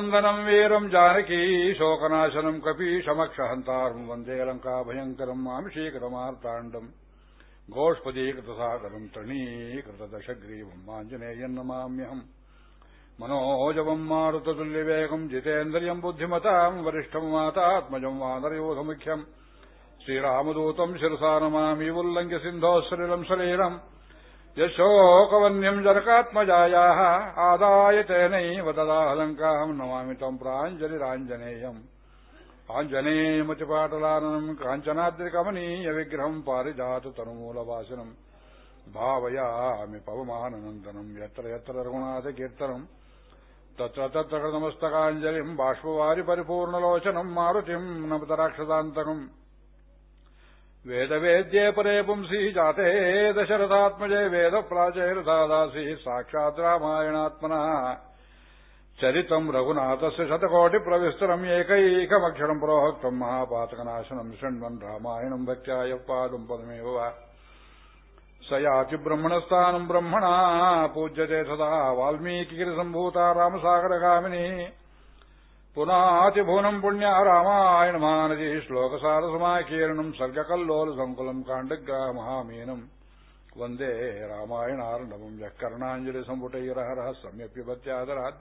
न्दनम् वीरम् जानकी शोकनाशनम् कपीशमक्षहन्तारम् वन्दे लङ्काभयङ्करम् मामिषीकृतमार्ताण्डम् गोष्पदीकृतसागरम् तृणीकृतदशग्रीवम् आञ्जनेयम् नमाम्यहम् मनोजवम् मारुततुल्यवेगम् जितेन्द्रियम् बुद्धिमताम् वरिष्ठम् मातात्मजम् वानरयोधमुख्यम् श्रीरामदूतम् शिरसा नमामि उल्लङ्घ्य सिन्धोः सलिलम् सलीलम् यशोकवन्यम् जनकात्मजायाः आदाय तेनैव ददाहलङ्काम् नमामि तम् प्राञ्जलिराञ्जनेयम् आञ्जनेयमतिपाटलाननम् काञ्चनाद्रिकमनीयविग्रहम् पारिजाततनुमूलवासिनम् भावयामि पवमाननन्दनम् यत्र यत्र रघुनाथकीर्तनम् तत्र तत्र कृतमस्तकाञ्जलिम् बाष्पवारि परिपूर्णलोचनम् मारुतिम् नमतराक्षसान्तकम् वेदवेद्ये परे पुंसि जाते दशरथात्मजे वेदप्राचैरसादासीः साक्षात् रामायणात्मनः चरितम् रघुनाथस्य शतकोटिप्रविस्तरम् एकैकमक्षरम् प्रोक्तम् महापातकनाशनम् शृण्वन् रामायणम् भक्त्या यः पादम् पदमेव वा स याति ब्रह्मणस्थानम् ब्रह्मणा पूज्यते सदा वाल्मीकिगिरिसम्भूता रामसागरगामिनी पुनातिभुवनम् पुण्या रामायणमानदी श्लोकसारसमाकीर्णम् सर्गकल्लोलसङ्कुलम् काण्डग्रामहामीनम् वन्दे रामायणार्णवम् यः कर्णाञ्जलिसम्पुटैरहरः सम्यप्यपत्यादरात्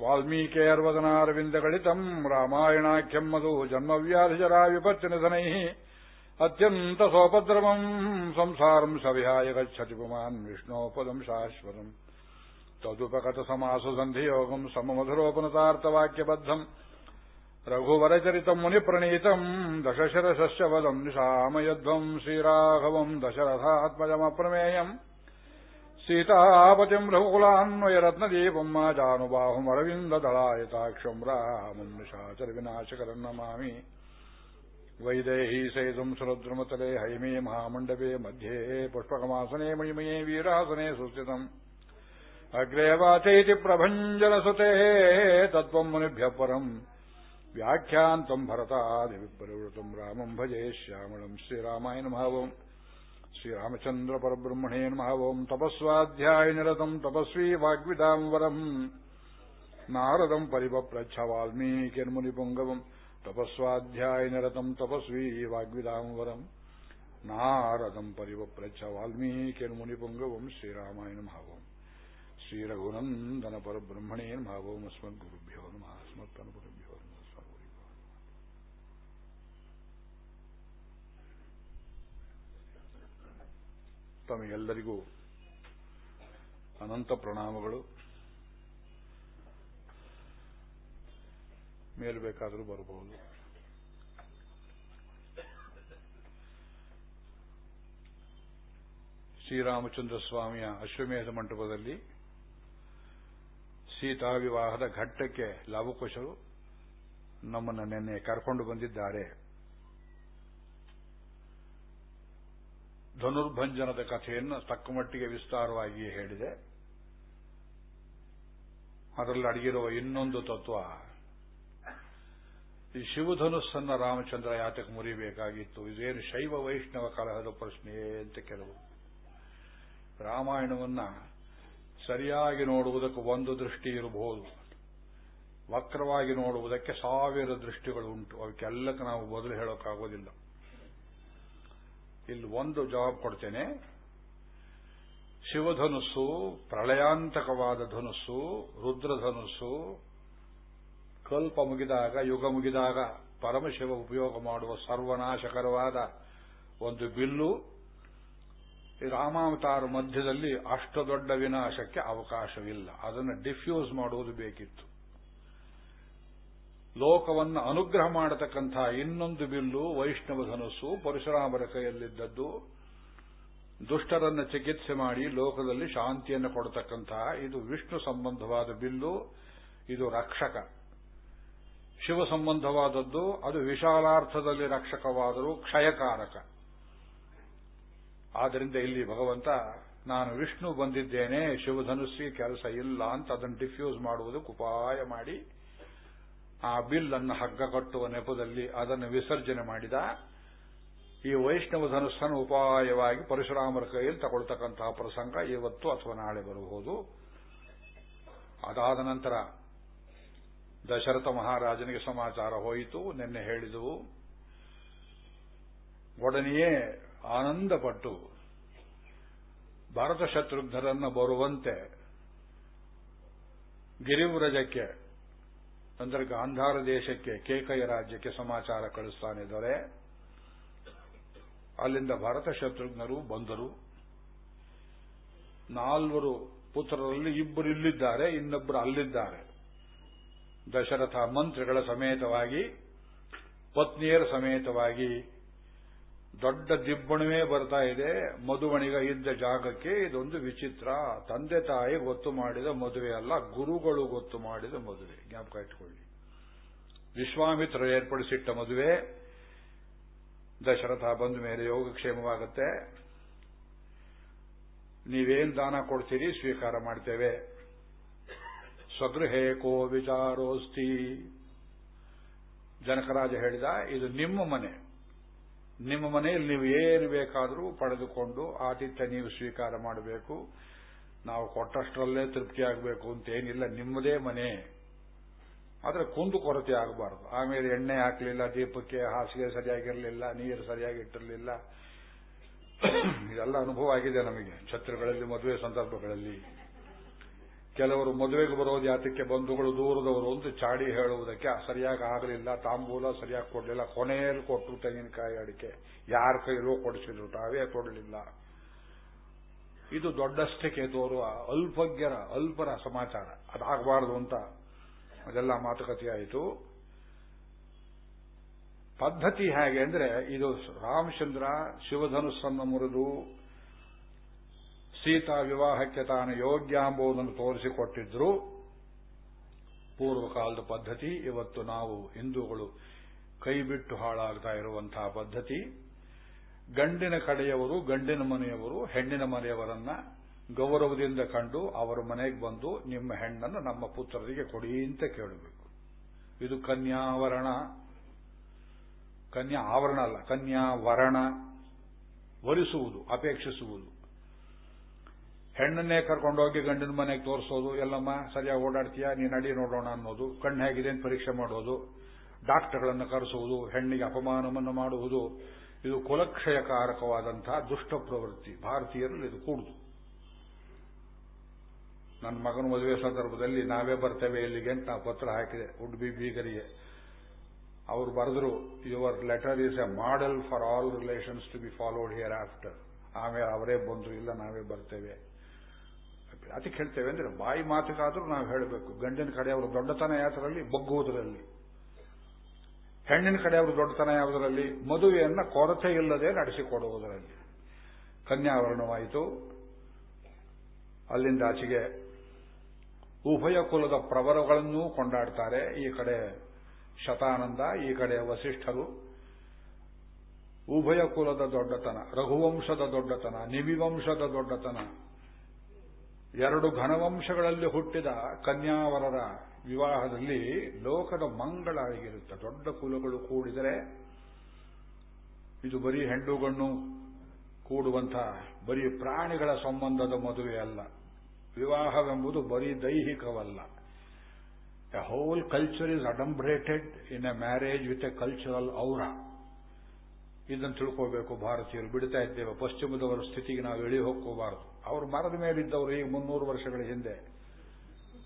वाल्मीकेर्वदनारविन्दगलितम् रामायणाख्यम् मधु जन्मव्याधिजरा विपत्तिनिधनैः अत्यन्तसोपद्रवम् संसारम् सविहाय गच्छति पुमान् विष्णोपदम् शाश्वतम् तदुपगतसमाससन्धियोगम् सममधुरोपनतार्थवाक्यबद्धम् रघुवरचरितम् मुनिप्रणीतम् दशशिरशस्य वदम् निशामयध्वम् श्रीराघवम् दशरथात्मजमप्रमेयम् सीतापतिम् रघुकुलान्वयरत्नदीपम् माजानुबाहुमरविन्ददलायताक्षम् रामम् निशाचरविनाशकरम् नमामि वैदेही सेतुम् सुरद्रुमतले हैमे महामण्डपे मध्ये पुष्पकमासने मणिमये वीरासने सुस्थितम् अग्रे वाचैति प्रभञ्जनसुतेः तत्त्वम् मुनिभ्यः परम् व्याख्यान्तम् भरतादिविपरिवृतम् रामम् भजे श्यामलम् श्रीरामाय नमः ओम् श्रीरामचन्द्रपरब्रह्मणे नमः ओम् तपस्वाध्यायनिरतम् तपस्वी वाग्विदाम् वरम् नारदम् परिपप्रच्छ वाल्मीकिर्मुनिपुङ्गवम् तपस्वाध्यायनिरतम् तपस्वी वाग्विदाम् वरम् नारदम् परिपप्रच्छ वाल्मीकिर्मुनिपुङ्गवम् श्रीरामाय नमः ಶ್ರೀ ಶ್ರೀರಘುನಂದನ ಪರಬ್ರಹ್ಮಣೇ ನಮಃ. ಓಂ ಅಸ್ಮದ್ಗುರುಭ್ಯೋ ನಮಃ. ಅಸ್ಮತ್ತನುಪುರುಭ್ಯೋ ನಮಃ. ಸ್ವಾಮಿ. ಎಲ್ಲರಿಗೂ ಅನಂತ ಪ್ರಣಾಮಗಳು. ಮೇಲೆ ಬೇಕಾದರೂ ಶ್ರೀ ರಾಮಚಂದ್ರ ಸ್ವಾಮಿಯ ಅಶ್ವಮೇಧ ಮಂಟಪದಲ್ಲಿ ಸೀತಾ ವಿವಾಹದ ಘಟ್ಟಕ್ಕೆ ಲವಕುಶರು ನಮ್ಮನ್ನು ನಿನ್ನೆ ಕರ್ಕೊಂಡು ಬಂದಿದ್ದಾರೆ. ಧನುರ್ಭಂಜನದ ಕಥೆಯನ್ನು ತಕ್ಕಮಟ್ಟಿಗೆ ವಿಸ್ತಾರವಾಗಿಯೇ ಹೇಳಿದೆ. ಅದರಲ್ಲಿ ಅಡಗಿರುವ ಇನ್ನೊಂದು ತತ್ವ, ಈ ಶಿವಧನುಸ್ಸನ್ನ ರಾಮಚಂದ್ರ ಯಾತಕ್ಕೆ ಮುರಿಬೇಕಾಗಿತ್ತು. ಇದೇನು ಶೈವ ವೈಷ್ಣವ ಕಲಹದ ಪ್ರಶ್ನೆ ಅಂತ ಕೆಲವು ರಾಮಾಯಣವನ್ನ ಸರಿಯಾಗಿ ನೋಡುವುದಕ್ಕೆ ಒಂದು ದೃಷ್ಟಿ ಇರಬಹುದು. ವಕ್ರವಾಗಿ ನೋಡುವುದಕ್ಕೆ ಸಾವಿರ ದೃಷ್ಟಿಗಳು ಉಂಟು ಅವಕ್ಕೆಲ್ಲಕ್ಕೆ ನಾವು ಬದಲು ಹೇಳೋಕ್ಕಾಗೋದಿಲ್ಲ. ಇಲ್ಲಿ ಒಂದು ಜವಾಬ್ ಕೊಡ್ತೇನೆ. ಶಿವಧನುಸ್ಸು, ಪ್ರಳಯಾಂತಕವಾದ ಧನುಸ್ಸು, ರುದ್ರಧನುಸ್ಸು, ಕಲ್ಪ ಮುಗಿದಾಗ, ಯುಗ ಮುಗಿದಾಗ, ಪರಮಶಿವ ಉಪಯೋಗ ಮಾಡುವ ಸರ್ವನಾಶಕರವಾದ ಒಂದು ಬಿಲ್ಲು ರಾಮಾವತಾರ ಮಧ್ಯದಲ್ಲಿ ಅಷ್ಟು ದೊಡ್ಡ ವಿನಾಶಕ್ಕೆ ಅವಕಾಶವಿಲ್ಲ. ಅದನ್ನು ಡಿಫ್ಯೂಸ್ ಮಾಡುವುದು ಬೇಕಿತ್ತು. ಲೋಕವನ್ನು ಅನುಗ್ರಹ ಮಾಡತಕ್ಕಂಥ ಇನ್ನೊಂದು ಬಿಲ್ಲು ವೈಷ್ಣವ ಧನಸ್ಸು, ಪರಶುರಾಮರ ಕೈಯಲ್ಲಿದ್ದದ್ದು. ದುಷ್ಟರನ್ನು ಚಿಕಿತ್ಸೆ ಮಾಡಿ ಲೋಕದಲ್ಲಿ ಶಾಂತಿಯನ್ನು ಕೊಡತಕ್ಕಂತಹ ಇದು ವಿಷ್ಣು ಸಂಬಂಧವಾದ ಬಿಲ್ಲು, ಇದು ರಕ್ಷಕ. ಶಿವ ಸಂಬಂಧವಾದದ್ದು, ಅದು ವಿಶಾಲಾರ್ಥದಲ್ಲಿ ರಕ್ಷಕವಾದರೂ ಕ್ಷಯಕಾರಕ. ಆದ್ದರಿಂದ ಇಲ್ಲಿ ಭಗವಂತ, ನಾನು ವಿಷ್ಣು ಬಂದಿದ್ದೇನೆ, ಶಿವಧನುಸ್ಸಿ ಕೆಲಸ ಇಲ್ಲ ಅಂತ ಅದನ್ನು ಡಿಫ್ಯೂಸ್ ಮಾಡುವುದಕ್ಕೆ ಉಪಾಯ ಮಾಡಿ, ಆ ಬಿಲ್ ಅನ್ನು ಹಗ್ಗ ಕಟ್ಟುವ ನೆಪದಲ್ಲಿ ಅದನ್ನು ವಿಸರ್ಜನೆ ಮಾಡಿದ, ಈ ವೈಷ್ಣವ ಧನುಸ್ಸನ್ನು ಉಪಾಯವಾಗಿ ಪರಶುರಾಮರ ಕೈಯಲ್ಲಿ ತಗೊಳ್ತಕ್ಕಂತಹ ಪ್ರಸಂಗ ಇವತ್ತು ಅಥವಾ ನಾಳೆ ಬರಬಹುದು. ಅದಾದ ನಂತರ ದಶರಥ ಮಹಾರಾಜನಿಗೆ ಸಮಾಚಾರ ಹೋಯಿತು, ನಿನ್ನೆ ಹೇಳಿದವು, ಒಡನೆಯೇ ಆನಂದಪಟ್ಟು ಭಾರತ ಶತ್ರುಘ್ನರನ್ನು ಬರುವಂತೆ ಗಿರಿವ್ರಜಕ್ಕೆ, ಅಂದರೆ ಗಾಂಧಾರ ದೇಶಕ್ಕೆ, ಕೇಕಯ ರಾಜ್ಯಕ್ಕೆ ಸಮಾಚಾರ ಕಳಿಸ್ತಾನೆ ದೊರೆ ಅಲ್ಲಿಂದ ಭರತ ಶತ್ರುಘ್ನರು ಬಂದರು. ನಾಲ್ವರು ಪುತ್ರರಲ್ಲಿ ಇಬ್ಬರು ಇಲ್ಲಿದ್ದಾರೆ, ಇನ್ನೊಬ್ಬರು ಅಲ್ಲಿದ್ದಾರೆ. ದಶರಥ ಮಂತ್ರಿಗಳ ಸಮೇತವಾಗಿ, ಪತ್ನಿಯರ ಸಮೇತವಾಗಿ ದೊಡ್ಡ ದಿಬ್ಬಣವೇ ಬರ್ತಾ ಇದೆ. ಮಧುವಣಿಗ ಇದ್ದ ಜಾಗಕ್ಕೆ ಇದೊಂದು ವಿಚಿತ್ರ. ತಂದೆ ತಾಯಿ ಗೊತ್ತು ಮಾಡಿದ ಮದುವೆ ಅಲ್ಲ, ಗುರುಗಳು ಗೊತ್ತು ಮಾಡಿದ ಮದುವೆ. ಜ್ಞಾಪಕ ಇಟ್ಕೊಳ್ಳಿ. ವಿಶ್ವಾಮಿತ್ರ ಏರ್ಪಡಿಸಿಟ್ಟ ಮದುವೆ. ದಶರಥ ಬಂದ ಮೇಲೆ ಯೋಗಕ್ಷೇಮವಾಗುತ್ತೆ. ನೀವೇನ್ ದಾನ ಕೊಡ್ತೀರಿ? ಸ್ವೀಕಾರ ಮಾಡ್ತೇವೆ. ಸ್ವಗೃಹೇ ಕೋ ವಿಚಾರೋಸ್ತಿ. ಜನಕರಾಜ ಹೇಳಿದ, ಇದು ನಿಮ್ಮ ಮನೆ. ನಿಮ್ಮ ಮನೆಯಲ್ಲಿ ನೀವು ಏನು ಬೇಕಾದರೂ ಪಡೆದುಕೊಂಡು ಆತಿಥ್ಯ ನೀವು ಸ್ವೀಕಾರ ಮಾಡಬೇಕು. ನಾವು ಕೊಟ್ಟಷ್ಟರಲ್ಲೇ ತೃಪ್ತಿಯಾಗಬೇಕು ಅಂತೇನಿಲ್ಲ ನಿಮ್ಮದೇ ಮನೆ. ಆದರೆ ಕುಂದು ಕೊರತೆ ಆಗಬಾರದು. ಆಮೇಲೆ ಎಣ್ಣೆ ಹಾಕಲಿಲ್ಲ, ದೀಪಕ್ಕೆ ಹಾಸಿಗೆ ಸರಿಯಾಗಿರಲಿಲ್ಲ, ನೀರು ಸರಿಯಾಗಿಟ್ಟಿರಲಿಲ್ಲ ಇದೆಲ್ಲ ಅನುಭವ ಆಗಿದೆ ನಮಗೆ ಛತ್ರಗಳಲ್ಲಿ ಮದುವೆ ಸಂದರ್ಭಗಳಲ್ಲಿ. ಕೆಲವರು ಮದುವೆಗೆ ಬರೋದು ಯಾತಕ್ಕೆ ಬಂಧುಗಳು ದೂರದವರು ಅಂತ ಚಾಡಿ ಹೇಳುವುದಕ್ಕೆ ಸರಿಯಾಗಿ ಆಗಲಿಲ್ಲ, ತಾಂಬೂಲ ಸರಿಯಾಗಿ ಕೊಡಲಿಲ್ಲ, ಕೊನೆಯಲ್ಲಿ ಕೊಟ್ಟರು ತೆಂಗಿನಕಾಯಿ ಅಡಿಕೆ. ಯಾರ ಕೈಲೋ ಕೊಡಿಸಿದ್ರು, ತಾವೇ ಕೊಡಲಿಲ್ಲ. ಇದು ದೊಡ್ಡಷ್ಟಕ್ಕೆ ತೋರುವ ಅಲ್ಪಜ್ಞರ, ಅಲ್ಪರ ಸಮಾಚಾರ. ಅದಾಗಬಾರದು ಅಂತ ಅದೆಲ್ಲ ಮಾತುಕತೆಯಾಯಿತು ಪದ್ಧತಿ ಹೇಗೆ ಅಂದ್ರೆ, ಇದು ರಾಮಚಂದ್ರ ಶಿವಧನುಸ್ಸನ್ನು ಮುರಿದು ಸೀತಾ ವಿವಾಹಕ್ಕೆ ತಾನು ಯೋಗ್ಯ ಎಂಬುದನ್ನು ತೋರಿಸಿಕೊಟ್ಟಿದ್ರು. ಪೂರ್ವಕಾಲದ ಪದ್ಧತಿ, ಇವತ್ತು ನಾವು ಹಿಂದೂಗಳು ಕೈಬಿಟ್ಟು ಹಾಳಾಗ್ತಾ ಇರುವಂತಹ ಪದ್ಧತಿ. ಗಂಡಿನ ಕಡೆಯವರು, ಗಂಡಿನ ಮನೆಯವರು, ಹೆಣ್ಣಿನ ಮನೆಯವರನ್ನ ಗೌರವದಿಂದ ಕಂಡು ಅವರ ಮನೆಗೆ ಬಂದು ನಿಮ್ಮ ಹೆಣ್ಣನ್ನು ನಮ್ಮ ಪುತ್ರರಿಗೆ ಕೊಡಿ ಅಂತ ಕೇಳಬೇಕು. ಇದು ಕನ್ಯಾವರಣ. ಕನ್ಯಾ ಆವರಣ ಅಲ್ಲ, ಕನ್ಯಾವರಣ. ವರಿಸುವುದು, ಅಪೇಕ್ಷಿಸುವುದು. ಹೆಣ್ಣನ್ನೇ ಕರ್ಕೊಂಡೋಗಿ ಗಂಡಿನ ಮನೆಗೆ ತೋರಿಸೋದು, ಎಲ್ಲಮ್ಮ, ಸರಿಯಾಗಿ ಓಡಾಡ್ತೀಯಾ? ನೀನು ಅಡಿ ನೋಡೋಣ ಅನ್ನೋದು, ಕಣ್ಣು ಹೇಗಿದೆ ಅಂತ ಪರೀಕ್ಷೆ ಮಾಡೋದು, ಡಾಕ್ಟರ್ಗಳನ್ನು ಕರೆಸುವುದು ಹೆಣ್ಣಿಗೆ ಅಪಮಾನವನ್ನು ಮಾಡುವುದು, ಇದು ಕುಲಕ್ಷಯಕಾರಕವಾದಂತಹ ದುಷ್ಟ ಪ್ರವೃತ್ತಿ ಭಾರತೀಯರಲ್ಲಿ ಇದು ಕೂಡುದು. ನನ್ನ ಮಗನ ಮದುವೆ ಸಂದರ್ಭದಲ್ಲಿ ನಾವೇ ಬರ್ತೇವೆ ಇಲ್ಲಿಗೆ ಅಂತ ಪತ್ರ ಹಾಕಿದೆ ಉಡ್ಬಿ ಬೀಗರಿಗೆ. ಅವರು ಬರೆದ್ರು your letter is a model for all relations to be followed hereafter ಆಮೇಲೆ ಅವರೇ ಬಂದ್ರು, ಇಲ್ಲ, ನಾವೇ ಬರ್ತೇವೆ. ಅದಕ್ಕೆ ಹೇಳ್ತೇವೆ ಅಂದ್ರೆ ಬಾಯಿ ಮಾತುಗಾದರೂ ನಾವು ಹೇಳಬೇಕು. ಗಂಡಿನ ಕಡೆಯವರು ದೊಡ್ಡತನ ಯಾವುದರಲ್ಲಿ ಬಗ್ಗುವುದರಲ್ಲಿ. ಹೆಣ್ಣಿನ ಕಡೆಯವರು ದೊಡ್ಡತನ ಯಾವುದರಲ್ಲಿ ಮದುವೆಯನ್ನ ಕೊರತೆ ಇಲ್ಲದೆ ನಡೆಸಿಕೊಡುವುದರಲ್ಲಿ. ಕನ್ಯಾವರಣವಾಯಿತು. ಅಲ್ಲಿಂದ ಆಚೆಗೆ ಉಭಯ ಕುಲದ ಪ್ರವರಗಳನ್ನೂ ಕೊಂಡಾಡ್ತಾರೆ. ಈ ಕಡೆ ಶತಾನಂದ, ಈ ಕಡೆ ವಸಿಷ್ಠರು. ಉಭಯ ಕುಲದ ದೊಡ್ಡತನ, ರಘುವಂಶದ ದೊಡ್ಡತನ, ನಿವಿವಂಶದ ದೊಡ್ಡತನ. ಎರಡು ಘನವಂಶಗಳಲ್ಲಿ ಹುಟ್ಟಿದ ಕನ್ಯಾವರರ ವಿವಾಹದಲ್ಲಿ ಲೋಕದ ಮಂಗಳ ಆಗಿರುತ್ತೆ. ದೊಡ್ಡ ಕುಲಗಳು ಕೂಡಿದರೆ ಇದು ಬರೀ ಹೆಣ್ಣು ಗಣ್ಣು ಕೂಡುವಂತಹ ಬರೀ ಪ್ರಾಣಿಗಳ ಸಂಬಂಧದ ಮದುವೆ ಅಲ್ಲ. ವಿವಾಹವೆಂಬುದು ಬರೀ ದೈಹಿಕವಲ್ಲ. A whole culture is adumbrated in a marriage with a cultural aura ಇದನ್ನು ತಿಳ್ಕೋಬೇಕು. ಭಾರತೀಯರು ಬಿಡ್ತಾ ಇದ್ದೇವೆ. ಪಶ್ಚಿಮದವರ ಸ್ಥಿತಿಗೆ ನಾವು ಇಳಿ ಹೋಗ್ಕೋಬಾರದು ಅವರು ಮರದ ಮೇಲಿದ್ದವರು ಈಗ ಮುನ್ನೂರು ವರ್ಷಗಳ ಹಿಂದೆ.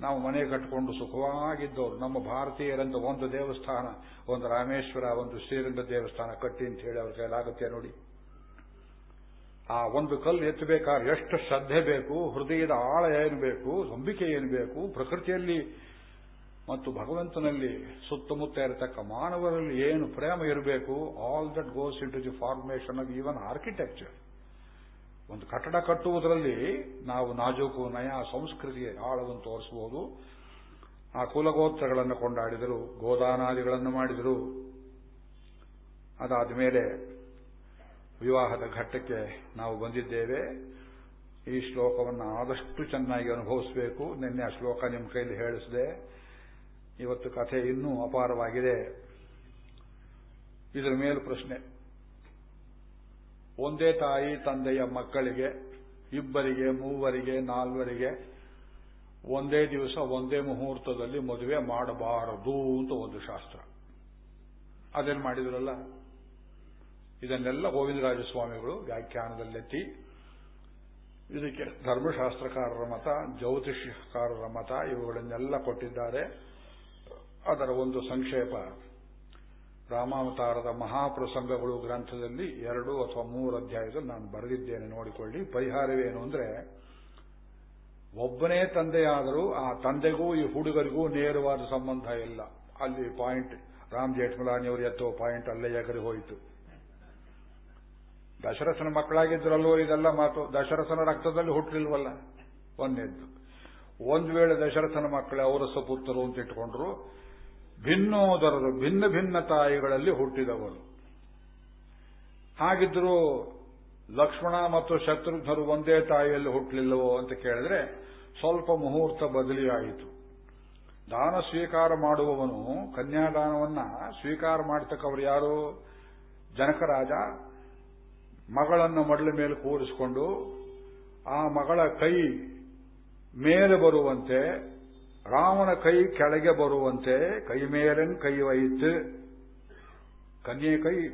ನಾವು ಮನೆ ಕಟ್ಟಿಕೊಂಡು ಸುಖವಾಗಿದ್ದವರು. ನಮ್ಮ ಭಾರತೀಯರಂತ ಒಂದು ದೇವಸ್ಥಾನ, ಒಂದು ರಾಮೇಶ್ವರ, ಒಂದು ಶ್ರೀರಂಗ ದೇವಸ್ಥಾನ ಕಟ್ಟಿ ಅಂತ ಹೇಳಿ ಅವ್ರ ಕೈಲಾಗುತ್ತೆ ನೋಡಿ. ಆ ಒಂದು ಕಲ್ಲು ಎತ್ತಬೇಕಾದ್ರೆ ಎಷ್ಟು ಶ್ರದ್ಧೆ ಬೇಕು, ಹೃದಯದ ಆಳ ಏನು ಬೇಕು, ನಂಬಿಕೆ ಏನು ಬೇಕು, ಪ್ರಕೃತಿಯಲ್ಲಿ ಮತ್ತು ಭಗವಂತನಲ್ಲಿ ಸುತ್ತಮುತ್ತ ಇರತಕ್ಕ ಮಾನವರಲ್ಲಿ ಏನು ಪ್ರೇಮ ಇರಬೇಕು all that goes into the formation of even architecture ಒಂದು ಕಟ್ಟಡ ಕಟ್ಟುವುದರಲ್ಲಿ ನಾವು ನಾಜೂಕು, ನಯ, ಸಂಸ್ಕೃತಿಯ ಆಳವನ್ನು ತೋರಿಸಬಹುದು. ಆ ಕುಲಗೋತ್ರಗಳನ್ನು ಕೊಂಡಾಡಿದರು, ಗೋದಾನಾದಿಗಳನ್ನು ಮಾಡಿದರು. ಅದಾದ ಮೇಲೆ ವಿವಾಹದ ಘಟ್ಟಕ್ಕೆ ನಾವು ಬಂದಿದ್ದೇವೆ. ಈ ಶ್ಲೋಕವನ್ನು ಆದಷ್ಟು ಚೆನ್ನಾಗಿ ಅನುಭವಿಸಬೇಕು. ನಿನ್ನೆ ಆ ಶ್ಲೋಕ ನಿಮ್ಮ ಕೈಯಲ್ಲಿ ಹೇಳಿಸಿದೆ. ಇವತ್ತು ಕಥೆ ಇನ್ನೂ ಅಪಾರವಾಗಿದೆ. ಇದರ ಮೇಲು ಪ್ರಶ್ನೆ. ಒಂದೇ ತಾಯಿ, ತಂದೆಯ ಮಕ್ಕಳಿಗೆ, ಇಬ್ಬರಿಗೆ, ಮೂವರಿಗೆ, ನಾಲ್ವರಿಗೆ, ಒಂದೇ ದಿವಸ, ಒಂದೇ ಮುಹೂರ್ತದಲ್ಲಿ ಮದುವೆ ಮಾಡಬಾರದು ಅಂತ ಒಂದು ಶಾಸ್ತ್ರ. ಅದೇನು ಮಾಡಿದ್ರಲ್ಲ? ಇದನ್ನೆಲ್ಲ ಗೋವಿಂದರಾಜ ಸ್ವಾಮಿಗಳು ವ್ಯಾಖ್ಯಾನದಲ್ಲೆತ್ತಿ ಇದಕ್ಕೆ ಧರ್ಮಶಾಸ್ತ್ರಕಾರರ ಮತ, ಜ್ಯೋತಿಷ್ಯಕಾರರ ಮತ, ಇವುಗಳನ್ನೆಲ್ಲ ಕೊಟ್ಟಿದ್ದಾರೆ. ಅದರ ಒಂದು ಸಂಕ್ಷೇಪ. ರಾಮಾವತಾರದ ಮಹಾಪ್ರಸಂಗಗಳು ಗ್ರಂಥದಲ್ಲಿ ಎರಡು ಅಥವಾ ಮೂರು ಅಧ್ಯಾಯದಲ್ಲಿ ನಾನು ಬರೆದಿದ್ದೇನೆ, ನೋಡಿಕೊಳ್ಳಿ. ಪರಿಹಾರವೇನು ಅಂದ್ರೆ, ಒಬ್ಬನೇ ತಂದೆಯಾದರೂ ಆ ತಂದೆಗೂ ಈ ಹುಡುಗರಿಗೂ ನೇರವಾದ ಸಂಬಂಧ ಇಲ್ಲ. ಅಲ್ಲಿ ಪಾಯಿಂಟ್, ರಾಮ್ ಜೇಠ್ಮಲಾನಿಯವರು ಎತ್ತೋ ಪಾಯಿಂಟ್ ಅಲ್ಲೇ ಎಗರಿ ಹೋಯಿತು. ದಶರಥನ ಮಕ್ಕಳಾಗಿದ್ರಲ್ಲೋ ಇದೆಲ್ಲ ಮಾತು, ದಶರಥನ ರಕ್ತದಲ್ಲಿ ಹುಟ್ಟಲಿಲ್ವಲ್ಲ ಒಂದೆದ್ದು. ಒಂದು ವೇಳೆ ದಶರಥನ ಮಕ್ಕಳೇ ಅವರ ಸಪುತ್ರರು ಅಂತ ಇಟ್ಕೊಂಡ್ರು ಭಿನ್ನೋದರರು ಭಿನ್ನ ಭಿನ್ನ ತಾಯಿಗಳಲ್ಲಿ ಹುಟ್ಟಿದವರು ಹಾಗಿದ್ರೂ ಲಕ್ಷ್ಮಣ ಮತ್ತು ಶತ್ರುಘ್ನರು ಒಂದೇ ತಾಯಿಯಲ್ಲಿ ಹುಟ್ಟಲಿಲ್ಲವೋ ಅಂತ ಕೇಳಿದ್ರೆ ಸ್ವಲ್ಪ ಮುಹೂರ್ತ ಬದಲಿಯಾಯಿತು. ದಾನ ಸ್ವೀಕಾರ ಮಾಡುವವನು ಕನ್ಯಾದಾನವನ್ನ ಸ್ವೀಕಾರ ಮಾಡತಕ್ಕವರು ಯಾರು? ಜನಕರಾಜ. ಮಗಳನ್ನು ಮಡಲ ಮೇಲೆ ಕೂರಿಸಿಕೊಂಡು ಆ ಮಗಳ ಕೈ ಮೇಲೆ ಬರುವಂತೆ ರಾಮನ ಕೈ ಕೆಳಗೆ ಬರುವಂತೆ ಕೈ ಮೇಲನ್ ಕೈ ವೈತು ಕನ್ಯೆ ಕೈ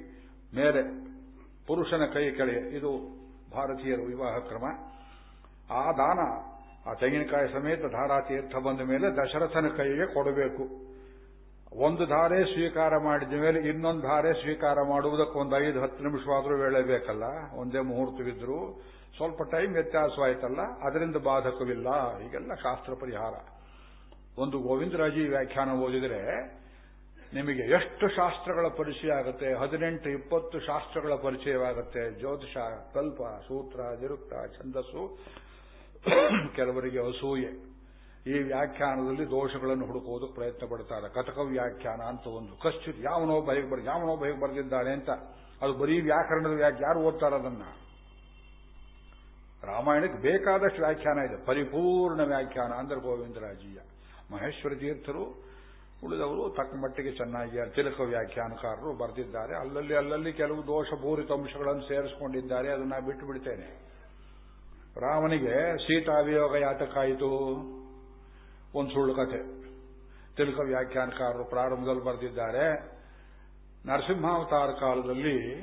ಮೇಲೆ, ಪುರುಷನ ಕೈ ಕೆಳಗೆ. ಇದು ಭಾರತೀಯರ ವಿವಾಹ ಕ್ರಮ. ಆ ದಾನ, ಆ ತೆಂಗಿನಕಾಯಿ ಸಮೇತ ಧಾರಾತೀರ್ಥ ಬಂದ ಮೇಲೆ ದಶರಥನ ಕೈಗೆ ಕೊಡಬೇಕು. ಒಂದು ಧಾರೆ ಸ್ವೀಕಾರ ಮಾಡಿದ ಮೇಲೆ ಇನ್ನೊಂದು ಧಾರೆ ಸ್ವೀಕಾರ ಮಾಡುವುದಕ್ಕೆ ಒಂದು ಐದು, ಹತ್ತು ನಿಮಿಷವಾದರೂ ವೇಳೆ ಬೇಕಲ್ಲ ಒಂದೇ ಮುಹೂರ್ತವಿದ್ರು ಸ್ವಲ್ಪ ಟೈಮ್ ವ್ಯತ್ಯಾಸವಾಯ್ತಲ್ಲ? ಅದರಿಂದ ಬಾಧಕವಿಲ್ಲ. ಈಗೆಲ್ಲ ಶಾಸ್ತ್ರ ಪರಿಹಾರ. ಒಂದು ಗೋವಿಂದರಾಜಿ ವ್ಯಾಖ್ಯಾನ ಓದಿದರೆ ನಿಮಗೆ ಎಷ್ಟು ಶಾಸ್ತ್ರಗಳ ಪರಿಚಯ ಆಗುತ್ತೆ? ಹದಿನೆಂಟು, ಇಪ್ಪತ್ತು ಶಾಸ್ತ್ರಗಳ ಪರಿಚಯವಾಗುತ್ತೆ. ಜ್ಯೋತಿಷ, ಕಲ್ಪ, ಸೂತ್ರ, ನಿರುಕ್ತ, ಛಂದಸ್ಸು, ಕೆಲವರಿಗೆ ಅಸೂಯೆ. ಈ ವ್ಯಾಖ್ಯಾನದಲ್ಲಿ ದೋಷಗಳನ್ನು ಹುಡುಕುವುದಕ್ಕೆ ಪ್ರಯತ್ನ ಪಡ್ತಾರೆ. ಕಥಕ ವ್ಯಾಖ್ಯಾನ ಅಂತ ಒಂದು. ಕಶ್ಚಿತ್ ಯಾವನೋ ಹೇಗೆ ಬರ್ ಯಾವನೊಬ್ಬ ಹೇಗೆ ಬರೆದಿದ್ದಾನೆ ಅಂತ. ಅದು ಬರೀ ವ್ಯಾಕರಣದ ವ್ಯಾಖ್ಯ. ಯಾರು ಓದ್ತಾರ ಅದನ್ನ? ರಾಮಾಯಣಕ್ಕೆ ಬೇಕಾದಷ್ಟು ವ್ಯಾಖ್ಯಾನ ಇದೆ. ಪರಿಪೂರ್ಣ ವ್ಯಾಖ್ಯಾನ ಅಂದ್ರೆ ಗೋವಿಂದರಾಜೀಯ. ಮಹೇಶ್ವರ ತೀರ್ಥರು ಉಳಿದವರು ತಕ್ಕ ಮಟ್ಟಿಗೆ ಚೆನ್ನಾಗಿ ತಿಲಕ ವ್ಯಾಖ್ಯಾನಕಾರರು ಬರೆದಿದ್ದಾರೆ. ಅಲ್ಲಲ್ಲಿ ಅಲ್ಲಲ್ಲಿ ಕೆಲವು ದೋಷಪೂರಿತ ಅಂಶಗಳನ್ನು ಸೇರಿಸಿಕೊಂಡಿದ್ದಾರೆ. ಅದನ್ನ ಬಿಟ್ಟು ಬಿಡ್ತೇನೆ. ರಾಮನಿಗೆ ಸೀತಾವಿಯೋಗ ಯಾತಕ್ಕಾಯಿತು ಒಂದು ಸುಳ್ಳು ಕಥೆ. ತಿಲಕ ವ್ಯಾಖ್ಯಾನಕಾರರು ಪ್ರಾರಂಭದಲ್ಲಿ ಬರೆದಿದ್ದಾರೆ. ನರಸಿಂಹಾವತಾರ ಕಾಲದಲ್ಲಿ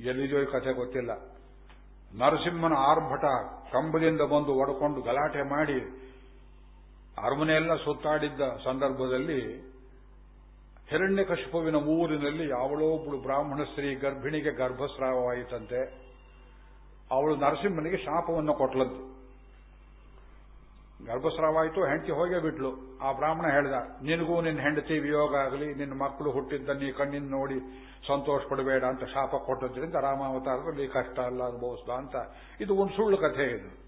ಎಲ್ಲಿದೆಯೋ ಕಥೆ ಗೊತ್ತಿಲ್ಲ. ನರಸಿಂಹನ ಆರ್ಭಟ ಕಂಬದಿಂದ ಬಂದು ಒಡ್ಕೊಂಡು ಗಲಾಟೆ ಮಾಡಿ ಅರಮನೆಯೆಲ್ಲ ಸುತ್ತಾಡಿದ್ದ ಸಂದರ್ಭದಲ್ಲಿ ಹಿರಣ್ಯಕಶಿಪುವಿನ ಊರಿನಲ್ಲಿ ಯಾವಳೋ ಒಬ್ಬಳು ಬ್ರಾಹ್ಮಣ ಸ್ತ್ರೀ ಗರ್ಭಿಣಿಗೆ ಗರ್ಭಸ್ರಾವವಾಯಿತಂತೆ. ಅವಳು ನರಸಿಂಹನಿಗೆ ಶಾಪವನ್ನು ಕೊಟ್ಲಂತೆ. ಗರ್ಭಸ್ರಾವಾಯಿತು, ಹೆಂಡತಿ ಹೋಗೇ ಬಿಟ್ಲು. ಆ ಬ್ರಾಹ್ಮಣ ಹೇಳಿದ, ನಿನಗೂ ನಿನ್ನ ಹೆಂಡತಿ ವಿಯೋಗ ಆಗಲಿ, ನಿನ್ನ ಮಕ್ಕಳು ಹುಟ್ಟಿದ್ದ ನೀ ಕಣ್ಣಿನ ನೋಡಿ ಸಂತೋಷ ಪಡಬೇಡ ಅಂತ ಶಾಪ ಕೊಟ್ಟದ್ರಿಂದ ರಾಮಾವತಾರದಲ್ಲಿ ಕಷ್ಟ ಅಲ್ಲ ಅನುಭವಿಸ್ದ ಅಂತ. ಇದು ಒಂದು ಸುಳ್ಳು ಕಥೆ ಇದು.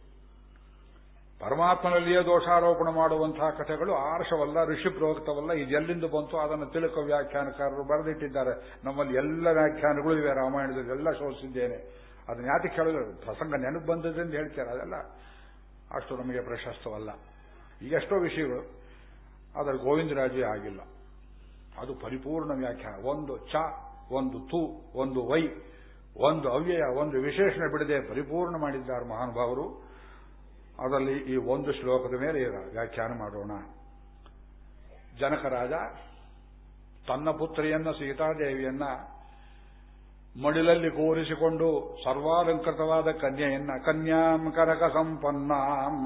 ಪರಮಾತ್ಮನಲ್ಲಿಯೇ ದೋಷಾರೋಪಣ ಮಾಡುವಂತಹ ಕಥೆಗಳು ಆರ್ಷವಲ್ಲ ಋಷಿ ಪ್ರೋಕ್ತವಲ್ಲ ಇದೆಲ್ಲಿಂದ ಬಂತು ಅದನ್ನು ತಿಳುಕ ವ್ಯಾಖ್ಯಾನಕಾರರು ಬರೆದಿಟ್ಟಿದ್ದಾರೆ. ನಮ್ಮಲ್ಲಿ ಎಲ್ಲ ವ್ಯಾಖ್ಯಾನಗಳು ಇವೆ, ರಾಮಾಯಣದಲ್ಲಿ ಎಲ್ಲ ಶೋಧಿಸಿದ್ದೇನೆ ಅದನ್ನ ಯಾತಿ ಕೇಳಿದ್ರು ಪ್ರಸಂಗ ನೆನಪು ಬಂದದ್ರಿಂದ ಹೇಳ್ತಾರೆ, ಅದೆಲ್ಲ ಅಷ್ಟು ನಮಗೆ ಪ್ರಶಸ್ತವಲ್ಲ. ಈಗೆಷ್ಟೋ ವಿಷಯಗಳು ಅದರ ಗೋವಿಂದರಾಜೇ ಆಗಿಲ್ಲ. ಅದು ಪರಿಪೂರ್ಣ ವ್ಯಾಖ್ಯಾನ. ಒಂದು ಚ, ಒಂದು ತು, ಒಂದು ವೈ, ಒಂದು ಅವ್ಯಯ, ಒಂದು ವಿಶೇಷಣ ಬಿಡದೆ ಪರಿಪೂರ್ಣ ಮಾಡಿದ್ದಾರೆ ಮಹಾನುಭಾವರು. ಅದರಲ್ಲಿ ಈ ಒಂದು ಶ್ಲೋಕದ ಮೇಲೆ ವ್ಯಾಖ್ಯಾನ ಮಾಡೋಣ. ಜನಕರಾಜ ತನ್ನ ಪುತ್ರಿಯನ್ನ, ಸೀತಾದೇವಿಯನ್ನ ಮಡಿಲಲ್ಲಿ ಕೂರಿಸಿಕೊಂಡು ಸರ್ವಾಲಂಕೃತವಾದ ಕನ್ಯೆಯನ್ನ ಕನ್ಯಾಂ ಕನಕ ಸಂಪನ್ನಾಂ.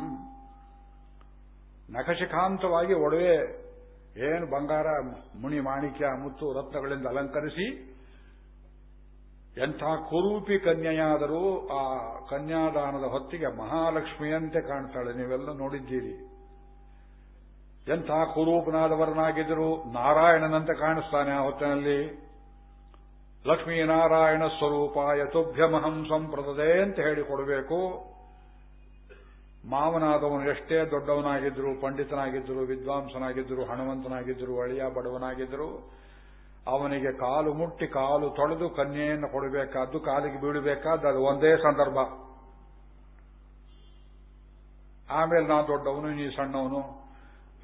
ನಖಶಿಖಾಂತವಾಗಿ ಒಡವೆ, ಏನು ಬಂಗಾರ ಮುಣಿ ಮಾಣಿಕ್ಯ, ಮುತ್ತು ರತ್ನಗಳಿಂದ ಅಲಂಕರಿಸಿ ಎಂಥ ಕುರೂಪಿ ಕನ್ಯೆಯಾದರೂ ಆ ಕನ್ಯಾದಾನದ ಹೊತ್ತಿಗೆ ಮಹಾಲಕ್ಷ್ಮಿಯಂತೆ ಕಾಣ್ತಾಳೆ. ನೀವೆಲ್ಲ ನೋಡಿದ್ದೀರಿ. ಎಂಥ ಕುರೂಪನಾದವರನಾಗಿದ್ದರೂ ನಾರಾಯಣನಂತೆ ಕಾಣಿಸ್ತಾನೆ ಆ ಹೊತ್ತಿನಲ್ಲಿ. ಲಕ್ಷ್ಮೀನಾರಾಯಣ ಸ್ವರೂಪಾಯ ತುಭ್ಯಮಹಂ ಸಂಪ್ರದದೆ ಅಂತ ಹೇಳಿಕೊಡಬೇಕು. ಮಾವನಾದವನು ಎಷ್ಟೇ ದೊಡ್ಡವನಾಗಿದ್ದರು, ಪಂಡಿತನಾಗಿದ್ದರು, ವಿದ್ವಾಂಸನಾಗಿದ್ದರು, ಹಣವಂತನಾಗಿದ್ದರು, ಅಳಿಯ ಬಡವನಾಗಿದ್ದರು ಅವನಿಗೆ ಕಾಲು ಮುಟ್ಟಿ ಕಾಲು ತೊಳೆದು ಕನ್ಯೆಯನ್ನು ಕೊಡಬೇಕಾದ್ದು, ಕಾಲಿಗೆ ಬೀಳಬೇಕಾದ್ದು, ಅದು ಒಂದೇ ಸಂದರ್ಭ. ಆಮೇಲೆ ನಾ ದೊಡ್ಡವನು, ನೀ ಸಣ್ಣವನು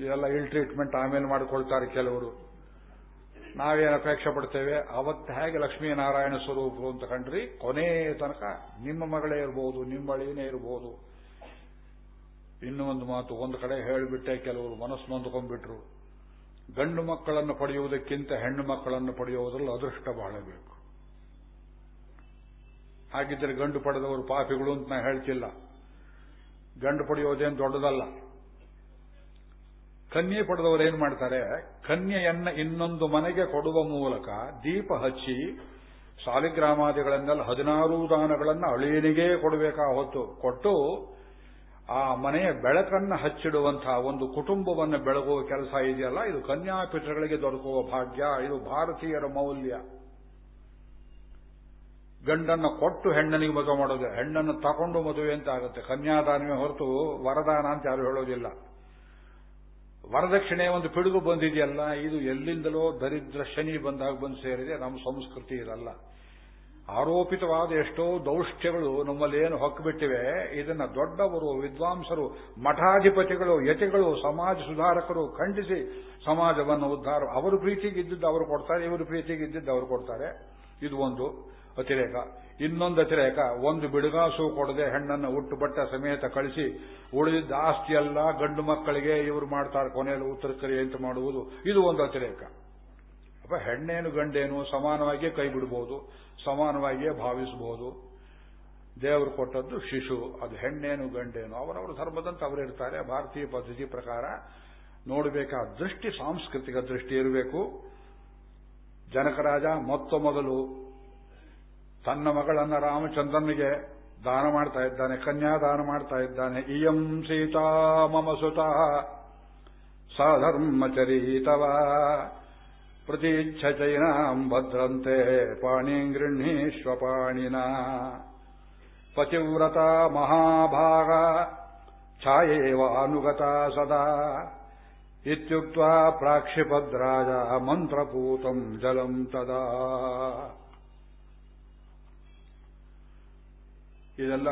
ಇದೆಲ್ಲ ಇಲ್ ಟ್ರೀಟ್ಮೆಂಟ್ ಆಮೇಲೆ ಮಾಡಿಕೊಳ್ತಾರೆ ಕೆಲವರು. ನಾವೇನು ಅಪೇಕ್ಷೆ ಪಡ್ತೇವೆ? ಅವತ್ತು ಹೇಗೆ ಲಕ್ಷ್ಮೀನಾರಾಯಣ ಸ್ವರೂಪರು ಅಂತ ಕಂಡ್ರಿ ಕೊನೆಯ ತನಕ ನಿಮ್ಮ ಮಗಳೇ ಇರಬಹುದು ನಿಮ್ಮ ಇರಬಹುದು ಇನ್ನೂ ಒಂದು ಮಾತು, ಒಂದು ಕಡೆ ಹೇಳಿಬಿಟ್ಟೆ ಕೆಲವರು, ಮನಸ್ಸು ನೊಂದ್ಕೊಂಡ್ಬಿಟ್ರು. ಗಂಡು ಮಕ್ಕಳನ್ನು ಪಡೆಯುವುದಕ್ಕಿಂತ ಹೆಣ್ಣು ಮಕ್ಕಳನ್ನು ಪಡೆಯುವುದರಲ್ಲಿ ಅದೃಷ್ಟ ಬಹಳ ಬೇಕು. ಹಾಗಿದ್ದರೆ ಗಂಡು ಪಡೆದವರು ಪಾಪಿಗಳು ಅಂತ ನಾ ಹೇಳ್ತಿಲ್ಲ. ಗಂಡು ಪಡೆಯೋದೇನು ದೊಡ್ಡದಲ್ಲ. ಕನ್ಯೆ ಪಡೆದವರು ಏನ್ ಮಾಡ್ತಾರೆ? ಕನ್ಯೆಯನ್ನ ಇನ್ನೊಂದು ಮನೆಗೆ ಕೊಡುವ ಮೂಲಕ ದೀಪ ಹಚ್ಚಿ ಸಾಲಿಗ್ರಾಮಾದಿಗಳನ್ನೆಲ್ಲ ಹದಿನಾರು ದಾನಗಳನ್ನು ಅಳಿಯನಿಗೇ ಕೊಡಬೇಕಾ ಹೊತ್ತು ಕೊಟ್ಟು ಆ ಮನೆಯ ಬೆಳಕನ್ನು ಹಚ್ಚಿಡುವಂತಹ ಒಂದು ಕುಟುಂಬವನ್ನು ಬೆಳಗುವ ಕೆಲಸ ಇದೆಯಲ್ಲ? ಇದು ಕನ್ಯಾಪಿತೃಗಳಿಗೆ ದೊರಕುವ ಭಾಗ್ಯ, ಇದು ಭಾರತೀಯರ ಮೌಲ್ಯ. ಗಂಡನ್ನ ಕೊಟ್ಟು ಹೆಣ್ಣನಿಗೆ ಮದುವೆ ಮಾಡೋದು, ಹೆಣ್ಣನ್ನು ತಗೊಂಡು ಮದುವೆ ಅಂತ ಆಗುತ್ತೆ. ಕನ್ಯಾದಾನವೇ ಹೊರತು ವರದಾನ ಅಂತ ಯಾರು ಹೇಳೋದಿಲ್ಲ. ವರದಕ್ಷಿಣೆ ಒಂದು ಪಿಡುಗು ಬಂದಿದೆಯಲ್ಲ, ಇದು ಎಲ್ಲಿಂದಲೋ ದರಿದ್ರ ಶನಿ ಬಂದಾಗ ಬಂದು ಸೇರಿದೆ, ನಮ್ಮ ಸಂಸ್ಕೃತಿ ಇದಲ್ಲ. ಆರೋಪಿತವಾದ ಎಷ್ಟೋ ದೌಷ್ಟ್ಯಗಳು ನಮ್ಮಲ್ಲಿ ಏನು ಹೊಕ್ಕಿಬಿಟ್ಟಿವೆ ಇದನ್ನ ದೊಡ್ಡವರು, ವಿದ್ವಾಂಸರು, ಮಠಾಧಿಪತಿಗಳು, ಯತಿಗಳು, ಸಮಾಜ ಸುಧಾರಕರು ಖಂಡಿಸಿ ಸಮಾಜವನ್ನು ಉದ್ಧಾರ ಅವರು ಪ್ರೀತಿಗೆ ಇದ್ದಿದ್ದು ಅವರು ಕೊಡ್ತಾರೆ, ಇವರು ಪ್ರೀತಿಗೆ ಇದ್ದಿದ್ದು ಅವರು ಕೊಡ್ತಾರೆ. ಇದು ಒಂದು ಅತಿರೇಕ. ಇನ್ನೊಂದು ಅತಿರೇಕ, ಒಂದು ಬಿಡುಗಾಸು ಕೊಡದೆ ಹೆಣ್ಣನ್ನು ಹುಟ್ಟು ಬಟ್ಟ ಸಮೇತ ಕಳಿಸಿ ಉಳಿದಿದ್ದ ಆಸ್ತಿಯೆಲ್ಲ ಗಂಡು ಮಕ್ಕಳಿಗೆ ಇವರು ಮಾಡ್ತಾರೆ, ಕೊನೆಯಲ್ಲಿ ಉತ್ತರ ಕರಿ ಅಂತ ಮಾಡುವುದು? ಇದು ಒಂದು ಅತಿರೇಕ. ಅಪ್ಪ ಹೆಣ್ಣೇನು ಗಂಡೇನು ಸಮಾನವಾಗಿಯೇ ಕೈ ಬಿಡಬಹುದು ಸಮಾನವಾಗಿಯೇ ಭಾವಿಸಬಹುದು ದೇವರು ಕೊಟ್ಟದ್ದು ಶಿಶು, ಅದು ಹೆಣ್ಣೇನು ಗಂಡೇನು, ಅವರವರ ಧರ್ಮದಂತ ಅವರಿರ್ತಾರೆ ಭಾರತೀಯ ಪದ್ಧತಿ ಪ್ರಕಾರ ನೋಡಬೇಕಾದ ದೃಷ್ಟಿ, ಸಾಂಸ್ಕೃತಿಕ ದೃಷ್ಟಿ ಇರಬೇಕು. ಜನಕರಾಜ ಮೊತ್ತ ಮೊದಲು ತನ್ನ ಮಗಳನ್ನ ರಾಮಚಂದ್ರನಿಗೆ ದಾನ ಮಾಡ್ತಾ ಇದ್ದಾನೆ, ಕನ್ಯಾ ದಾನ ಮಾಡ್ತಾ ಇದ್ದಾನೆ. ಇಯಂ ಸೀತಾ ಮಮ ಸುತ ಸಧರ್ಮಚರೀತವ ಪ್ರತೀಚ್ಛಚೈನಾಂ ಭದ್ರಂತೆ पाणिम् गृह्णीष्वपाणिना ಪತಿವ್ರತ ಮಹಾಭಾಗ, ಛಾಯೇವ ಸದಾ. ಇತ್ಯುಕ್ತ ಪ್ರಾಕ್ಷಿಪದ್ರಾಜ ಮಂತ್ರಪೂತಂ ಜಲಂ ತದಾ. ಇದೆಲ್ಲ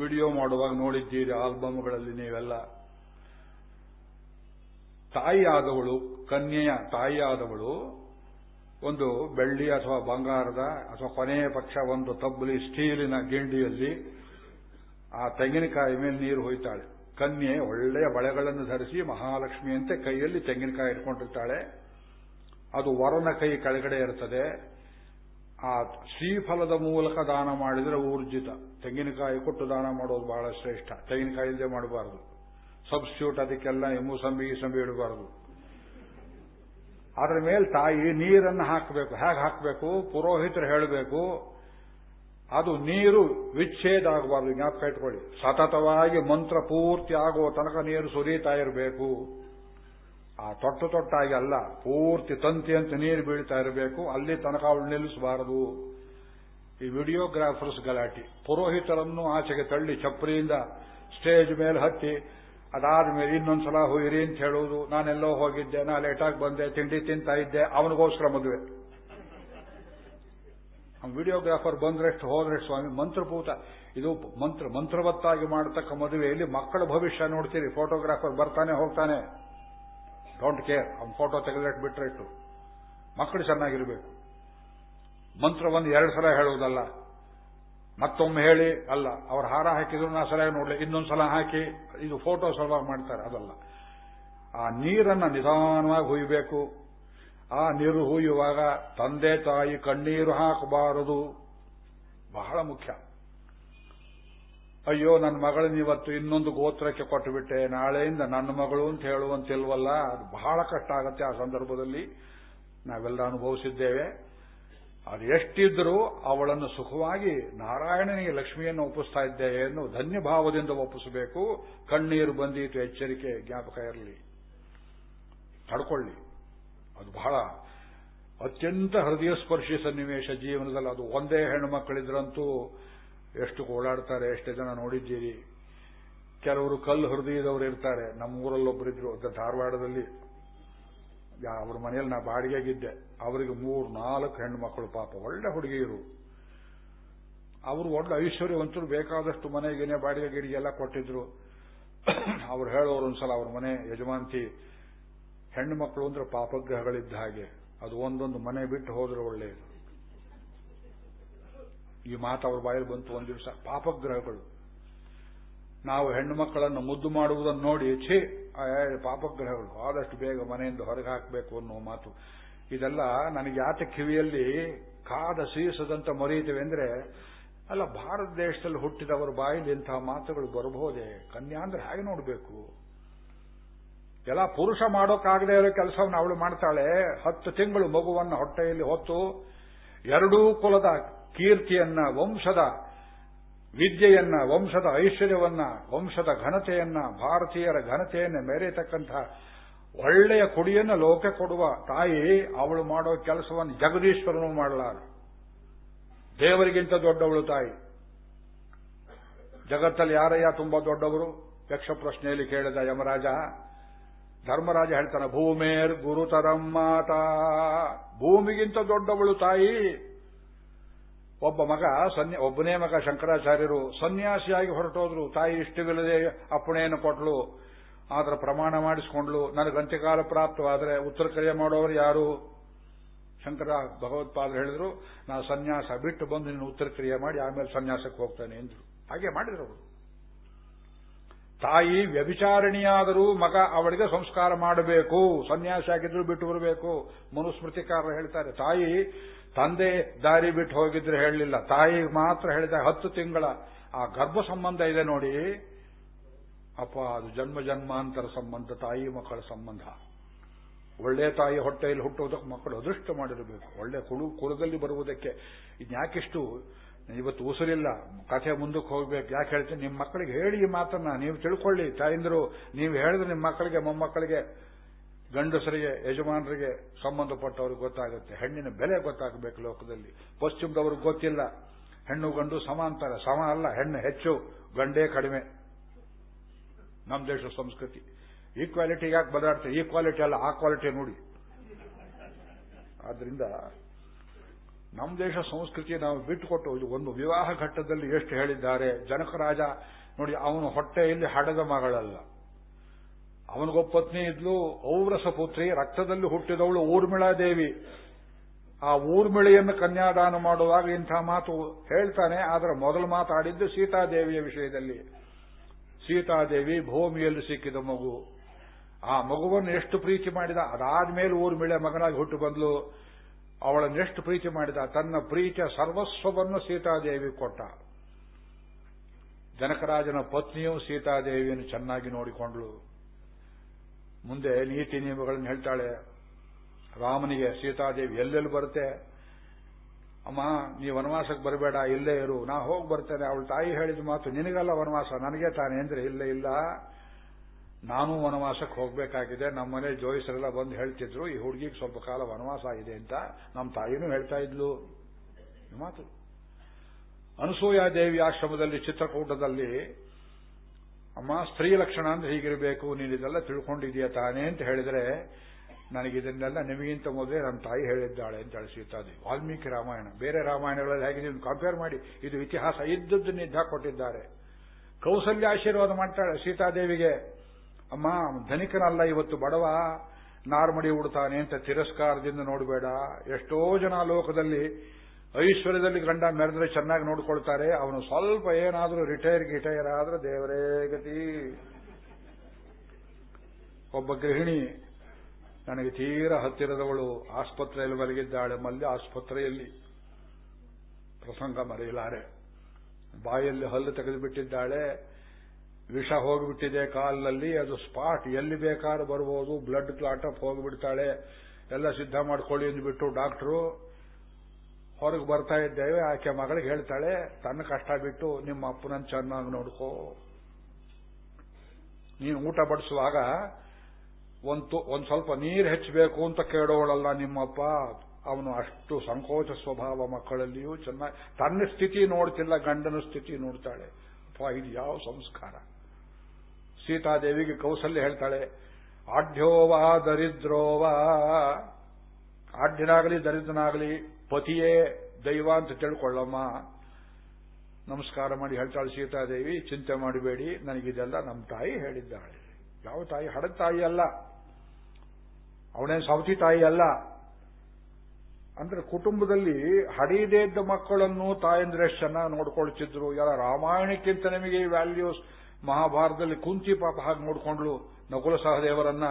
ವಿಡಿಯೋ ಮಾಡುವಾಗ ನೋಡಿದ್ದೀರಿ, ಆಲ್ಬಮ್ಗಳಲ್ಲಿ ನೀವೆಲ್ಲ. ತಾಯಿಯಾದವಳು, ಕನ್ಯೆಯ ತಾಯಿಯಾದವಳು, ಒಂದು ಬೆಳ್ಳಿ ಅಥವಾ ಬಂಗಾರದ ಅಥವಾ ಕೊನೆಯ ಪಕ್ಷ ಒಂದು ತಬ್ಬಲಿ ಸ್ಟೀಲಿನ ಗಿಂಡಿಯಲ್ಲಿ ಆ ತೆಂಗಿನಕಾಯಿ ಮೇಲೆ ನೀರು ಹೋಯ್ತಾಳೆ. ಕನ್ಯೆ ಒಳ್ಳೆಯ ಬಳೆಗಳನ್ನು ಧರಿಸಿ ಮಹಾಲಕ್ಷ್ಮಿಯಂತೆ ಕೈಯಲ್ಲಿ ತೆಂಗಿನಕಾಯಿ ಇಟ್ಕೊಂಡಿರ್ತಾಳೆ. ಅದು ವರನ ಕೈ ಕೆಳಗಡೆ ಇರ್ತದೆ. ಆ ಶ್ರೀಫಲದ ಮೂಲಕ ದಾನ ಮಾಡಿದರೆ ಊರ್ಜಿತ. ತೆಂಗಿನಕಾಯಿ ಕೊಟ್ಟು ದಾನ ಮಾಡೋದು ಬಹಳ ಶ್ರೇಷ್ಠ. ತೆಂಗಿನಕಾಯಿ ಇಲ್ಲದೆ ಮಾಡಬಾರದು. ಸಬ್ಸ್ಟ್ಯೂಟ್ ಅದಕ್ಕೆಲ್ಲ ಮೂಸಂಬಿ ಸಂಬಿ ಇಡಬಾರದು. ಅದರ ಮೇಲೆ ತಾಯಿ ನೀರನ್ನು ಹಾಕಬೇಕು. ಹೇಗೆ ಹಾಕಬೇಕು? ಪುರೋಹಿತರು ಹೇಳಬೇಕು, ಅದು ನೀರು ವಿಚ್ಛೇದ ಆಗಬಾರದು. ಜ್ಞಾಪಕ ಇಟ್ಕೊಳ್ಳಿ. ಸತತವಾಗಿ ಮಂತ್ರ ಪೂರ್ತಿ ಆಗುವ ತನಕ ನೀರು ಸುರಿತಾ ಇರಬೇಕು. ಆ ತೊಟ್ಟು ತೊಟ್ಟಾಗಿ ಅಲ್ಲ, ಪೂರ್ತಿ ತಂತಿ ಅಂತ ನೀರು ಬೀಳ್ತಾ ಇರಬೇಕು. ಅಲ್ಲಿ ತನಕ ಅವಳು ನಿಲ್ಲಿಸಬಾರದು. ಈ ವಿಡಿಯೋಗ್ರಾಫರ್ಸ್ ಗಲಾಟಿ. ಪುರೋಹಿತರನ್ನು ಆಚೆಗೆ ತಳ್ಳಿ, ಚಪ್ಪರಿಯಿಂದ ಸ್ಟೇಜ್ ಮೇಲೆ ಹತ್ತಿ ಅದಾದ ಮೇಲೆ ಇನ್ನೊಂದ್ಸಲ ಹೋಗಿರಿ ಅಂತ ಹೇಳುವುದು. ನಾನೆಲ್ಲೋ ಹೋಗಿದ್ದೆ, ನಾ ಲೇಟಾಗಿ ಬಂದೆ, ತಿಂಡಿ ತಿಂತಾ ಇದ್ದೆ, ಅವನಿಗೋಸ್ಕರ ಮದುವೆ. ವಿಡಿಯೋಗ್ರಾಫರ್ ಬಂದ್ರೆಷ್ಟು, ಹೋದ್ರೆಷ್ಟು ಸ್ವಾಮಿ ಮಂತ್ರಭೂತ ಇದು ಮಂತ್ರ, ಮಂತ್ರವತ್ತಾಗಿ ಮಾಡತಕ್ಕ ಮದುವೆಯಲ್ಲಿ ಮಕ್ಕಳ ಭವಿಷ್ಯ ನೋಡ್ತೀರಿ. ಫೋಟೋಗ್ರಾಫರ್ ಬರ್ತಾನೆ, ಹೋಗ್ತಾನೆ. ಡೋಂಟ್ ಕೇರ್ ಅವ್ನ ಫೋಟೋ ತೆಗೆದಿಟ್ಟು ಬಿಟ್ರೆ ಇಟ್ಟು. ಮಕ್ಕಳು ಚೆನ್ನಾಗಿರಬೇಕು. ಮಂತ್ರವನ್ನು ಎರಡು ಸಲ ಹೇಳುವುದಲ್ಲ. ಮತ್ತೊಮ್ಮೆ ಹೇಳಿ, ಅಲ್ಲ, ಅವ್ರ ಹಾರ ಹಾಕಿದ್ರು ನಾ ಸರಿಯಾಗಿ ನೋಡಲಿ, ಇನ್ನೊಂದು ಸಲ ಹಾಕಿ, ಇದು ಫೋಟೋ ಸಲುವಾಗಿ ಮಾಡ್ತಾರೆ, ಅದಲ್ಲ. ಆ ನೀರನ್ನು ನಿಧಾನವಾಗಿ ಹುಯ್ಯಬೇಕು ಆ ನೀರು ಹುಯ್ಯುವಾಗ ತಂದೆ ತಾಯಿ ಕಣ್ಣೀರು ಹಾಕಬಾರದು. ಬಹಳ ಮುಖ್ಯ. ಅಯ್ಯೋ ನನ್ನ ಮಗಳನ್ನ ಇವತ್ತು ಇನ್ನೊಂದು ಗೋತ್ರಕ್ಕೆ ಕೊಟ್ಟುಬಿಟ್ಟೆ, ನಾಳೆಯಿಂದ ನನ್ನ ಮಗಳು ಅಂತ ಹೇಳುವಂತಿಲ್ವಲ್ಲ? ಅದು ಬಹಳ ಕಷ್ಟ ಆಗುತ್ತೆ ಆ ಸಂದರ್ಭದಲ್ಲಿ. ನಾವೆಲ್ಲ ಅನುಭವಿಸಿದ್ದೇವೆ. ಅದು ಎಷ್ಟಿದ್ರೂ ಅವಳನ್ನು ಸುಖವಾಗಿ ನಾರಾಯಣನಿಗೆ ಲಕ್ಷ್ಮಿಯನ್ನು ಒಪ್ಪಿಸ್ತಾ ಇದ್ದೇವೆ ಎಂದು ಧನ್ಯಭಾವದಿಂದ ಒಪ್ಪಿಸಬೇಕು. ಕಣ್ಣೀರು ಬಂದೀತು, ಎಚ್ಚರಿಕೆ, ಜ್ಞಾಪಕ ಇರಲಿ. ತಡ್ಕೊಳ್ಳಿ. ಅದು ಬಹಳ ಅತ್ಯಂತ ಹೃದಯ ಸ್ಪರ್ಶಿ ಸನ್ನಿವೇಶ ಜೀವನದಲ್ಲಿ. ಅದು ಒಂದೇ ಹೆಣ್ಣು ಮಕ್ಕಳಿದ್ರಂತೂ ಎಷ್ಟು ಓಡಾಡ್ತಾರೆ, ಎಷ್ಟು ಜನ ನೋಡಿದ್ದೀರಿ. ಕೆಲವರು ಕಲ್ಲು ಹೃದಯದವರು ಇರ್ತಾರೆ. ನಮ್ಮ ಊರಲ್ಲೊಬ್ಬರಿದ್ರು ಧಾರವಾಡದಲ್ಲಿ ಅವ್ರ ಮನೆಯಲ್ಲಿ ನಾ ಬಾಡಿಗೆಗಿದ್ದೆ. ಅವರಿಗೆ ಮೂರು, ನಾಲ್ಕು ಹೆಣ್ಣು ಮಕ್ಕಳು ಪಾಪ, ಒಳ್ಳೆ ಹುಡುಗಿಯರು. ಅವರು ಒಳ್ಳೆ ಐಶ್ವರ್ಯವಂತರು, ಬೇಕಾದಷ್ಟು ಮನೆಗೇನೆ ಬಾಡಿಗೆ ಗಿಡಿಗೆ ಎಲ್ಲ ಕೊಟ್ಟಿದ್ರು. ಅವ್ರು ಹೇಳೋರು ಒಂದ್ಸಲ ಅವ್ರ ಮನೆ ಯಜಮಾಂತಿ ಹೆಣ್ಣು ಮಕ್ಕಳು ಅಂದ್ರೆ ಪಾಪಗ್ರಹಗಳಿದ್ದ ಹಾಗೆ, ಅದು ಒಂದೊಂದು ಮನೆ ಬಿಟ್ಟು ಹೋದ್ರೆ ಒಳ್ಳೆಯದು ಈ ಮಾತು ಅವ್ರ ಬಾಯಲ್ಲಿ ಬಂತು ಒಂದು ದಿವಸ. ಪಾಪಗ್ರಹಗಳು. ನಾವು ಹೆಣ್ಣು ಮಕ್ಕಳನ್ನು ಮುದ್ದು ಮಾಡುವುದನ್ನು ನೋಡಿ, ಛೇ ಪಾಪಗ್ರಹಗಳು ಆದಷ್ಟು ಬೇಗ ಮನೆಯಿಂದ ಹೊರಗೆ ಹಾಕಬೇಕು ಅನ್ನೋ ಮಾತು. ಇದೆಲ್ಲ ನನಗೆ ಯಾತ ಕಿವಿಯಲ್ಲಿ ಕಾದ ಸೀಸದಂತ ಮರೆಯುತ್ತೇವೆ ಅಂದ್ರೆ, ಅಲ್ಲ, ಭಾರತ ದೇಶದಲ್ಲಿ ಹುಟ್ಟಿದವರ ಬಾಯಲ್ಲಿ ಇಂತಹ ಮಾತುಗಳು ಬರಬಹುದೇ? ಕನ್ಯಾ ಅಂದ್ರೆ ಹಾಗೆ ನೋಡಬೇಕು? ಎಲ್ಲ ಪುರುಷ ಮಾಡೋಕ್ಕಾಗದೇ ಇರೋ ಕೆಲಸವನ್ನು ಅವಳು ಮಾಡ್ತಾಳೆ. ಹತ್ತು ತಿಂಗಳು ಮಗುವನ್ನ ಹೊಟ್ಟೆಯಲ್ಲಿ ಹೊತ್ತು ಎರಡೂ ಕುಲದ ಕೀರ್ತಿಯನ್ನ, ವಂಶದ ವಿದ್ಯೆಯನ್ನ, ವಂಶದ ಐಶ್ವರ್ಯವನ್ನ, ವಂಶದ ಘನತೆಯನ್ನ, ಭಾರತೀಯರ ಘನತೆಯನ್ನ ಮೆರೆಯತಕ್ಕಂಥ ಒಳ್ಳೆಯ ಕುಡಿಯನ್ನ ಲೋಕ ಕೊಡುವ ತಾಯಿ ಅವಳು ಮಾಡೋ ಕೆಲಸವನ್ನು ಜಗದೀಶ್ವರನು ಮಾಡಲಾರ. ದೇವರಿಗಿಂತ ದೊಡ್ಡವಳು ತಾಯಿ. ಜಗತ್ತಲ್ಲಿ ಯಾರಯ್ಯ ತುಂಬಾ ದೊಡ್ಡವರು? ಯಕ್ಷ ಪ್ರಶ್ನೆಯಲ್ಲಿ ಕೇಳಿದ ಯಮರಾಜ, ಧರ್ಮರಾಜ ಹೇಳ್ತಾನೆ, ಭೂಮೇರ್ ಗುರುತರಂ ಮಾತಾ. ಭೂಮಿಗಿಂತ ದೊಡ್ಡವಳು ತಾಯಿ. ಒಬ್ಬ ಮಗ ಸನ್ಯ, ಒಬ್ಬನೇ ಮಗ ಶಂಕರಾಚಾರ್ಯರು ಸನ್ಯಾಸಿಯಾಗಿ ಹೊರಟೋದ್ರು. ತಾಯಿ ಇಷ್ಟವಿಲ್ಲದೆ ಅಪ್ಪಣೆಯನ್ನು ಕೊಟ್ಲು, ಆದ್ರ ಪ್ರಮಾಣ ಮಾಡಿಸಿಕೊಂಡ್ಲು. ನನಗೆ ಅಂತ್ಯಕಾಲ ಪ್ರಾಪ್ತವಾದರೆ ಉತ್ತರ ಕ್ರಿಯೆ ಮಾಡೋರು ಯಾರು? ಶಂಕರ ಭಗವತ್ಪಾದರು ಹೇಳಿದ್ರು, ನಾ ಸನ್ಯಾಸ ಬಿಟ್ಟು ಬಂದು ನಿನ್ನ ಉತ್ತರ ಕ್ರಿಯೆ ಮಾಡಿ ಆಮೇಲೆ ಸನ್ಯಾಸಕ್ಕೆ ಹೋಗ್ತಾನೆ ಎಂದ್ರು. ಹಾಗೆ ಮಾಡಿದ್ರು ಅವರು. ತಾಯಿ ವ್ಯಭಿಚಾರಣಿಯಾದರೂ ಮಗ ಅವಳಿಗೆ ಸಂಸ್ಕಾರ ಮಾಡಬೇಕು ಸನ್ಯಾಸಿ ಆಗಿದ್ರು ಬಿಟ್ಟು ಬರಬೇಕು. ಮನುಸ್ಮೃತಿಕಾರರು ಹೇಳ್ತಾರೆ, ತಾಯಿ ತಂದೆ ದಾರಿ ಬಿಟ್ಟು ಹೋಗಿದ್ರೆ ಹೇಳಲಿಲ್ಲ. ತಾಯಿ ಮಾತ್ರ ಹೇಳಿದ ಹತ್ತು ತಿಂಗಳ. ಆ ಗರ್ಭ ಸಂಬಂಧ ಇದೆ ನೋಡಿ. ಅಪ್ಪ, ಅದು ಜನ್ಮ ಜನ್ಮಾಂತರ ಸಂಬಂಧ, ತಾಯಿ ಮಕ್ಕಳ ಸಂಬಂಧ. ಒಳ್ಳೆ ತಾಯಿ ಹೊಟ್ಟೆಯಲ್ಲಿ ಹುಟ್ಟುವುದಕ್ಕೆ ಮಕ್ಕಳು ಅದೃಷ್ಟ ಮಾಡಿರಬೇಕು. ಒಳ್ಳೆ ಕುಳು, ಕುಲದಲ್ಲಿ ಬರುವುದಕ್ಕೆ. ಇದ್ಯಾಕಿಷ್ಟು ಇವತ್ತು ಉಸಿರಿಲ್ಲ. ಕಥೆ ಮುಂದಕ್ಕೆ ಹೋಗ್ಬೇಕು. ಯಾಕೆ ಹೇಳ್ತೀನಿ? ನಿಮ್ಮ ಮಕ್ಕಳಿಗೆ ಹೇಳಿ ಈ ಮಾತನ್ನ. ನೀವು ತಿಳ್ಕೊಳ್ಳಿ ತಾಯಿಂದರು. ನೀವು ಹೇಳಿದ್ರೆ ನಿಮ್ಮ ಮಕ್ಕಳಿಗೆ, ಮೊಮ್ಮಕ್ಕಳಿಗೆ ಗಂಡಸರಿಗೆ, ಯಜಮಾನರಿಗೆ ಸಂಬಂಧಪಟ್ಟವ್ರಿಗೆ ಗೊತ್ತಾಗುತ್ತೆ. ಹೆಣ್ಣಿನ ಬೆಲೆ ಗೊತ್ತಾಗಬೇಕು ಲೋಕದಲ್ಲಿ. ಪಶ್ಚಿಮದವ್ರಿಗೆ ಗೊತ್ತಿಲ್ಲ. ಹೆಣ್ಣು ಗಂಡು ಸಮಾಂತರ. ಸಮ ಅಲ್ಲ, ಹೆಣ್ಣು ಹೆಚ್ಚು, ಗಂಡೇ ಕಡಿಮೆ. ನಮ್ಮ ದೇಶ ಸಂಸ್ಕೃತಿ. ಈಕ್ವಾಲಿಟಿ ಯಾಕೆ ಬದಲಾಡ್ತಾರೆ ಈಕ್ವಾಲಿಟಿ ಅಲ್ಲ, ಆ ಕ್ವಾಲಿಟಿ ನೋಡಿ. ಆದ್ರಿಂದ ನಮ್ಮ ದೇಶ ಸಂಸ್ಕೃತಿ ನಾವು ಬಿಟ್ಟುಕೊಟ್ಟು ಒಂದು ವಿವಾಹ ಘಟ್ಟದಲ್ಲಿ ಎಷ್ಟು ಹೇಳಿದ್ದಾರೆ. ಜನಕರಾಜ, ನೋಡಿ, ಅವನು ಹೊಟ್ಟೆಯಲ್ಲಿ ಹಡದ ಮಗಳಲ್ಲ. ಅವನಿಗೊಬ್ಬ ಪತ್ನಿ ಇದ್ಲು ಔರಸ ಪುತ್ರಿ, ರಕ್ತದಲ್ಲಿ ಹುಟ್ಟಿದವಳು ಊರ್ಮಿಳಾದೇವಿ ಆ ಊರ್ಮಿಳೆಯನ್ನು ಕನ್ಯಾದಾನ ಮಾಡುವಾಗ ಇಂಥ ಮಾತು ಹೇಳ್ತಾನೆ, ಆದರೆ ಮೊದಲು ಮಾತಾಡಿದ್ದು ಸೀತಾದೇವಿಯ ವಿಷಯದಲ್ಲಿ. ಸೀತಾದೇವಿ ಭೂಮಿಯಲ್ಲಿ ಸಿಕ್ಕಿದ ಮಗು. ಆ ಮಗುವನ್ನು ಎಷ್ಟು ಪ್ರೀತಿ ಮಾಡಿದ, ಅದಾದ್ಮೇಲೆ ಊರ್ಮಿಳೆ ಮಗನಾಗಿ ಹುಟ್ಟು ಬಂದ್ಲು. ಅವಳನ್ನು ಎಷ್ಟು ಪ್ರೀತಿ ಮಾಡಿದ, ತನ್ನ ಪ್ರೀತಿಯ ಸರ್ವಸ್ವವನ್ನು ಸೀತಾದೇವಿ ಕೊಟ್ಟ. ಜನಕರಾಜನ ಪತ್ನಿಯು ಸೀತಾದೇವಿಯನ್ನು ಚೆನ್ನಾಗಿ ನೋಡಿಕೊಂಡ್ಳು. ಮುಂದೆ ನೀತಿ ನಿಯಮಗಳನ್ನು ಹೇಳ್ತಾಳೆ. ರಾಮನಿಗೆ ಸೀತಾದೇವಿ ಎಲ್ಲೆಲ್ಲಿ ಬರುತ್ತೆ? ಅಮ್ಮ, ನೀ ವನವಾಸಕ್ಕೆ ಬರಬೇಡ, ಇಲ್ಲೇ ಇರು. ನಾ ಹೋಗಿ ಬರ್ತೇನೆ. ಅವಳು ತಾಯಿ ಹೇಳಿದ ಮಾತು ನಿನಗಲ್ಲ ವನವಾಸ? ನನಗೆ ತಾನೆ. ಅಂದ್ರೆ ಇಲ್ಲ ಇಲ್ಲ. ನಾನು ವನವಾಸಕ್ಕೆ ಹೋಗಬೇಕಾಗಿದೆ. ನಮ್ಮ ಮನೆ ಜೋಯಿಸರೆಲ್ಲ ಬಂದು ಹೇಳ್ತಿದ್ರು. ಈ ಹುಡುಗಿಗೆ ಸ್ವಲ್ಪ ಕಾಲ ವನವಾಸ ಇದೆ ಅಂತ ನಮ್ಮ ತಾಯಿನೂ ಹೇಳ್ತಾ ಇದ್ಲು. ಮಾತು. ಅನಸೂಯಾದೇವಿ ಆಶ್ರಮದಲ್ಲಿ ಚಿತ್ರಕೂಟದಲ್ಲಿ ಅಮ್ಮ, ಸ್ತ್ರೀ ಲಕ್ಷಣ ಅಂದ್ರೆ ಹೀಗಿರಬೇಕು, ನೀನು ಇದೆಲ್ಲ ತಿಳ್ಕೊಂಡಿದೀಯ ತಾನೇ ಅಂತ ಹೇಳಿದ್ರೆ ನನಗಿದನ್ನೆಲ್ಲ ನಿಮಗಿಂತ ಮೊದಲೇ ನಮ್ಮ ತಾಯಿ ಹೇಳಿದ್ದಾಳೆ ಅಂತ ಹೇಳಿ ಸೀತಾದೇವಿ ವಾಲ್ಮೀಕಿ ರಾಮಾಯಣ. ಬೇರೆ ರಾಮಾಯಣಗಳಲ್ಲಿ ಹೇಗೆ ನೀವು ಕಂಪೇರ್ ಮಾಡಿ, ಇದು ಇತಿಹಾಸ ಇದ್ದದ್ದು ನಿದ್ದ ಕೊಟ್ಟಿದ್ದಾರೆ. ಕೌಸಲ್ಯ ಆಶೀರ್ವಾದ ಮಾಡ್ತಾಳೆ ಸೀತಾದೇವಿಗೆ ಅಮ್ಮ, ಧನಿಕನಲ್ಲ ಇವತ್ತು ಬಡವ, ನಾರ್ಮಡಿ ಉಡ್ತಾನೆ ಅಂತ ತಿರಸ್ಕಾರದಿಂದ ನೋಡಬೇಡ. ಎಷ್ಟೋ ಜನ ಲೋಕದಲ್ಲಿ ಐಶ್ವರ್ಯದಲ್ಲಿ ಗಂಡ ಮೆರೆದ್ರೆ ಚೆನ್ನಾಗಿ ನೋಡ್ಕೊಳ್ತಾರೆ, ಅವನು ಸ್ವಲ್ಪ ಏನಾದರೂ ರಿಟೈರ್ ಗಿಟೈರ್ ಆದ್ರೆ ದೇವರೇ ಗತಿ. ಒಬ್ಬ ಗೃಹಿಣಿ ನನಗೆ ತೀರ ಹತ್ತಿರದವಳು, ಆಸ್ಪತ್ರೆಯಲ್ಲಿ ಮಲಗಿದ್ದಾಳೆ, ಮಲ್ಯ ಆಸ್ಪತ್ರೆಯಲ್ಲಿ. ಪ್ರಸಂಗ ಮರೆಯಲಾರೆ. ಬಾಯಲ್ಲಿ ಹಲ್ಲು ತೆಗೆದು ಬಿಟ್ಟಿದ್ದಾಳೆ ವಿಷ ಹೋಗಿಬಿಟ್ಟಿದೆ ಕಾಲಿನಲ್ಲಿ, ಅದು ಸ್ಪಾಟ್ ಎಲ್ಲಿ ಬೇಕಾದ್ರೂ ಬರ್ಬೋದು ಬ್ಲಡ್ ಕ್ಲಾಟ್ ಅಪ್ ಹೋಗಿಬಿಡ್ತಾಳೆ. ಎಲ್ಲ ಸಿದ್ಧ ಮಾಡ್ಕೊಳ್ಳಿ ಅಂದ್ಬಿಟ್ಟು ಡಾಕ್ಟರು ಹೊರಗೆ ಬರ್ತಾ ಇದ್ದೇವೆ, ಆಕೆ ಮಗಳಿಗೆ ಹೇಳ್ತಾಳೆ, ತನ್ನ ಕಷ್ಟ ಬಿಟ್ಟು ನಿಮ್ಮ ಅಪ್ಪನ ಚೆನ್ನಾಗಿ ನೋಡ್ಕೋ. ನೀನು ಊಟ ಬಡಿಸುವಾಗ ಒಂದು ಒಂದ್ ಸ್ವಲ್ಪ ನೀರು ಹೆಚ್ಚಬೇಕು ಅಂತ ಕೇಳೋಳಲ್ಲ ನಿಮ್ಮಪ್ಪ. ಅವನು ಅಷ್ಟು ಸಂಕೋಚ ಸ್ವಭಾವ ಮಕ್ಕಳಲ್ಲಿಯೂ ಚೆನ್ನಾಗಿ ತನ್ನ ಸ್ಥಿತಿ ನೋಡ್ತಿಲ್ಲ, ಗಂಡನ ಸ್ಥಿತಿ ನೋಡ್ತಾಳೆ. ಅಪ್ಪ, ಇದು ಯಾವ ಸಂಸ್ಕಾರ? ಸೀತಾದೇವಿಗೆ ಕೌಸಲ್ಯ ಹೇಳ್ತಾಳೆ, ಆಢ್ಯೋವಾ ದರಿದ್ರೋವಾ. ಆಢ್ಯನಾಗಲಿ, ದರಿದ್ರನಾಗಲಿ ಪತಿಯೇ ದೈವ ಅಂತ ತಿಳ್ಕೊಳ್ಳಮ್ಮ. ನಮಸ್ಕಾರ ಮಾಡಿ ಹೇಳ್ತಾಳೆ ಸೀತಾದೇವಿ, ಚಿಂತೆ ಮಾಡಬೇಡಿ, ನನಗಿದೆಲ್ಲ ನಮ್ಮ ತಾಯಿ ಹೇಳಿದ್ದಾಳೆ. ಯಾವ ತಾಯಿ? ಹಡದ ತಾಯಿ ಅಲ್ಲ. ಅವನೇ ಸೌತಿ ತಾಯಿ ಅಲ್ಲ. ಅಂದ್ರೆ ಕುಟುಂಬದಲ್ಲಿ ಹಡೀದೇ ಇದ್ದ ಮಕ್ಕಳನ್ನು ತಾಯಂದ್ರೆ ಎಷ್ಟು ಚೆನ್ನಾಗಿ ನೋಡ್ಕೊಳ್ತಿದ್ರು. ಎಲ್ಲ ರಾಮಾಯಣಕ್ಕಿಂತ ನಿಮಗೆ ವ್ಯಾಲ್ಯೂಸ್ ಮಹಾಭಾರತದಲ್ಲಿ ಕುಂತಿ ಪಾಪ ಹಾಗೆ ನೋಡಿಕೊಂಡ್ಲು ನಕುಲ ಸಹದೇವರನ್ನ.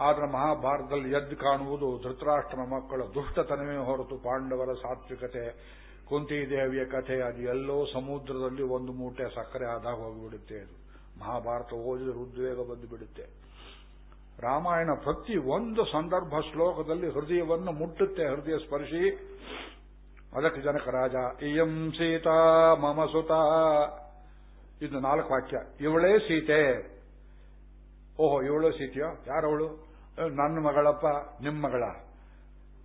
ಆದ್ರೆ ಮಹಾಭಾರತದಲ್ಲಿ ಎದ್ದು ಕಾಣುವುದು ಧೃತರಾಷ್ಟ್ರನ ಮಕ್ಕಳ ದುಷ್ಟತನವೇ ಹೊರತು ಪಾಂಡವರ ಸಾತ್ವಿಕತೆ, ಕುಂತಿದೇವಿಯ ಕಥೆ, ಅದು ಎಲ್ಲೋ ಸಮುದ್ರದಲ್ಲಿ ಒಂದು ಮೂಟೆ ಸಕ್ಕರೆ ಆದಾಗ ಹೋಗಿಬಿಡುತ್ತೆ ಅದು. ಮಹಾಭಾರತ ಓದಿದ್ರೆ ಉದ್ವೇಗ ಬಂದು ಬಿಡುತ್ತೆ. ರಾಮಾಯಣ ಪ್ರತಿ ಒಂದು ಸಂದರ್ಭ ಶ್ಲೋಕದಲ್ಲಿ ಹೃದಯವನ್ನು ಮುಟ್ಟುತ್ತೆ, ಹೃದಯ ಸ್ಪರ್ಶಿ. ಅದಕ್ಕೆ ಜನಕ ರಾಜ, ಇಯಂ ಸೀತಾ ಮಮ ಸುತ. ಇದು ನಾಲ್ಕು ವಾಕ್ಯ. ಇವಳೇ ಸೀತೆ. ಓಹೋ, ಇವಳು ಯಾರು ಯಾರವಳು? ನನ್ನ ಮಗಳಪ್ಪ ನಿಮ್ಮ ಮಗಳ.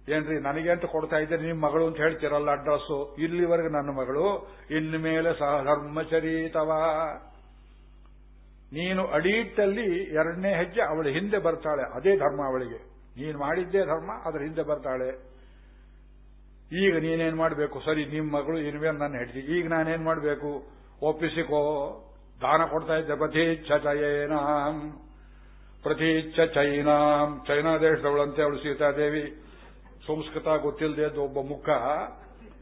ಏನ್ರಿ ನನಗೆ ಅಂತ ಕೊಡ್ತಾ ಇದ್ದೀರಿ? ನಿಮ್ಮ ಮಗಳು ಅಂತ ಹೇಳ್ತೀರಲ್ಲ ಅಡ್ರೆಸ್ಸು? ಇಲ್ಲಿವರೆಗೆ ನನ್ನ ಮಗಳು ಇನ್ನು ಮೇಲೆ ಸಹ ಧರ್ಮಚರೀತವ. ನೀನು ಅಡೀಟಲ್ಲಿ ಎರಡನೇ ಹೆಜ್ಜೆ ಅವಳು ಹಿಂದೆ ಬರ್ತಾಳೆ, ಅದೇ ಧರ್ಮ ಅವಳಿಗೆ. ನೀನು ಮಾಡಿದ್ದೇ ಧರ್ಮ, ಅದರ ಹಿಂದೆ ಬರ್ತಾಳೆ. ಈಗ ನೀನೇನ್ ಮಾಡಬೇಕು? ಸರಿ ನಿಮ್ಮ ಮಗಳು ಇನ್ಮೇಲೆ ನನ್ನ ಹೆಡ್ತಿ. ಈಗ ನಾನೇನ್ ಮಾಡಬೇಕು? ಒಪ್ಪಿಸಿಕೋ. ದಾನ ಕೊಡ್ತಾ ಇದ್ದೆ ಚಯೇನಾಂ ಪ್ರತೀಚ್ಛ ಚೈನಾಂ. ಚೈನಾ ದೇಶದವಳಂತೆ ಅವಳು ಸೀತಾದೇವಿ ಸಂಸ್ಕೃತ ಗೊತ್ತಿಲ್ಲದೆ ಒಬ್ಬ ಮುಖ.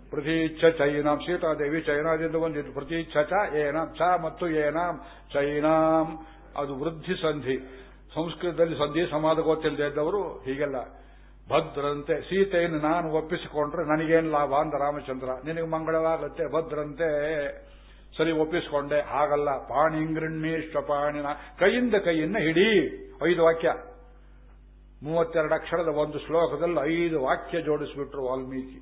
ಪ್ರತೀಚ್ಛ ಚೈನಾಂ. ಸೀತಾದೇವಿ ಚೈನಾದಿಂದ ಬಂದಿದ್ದು. ಪ್ರತೀಚ್ಛ ಚ, ಏನಾಂ. ಚ ಮತ್ತು ಏನಾಂ. ಚೈನಾಂ. ಅದು ವೃದ್ಧಿ ಸಂಧಿ. ಸಂಸ್ಕೃತದಲ್ಲಿ ಸಂಧಿ ಸಮಾಧ ಗೊತ್ತಿಲ್ಲದೆ ಇದ್ದವರು ಹೀಗೆಲ್ಲ. ಭದ್ರಂತೆ. ಸೀತೆಯನ್ನು ನಾನು ಒಪ್ಪಿಸಿಕೊಂಡ್ರೆ ನನಗೇನು ಲಾಭ? ಅಂದ ರಾಮಚಂದ್ರ. ನಿನಗೆ ಮಂಗಳವಾಗತ್ತೆ. ಭದ್ರಂತೆ. ಸರಿ ಒಪ್ಪಿಸಿಕೊಂಡೆ ಹಾಗಲ್ಲ ಪಾಣಿಂಗೃಣ್ಣೀಷ್ಟ ಪಾಣಿನ ಕೈಯಿಂದ ಕೈಯನ್ನ ಹಿಡಿ. ಐದು ವಾಕ್ಯ. ಮೂವತ್ತೆರಡು ಅಕ್ಷರದ ಒಂದು ಶ್ಲೋಕದಲ್ಲಿ ಐದು ವಾಕ್ಯ ಜೋಡಿಸಿಬಿಟ್ರು ವಾಲ್ಮೀಕಿ.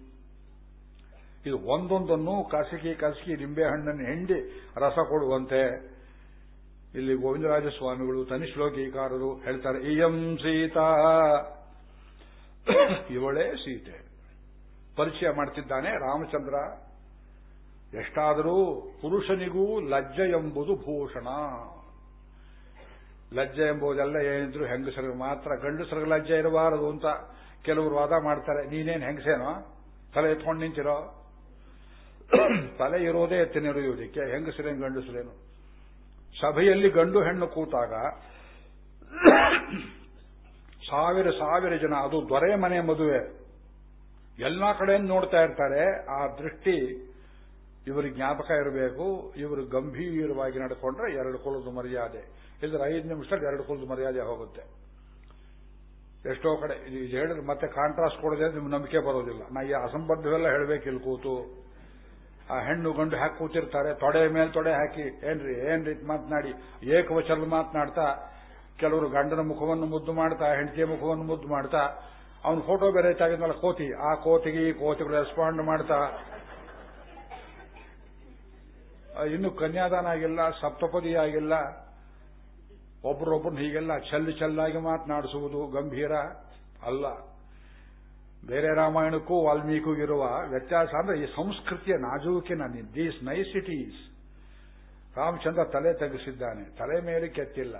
ಇದು ಒಂದೊಂದನ್ನು ಕಸಕಿ ಕಸಕಿ ನಿಂಬೆಹಣ್ಣನ್ನು ಹೆಂಡಿ ರಸ ಕೊಡುವಂತೆ ಇಲ್ಲಿ ಗೋವಿಂದರಾಜ ಸ್ವಾಮಿಗಳು ತನಿ ಶ್ಲೋಕೀಕಾರರು ಹೇಳ್ತಾರೆ, ಇಯಂ ಸೀತಾ. ಇವಳೇ ಸೀತೆ. ಪರಿಚಯ ಮಾಡ್ತಿದ್ದಾನೆ ರಾಮಚಂದ್ರ. ಎಷ್ಟಾದರೂ ಪುರುಷನಿಗೂ ಲಜ್ಜೆ ಎಂಬುದು ಭೂಷಣ. ಲಜ್ಜೆ ಎಂಬುದೆಲ್ಲ ಏನಿದ್ರು ಹೆಂಗಸರಿಗೆ ಮಾತ್ರ. ಗಂಡಸರಿಗೆ ಲಜ್ಜ ಇರಬಾರದು ಅಂತ ಕೆಲವರು ವಾದ ಮಾಡ್ತಾರೆ. ನೀನೇನು ಹೆಂಗಸೇನೋ? ತಲೆ ಎತ್ಕೊಂಡು ನಿಂತಿರೋ? ತಲೆ ಇರೋದೇ ಎತ್ತಿನಿರುವುದಕ್ಕೆ ಹೆಂಗಸರೇನು, ಗಂಡಸರೇನು? ಸಭೆಯಲ್ಲಿ ಗಂಡು ಹೆಣ್ಣು ಕೂತಾಗ ಸಾವಿರ ಸಾವಿರ ಜನ, ಅದು ದೊರೆ ಮನೆ ಮದುವೆ. ಎಲ್ಲಾ ಕಡೆಯಿಂದ ನೋಡ್ತಾ ಇರ್ತಾರೆ. ಆ ದೃಷ್ಟಿ ಇವರಿಗೆ ಜ್ಞಾಪಕ ಇರಬೇಕು, ಇವರು ಗಂಭೀರವಾಗಿ ನಡ್ಕೊಂಡ್ರೆ ಎರಡು ಕುಲದ ಮರ್ಯಾದೆ. ಇಲ್ಲದ್ರೆ ಐದು ನಿಮಿಷದಲ್ಲಿ ಎರಡು ಕುಲದ ಮರ್ಯಾದೆ ಹೋಗುತ್ತೆ. ಎಷ್ಟೋ ಕಡೆ, ಇದು ಹೇಳಿದ್ರೆ ಮತ್ತೆ ಕಾಂಟ್ರಾಸ್ಟ್ ಕೊಡದೆ ನಿಮ್ಗೆ ನಂಬಿಕೆ ಬರೋದಿಲ್ಲ. ನಾ ಈ ಅಸಂಬದ್ಧವೆಲ್ಲ ಇಲ್ಲಿ ಕೂತು. ಆ ಹೆಣ್ಣು ಗಂಡು ಹಾಕಿ ಕೂತಿರ್ತಾರೆ, ತೊಡೆ ಮೇಲೆ ತೊಡೆ ಹಾಕಿ, ಏನ್ರಿ ಏನ್ರಿ ಮಾತನಾಡಿ? ಏಕವಚನ ಮಾತನಾಡ್ತಾ? ಕೆಲವರು ಗಂಡನ ಮುಖವನ್ನು ಮುದ್ದು ಮಾಡ್ತಾ, ಹೆಂಡತಿಯ ಮುಖವನ್ನು ಮುದ್ದು ಮಾಡ್ತಾ, ಅವನ ಫೋಟೋ ಬೇರೆ ತೆಗೆದ್ಮೇಲೆ ಕೋತಿ, ಆ ಕೋತಿಗೆ ಈ ಕೋತಿಗಳು ರೆಸ್ಪಾಂಡ್ ಮಾಡ್ತಾ ಇನ್ನು ಕನ್ಯಾದಾನ ಆಗಿಲ್ಲ ಸಪ್ತಪದಿ ಆಗಿಲ್ಲ ಒಬ್ಬರೊಬ್ಬರನ್ನ ಹೀಗೆಲ್ಲ ಚೆಲ್ಲು ಚೆಲ್ಲಾಗಿ ಮಾತನಾಡಿಸುವುದು ಗಂಭೀರ ಅಲ್ಲ. ಬೇರೆ ರಾಮಾಯಣಕ್ಕೂ ವಾಲ್ಮೀಕಿಗೂ ಇರುವ ವ್ಯತ್ಯಾಸ ಅಂದ್ರೆ ಈ ಸಂಸ್ಕೃತಿಯ ನಾಜೂಕಿನ ದೀಸ್ ನೈಸಿಟೀಸ್ ರಾಮಚಂದ್ರ ತಲೆ ತಗ್ಗಿಸಿದ್ದಾನೆ ತಲೆ ಮೇಲೆ ಕೆತ್ತಿಲ್ಲ.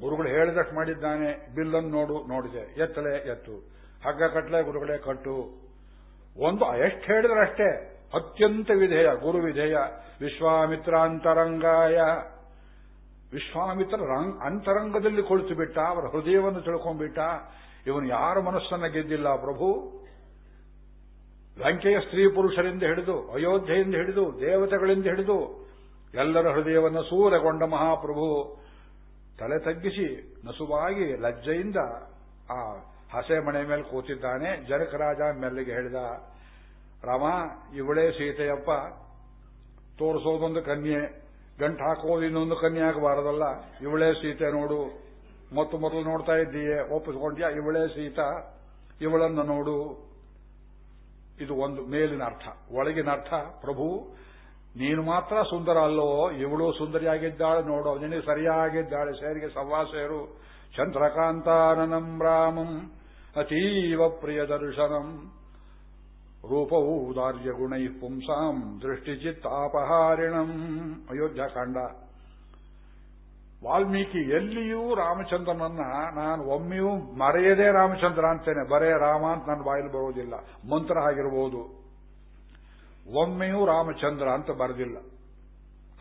ಗುರುಗಳು ಹೇಳಿದಷ್ಟು ಮಾಡಿದ್ದಾನೆ, ಬಿಲ್ಲನ್ನು ನೋಡು, ನೋಡಿದೆ, ಎತ್ತಲೆ ಎತ್ತು. ಹಗ್ಗ ಕಟ್ಲೆ ಗುರುಗಳೇ ಕಟ್ಟು. ಒಂದು, ಎಷ್ಟು ಹೇಳಿದ್ರೆ ಅಷ್ಟೇ ಅತ್ಯಂತ ವಿಧೇಯ ಗುರು ವಿಧೇಯ ವಿಶ್ವಾಮಿತ್ರಾಂತರಂಗಾಯ. ವಿಶ್ವಾಮಿತ್ರ ಅಂತರಂಗದಲ್ಲಿ ಕುಳಿತು ಬಿಟ್ಟ ಅವರ ಹೃದಯವನ್ನು ತಿಳ್ಕೊಂಡ್ಬಿಟ್ಟ, ಇವನು ಯಾರ ಮನಸ್ಸನ್ನ ಗೆದ್ದಿಲ್ಲ ಪ್ರಭು. ಲಂಕೆಯ ಸ್ತ್ರೀ ಪುರುಷರಿಂದ ಹಿಡಿದು, ಅಯೋಧ್ಯೆಯಿಂದ ಹಿಡಿದು, ದೇವತೆಗಳಿಂದ ಹಿಡಿದು, ಎಲ್ಲರ ಹೃದಯವನ್ನು ಸೂರಗೊಂಡ ಮಹಾಪ್ರಭು. ತಲೆ ತಗ್ಗಿಸಿ, ನಸುವಾಗಿ, ಲಜ್ಜೆಯಿಂದ ಆ ಹಸೆ ಮನೆ ಮೇಲೆ ಕೂತಿದ್ದಾನೆ. ಜನಕರಾಜ ಮೆಲ್ಲಿಗೆ ಹೇಳಿದ ರಾಮ, ಇವಳೇ ಸೀತೆಯಪ್ಪ. ತೋರಿಸೋದೊಂದು ಕನ್ಯೆ ಗಂಟು ಹಾಕೋದು ಇನ್ನೊಂದು ಕನ್ಯೆ ಆಗಬಾರದಲ್ಲ. ಇವಳೇ ಸೀತೆ ನೋಡು. ಮತ್ತು ಮೊದಲು ನೋಡ್ತಾ ಇದ್ದೀಯೇ, ಒಪ್ಪಿಸ್ಕೊಂಡ್ಯಾ? ಇವಳೇ ಸೀತಾ, ಇವಳನ್ನು ನೋಡು. ಇದು ಒಂದು ಮೇಲಿನ ಅರ್ಥ. ಒಳಗಿನ ಅರ್ಥ, ಪ್ರಭು, ನೀನು ಮಾತ್ರ ಸುಂದರ ಅಲ್ಲೋ? ಇವಳು ಸುಂದರಿಯಾಗಿದ್ದಾಳೆ ನೋಡು. ನಿನಗೆ ಸರಿಯಾಗಿದ್ದಾಳೆ. ಸೇರಿಗೆ ಸವಾಸೇರು ಚಂದ್ರಕಾಂತಾನನಂ ರಾಮಂ, ಅತೀವ ಪ್ರಿಯ ದರ್ಶನಂ. ರೂಪವು ದಾರ್ಯ ಗುಣೈ ಪುಂಸಾಂ ದೃಷ್ಟಿಚಿತ್ತಾಪಹಾರಿಣಂ ಅಯೋಧ್ಯಾಕಾಂಡ ವಾಲ್ಮೀಕಿ ಎಲ್ಲಿಯೂ ರಾಮಚಂದ್ರನನ್ನ ನಾನು ಒಮ್ಮೆಯೂ ಮರೆಯದೇ ರಾಮಚಂದ್ರ ಅಂತೇನೆ. ಬರೇ ರಾಮ ಅಂತ ನನ್ನ ಬಾಯಲ್ಲಿ ಬರೋದಿಲ್ಲ. ಮಂತ್ರ ಆಗಿರಬಹುದು ಒಮ್ಮೆಯೂ ರಾಮಚಂದ್ರ ಅಂತ ಬರೆದಿಲ್ಲ.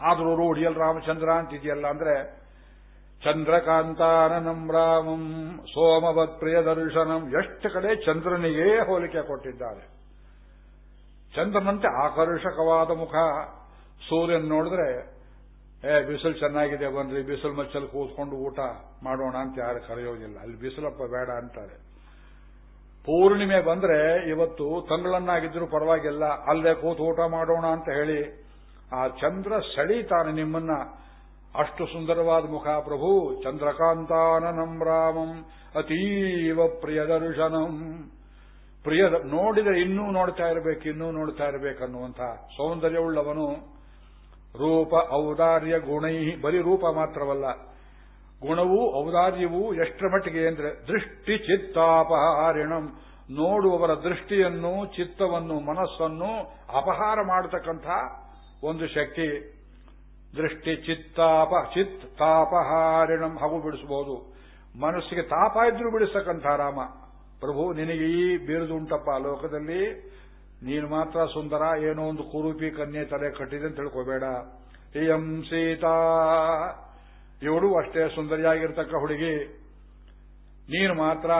ಆದರೂ ರೂಢಿಯಲ್ಲಿ ರಾಮಚಂದ್ರ ಅಂತಿದೆಯಲ್ಲ ಅಂದ್ರೆ, ಚಂದ್ರಕಾಂತಾನನಂ ರಾಮಂ ಸೋಮವತ್ ಪ್ರಿಯ ದರ್ಶನಂ ಎಷ್ಟು ಕಡೆ ಚಂದ್ರನಿಗೇ ಹೋಲಿಕೆ ಕೊಟ್ಟಿದ್ದಾರೆ. ಚಂದ್ರನಂತೆ ಆಕರ್ಷಕವಾದ ಮುಖ. ಸೂರ್ಯನ್ ನೋಡಿದ್ರೆ, ಏ, ಬಿಸಿಲು ಚೆನ್ನಾಗಿದೆ ಬನ್ರಿ, ಬಿಸಿಲು ಮಚ್ಚಲ್ಲಿ ಕೂತ್ಕೊಂಡು ಊಟ ಮಾಡೋಣ ಅಂತ ಯಾರು ಕರೆಯೋದಿಲ್ಲ. ಅಲ್ಲಿ ಬಿಸಿಲಪ್ಪ ಬೇಡ ಅಂತಾರೆ. ಪೂರ್ಣಿಮೆ ಬಂದ್ರೆ ಇವತ್ತು ತಂಗಳನ್ನಾಗಿದ್ರು ಪರವಾಗಿಲ್ಲ, ಅಲ್ಲೇ ಕೂತು ಊಟ ಮಾಡೋಣ ಅಂತ ಹೇಳಿ, ಆ ಚಂದ್ರ ಸೆಳೀತಾನೆ ನಿಮ್ಮನ್ನ. ಅಷ್ಟು ಸುಂದರವಾದ ಮುಖ, ಪ್ರಭು, ಚಂದ್ರಕಾಂತಾನನಂ ರಾಮಂ, ಅತೀವ ಪ್ರಿಯದರ್ಶನಂ ಪ್ರಿಯದ ನೋಡಿದರೆ ಇನ್ನೂ ನೋಡ್ತಾ ಇರಬೇಕು, ಇನ್ನೂ ನೋಡ್ತಾ ಇರಬೇಕನ್ನುವಂಥ ಸೌಂದರ್ಯವುಳ್ಳವನು ರೂಪ ಔದಾರ್ಯ ಗುಣೈ ಬರೀ ರೂಪ ಮಾತ್ರವಲ್ಲ, ಗುಣವೂ ಔದಾರ್ಯವೂ ಎಷ್ಟರ ಮಟ್ಟಿಗೆ ಅಂದರೆ ದೃಷ್ಟಿ ಚಿತ್ತಾಪಹಾರಿಣಂ, ನೋಡುವವರ ದೃಷ್ಟಿಯನ್ನು ಚಿತ್ತವನ್ನು ಮನಸ್ಸನ್ನು ಅಪಹಾರ ಮಾಡತಕ್ಕಂಥ ಒಂದು ಶಕ್ತಿ. ದೃಷ್ಟಿ ಚಿತ್ತಾಪ ಚಿತ್ ತಾಪಹಾರಿಣಂ ಹಾಗೂ ಬಿಡಿಸಬಹುದು. ಮನಸ್ಸಿಗೆ ತಾಪ ಇದ್ರೂ ಬಿಡಿಸತಕ್ಕಂಥ ರಾಮ. ಪ್ರಭು, ನಿನಗೆ ಈ ಬೀರುದುಂಟಪ್ಪ ಲೋಕದಲ್ಲಿ. ನೀನು ಮಾತ್ರ ಸುಂದರ, ಏನೋ ಒಂದು ಕುರೂಪಿ ಕನ್ಯೆ ತಲೆ ಕಟ್ಟಿದೆ ಅಂತ ತಿಳ್ಕೋಬೇಡ. ಇಯಂ ಸೀತಾ. ಇವಳು ಅಷ್ಟೇ ಸುಂದರಿಯಾಗಿರ್ತಕ್ಕ ಹುಡುಗಿ. ನೀನು ಮಾತ್ರ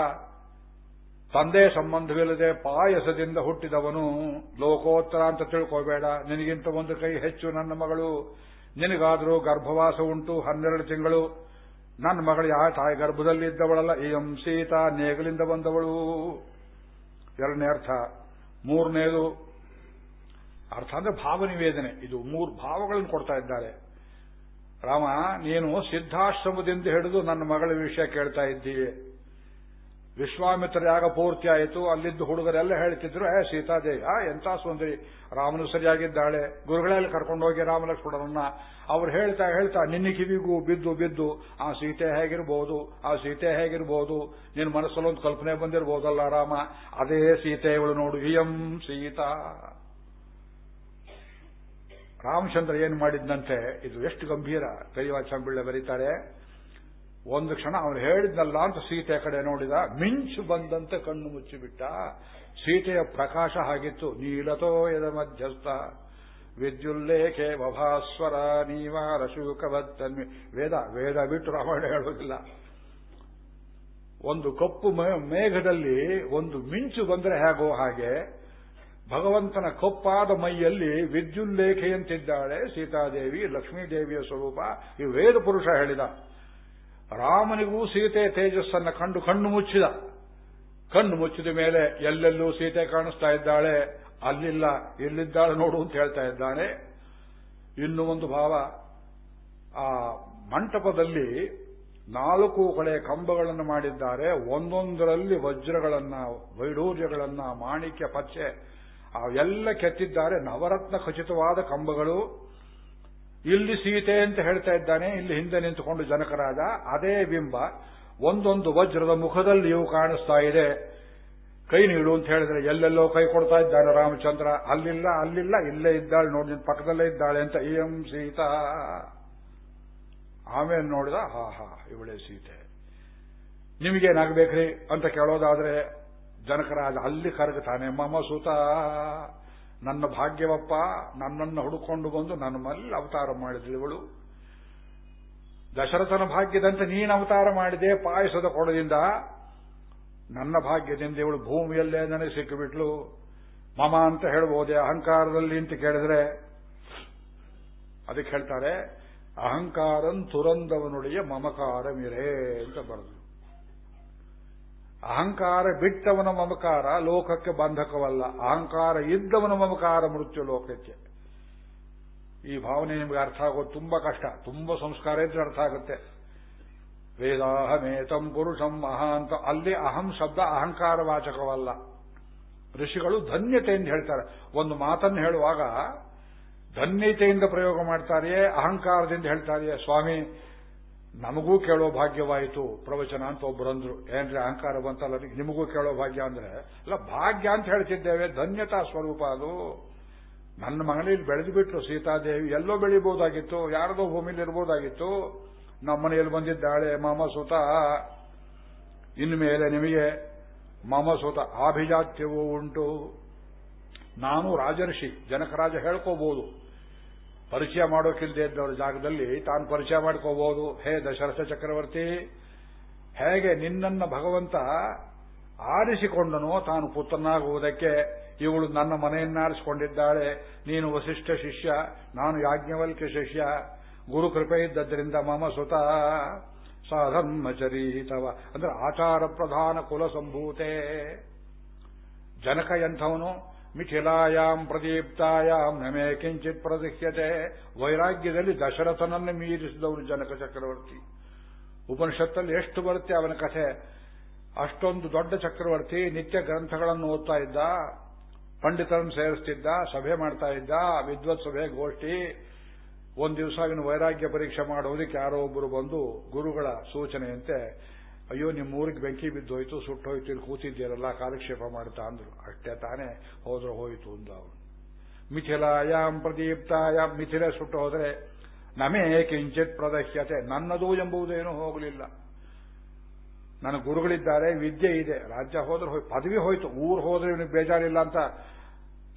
ತಂದೆ ಸಂಬಂಧವಿಲ್ಲದೆ ಪಾಯಸದಿಂದ ಹುಟ್ಟಿದವನು ಲೋಕೋತ್ತರ ಅಂತ ತಿಳ್ಕೋಬೇಡ. ನಿನಗಿಂತ ಒಂದು ಕೈ ಹೆಚ್ಚು ನನ್ನ ಮಗಳು. ನಿನಗಾದರೂ ಗರ್ಭವಾಸ ಉಂಟು ಹನ್ನೆರಡು ತಿಂಗಳು. ನನ್ನ ಮಗಳು ಯಾ ತಾಯಿ ಗರ್ಭದಲ್ಲಿ ಇದ್ದವಳಲ್ಲ. ಎಂ ಸೀತಾ ನೇಗಲಿಂದ ಬಂದವಳು. ಎರಡನೇ ಅರ್ಥ. ಮೂರನೇದು, ಅರ್ಥ ಅಂದ್ರೆ ಭಾವನಿವೇದನೆ ಇದು ಮೂರು ಭಾವಗಳನ್ನು ಕೊಡ್ತಾ ಇದ್ದಾರೆ. ರಾಮ, ನೀನು ಸಿದ್ಧಾಶ್ರಮದಿಂದ ಹಿಡಿದು ನನ್ನ ಮಗಳ ವಿಷಯ ಕೇಳ್ತಾ ಇದ್ದೀವಿ ವಿಶ್ವಾಮಿತ್ರ ಯಾಗ ಪೂರ್ತಿ ಆಯಿತು, ಅಲ್ಲಿದ್ದು ಹುಡುಗರೆಲ್ಲ ಹೇಳ್ತಿದ್ರು ಏ ಸೀತಾದೇವಿ ಆ, ಎಂತ ಸುಂದರಿ, ರಾಮನು ಸರಿಯಾಗಿದ್ದಾಳೆ ಗುರುಗಳಲ್ಲಿ ಕರ್ಕೊಂಡೋಗಿ ರಾಮಲಕ್ಷ್ಮಣರನ್ನ. ಅವ್ರು ಹೇಳ್ತಾ ಹೇಳ್ತಾ, ನಿನ್ನ ಕಿವಿಗೂ ಬಿದ್ದು ಬಿದ್ದು, ಆ ಸೀತೆ ಹೇಗಿರ್ಬೋದು, ಆ ಸೀತೆ ಹೇಗಿರ್ಬೋದು, ನಿನ್ನ ಮನಸ್ಸಲ್ಲೊಂದು ಕಲ್ಪನೆ ಬಂದಿರ್ಬೋದಲ್ಲ ರಾಮ, ಅದೇ ಸೀತೆ ಇವಳು ನೋಡು ಇಯಂ ಸೀತಾ. ರಾಮಚಂದ್ರ ಏನು ಮಾಡಿದ್ನಂತೆ, ಇದು ಎಷ್ಟು ಗಂಭೀರ, ಕೈವಾಚಂಬಿಳ್ಳೆ ಬರೀತಾರೆ ಒಂದು ಕ್ಷಣ ಅವನು ಹೇಳಿದ್ನಲ್ಲ ಅಂತ ಸೀತೆ ಕಡೆ ನೋಡಿದ, ಮಿಂಚು ಬಂದಂತೆ ಕಣ್ಣು ಮುಚ್ಚಿಬಿಟ್ಟ. ಸೀತೆಯ ಪ್ರಕಾಶ ಆಗಿತ್ತು ನೀಲತೋ ಎದ ಮಧ್ಯಸ್ಥ. ವಿದ್ಯುಲ್ಲೇಖೆ ವಭಾಸ್ವರ ನೀವಾರ ಶುಕವತ್ತನ್ವಿ. ವೇದ ವೇದ ಬಿಟ್ಟು ರಾಮಾಯಣ ಹೇಳೋದಿಲ್ಲ ಒಂದು ಕಪ್ಪು ಮೇಘದಲ್ಲಿ ಒಂದು ಮಿಂಚು ಬಂದರೆ ಹೇಗೋ ಹಾಗೆ, ಭಗವಂತನ ಕಪ್ಪಾದ ಮೈಯಲ್ಲಿ ವಿದ್ಯುಲ್ಲೇಖೆಯಂತಿದ್ದಾಳೆ, ಸೀತಾದೇವಿ, ಲಕ್ಷ್ಮೀದೇವಿಯ ಸ್ವರೂಪ. ಈ ವೇದ ಪುರುಷ ಹೇಳಿದ. ರಾಮನಿಗೂ ಸೀತೆ ತೇಜಸ್ಸನ್ನು ಕಂಡು ಕಣ್ಣು ಮುಚ್ಚಿದ. ಕಣ್ಣು ಮುಚ್ಚಿದ ಮೇಲೆ ಎಲ್ಲೆಲ್ಲೂ ಸೀತೆ ಕಾಣಿಸ್ತಾ ಇದ್ದಾಳೆ. ಅಲ್ಲಿಲ್ಲ ಎಲ್ಲಿದ್ದಾಳೆ ನೋಡು ಅಂತ ಹೇಳ್ತಾ ಇದ್ದಾನೆ. ಇನ್ನು ಒಂದು ಭಾವ, ಆ ಮಂಟಪದಲ್ಲಿ ನಾಲ್ಕು ಕಡೆ ಕಂಬಗಳನ್ನು ಮಾಡಿದ್ದಾರೆ. ಒಂದೊಂದರಲ್ಲಿ ವಜ್ರಗಳನ್ನ, ವೈಡೂರ್ಯಗಳನ್ನ, ಮಾಣಿಕ್ಯ ಪಚ್ಚೆ, ಅವೆಲ್ಲ ಕೆತ್ತಿದ್ದಾರೆ. ನವರತ್ನ ಖಚಿತವಾದ ಕಂಬಗಳು. ಇಲ್ಲಿ ಸೀತೆ ಅಂತ ಹೇಳ್ತಾ ಇದ್ದಾನೆ, ಇಲ್ಲಿ ಹಿಂದೆ ನಿಂತುಕೊಂಡು ಜನಕರಾದ, ಅದೇ ಬಿಂಬ, ಒಂದೊಂದು ವಜ್ರದ ಮುಖದಲ್ಲಿಯೂ ಕಾಣಿಸ್ತಾ ಇದೆ. ಕೈ ನೀಡು ಅಂತ ಹೇಳಿದ್ರೆ ಎಲ್ಲೆಲ್ಲೋ ಕೈ ಕೊಡ್ತಾ ಇದ್ದಾನೆ ರಾಮಚಂದ್ರ. ಅಲ್ಲಿಲ್ಲ ಅಲ್ಲಿಲ್ಲ, ಇಲ್ಲೇ ಇದ್ದಾಳೆ ನೋಡಿ, ನಿನ್ ಪಕ್ಕದಲ್ಲೇ ಇದ್ದಾಳೆ ಅಂತ. ಎಂ ಸೀತಾ. ಆಮೇಲೆ ನೋಡಿದ, ಹಾ ಹಾ, ಇವಳೇ ಸೀತೆ. ನಿಮಗೇನಾಗಬೇಕ್ರಿ ಅಂತ ಕೇಳೋದಾದ್ರೆ ಜನಕರಾಜ ಅಲ್ಲಿ ಕರಗುತ್ತಾನೆ ಮಮ ಸುತ ನನ್ನ ಭಾಗ್ಯವಪ್ಪ ನನ್ನನ್ನು ಹುಡುಕೊಂಡು ಬಂದು ನನ್ನ ಮಲ್ಲಿ ಅವತಾರ ಮಾಡಿದಳು. ಇವಳು ದಶರಥನ ಭಾಗ್ಯದಂತೆ ನೀನು ಅವತಾರ ಮಾಡಿದೆ, ಪಾಯಸದ ಕೊಡದಿಂದ. ನನ್ನ ಭಾಗ್ಯದಿಂದ ಇವಳು ಭೂಮಿಯಲ್ಲೇ ನನಗೆ ಸಿಕ್ಕಿಬಿಟ್ಲು. ಮಮ ಅಂತ ಹೇಳ್ಬೋದೆ, ಅಹಂಕಾರದಲ್ಲಿ ಅಂತ ಕೇಳಿದ್ರೆ. ಅದಕ್ಕೆ ಹೇಳ್ತಾರೆ, ಅಹಂಕಾರಂ ತುರಂದವನುಡಿಯ ಮಮಕಾರ ಮಿರೇ ಅಂತ ಬರೆದು ಅಹಂಕಾರ ಬಿಟ್ಟವನ ಮಮಕಾರ ಲೋಕಕ್ಕೆ ಬಂಧಕವಲ್ಲ. ಅಹಂಕಾರ ಇದ್ದವನ ಮಮಕಾರ ಮೃತ್ಯು ಲೋಕಕ್ಕೆ. ಈ ಭಾವನೆ ನಿಮಗೆ ಅರ್ಥ ಆಗೋದು ತುಂಬಾ ಕಷ್ಟ. ತುಂಬಾ ಸಂಸ್ಕಾರ ಇದ್ರೆ ಅರ್ಥ ಆಗುತ್ತೆ. ವೇದಾಹಮೇತಂ ಪುರುಷಂ ಮಹಾಂತ. ಅಲ್ಲಿ ಅಹಂ ಶಬ್ದ ಅಹಂಕಾರ ವಾಚಕವಲ್ಲ. ಋಷಿಗಳು ಧನ್ಯತೆಯಿಂದ ಹೇಳ್ತಾರೆ. ಒಂದು ಮಾತನ್ನು ಹೇಳುವಾಗ ಧನ್ಯತೆಯಿಂದ ಪ್ರಯೋಗ ಮಾಡ್ತಾರೆಯೇ, ಅಹಂಕಾರದಿಂದ ಹೇಳ್ತಾರೆಯೇ, ಸ್ವಾಮಿ ನಮಗೂ ಕೇಳೋ ಭಾಗ್ಯವಾಯಿತು, ಪ್ರವಚನ ಅಂತ ಒಬ್ಬರಂದ್ರು ಏನ್ರಿ ಅಹಂಕಾರ ಬಂತಲ್ಲ ನಿಮಗೂ ಕೇಳೋ ಭಾಗ್ಯ ಅಂದ್ರೆ, ಅಲ್ಲ, ಭಾಗ್ಯ ಅಂತ ಹೇಳ್ತಿದ್ದೇವೆ, ಧನ್ಯತಾ ಸ್ವರೂಪ ಅದು. ನನ್ನ ಮಗನಲ್ಲಿ ಬೆಳೆದು ಬಿಟ್ರು ಸೀತಾದೇವಿ. ಎಲ್ಲೋ ಬೆಳಿಬಹುದಾಗಿತ್ತು ಯಾರದೋ ಭೂಮಿಲಿ ಇರಬಹುದಾಗಿತ್ತು ನಮ್ಮ ಮನೆಯಲ್ಲಿ ಬಂದಿದ್ದಾಳೆ ಮಾಮ ಸುತ ಇನ್ಮೇಲೆ ನಿಮಗೆ ಮಾಮ ಸುತ ಆಭಿಜಾತ್ಯವೂ ಉಂಟು. ನಾನು ರಾಜರ್ಷಿ, ಜನಕರಾಜ ಹೇಳ್ಕೋಬಹುದು ಪರಿಚಯ ಮಾಡೋಕ್ಕಿಲ್ಲದೆ ಇದ್ದವರ ಜಾಗದಲ್ಲಿ ತಾನು ಪರಿಚಯ ಮಾಡ್ಕೋಬಹುದು. ಹೇ ದಶರಥ ಚಕ್ರವರ್ತಿ, ಹೇಗೆ ನಿನ್ನನ್ನ ಭಗವಂತ ಆರಿಸಿಕೊಂಡನೋ ತಾನು ಪುತ್ರನಾಗುವುದಕ್ಕೆ ಇವಳು ನನ್ನ ಮನೆಯನ್ನಾರಿಸಿಕೊಂಡಿದ್ದಾಳೆ. ನೀನು ವಸಿಷ್ಠ ಶಿಷ್ಯ, ನಾನು ಯಾಜ್ಞವಲ್ಕ್ಯ ಶಿಷ್ಯ, ಗುರು ಕೃಪೆ ಇದ್ದದ್ರಿಂದ ಮಮ ಸುತ ಸಾಧರ್ಮಚರೀತವ ಅಂದ್ರೆ ಆಚಾರ ಪ್ರಧಾನ ಕುಲ ಸಂಭೂತೆ. ಜನಕ ಎಂಥವನು ಮಿಥಿಲಾಯಾಮ್ ಪ್ರದೀಪ್ತಾಯಾಮ್ ನಮೇ ಕಿಂಚಿತ್ ಪ್ರದೃಶ್ಯತೆ ವೈರಾಗ್ಯದಲ್ಲಿ ದಶರಥನನ್ನು ಮೀರಿಸಿದವನು ಜನಕ ಚಕ್ರವರ್ತಿ. ಉಪನಿಷತ್ತಲ್ಲಿ ಎಷ್ಟು ಬರುತ್ತೆ ಅವನ ಕಥೆ? ಅಷ್ಟೊಂದು ದೊಡ್ಡ ಚಕ್ರವರ್ತಿ ನಿತ್ಯ ಗ್ರಂಥಗಳನ್ನು ಓದ್ತಾ ಇದ್ದ, ಪಂಡಿತರನ್ನು ಸೇರಿಸ್ತಿದ್ದ, ಸಭೆ ಮಾಡ್ತಾ ಇದ್ದ, ವಿದ್ವತ್ ಸಭೆ ಗೋಷ್ಠಿ. ಒಂದು ದಿವಸ ಅವನು ವೈರಾಗ್ಯ ಪರೀಕ್ಷೆ ಮಾಡೋದಕ್ಕೆ ಯಾರೋ ಒಬ್ಬರು ಬಂದು ಗುರುಗಳ ಸೂಚನೆಯಂತೆ ಅಯ್ಯೋ ನಿಮ್ಮ ಊರಿಗೆ ಬೆಂಕಿ ಬಿದ್ದೋಯ್ತು, ಸುಟ್ಟೋಯ್ತು, ಇಲ್ಲಿ ಕೂತಿದ್ದೀರಲ್ಲ, ಕಾಲಕ್ಷೇಪ ಮಾಡ್ತಾ ಅಂದ್ರು. ಅಷ್ಟೇ ತಾನೇ ಹೋದ್ರೆ ಹೋಯಿತು ಅಂದ ಅವನು. ಮಿಥಿಲಾಯಾಮ್ ಪ್ರದೀಪ್ತಾಯಾಮ್ ಮಿಥಿಲೆ ಸುಟ್ಟು ಹೋದ್ರೆ ನಮೇ ಕಿಂಚಿತ್ ಪ್ರದಹ್ಯತೆ. ನನ್ನದು ಎಂಬುದೇನೂ ಹೋಗಲಿಲ್ಲ. ನನ್ನ ಗುರುಗಳಿದ್ದಾರೆ, ವಿದ್ಯೆ ಇದೆ. ರಾಜ್ಯ ಹೋದ್ರೆ ಪದವಿ ಹೋಯ್ತು. ಊರು ಹೋದ್ರೆ ಇವನಿಗೆ ಬೇಜಾರಿಲ್ಲ ಅಂತ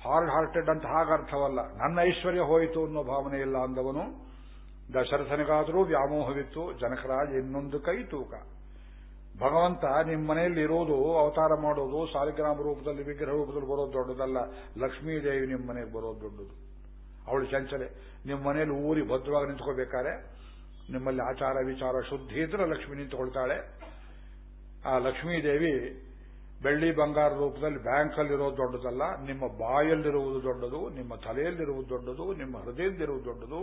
ಹಾರ್ಡ್ ಹಾರ್ಟೆಡ್ ಅಂತ ಹಾಗರ್ಥವಲ್ಲ ನನ್ನ ಐಶ್ವರ್ಯ ಹೋಯಿತು ಅನ್ನೋ ಭಾವನೆ ಇಲ್ಲ ಅಂದವನು. ದಶರಥನಿಗಾದರೂ ವ್ಯಾಮೋಹವಿತ್ತು. ಜನಕರಾಜ್ ಇನ್ನೊಂದು ಕೈ ತೂಕ. ಭಗವಂತ ನಿಮ್ಮ ಮನೆಯಲ್ಲಿ ಇರೋದು, ಅವತಾರ ಮಾಡೋದು, ಸಾಲಿಗ್ರಾಮ ರೂಪದಲ್ಲಿ, ವಿಗ್ರಹ ರೂಪದಲ್ಲಿ ಬರೋದು ದೊಡ್ಡದಲ್ಲ. ಲಕ್ಷ್ಮೀದೇವಿ ನಿಮ್ಮ ಮನೆಗೆ ಬರೋದು ದೊಡ್ಡದು. ಅವಳು ಚಂಚಲೆ. ನಿಮ್ಮ ಮನೆಯಲ್ಲಿ ಊರಿ ಭದ್ರವಾಗಿ ನಿಂತ್ಕೋಬೇಕಾರೆ ನಿಮ್ಮಲ್ಲಿ ಆಚಾರ ವಿಚಾರ ಶುದ್ಧಿ ಇದ್ರೆ ಲಕ್ಷ್ಮಿ ನಿಂತ್ಕೊಳ್ತಾಳೆ. ಆ ಲಕ್ಷ್ಮೀದೇವಿ ಬೆಳ್ಳಿ ಬಂಗಾರ ರೂಪದಲ್ಲಿ ಬ್ಯಾಂಕಲ್ಲಿರೋದು ದೊಡ್ಡದಲ್ಲ, ನಿಮ್ಮ ಬಾಯಲ್ಲಿರುವುದು ದೊಡ್ಡದು, ನಿಮ್ಮ ತಲೆಯಲ್ಲಿರುವುದು ದೊಡ್ಡದು, ನಿಮ್ಮ ಹೃದಯದಲ್ಲಿರುವುದು ದೊಡ್ಡದು.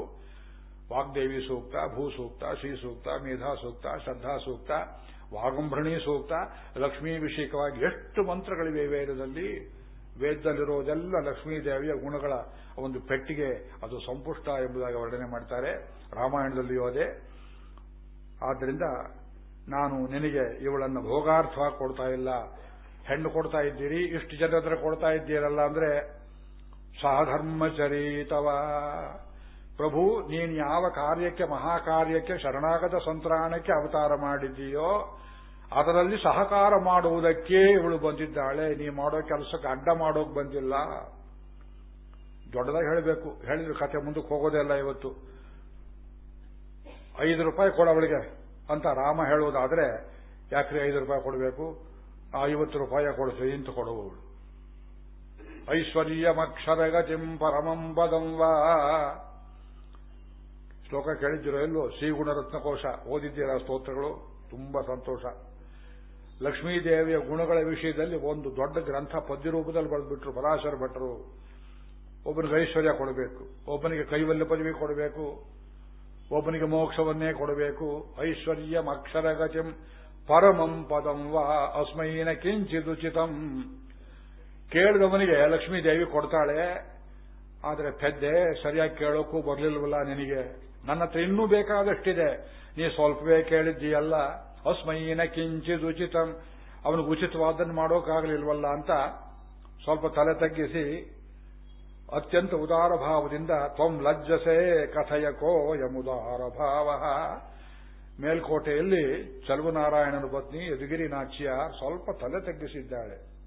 ವಾಗ್ದೇವಿ ಸೂಕ್ತ, ಭೂ ಸೂಕ್ತ, ಶ್ರೀ ಸೂಕ್ತ, ಮೇಧಾ ಸೂಕ್ತ, ಶ್ರದ್ಧಾ ಸೂಕ್ತ. ವಾಗಂಭರಣಿ ಸೂಕ್ತ. ಲಕ್ಷ್ಮೀಭಿಷೇಕವಾಗಿ ಎಷ್ಟು ಮಂತ್ರಗಳಿವೆ ವೇದದಲ್ಲಿ? ವೇದದಲ್ಲಿರೋದೆಲ್ಲ ಲಕ್ಷ್ಮೀದೇವಿಯ ಗುಣಗಳ ಒಂದು ಪೆಟ್ಟಿಗೆ, ಅದು ಸಂಪುಷ್ಟ ಎಂಬುದಾಗಿ ವರ್ಣನೆ ಮಾಡ್ತಾರೆ. ರಾಮಾಯಣದಲ್ಲಿಯೂ ಅದೇ. ಆದ್ದರಿಂದ ನಾನು ನಿನಗೆ ಇವಳನ್ನು ಭೋಗಾರ್ಥವಾಗಿ ಕೊಡ್ತಾ ಇಲ್ಲ. ಹೆಣ್ಣು ಕೊಡ್ತಾ ಇದ್ದೀರಿ, ಇಷ್ಟು ಜನ ಹತ್ರ ಕೊಡ್ತಾ ಇದ್ದೀರಲ್ಲ ಅಂದ್ರೆ ಸಾಧರ್ಮಚರಿತವ ಪ್ರಭು, ನೀನು ಯಾವ ಕಾರ್ಯಕ್ಕೆ, ಮಹಾಕಾರ್ಯಕ್ಕೆ, ಶರಣಾಗತ ಸಂತ್ರಾಣಕ್ಕೆ ಅವತಾರ ಮಾಡಿದ್ದೀಯೋ, ಅದರಲ್ಲಿ ಸಹಕಾರ ಮಾಡುವುದಕ್ಕೆ ಇವಳು ಬಂದಿದ್ದಾಳೆ. ನೀ ಮಾಡೋ ಕೆಲಸಕ್ಕೆ ಅಡ್ಡ ಮಾಡೋಕ್ ಬಂದಿಲ್ಲ. ದೊಡ್ಡದಾಗಿ ಹೇಳಬೇಕು. ಹೇಳಿದ್ರು ಕತೆ ಮುಂದಕ್ಕೆ ಹೋಗೋದೇ ಇವತ್ತು. ಐದು ರೂಪಾಯಿ ಕೊಡವಳಿಗೆ ಅಂತ ರಾಮ ಹೇಳುವುದಾದ್ರೆ, ಯಾಕ್ರಿ ಐದು ರೂಪಾಯಿ ಕೊಡಬೇಕು? ಐವತ್ತು ರೂಪಾಯಿ ಕೊಡ್ತೀವಿ ಅಂತ ಕೊಡುವವಳು ಐಶ್ವರ್ಯಮಕ್ಷರಗತಿಂ ಪರಮಂ ಪದಂವಾ ಶ್ಲೋಕ ಕೇಳಿದ್ದೀರೋ ಎಲ್ಲೋ ಶ್ರೀಗುಣರತ್ನಕೋಶ. ಓದಿದ್ದೀರಾ ಸ್ತೋತ್ರಗಳು? ತುಂಬಾ ಸಂತೋಷ. ಲಕ್ಷ್ಮೀದೇವಿಯ ಗುಣಗಳ ವಿಷಯದಲ್ಲಿ ಒಂದು ದೊಡ್ಡ ಗ್ರಂಥ ಪದ್ಯ ರೂಪದಲ್ಲಿ ಬರೆದ್ಬಿಟ್ರು ಪರಾಶರ ಭಟ್ರು. ಒಬ್ಬನಿಗೆ ಐಶ್ವರ್ಯ ಕೊಡಬೇಕು, ಒಬ್ಬನಿಗೆ ಕೈವಲ್ಯ ಪದವಿ ಕೊಡಬೇಕು, ಒಬ್ಬನಿಗೆ ಮೋಕ್ಷವನ್ನೇ ಕೊಡಬೇಕು. ಐಶ್ವರ್ಯಂ ಅಕ್ಷರಗತಿಂ ಪರಮಂ ಪದಂ ವಾ ಅಸ್ಮೈನ ಕಿಂಚಿದುಚಿತಂ ಕೇಳಿದವನಿಗೆ ಲಕ್ಷ್ಮೀದೇವಿ ಕೊಡ್ತಾಳೆ, ಆದರೆ ಪೆದ್ದೆ ಸರಿಯಾಗಿ ಕೇಳೋಕ್ಕೂ ಬರಲಿಲ್ವಲ್ಲ ನಿನಗೆ? ನನ್ನ ಹತ್ರ ಇನ್ನೂ ಬೇಕಾದಷ್ಟಿದೆ. ನೀ ಸ್ವಲ್ಪವೇ ಕೇಳಿದ್ದೀಯಲ್ಲ? ಅಸ್ಮಯಿನ ಕಿಂಚಿದ್ ಉಚಿತ. ಅವನಿಗೆ ಉಚಿತವಾದನ್ನು ಮಾಡೋಕ್ಕಾಗಲಿಲ್ವಲ್ಲ ಅಂತ ಸ್ವಲ್ಪ ತಲೆ ತಗ್ಗಿಸಿ ಅತ್ಯಂತ ಉದಾರ ಭಾವದಿಂದ, ತ್ವಂ ಲಜ್ಜಸೆ ಕಥಯಕೋ ಯಮುದಾರ ಭಾವ. ಮೇಲ್ಕೋಟೆಯಲ್ಲಿ ಚಲುವನಾರಾಯಣನ ಪತ್ನಿ ಯದುಗಿರಿ ನಾಚ್ಯ ಸ್ವಲ್ಪ ತಲೆ ತಗ್ಗಿಸಿದ್ದಾಳೆ.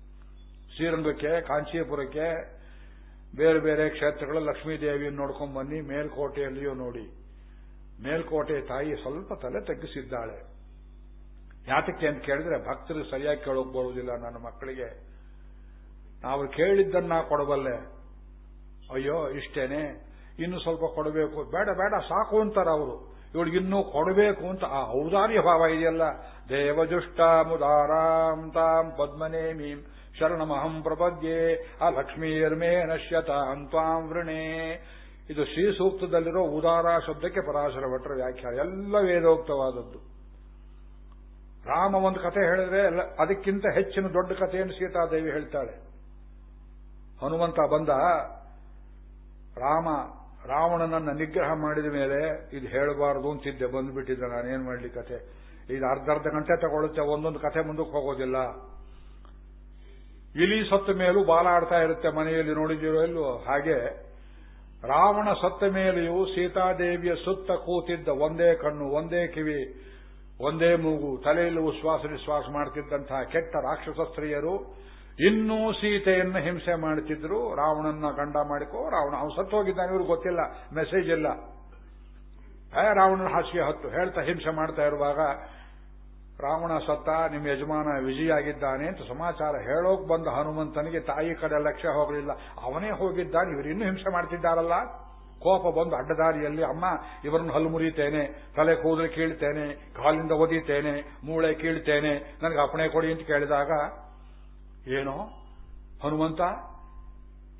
ಶ್ರೀರಂಗಕ್ಕೆ, ಕಾಂಚೀಪುರಕ್ಕೆ, ಬೇರೆ ಬೇರೆ ಕ್ಷೇತ್ರಗಳ ಲಕ್ಷ್ಮೀದೇವಿಯನ್ನು ನೋಡ್ಕೊಂಡು ಬನ್ನಿ, ಮೇಲ್ಕೋಟೆಯಲ್ಲಿಯೂ ನೋಡಿ. ಮೇಲ್ಕೋಟೆ ತಾಯಿ ಸ್ವಲ್ಪ ತಲೆ ತಗ್ಗಿಸಿದ್ದಾಳೆ. ಯಾತಕ್ಕೆ ಅಂತ ಕೇಳಿದ್ರೆ, ಭಕ್ತರು ಸರಿಯಾಗಿ ಕೇಳೋಕ್ ಬರುವುದಿಲ್ಲ ನನ್ನ ಮಕ್ಕಳಿಗೆ. ನಾವು ಕೇಳಿದ್ದನ್ನ ಕೊಡಬಲ್ಲೆ. ಅಯ್ಯೋ, ಇಷ್ಟೇನೆ. ಇನ್ನು ಸ್ವಲ್ಪ ಕೊಡಬೇಕು. ಬೇಡ ಬೇಡ, ಸಾಕು ಅಂತಾರೆ ಅವರು. ಇವಳಿಗೆ ಇನ್ನೂ ಕೊಡಬೇಕು ಅಂತ ಆ ಔದಾರ್ಯ ಭಾವ ಇದೆಯಲ್ಲ. ದೇವಜುಷ್ಟ ಮುದಾರಾಂ ತಾಂ ಪದ್ಮನೇಮೀಂ ಶರಣಮಹಂ ಪ್ರಪದ್ಯೆ. ಆ ಲಕ್ಷ್ಮೀರ್ಮೇ ನಶ್ಯತಾಂ ತ್ವಾಂ ವೃಣೆ. ಇದು ಶ್ರೀ ಸೂಕ್ತದಲ್ಲಿರೋ ಉದಾರ ಶಬ್ದಕ್ಕೆ ಪರಾಶರ ಭಟ್ರ ವ್ಯಾಖ್ಯಾನ. ಎಲ್ಲ ವೇದೋಕ್ತವಾದದ್ದು. ರಾಮ ಒಂದು ಕಥೆ ಹೇಳಿದ್ರೆ ಅದಕ್ಕಿಂತ ಹೆಚ್ಚಿನ ದೊಡ್ಡ ಕಥೆಯನ್ನು ಸೀತಾದೇವಿ ಹೇಳ್ತಾಳೆ. ಹನುಮಂತ ಬಂದ, ರಾಮ, ರಾವಣನನ್ನ ನಿಗ್ರಹ ಮಾಡಿದ ಮೇಲೆ ಇದು ಹೇಳಬಾರದು ಅಂತಿದ್ದೆ, ಬಂದ್ಬಿಟ್ಟಿದ್ದೆ ನಾನೇನು ಮಾಡಲಿ ಕಥೆ? ಇದು ಅರ್ಧ ಅರ್ಧ ಗಂಟೆ ತಗೊಳುತ್ತೆ, ಒಂದೊಂದು ಕಥೆ ಮುಂದಕ್ಕೆ ಹೋಗೋದಿಲ್ಲ. ಇಲಿ ಸತ್ತ ಮೇಲೂ ಬಾಲ ಆಡ್ತಾ ಇರುತ್ತೆ ಮನೆಯಲ್ಲಿ ನೋಡಿದಿರೋ ಇಲ್ವೋ? ಹಾಗೆ ರಾವಣ ಸತ್ತ ಮೇಲೆಯೂ ಸೀತಾದೇವಿಯ ಸುತ್ತ ಕೂತಿದ್ದ ಒಂದೇ ಕಣ್ಣು, ಒಂದೇ ಕಿವಿ, ಒಂದೇ ಮೂಗು, ತಲೆಯಲ್ಲಿ ಉಶ್ವಾಸ ನಿಶ್ವಾಸ ಮಾಡುತ್ತಿದ್ದಂತಹ ಕೆಟ್ಟ ರಾಕ್ಷಸ ಸ್ತ್ರೀಯರು ಇನ್ನೂ ಸೀತೆಯನ್ನು ಹಿಂಸೆ ಮಾಡುತ್ತಿದ್ರು ರಾವಣನ ಗಂಡ ಮಾಡಿಕೋ, ರಾವಣ ಅವನು ಸತ್ತು ಹೋಗಿದ್ದಾನೆ, ಇವ್ರಿಗೆ ಗೊತ್ತಿಲ್ಲ ಮೆಸೇಜ್ ಇಲ್ಲ. ರಾವಣನ ಹಾಸಿಗೆ ಹತ್ತು, ಹೇಳ್ತಾ ಹಿಂಸೆ ಮಾಡ್ತಾ ಇರುವಾಗ ರಾವಣ ಸತ್ತ, ನಿಮ್ಮ ಯಜಮಾನ ವಿಜಯಾಗಿದ್ದಾನೆ ಅಂತ ಸಮಾಚಾರ ಹೇಳೋಕ್ ಬಂದ ಹನುಮಂತನಿಗೆ ತಾಯಿ ಕಡೆ ಲಕ್ಷ್ಯ ಹೋಗಲಿಲ್ಲ. ಅವನೇ ಹೋಗಿದ್ದಾನೆ, ಇವರು ಇನ್ನೂ ಹಿಂಸೆ ಮಾಡ್ತಿದ್ದಾರಲ್ಲ? ಕೋಪ ಬಂದು ಅಡ್ಡದಾರಿಯಲ್ಲಿ, ಅಮ್ಮ, ಇವರನ್ನು ಹಲ್ಲು ಮುರಿತೇನೆ ತಲೆ ಕೂದಲು ಕೀಳ್ತೇನೆ, ಕಾಲಿಂದ ಒದಿತೇನೆ, ಮೂಳೆ ಕೀಳ್ತೇನೆ, ನನಗೆ ಅಪಣೆ ಕೊಡಿ ಅಂತ ಕೇಳಿದಾಗ, ಏನೋ, ಹನುಮಂತ,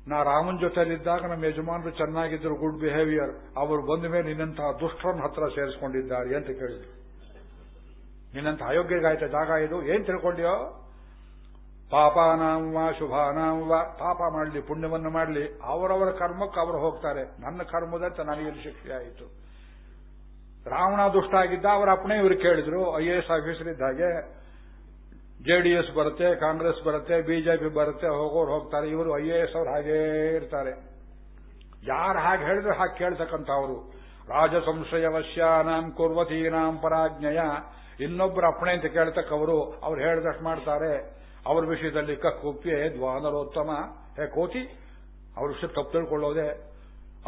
ನಾ ರಾಮನ್ ಜೊತೆಯಲ್ಲಿದ್ದಾಗ ನಮ್ಮ ಯಜಮಾನರು ಚೆನ್ನಾಗಿದ್ದರು ಗುಡ್ ಬಿಹೇವಿಯರ್, ಅವರು ಬಂದ ಮೇಲೆ ನಿನ್ನಂತಹ ದುಷ್ಟರನ್ನ ಹತ್ರ ಸೇರಿಸಿಕೊಂಡಿದ್ದಾರೆ ಅಂತ ಕೇಳಿದ್ರು. ನಿನ್ನಂತ ಅಯೋಗ್ಯಗಾಯ್ತ ಜಾಗ ಇದು, ಏನ್ ತಿಳ್ಕೊಂಡ್ಯೋ? ಪಾಪಾನಾಂ ವಾ ಶುಭಾನಾಂ ಪಾಪ ಮಾಡಲಿ, ಪುಣ್ಯವನ್ನು ಮಾಡಲಿ, ಅವರವರ ಕರ್ಮಕ್ಕೆ ಅವರು ಹೋಗ್ತಾರೆ. ನನ್ನ ಕರ್ಮದಂತ ನನಗೆ ಶಕ್ತಿ ಆಯಿತು. ರಾವಣ ದುಷ್ಟ ಆಗಿದ್ದ, ಅವರ ಅಪ್ಪಣೆ ಇವರು ಕೇಳಿದ್ರು. ಐ ಎ ಎಸ್ ಆಫೀಸರ್ ಇದ್ದ ಹಾಗೆ ಜೆಡಿಎಸ್ ಬರುತ್ತೆ, ಕಾಂಗ್ರೆಸ್ ಬರುತ್ತೆ ಬಿಜೆಪಿ ಬರುತ್ತೆ, ಹೋಗೋರು ಹೋಗ್ತಾರೆ. ಇವರು ಐ ಎ ಎಸ್ ಅವ್ರು ಹಾಗೇ ಇರ್ತಾರೆ. ಯಾರು ಹಾಗೆ ಹೇಳಿದ್ರೆ ಹಾಗೆ ಕೇಳ್ತಕ್ಕಂಥವ್ರು. ರಾಜ ಸಂಶಯವಶ್ಯಾನಾಂ ಕುರ್ವತೀನಾಂ ಪರಾಜ್ಞಯ. ಇನ್ನೊಬ್ಬರ ಅಪ್ಪಣೆ ಅಂತ ಕೇಳ್ತಕ್ಕವರು, ಅವ್ರು ಹೇಳಿದಷ್ಟು ಮಾಡ್ತಾರೆ. ಅವ್ರ ವಿಷಯದಲ್ಲಿ ಕಕ್ಕುಪ್ಪೆ ದ್ವಾನರೋತ್ತಮ. ಹೇ ಕೋತಿ, ಅವ್ರ ವಿಷಯ ತಪ್ಪು ತಿಳ್ಕೊಳ್ಳೋದೆ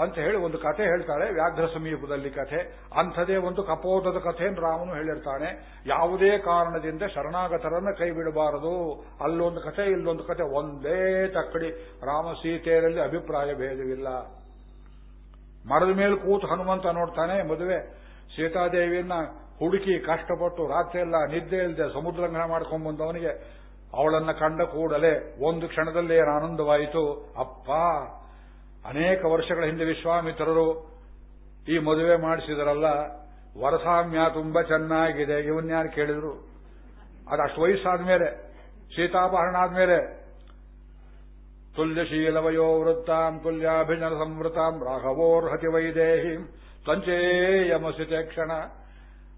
ಅಂತ ಹೇಳಿ ಒಂದು ಕಥೆ ಹೇಳ್ತಾಳೆ ವ್ಯಾಘ್ರ ಸಮೀಪದಲ್ಲಿ ಕಥೆ. ಅಂಥದೇ ಒಂದು ಕಪೋತದ ಕಥೆಯನ್ನು ರಾಮನು ಹೇಳಿರ್ತಾನೆ. ಯಾವುದೇ ಕಾರಣದಿಂದ ಶರಣಾಗತರನ್ನ ಕೈ ಬಿಡಬಾರದು. ಅಲ್ಲೊಂದು ಕಥೆ, ಇಲ್ಲೊಂದು ಕಥೆ, ಒಂದೇ ತಕ್ಕಡಿ. ರಾಮ ಸೀತೆಯರಲ್ಲಿ ಅಭಿಪ್ರಾಯ ಭೇದವಿಲ್ಲ. ಮರದ ಮೇಲೆ ಕೂತು ಹನುಮಂತ ನೋಡ್ತಾನೆ, ಮದುವೆ. ಸೀತಾದೇವಿಯನ್ನ ಹುಡುಕಿ ಕಷ್ಟಪಟ್ಟು ರಾತ್ರಿ ಎಲ್ಲ ನಿದ್ದೆ ಇಲ್ಲದೆ ಸಮುದ್ರಂಗನ ಮಾಡ್ಕೊಂಡು ಬಂದವನಿಗೆ, ಅವಳನ್ನ ಕಂಡ ಕೂಡಲೇ ಒಂದು ಕ್ಷಣದಲ್ಲೇ ಆನಂದವಾಯಿತು, ಅಪ್ಪ! ಅನೇಕ ವರ್ಷಗಳ ಹಿಂದೆ ವಿಶ್ವಾಮಿತ್ರರು ಈ ಮದುವೆ ಮಾಡಿಸಿದರಲ್ಲ, ವರಸಾಮ್ಯ ತುಂಬಾ ಚೆನ್ನಾಗಿದೆ ಇವನ್ಯಾರು ಕೇಳಿದ್ರು? ಅಷ್ಟು ವಯಸ್ಸಾದ ಮೇಲೆ ಸೀತಾಪಹರಣ ಆದ್ಮೇಲೆ ವೃತ್ತಾಂ ತುಲ್ಯಾಭಿಜನ ಸಂವೃತಾಂ ರಾಘವೋರ್ಹತಿ ವೈದೇಹಿ ಸಂಚೇಯಮಸಿತೆ ಕ್ಷಣ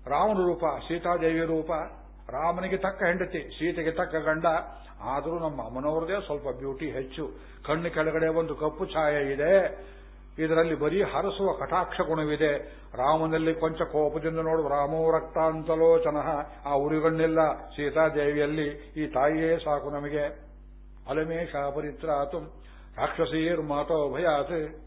ರಾಮನ ರೂಪ ಸೀತಾದೇವಿ ರೂಪ ರಾಮನಿಗೆ ತಕ್ಕ ಹೆಂಡತಿ, ಸೀತೆಗೆ ತಕ್ಕ ಗಂಡ, ಆದರೂ ನಮ್ಮ ಅಮ್ಮನವ್ರದೇ ಸ್ವಲ್ಪ ಬ್ಯೂಟಿ ಹೆಚ್ಚು. ಕಣ್ಣು ಕೆಳಗಡೆ ಒಂದು ಕಪ್ಪು ಛಾಯೆ ಇದೆ. ಇದರಲ್ಲಿ ಬರೀ ಹರಸುವ ಕಟಾಕ್ಷ ಗುಣವಿದೆ. ರಾಮನಲ್ಲಿ ಕೊಂಚ ಕೋಪದಿಂದ ನೋಡು ರಾಮೋ ರಕ್ತಾಂತಲೋಚನ. ಆ ಉರಿಗಣ್ಣಿಲ್ಲ. ಸೀತಾದೇವಿಯಲ್ಲಿ ಈ ತಾಯಿಯೇ ಸಾಕು ನಮಗೆ. ಅಲಮೇಶ ಪರಿತ್ರಾತು. ರಾಕ್ಷಸೀರ್ ಮಾತೋ ಭಯಾತ್.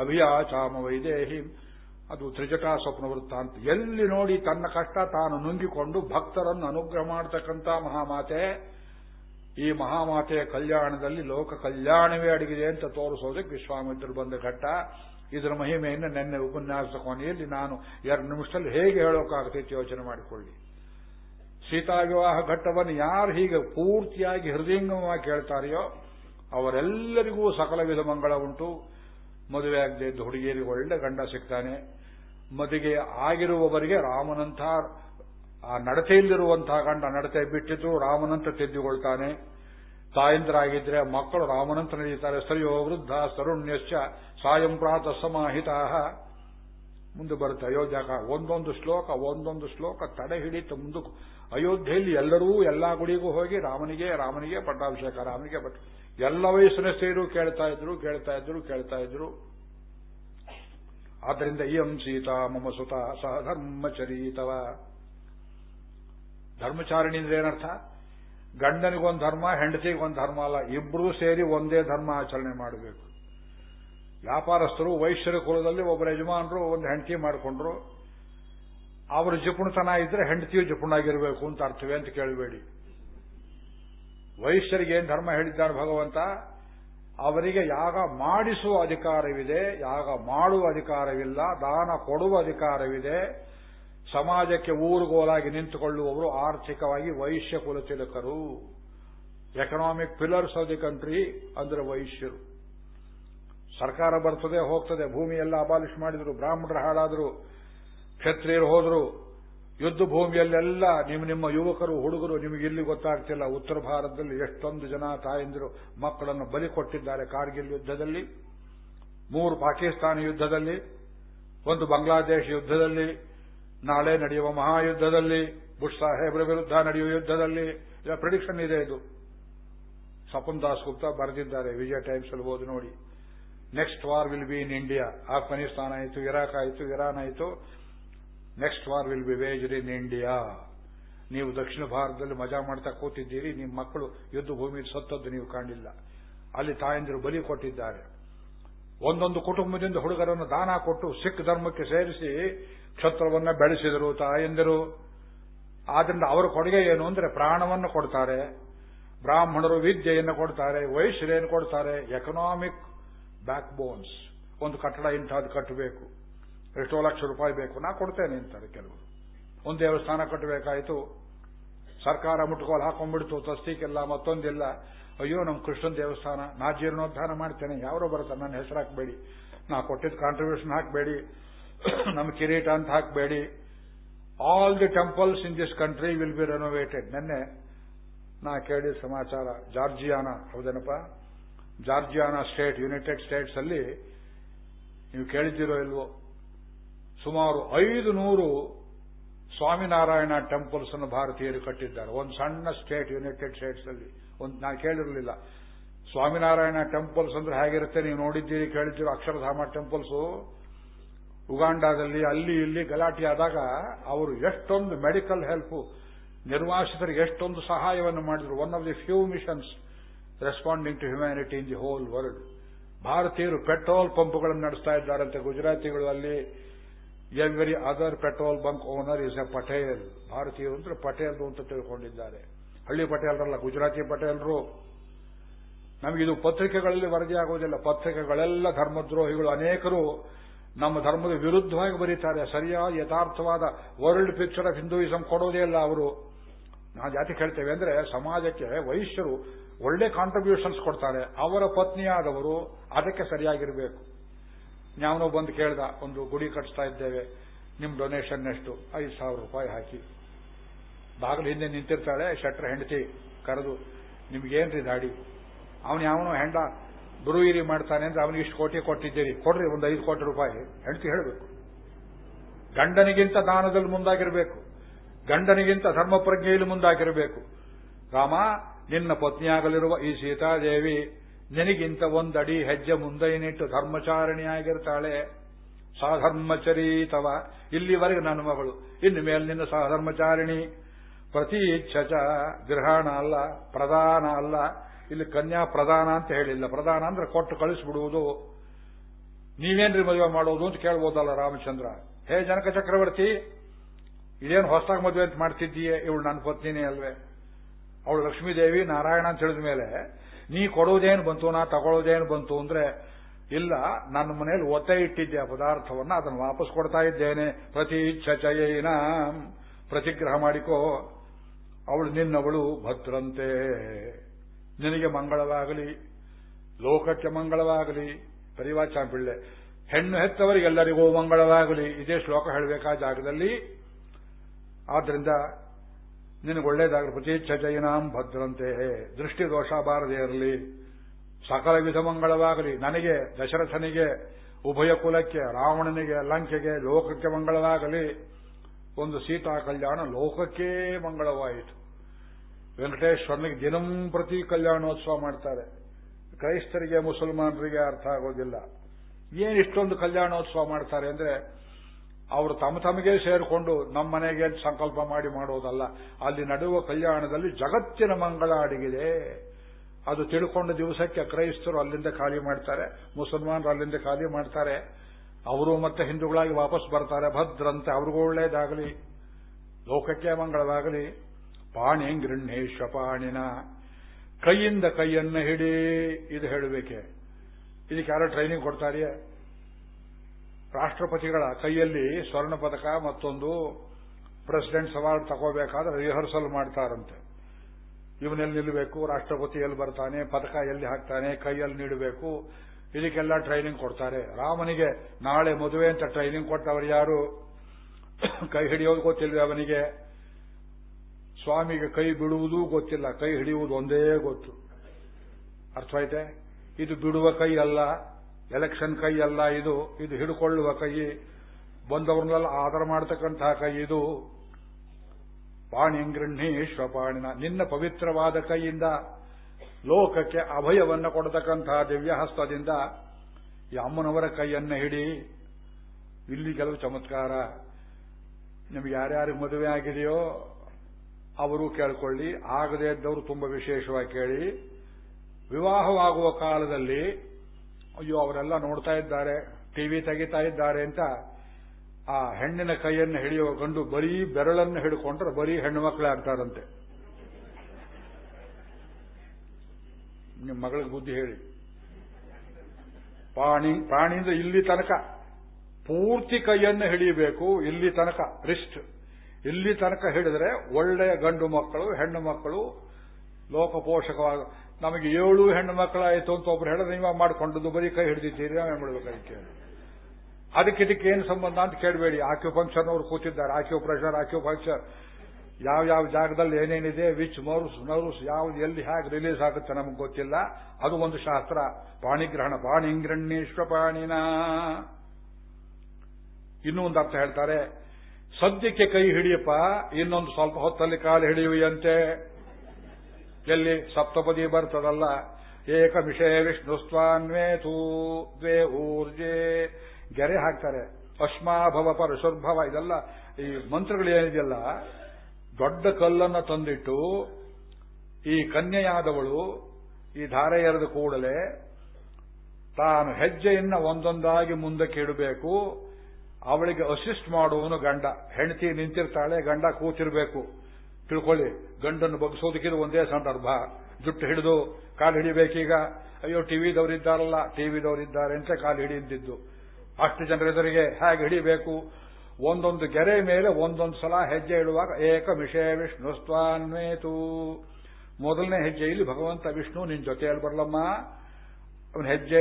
ಅಭಿಯಾಚಾಮ ವೈದೇಹಿ. ಅದು ತ್ರಿಜಟಾ ಸ್ವಪ್ನ ವೃತ್ತಾಂತ ಎಲ್ಲಿ ನೋಡಿ ತನ್ನ ಕಷ್ಟ ತಾನು ನುಂಗಿಕೊಂಡು ಭಕ್ತರನ್ನು ಅನುಗ್ರಹ ಮಾಡತಕ್ಕಂಥ ಮಹಾಮಾತೆ. ಈ ಮಹಾಮಾತೆಯ ಕಲ್ಯಾಣದಲ್ಲಿ ಲೋಕ ಕಲ್ಯಾಣವೇ ಅಡಗಿದೆ ಅಂತ ತೋರಿಸೋದಕ್ಕೆ ವಿಶ್ವಾಮಿತ್ರರು ಬಂದ ಘಟ್ಟ. ಇದರ ಮಹಿಮೆಯನ್ನು ನಿನ್ನೆ ಉಪನ್ಯಾಸದ ಕೊನೆಯಲ್ಲಿ ನಾನು ಎರಡು ನಿಮಿಷದಲ್ಲಿ ಹೇಗೆ ಹೇಳೋಕ್ಕಾಗ್ತೈತೆ ಯೋಚನೆ ಮಾಡಿಕೊಳ್ಳಿ. ಸೀತಾ ವಿವಾಹ ಘಟ್ಟವನ್ನು ಯಾರು ಹೀಗೆ ಪೂರ್ತಿಯಾಗಿ ಹೃದಯಂಗಮವಾಗಿ ಕೇಳ್ತಾರೆಯೋ ಅವರೆಲ್ಲರಿಗೂ ಸಕಲ ವಿಧ ಮಂಗಳ ಉಂಟು. ಮದುವೆ ಆಗದೆ ಇದ್ದು ಹುಡುಗಿಯರಿಗೆ ಒಳ್ಳೆ ಗಂಡ ಸಿಗ್ತಾನೆ. ಮದುವೆ ಆಗಿರುವವರಿಗೆ ರಾಮನಂಥ ಆ ನಡತೆಯಲ್ಲಿರುವಂತಹ ಗಂಡ ನಡತೆ ಬಿಟ್ಟಿದ್ದು ರಾಮನಂತ ತಿದ್ದುಕೊಳ್ತಾನೆ ತಾಯಂದ್ರಾಗಿದ್ರೆ ಮಕ್ಕಳು ರಾಮನಂತ ನಡೆಯುತ್ತಾರೆ. ಸರಿಯೋ ವೃದ್ಧ ಸರುಣ್ಯಶ್ಚ ಸಾಯಂ ಪ್ರಾತ ಸಮಾಹಿತ ಮುಂದೆ ಬರುತ್ತೆ ಅಯೋಧ್ಯಕ. ಒಂದೊಂದು ಶ್ಲೋಕ ಒಂದೊಂದು ಶ್ಲೋಕ ತಡೆ ಹಿಡಿತು ಮುಂದಕ್ಕೆ ಅಯೋಧ್ಯೆಯಲ್ಲಿ ಎಲ್ಲರೂ ಎಲ್ಲಾ ಗುಡಿಗೂ ಹೋಗಿ ರಾಮನಿಗೆ ರಾಮನಿಗೆ ಪಟ್ಟಾಭಿಷೇಕ, ರಾಮನಿಗೆ ಪಟ್ಟ ಎಲ್ಲ ವಯಸ್ಸಿನ ಸೇರು ಕೇಳ್ತಾ ಇದ್ರು ಕೇಳ್ತಾ ಇದ್ರು ಕೇಳ್ತಾ ಇದ್ರು. ಆದ್ದರಿಂದ ಇಯಂ ಸೀತಾ ಮಮ ಸುತ ಸಹ ಧರ್ಮಚರೀತವ ಧರ್ಮಚಾರಣಿ ಅಂದ್ರೆ ಏನರ್ಥ? ಗಂಡನಿಗೊಂದು ಧರ್ಮ, ಹೆಂಡತಿಗೊಂದು ಧರ್ಮ ಅಲ್ಲ ಇಬ್ಬರೂ ಸೇರಿ ಒಂದೇ ಧರ್ಮ ಆಚರಣೆ ಮಾಡಬೇಕು. ವ್ಯಾಪಾರಸ್ಥರು, ವೈಶ್ಯರ ಕುಲದಲ್ಲಿ ಒಬ್ಬರ ಯಜಮಾನರು, ಒಂದು ಹೆಂಡತಿ ಮಾಡಿಕೊಂಡ್ರು. ಅವರು ಜಪುಣತನ ಇದ್ರೆ ಹೆಂಡತಿಯು ಜಿಪುಣಾಗಿರಬೇಕು ಅಂತ ಅರ್ಥವೇ ಅಂತ ಕೇಳಬೇಡಿ. ವೈಶ್ಯರಿಗೆ ಏನ್ ಧರ್ಮ ಹೇಳಿದ್ದಾರೆ ಭಗವಂತ? ಅವರಿಗೆ ಯಾಗ ಮಾಡಿಸುವ ಅಧಿಕಾರವಿದೆ, ಯಾಗ ಮಾಡುವ ಅಧಿಕಾರವಿಲ್ಲ, ದಾನ ಕೊಡುವ ಅಧಿಕಾರವಿದೆ. ಸಮಾಜಕ್ಕೆ ಊರುಗೋಲಾಗಿ ನಿಂತುಕೊಳ್ಳುವವರು ಆರ್ಥಿಕವಾಗಿ ವೈಶ್ಯ ಕುಲತಿಲಕರು. Economic pillars of the country ಅಂದ್ರೆ ವೈಶ್ಯರು. ಸರ್ಕಾರ ಬರ್ತದೆ, ಹೋಗ್ತದೆ ಭೂಮಿ ಎಲ್ಲ ಅಬಾಲಿಷ್ ಮಾಡಿದ್ರು, ಬ್ರಾಹ್ಮಣರು ಹಾಳಾದ್ರು. ಕ್ಷತ್ರಿಯರು ಹೋದರು ಯುದ್ಧ ಭೂಮಿಯಲ್ಲೆಲ್ಲ ನಿಮ್ಮ ನಿಮ್ಮ ಯುವಕರು ಹುಡುಗರು ನಿಮಗೆ ಇಲ್ಲಿ ಗೊತ್ತಾಗ್ತಿಲ್ಲ. ಉತ್ತರ ಭಾರತದಲ್ಲಿ ಎಷ್ಟೊಂದು ಜನ ತಾಯಂದಿರು ಮಕ್ಕಳನ್ನು ಬಲಿ ಕೊಟ್ಟಿದ್ದಾರೆ ಕಾರ್ಗಿಲ್ ಯುದ್ಧದಲ್ಲಿ, ಮೂರು ಪಾಕಿಸ್ತಾನ ಯುದ್ಧದಲ್ಲಿ, ಒಂದು ಬಾಂಗ್ಲಾದೇಶ ಯುದ್ಧದಲ್ಲಿ, ನಾಳೆ ನಡೆಯುವ ಮಹಾಯುದ್ಧದಲ್ಲಿ, ಬುಷ್ ಸಾಹೇಬ್ರ ವಿರುದ್ಧ ನಡೆಯುವ ಯುದ್ಧದಲ್ಲಿ. ಪ್ರಿಡಿಕ್ಷನ್ ಇದೆ ಇದು. ಸಪನ್ ದಾಸ್ ಗುಪ್ತಾ ಬರೆದಿದ್ದಾರೆ ವಿಜಯ ಟೈಮ್ಸ್ ಅಲ್ಲಿ ಓದಿ ನೋಡಿ. Next war will be in India Afghanistan ಆಯಿತು ಇರಾಕ್ ಆಯಿತು, ಇರಾನ್ ಆಯಿತು. Next war will be waged in India ನೀವು ದಕ್ಷಿಣ ಭಾರತದಲ್ಲಿ ಮಜಾ ಮಾಡ್ತಾ ಕೂತಿದ್ದೀರಿ, ನಿಮ್ಮ ಮಕ್ಕಳು ಯುದ್ಧ ಭೂಮಿಯಲ್ಲಿ ಸತ್ತದ್ದು ನೀವು ಕಾಣಿಲ್ಲ ಅಲ್ಲಿ ತಾಯಂದಿರು ಬಲಿ ಕೊಟ್ಟಿದ್ದಾರೆ. ಒಂದೊಂದು ಕುಟುಂಬದಿಂದ ಹುಡುಗರನ್ನು ದಾನ ಕೊಟ್ಟು ಸಿಖ್ ಧರ್ಮಕ್ಕೆ ಸೇರಿಸಿ ಕ್ಷತ್ರವನ್ನ ಬೆಳೆಸಿದರು ತಾಯಂದಿರು. ಆದ್ರಿಂದ ಅವರ ಕೊಡುಗೆ ಏನು ಅಂದ್ರೆ ಪ್ರಾಣವನ್ನು ಕೊಡ್ತಾರೆ, ಬ್ರಾಹ್ಮಣರು ವಿದ್ಯೆಯನ್ನು ಕೊಡ್ತಾರೆ, ವೈಶ್ಯರೇನು ಕೊಡ್ತಾರೆ ಎಕನಾಮಿಕ್ ಬ್ಯಾಕ್ ಬೋನ್ಸ್ ಒಂದು ಕಟ್ಟಡ ಇಂಥದ್ದು ಕಟ್ಟಬೇಕು. ಎಷ್ಟೋ ಲಕ್ಷ ರೂಪಾಯಿ ಬೇಕು. ನಾ ಕೊಡ್ತೇನೆ ಅಂತಾರೆ ಕೆಲವರು. ಒಂದು ದೇವಸ್ಥಾನ ಕಟ್ಟಬೇಕಾಯಿತು ಸರ್ಕಾರ ಮುಟ್ಕೋಲ್ ಹಾಕೊಂಡ್ಬಿಡ್ತು, ತಸ್ತಿಕೆಲ್ಲ ಮತ್ತೊಂದಿಲ್ಲ. ಅಯ್ಯೋ ನಮ್ಮ ಕೃಷ್ಣನ್ ದೇವಸ್ಥಾನ, ನಾ ಜೀರ್ಣೋದ್ಧಾರ ಮಾಡ್ತೇನೆ, ಯಾರೋ ಬರ್ತಾರೆ, ನನ್ನ ಹೆಸರು ಹಾಕಬೇಡಿ. ನಾ ಕೊಟ್ಟಿದ್ದ ಕಾಂಟ್ರಿಬ್ಯೂಷನ್ ಹಾಕಬೇಡಿ ನಮ್ಮ ಕಿರೀಟ ಅಂತ ಹಾಕಬೇಡಿ. All the temples in this country will be renovated ನಿನ್ನೆ ನಾ ಕೇಳಿದ ಸಮಾಚಾರ, ಜಾರ್ಜಿಯಾನ, ಹೌದೇನಪ್ಪ? ಜಾರ್ಜಿಯಾನ ಸ್ಟೇಟ್ ಯುನೈಟೆಡ್ ಸ್ಟೇಟ್ಸ್ ಅಲ್ಲಿ, ನೀವು ಕೇಳಿದ್ದೀರೋ ಇಲ್ವೋ? ಸುಮಾರು ಐದು ನೂರು ಸ್ವಾಮಿನಾರಾಯಣ ಟೆಂಪಲ್ಸ್ ಅನ್ನು ಭಾರತೀಯರು ಕಟ್ಟಿದ್ದಾರೆ. ಒಂದು ಸಣ್ಣ ಸ್ಟೇಟ್, ಯುನೈಟೆಡ್ ಸ್ಟೇಟ್ಸ್ ಅಲ್ಲಿ. ಒಂದು ನಾನು ಕೇಳಿರಲಿಲ್ಲ. ಸ್ವಾಮಿನಾರಾಯಣ ಟೆಂಪಲ್ಸ್ ಅಂದ್ರೆ ಹೇಗಿರುತ್ತೆ? ನೀವು ನೋಡಿದ್ದೀರಿ, ಕೇಳಿದ್ದೀರಿ, ಅಕ್ಷರಧಾಮ ಟೆಂಪಲ್ಸ್. ಉಗಾಂಡಾದಲ್ಲಿ, ಅಲ್ಲಿ, ಇಲ್ಲಿ ಗಲಾಟೆ ಆದಾಗ ಅವರು ಎಷ್ಟೊಂದು ಮೆಡಿಕಲ್ ಹೆಲ್ಪ್ ನಿರ್ವಾಸಿತರಿಗೆ ಎಷ್ಟೊಂದು ಸಹಾಯವನ್ನು ಮಾಡಿದ್ರು. One of the few missions responding to humanity in the whole world ಭಾರತೀಯರು ಪೆಟ್ರೋಲ್ ಪಂಪ್ಗಳನ್ನು ನಡೆಸ್ತಾ ಇದ್ದಾರಂತೆ. ಗುಜರಾತಿಗಳು ಅಲ್ಲಿ every other petrol bunk owner is a Patel ಭಾರತೀಯರು ಅಂದ್ರೆ ಪಟೇಲ್ರು ಅಂತ ತಿಳ್ಕೊಂಡಿದ್ದಾರೆ. ಹಳ್ಳಿ ಪಟೇಲ್ರಲ್ಲ, ಗುಜರಾತಿ ಪಟೇಲ್ರು. ನಮಗಿದು ಪತ್ರಿಕೆಗಳಲ್ಲಿ ವರದಿ ಆಗೋದಿಲ್ಲ. ಪತ್ರಿಕೆಗಳೆಲ್ಲ ಧರ್ಮದ್ರೋಹಿಗಳು. ಅನೇಕರು ನಮ್ಮ ಧರ್ಮದ ವಿರುದ್ಧವಾಗಿ ಬರೀತಾರೆ. ಸರಿಯಾದ, ಯಥಾರ್ಥವಾದ ವರ್ಲ್ಡ್ ಪಿಕ್ಚರ್ ಆಫ್ ಹಿಂದೂಯಿಸಂ ಕೊಡೋದೇ ಇಲ್ಲ ಅವರು. ನಾವು ಜಾತಿ ಹೇಳ್ತೇವೆ ಅಂದ್ರೆ ಸಮಾಜಕ್ಕೆ ವೈಶ್ಯರು ಒಳ್ಳೆ ಕಾಂಟ್ರಿಬ್ಯೂಷನ್ಸ್ ಕೊಡ್ತಾರೆ. ಅವರ ಪತ್ನಿಯಾದವರು ಅದಕ್ಕೆ ಸರಿಯಾಗಿರಬೇಕು. ಯಾವನೋ ಬಂದು ಕೇಳ್ದ, ಒಂದು ಗುಡಿ ಕಟ್ಸ್ತಾ ಇದ್ದೇವೆ, ನಿಮ್ ಡೊನೇಷನ್ ಎಷ್ಟು? ಐದು ಸಾವಿರ ರೂಪಾಯಿ ಹಾಕಿ. ಬಾಗಿಲು ಹಿಂದೆ ನಿಂತಿರ್ತಾಳೆ, ಶೆಟ್ರ ಹೆಂಡತಿ ಕರೆದು ನಿಮ್ಗೇನ್ರಿ ದಾಡಿ? ಅವನು ಯಾವನೋ ಹೆಂಡ ಬ್ರೂಯಿರಿ ಮಾಡ್ತಾನೆ ಅಂದ್ರೆ ಅವನಿಗೆ ಇಷ್ಟು ಕೋಟಿ ಕೊಟ್ಟಿದ್ದೀರಿ. ಕೊಡ್ರಿ, ಒಂದು ಐದು ಕೋಟಿ ರೂಪಾಯಿ. ಹೆಂಡತಿ ಹೇಳಬೇಕು. ಗಂಡನಿಗಿಂತ ದಾನದಲ್ಲಿ ಮುಂದಾಗಿರಬೇಕು. ಗಂಡನಿಗಿಂತ ಧರ್ಮ ಪ್ರಜ್ಞೆಯಲ್ಲಿ ಮುಂದಾಗಿರಬೇಕು. ರಾಮ, ನಿನ್ನ ಪತ್ನಿಯಾಗಲಿರುವ ಈ ಸೀತಾದೇವಿ ನಿನಗಿಂತ ಒಂದಡಿ ಹೆಜ್ಜೆ ಮುಂದೈನಿಟ್ಟು ಧರ್ಮಚಾರಿಣಿಯಾಗಿರ್ತಾಳೆ. ಸಾಧರ್ಮಚರೀತವ. ಇಲ್ಲಿವರೆಗೆ ನನ್ನ ಮಗಳು. ಇನ್ನು ಮೇಲೆ ನಿನ್ನ ಸಾಧರ್ಮಚಾರಿಣಿ. ಪ್ರತೀಚ್ಛಚ ಗ್ರಹಣ ಅಲ್ಲ, ಪ್ರಧಾನ ಅಲ್ಲ. ಇಲ್ಲಿ ಕನ್ಯಾ ಪ್ರಧಾನ ಅಂತ ಹೇಳಿಲ್ಲ. ಪ್ರಧಾನ ಅಂದ್ರೆ ಕೊಟ್ಟು ಕಳಿಸ್ಬಿಡುವುದು. ನೀವೇನ್ರಿ ಮದುವೆ ಮಾಡೋದು ಅಂತ ಕೇಳ್ಬೋದಲ್ಲ ರಾಮಚಂದ್ರ. ಹೇ ಜನಕ ಚಕ್ರವರ್ತಿ, ಇದೇನು ಹೊಸದಾಗಿ ಮದುವೆ ಅಂತ ಮಾಡ್ತಿದ್ದೀಯೇ? ಇವಳು ನನ್ನ ಪತ್ನಿನೇ ಅಲ್ವೇ. ಅವಳು ಲಕ್ಷ್ಮೀದೇವಿ, ನಾರಾಯಣ ಅಂತ ಹೇಳಿದ ಮೇಲೆ, ನೀ ಕೊಡೋದೇನು ಬಂತು? ನಾ ತಗೊಳ್ಳೋದೇನು ಬಂತು? ಅಂದ್ರೆ, ಇಲ್ಲ, ನನ್ನ ಮನೆಯಲ್ಲಿ ಒತ್ತೆ ಇಟ್ಟಿದ್ದೆ ಆ ಪದಾರ್ಥವನ್ನ, ಅದನ್ನು ವಾಪಸ್ ಕೊಡ್ತಾ ಇದ್ದೇನೆ. ಪ್ರತಿ ಚಚಯೇನ ಪ್ರತಿಗ್ರಹ ಮಾಡಿಕೋ. ಅವಳು ನಿನ್ನವಳು ಭದ್ರಂತೆ. ನಿನಗೆ ಮಂಗಳವಾಗಲಿ, ಲೋಕಕ್ಕೆ ಮಂಗಳವಾಗಲಿ, ಪರಿವಾಚ ಪಿಳ್ಳೆ ಹೆಣ್ಣು ಹೆತ್ತವರಿಗೆಲ್ಲರಿಗೂ ಮಂಗಳವಾಗಲಿ. ಇದೇ ಶ್ಲೋಕ ಹೇಳಬೇಕಾದ ಜಾಗದಲ್ಲಿ. ಆದ್ರಿಂದ ನಿನಗೆ ಒಳ್ಳೆಯದಾಗಲಿ ಪ್ರತೀಚ್ಛ ಜೈನಾಂ ಭದ್ರಂತೆ ದೃಷ್ಟಿ ದೋಷ ಬಾರದೇ ಇರಲಿ. ಸಕಲ ವಿಧ ಮಂಗಳವಾಗಲಿ. ನನಗೆ, ದಶರಥನಿಗೆ, ಉಭಯ ಕುಲಕ್ಕೆ, ರಾವಣನಿಗೆ, ಲಂಕೆಗೆ ಲೋಕಕ್ಕೆ ಮಂಗಳವಾಗಲಿ. ಒಂದು ಸೀತಾ ಕಲ್ಯಾಣ ಲೋಕಕ್ಕೇ ಮಂಗಳವಾಯಿತು. ವೆಂಕಟೇಶ್ವರನಿಗೆ ದಿನಂ ಪ್ರತಿ ಕಲ್ಯಾಣೋತ್ಸವ ಮಾಡ್ತಾರೆ. ಕ್ರೈಸ್ತರಿಗೆ, ಮುಸಲ್ಮಾನರಿಗೆ ಅರ್ಥ ಆಗೋದಿಲ್ಲ. ಏನಿಷ್ಟೊಂದು ಕಲ್ಯಾಣೋತ್ಸವ ಮಾಡ್ತಾರೆ ಅಂದ್ರೆ ಅವರು ತಮ್ಮ ತಮಗೆ ಸೇರಿಕೊಂಡು ನಮ್ಮ ಮನೆಗೆ ಸಂಕಲ್ಪ ಮಾಡಿ ಮಾಡೋದಲ್ಲ, ಅಲ್ಲಿ ನಡೆಯುವ ಕಲ್ಯಾಣದಲ್ಲಿ ಜಗತ್ತಿನ ಮಂಗಳ ಅಡಗಿದೆ. ಅದು ತಿಳ್ಕೊಂಡ ದಿವಸಕ್ಕೆ ಕ್ರೈಸ್ತರು ಅಲ್ಲಿಂದ ಖಾಲಿ ಮಾಡ್ತಾರೆ, ಮುಸಲ್ಮಾನರು ಅಲ್ಲಿಂದ ಖಾಲಿ ಮಾಡ್ತಾರೆ, ಅವರು ಮತ್ತೆ ಹಿಂದೂಗಳಾಗಿ ವಾಪಸ್ ಬರ್ತಾರೆ, ಭದ್ರಂತೆ ಅವ್ರಿಗೂ ಒಳ್ಳೇದಾಗಲಿ ಲೋಕಕ್ಕೆ ಮಂಗಳವಾಗಲಿ. ಪಾಣಿ ಗೃಹೇಶ್ವ ಪಾಣಿನ, ಕೈಯಿಂದ ಕೈಯನ್ನು ಹಿಡಿ, ಇದು ಹೇಳಬೇಕೆ? ಇದಕ್ಕೆ ಯಾರೋ ಟ್ರೈನಿಂಗ್ ಕೊಡ್ತಾರೆಯೇ? ರಾಷ್ಟ್ರಪತಿಗಳ ಕೈಯಲ್ಲಿ ಸ್ವರ್ಣ ಪದಕ ಮತ್ತೊಂದು ಪ್ರೆಸಿಡೆಂಟ್ಸ್ ಅವಾರ್ಡ್ ತಗೋಬೇಕಾದ್ರೆ ರಿಹರ್ಸಲ್ ಮಾಡ್ತಾರಂತೆ. ಇವನೆಲ್ಲಿ ನಿಲ್ಲಬೇಕು ರಾಷ್ಟ್ರಪತಿ ಎಲ್ಲಿ ಬರ್ತಾನೆ? ಪದಕ ಎಲ್ಲಿ ಹಾಕ್ತಾನೆ? ಕೈಯಲ್ಲಿ ನೀಡಬೇಕು? ಇದಕ್ಕೆಲ್ಲ ಟ್ರೈನಿಂಗ್ ಕೊಡ್ತಾರೆ. ರಾಮನಿಗೆ ನಾಳೆ ಮದುವೆ ಅಂತ ಟ್ರೈನಿಂಗ್ ಕೊಟ್ಟವರು ಯಾರು? ಕೈ ಹಿಡಿಯೋದು ಗೊತ್ತಿಲ್ವೇ ಅವನಿಗೆ? ಸ್ವಾಮಿಗೆ ಕೈ ಬಿಡುವುದೂ ಗೊತ್ತಿಲ್ಲ. ಕೈ ಹಿಡಿಯುವುದು ಒಂದೇ ಗೊತ್ತು. ಅರ್ಥವಾಯ್ತೆ? ಇದು ಬಿಡುವ ಕೈ ಅಲ್ಲ. ಎಲೆಕ್ಷನ್ ಕೈ ಅಲ್ಲ ಇದು ಇದು ಹಿಡ್ಕೊಳ್ಳುವ ಕೈ. ಬಂದವ್ರನ್ನೆಲ್ಲ ಆಧಾರ ಮಾಡತಕ್ಕಂತಹ ಕೈ ಇದು. ಪಾಣಿಂಗೃಹೀಶ್ವ ಪಾಣಿನ, ನಿನ್ನ ಪವಿತ್ರವಾದ ಕೈಯಿಂದ ಲೋಕಕ್ಕೆ ಅಭಯವನ್ನು ಕೊಡತಕ್ಕಂತಹ ದಿವ್ಯಹಸ್ತದಿಂದ ಈ ಅಮ್ಮನವರ ಕೈಯನ್ನು ಹಿಡಿ. ಇಲ್ಲಿ ಕೆಲವು ಚಮತ್ಕಾರ. ನಿಮ್ಗೆ ಯಾರ್ಯಾರಿಗೆ ಮದುವೆ ಆಗಿದೆಯೋ ಅವರು ಕೇಳಿಕೊಳ್ಳಿ. ಆಗದೇ ಇದ್ದವರು ತುಂಬಾ ವಿಶೇಷವಾಗಿ ಕೇಳಿ. ವಿವಾಹವಾಗುವ ಕಾಲದಲ್ಲಿ ಅಯ್ಯೋ, ಅವರೆಲ್ಲ ನೋಡ್ತಾ ಇದ್ದಾರೆ ಟಿವಿ ತೆಗಿತಾ ಇದ್ದಾರೆ ಅಂತ ಆ ಹೆಣ್ಣಿನ ಕೈಯನ್ನು ಹಿಡಿಯುವ ಗಂಡು ಬರೀ ಬೆರಳನ್ನು ಹಿಡ್ಕೊಂಡ್ರೆ ಬರೀ ಹೆಣ್ಣು ಮಕ್ಕಳೇ ಆಗ್ತಾರಂತೆ ನಿಮ್ಮ ಮಗಳಿಗೆ ಬುದ್ಧಿ ಹೇಳಿ. ಪ್ರಾಣಿ ಪ್ರಾಣಿಯಿಂದ ಇಲ್ಲಿ ತನಕ ಪೂರ್ತಿ ಕೈಯನ್ನು ಹಿಡಿಯಬೇಕು, ಇಲ್ಲಿ ತನಕ, ರಿಸ್ಟ್. ಇಲ್ಲಿ ತನಕ ಹಿಡಿದ್ರೆ ಒಳ್ಳೆಯ ಗಂಡು ಮಕ್ಕಳು, ಹೆಣ್ಣು ಮಕ್ಕಳು ಲೋಕಪೋಷಕವಾಗ ನಮಗೆ ಏಳು ಹೆಣ್ಣು ಮಕ್ಕಳಾಯಿತು ಅಂತ ಒಬ್ರು ಹೇಳಿದ್ರೆ ನೀವ ಮಾಡ್ಕೊಂಡದ್ದು, ಬರೀ ಕೈ ಹಿಡಿದಿದ್ದೀರಿ, ನಾವೇ ಮಾಡ್ಬೇಕಾಗಿ ಅದಕ್ಕೆ ಇದಕ್ಕೆ ಏನು ಸಂಬಂಧ ಅಂತ ಕೇಳಬೇಡಿ. ಆಕ್ಯುಪಂಕ್ಚರ್ ಅವರು ಕೂತಿದ್ದಾರೆ. ಆಕ್ಯು ಪ್ರೆಷರ್ ಆಕ್ಯು ಫಂಕ್ಷನ್ ಯಾವ ಯಾವ ಜಾಗದಲ್ಲಿ ಏನೇನಿದೆ ವಿಚ್ ಮರುಸ್ ನರುಸ್ ಯಾವ್ದು ಎಲ್ಲಿ ಹೇಗೆ ರಿಲೀಸ್ ಆಗುತ್ತೆ ನಮಗೆ ಗೊತ್ತಿಲ್ಲ. ಅದು ಒಂದು ಶಾಸ್ತ್ರ. ಪಾಣಿಗ್ರಹಣ, ಪಾಣಿಂಗ್ರಣ್ಯೇಶ್ವ ಪಾಣಿನ. ಇನ್ನೂ ಒಂದು ಅರ್ಥ ಹೇಳ್ತಾರೆ. ಸದ್ಯಕ್ಕೆ ಕೈ ಹಿಡಿಯಪ್ಪ, ಇನ್ನೊಂದು ಸ್ವಲ್ಪ ಹೊತ್ತಲ್ಲಿ ಕಾಲು ಹಿಡಿಯುವಂತೆ ಎಲ್ಲಿ ಸಪ್ತಪದಿ ಬರ್ತದಲ್ಲ? ಏಕಮಿಷೇ ವಿಷಯ ವಿಷ್ಣು ಸ್ವಾನ್ವೇತು ದ್ವೇ ಊರ್ಜೆ. ಗೆರೆ ಹಾಕ್ತಾರೆ. ಅಶ್ಮಾಭವ ಪರಶುರ್ಭವ, ಇದೆಲ್ಲ ಈ ಮಂತ್ರಗಳು ಏನಿದೆಯಲ್ಲ? ದೊಡ್ಡ ಕಲ್ಲನ್ನು ತಂದಿಟ್ಟು ಈ ಕನ್ಯೆಯಾದವಳು ಈ ಧಾರೆ ಎರೆದ ಕೂಡಲೇ ತಾನು ಹೆಜ್ಜೆಯನ್ನ ಒಂದೊಂದಾಗಿ ಮುಂದಕ್ಕೆ ಇಡಬೇಕು. ಅವಳಿಗೆ ಅಸಿಸ್ಟ್ ಮಾಡುವನು ಗಂಡ. ಹೆಂಡತಿ ನಿಂತಿರ್ತಾಳೆ, ಗಂಡ ಕೂತಿರ್ಬೇಕು. ತಿಳ್ಕೊಳ್ಳಿ. ಗಂಡನ್ನು ಬಗ್ಸೋದಕ್ಕಿದು ಒಂದೇ ಸಂದರ್ಭ. ಜುಟ್ಟು ಹಿಡಿದು ಕಾಲು ಹಿಡಿಬೇಕೀಗ. ಅಯ್ಯೋ ಟಿವಿದವರಿದ್ದಾರಲ್ಲ ಟಿವಿದವರಿದ್ದಾರೆ ಅಂತ ಕಾಲು ಹಿಡಿಯಿಂದಿದ್ದು ಅಷ್ಟು ಜನರೆದುರಿಗೆ ಹೇಗೆ ಹಿಡಿಬೇಕು? ಒಂದೊಂದು ಗೆರೆ ಮೇಲೆ ಒಂದೊಂದು ಸಲ ಹೆಜ್ಜೆ ಇಡುವಾಗ ಏಕ ವಿಷಯ ವಿಷ್ಣು ಸ್ವಾನ್ವೇತು ಮೊದಲನೇ ಹೆಜ್ಜೆಯಲ್ಲಿ ಭಗವಂತ ವಿಷ್ಣು ನಿನ್ ಜೊತೆಯಲ್ಲಿ ಬರಲಮ್ಮ. ಅವನ ಹೆಜ್ಜೆ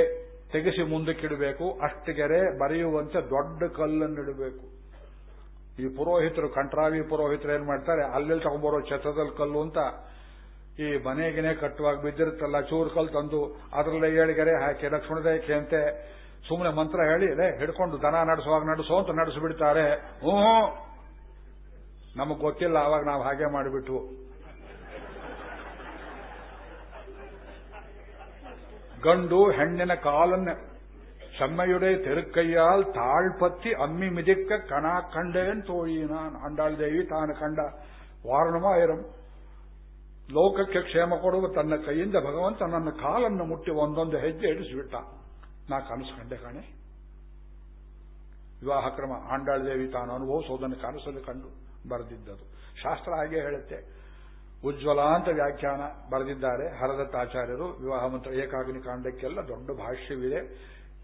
ತೆಗೆಸಿ ಮುಂದಕ್ಕಿಡಬೇಕು ಅಷ್ಟು ಗೆರೆ ಬರೆಯುವಂತೆ ದೊಡ್ಡ ಕಲ್ಲನ್ನು ಇಡಬೇಕು. ಈ ಪುರೋಹಿತರು ಕಂಟ್ರಾವಿ ಪುರೋಹಿತರು ಏನ್ ಮಾಡ್ತಾರೆ? ಅಲ್ಲೆಲ್ಲಿ ತಗೊಂಡ್ಬರೋ ಛತ್ರದಲ್ಲಿ ಕಲ್ಲು ಅಂತ ಈ ಮನೆಗಿನೇ ಕಟ್ಟುವಾಗ ಬಿದ್ದಿರುತ್ತಲ್ಲ, ಚೂರು ಕಲ್ಲು ತಂದು ಅದರಲ್ಲೇ ಏಳಿಗೆರೆ ಹಾಕಿ ಲಕ್ಷ್ಮಣದೇಕೆ ಅಂತೆ ಸುಮ್ಮನೆ ಮಂತ್ರ ಹೇಳಿ ರೇ ಹಿಡ್ಕೊಂಡು ದನ ನಡೆಸುವಾಗ ನಡೆಸೋ ಅಂತ ನಡೆಸಿಬಿಡ್ತಾರೆ. ಹ್ಞೂ ನಮಗ್ ಗೊತ್ತಿಲ್ಲ, ಅವಾಗ ನಾವು ಹಾಗೆ ಮಾಡಿಬಿಟ್ಟು ಗಂಡು ಹೆಣ್ಣಿನ ಕಾಲನ್ನ செம்மையுடைய திருக்கையால் தாழ்பத்தி அம்மி மிதிக்க கணா கண்டேன் தோழி நான் ஆண்டாள் ದೇವಿ ತಾನು ಕಂಡ ವಾರಣಮಾಯಿರಂ ಲೋಕಕ್ಕೆ ಕ್ಷೇಮ ಕೊಡುವ ತನ್ನ ಕೈಯಿಂದ ಭಗವಂತ ನನ್ನ ಕಾಲನ್ನು ಮುಟ್ಟಿ ಒಂದೊಂದು ಹೆಜ್ಜೆ ಇಡಿಸಿಬಿಟ್ಟ ನಾ ಕನಸು ಕಂಡೆ ಕಾಣೆ ವಿವಾಹ ಕ್ರಮ ಆಂಡಾಳ್ ದೇವಿ ತಾನು ಅನುಭವಿಸೋದನ್ನು ಕನಸಲ್ಲಿ ಕಂಡು ಬರೆದಿದ್ದದು ಶಾಸ್ತ್ರ ಹಾಗೆ ಹೇಳುತ್ತೆ ಉಜ್ವಲ ಅಂತ ವ್ಯಾಖ್ಯಾನ ಬರೆದಿದ್ದಾರೆ ಹರದತ್ತಾಚಾರ್ಯರು ವಿವಾಹ ಮಂತ್ರ ಏಕಾಗ್ನಿ ಕಾಂಡಕ್ಕೆಲ್ಲ ದೊಡ್ಡ ಭಾಷ್ಯವಿದೆ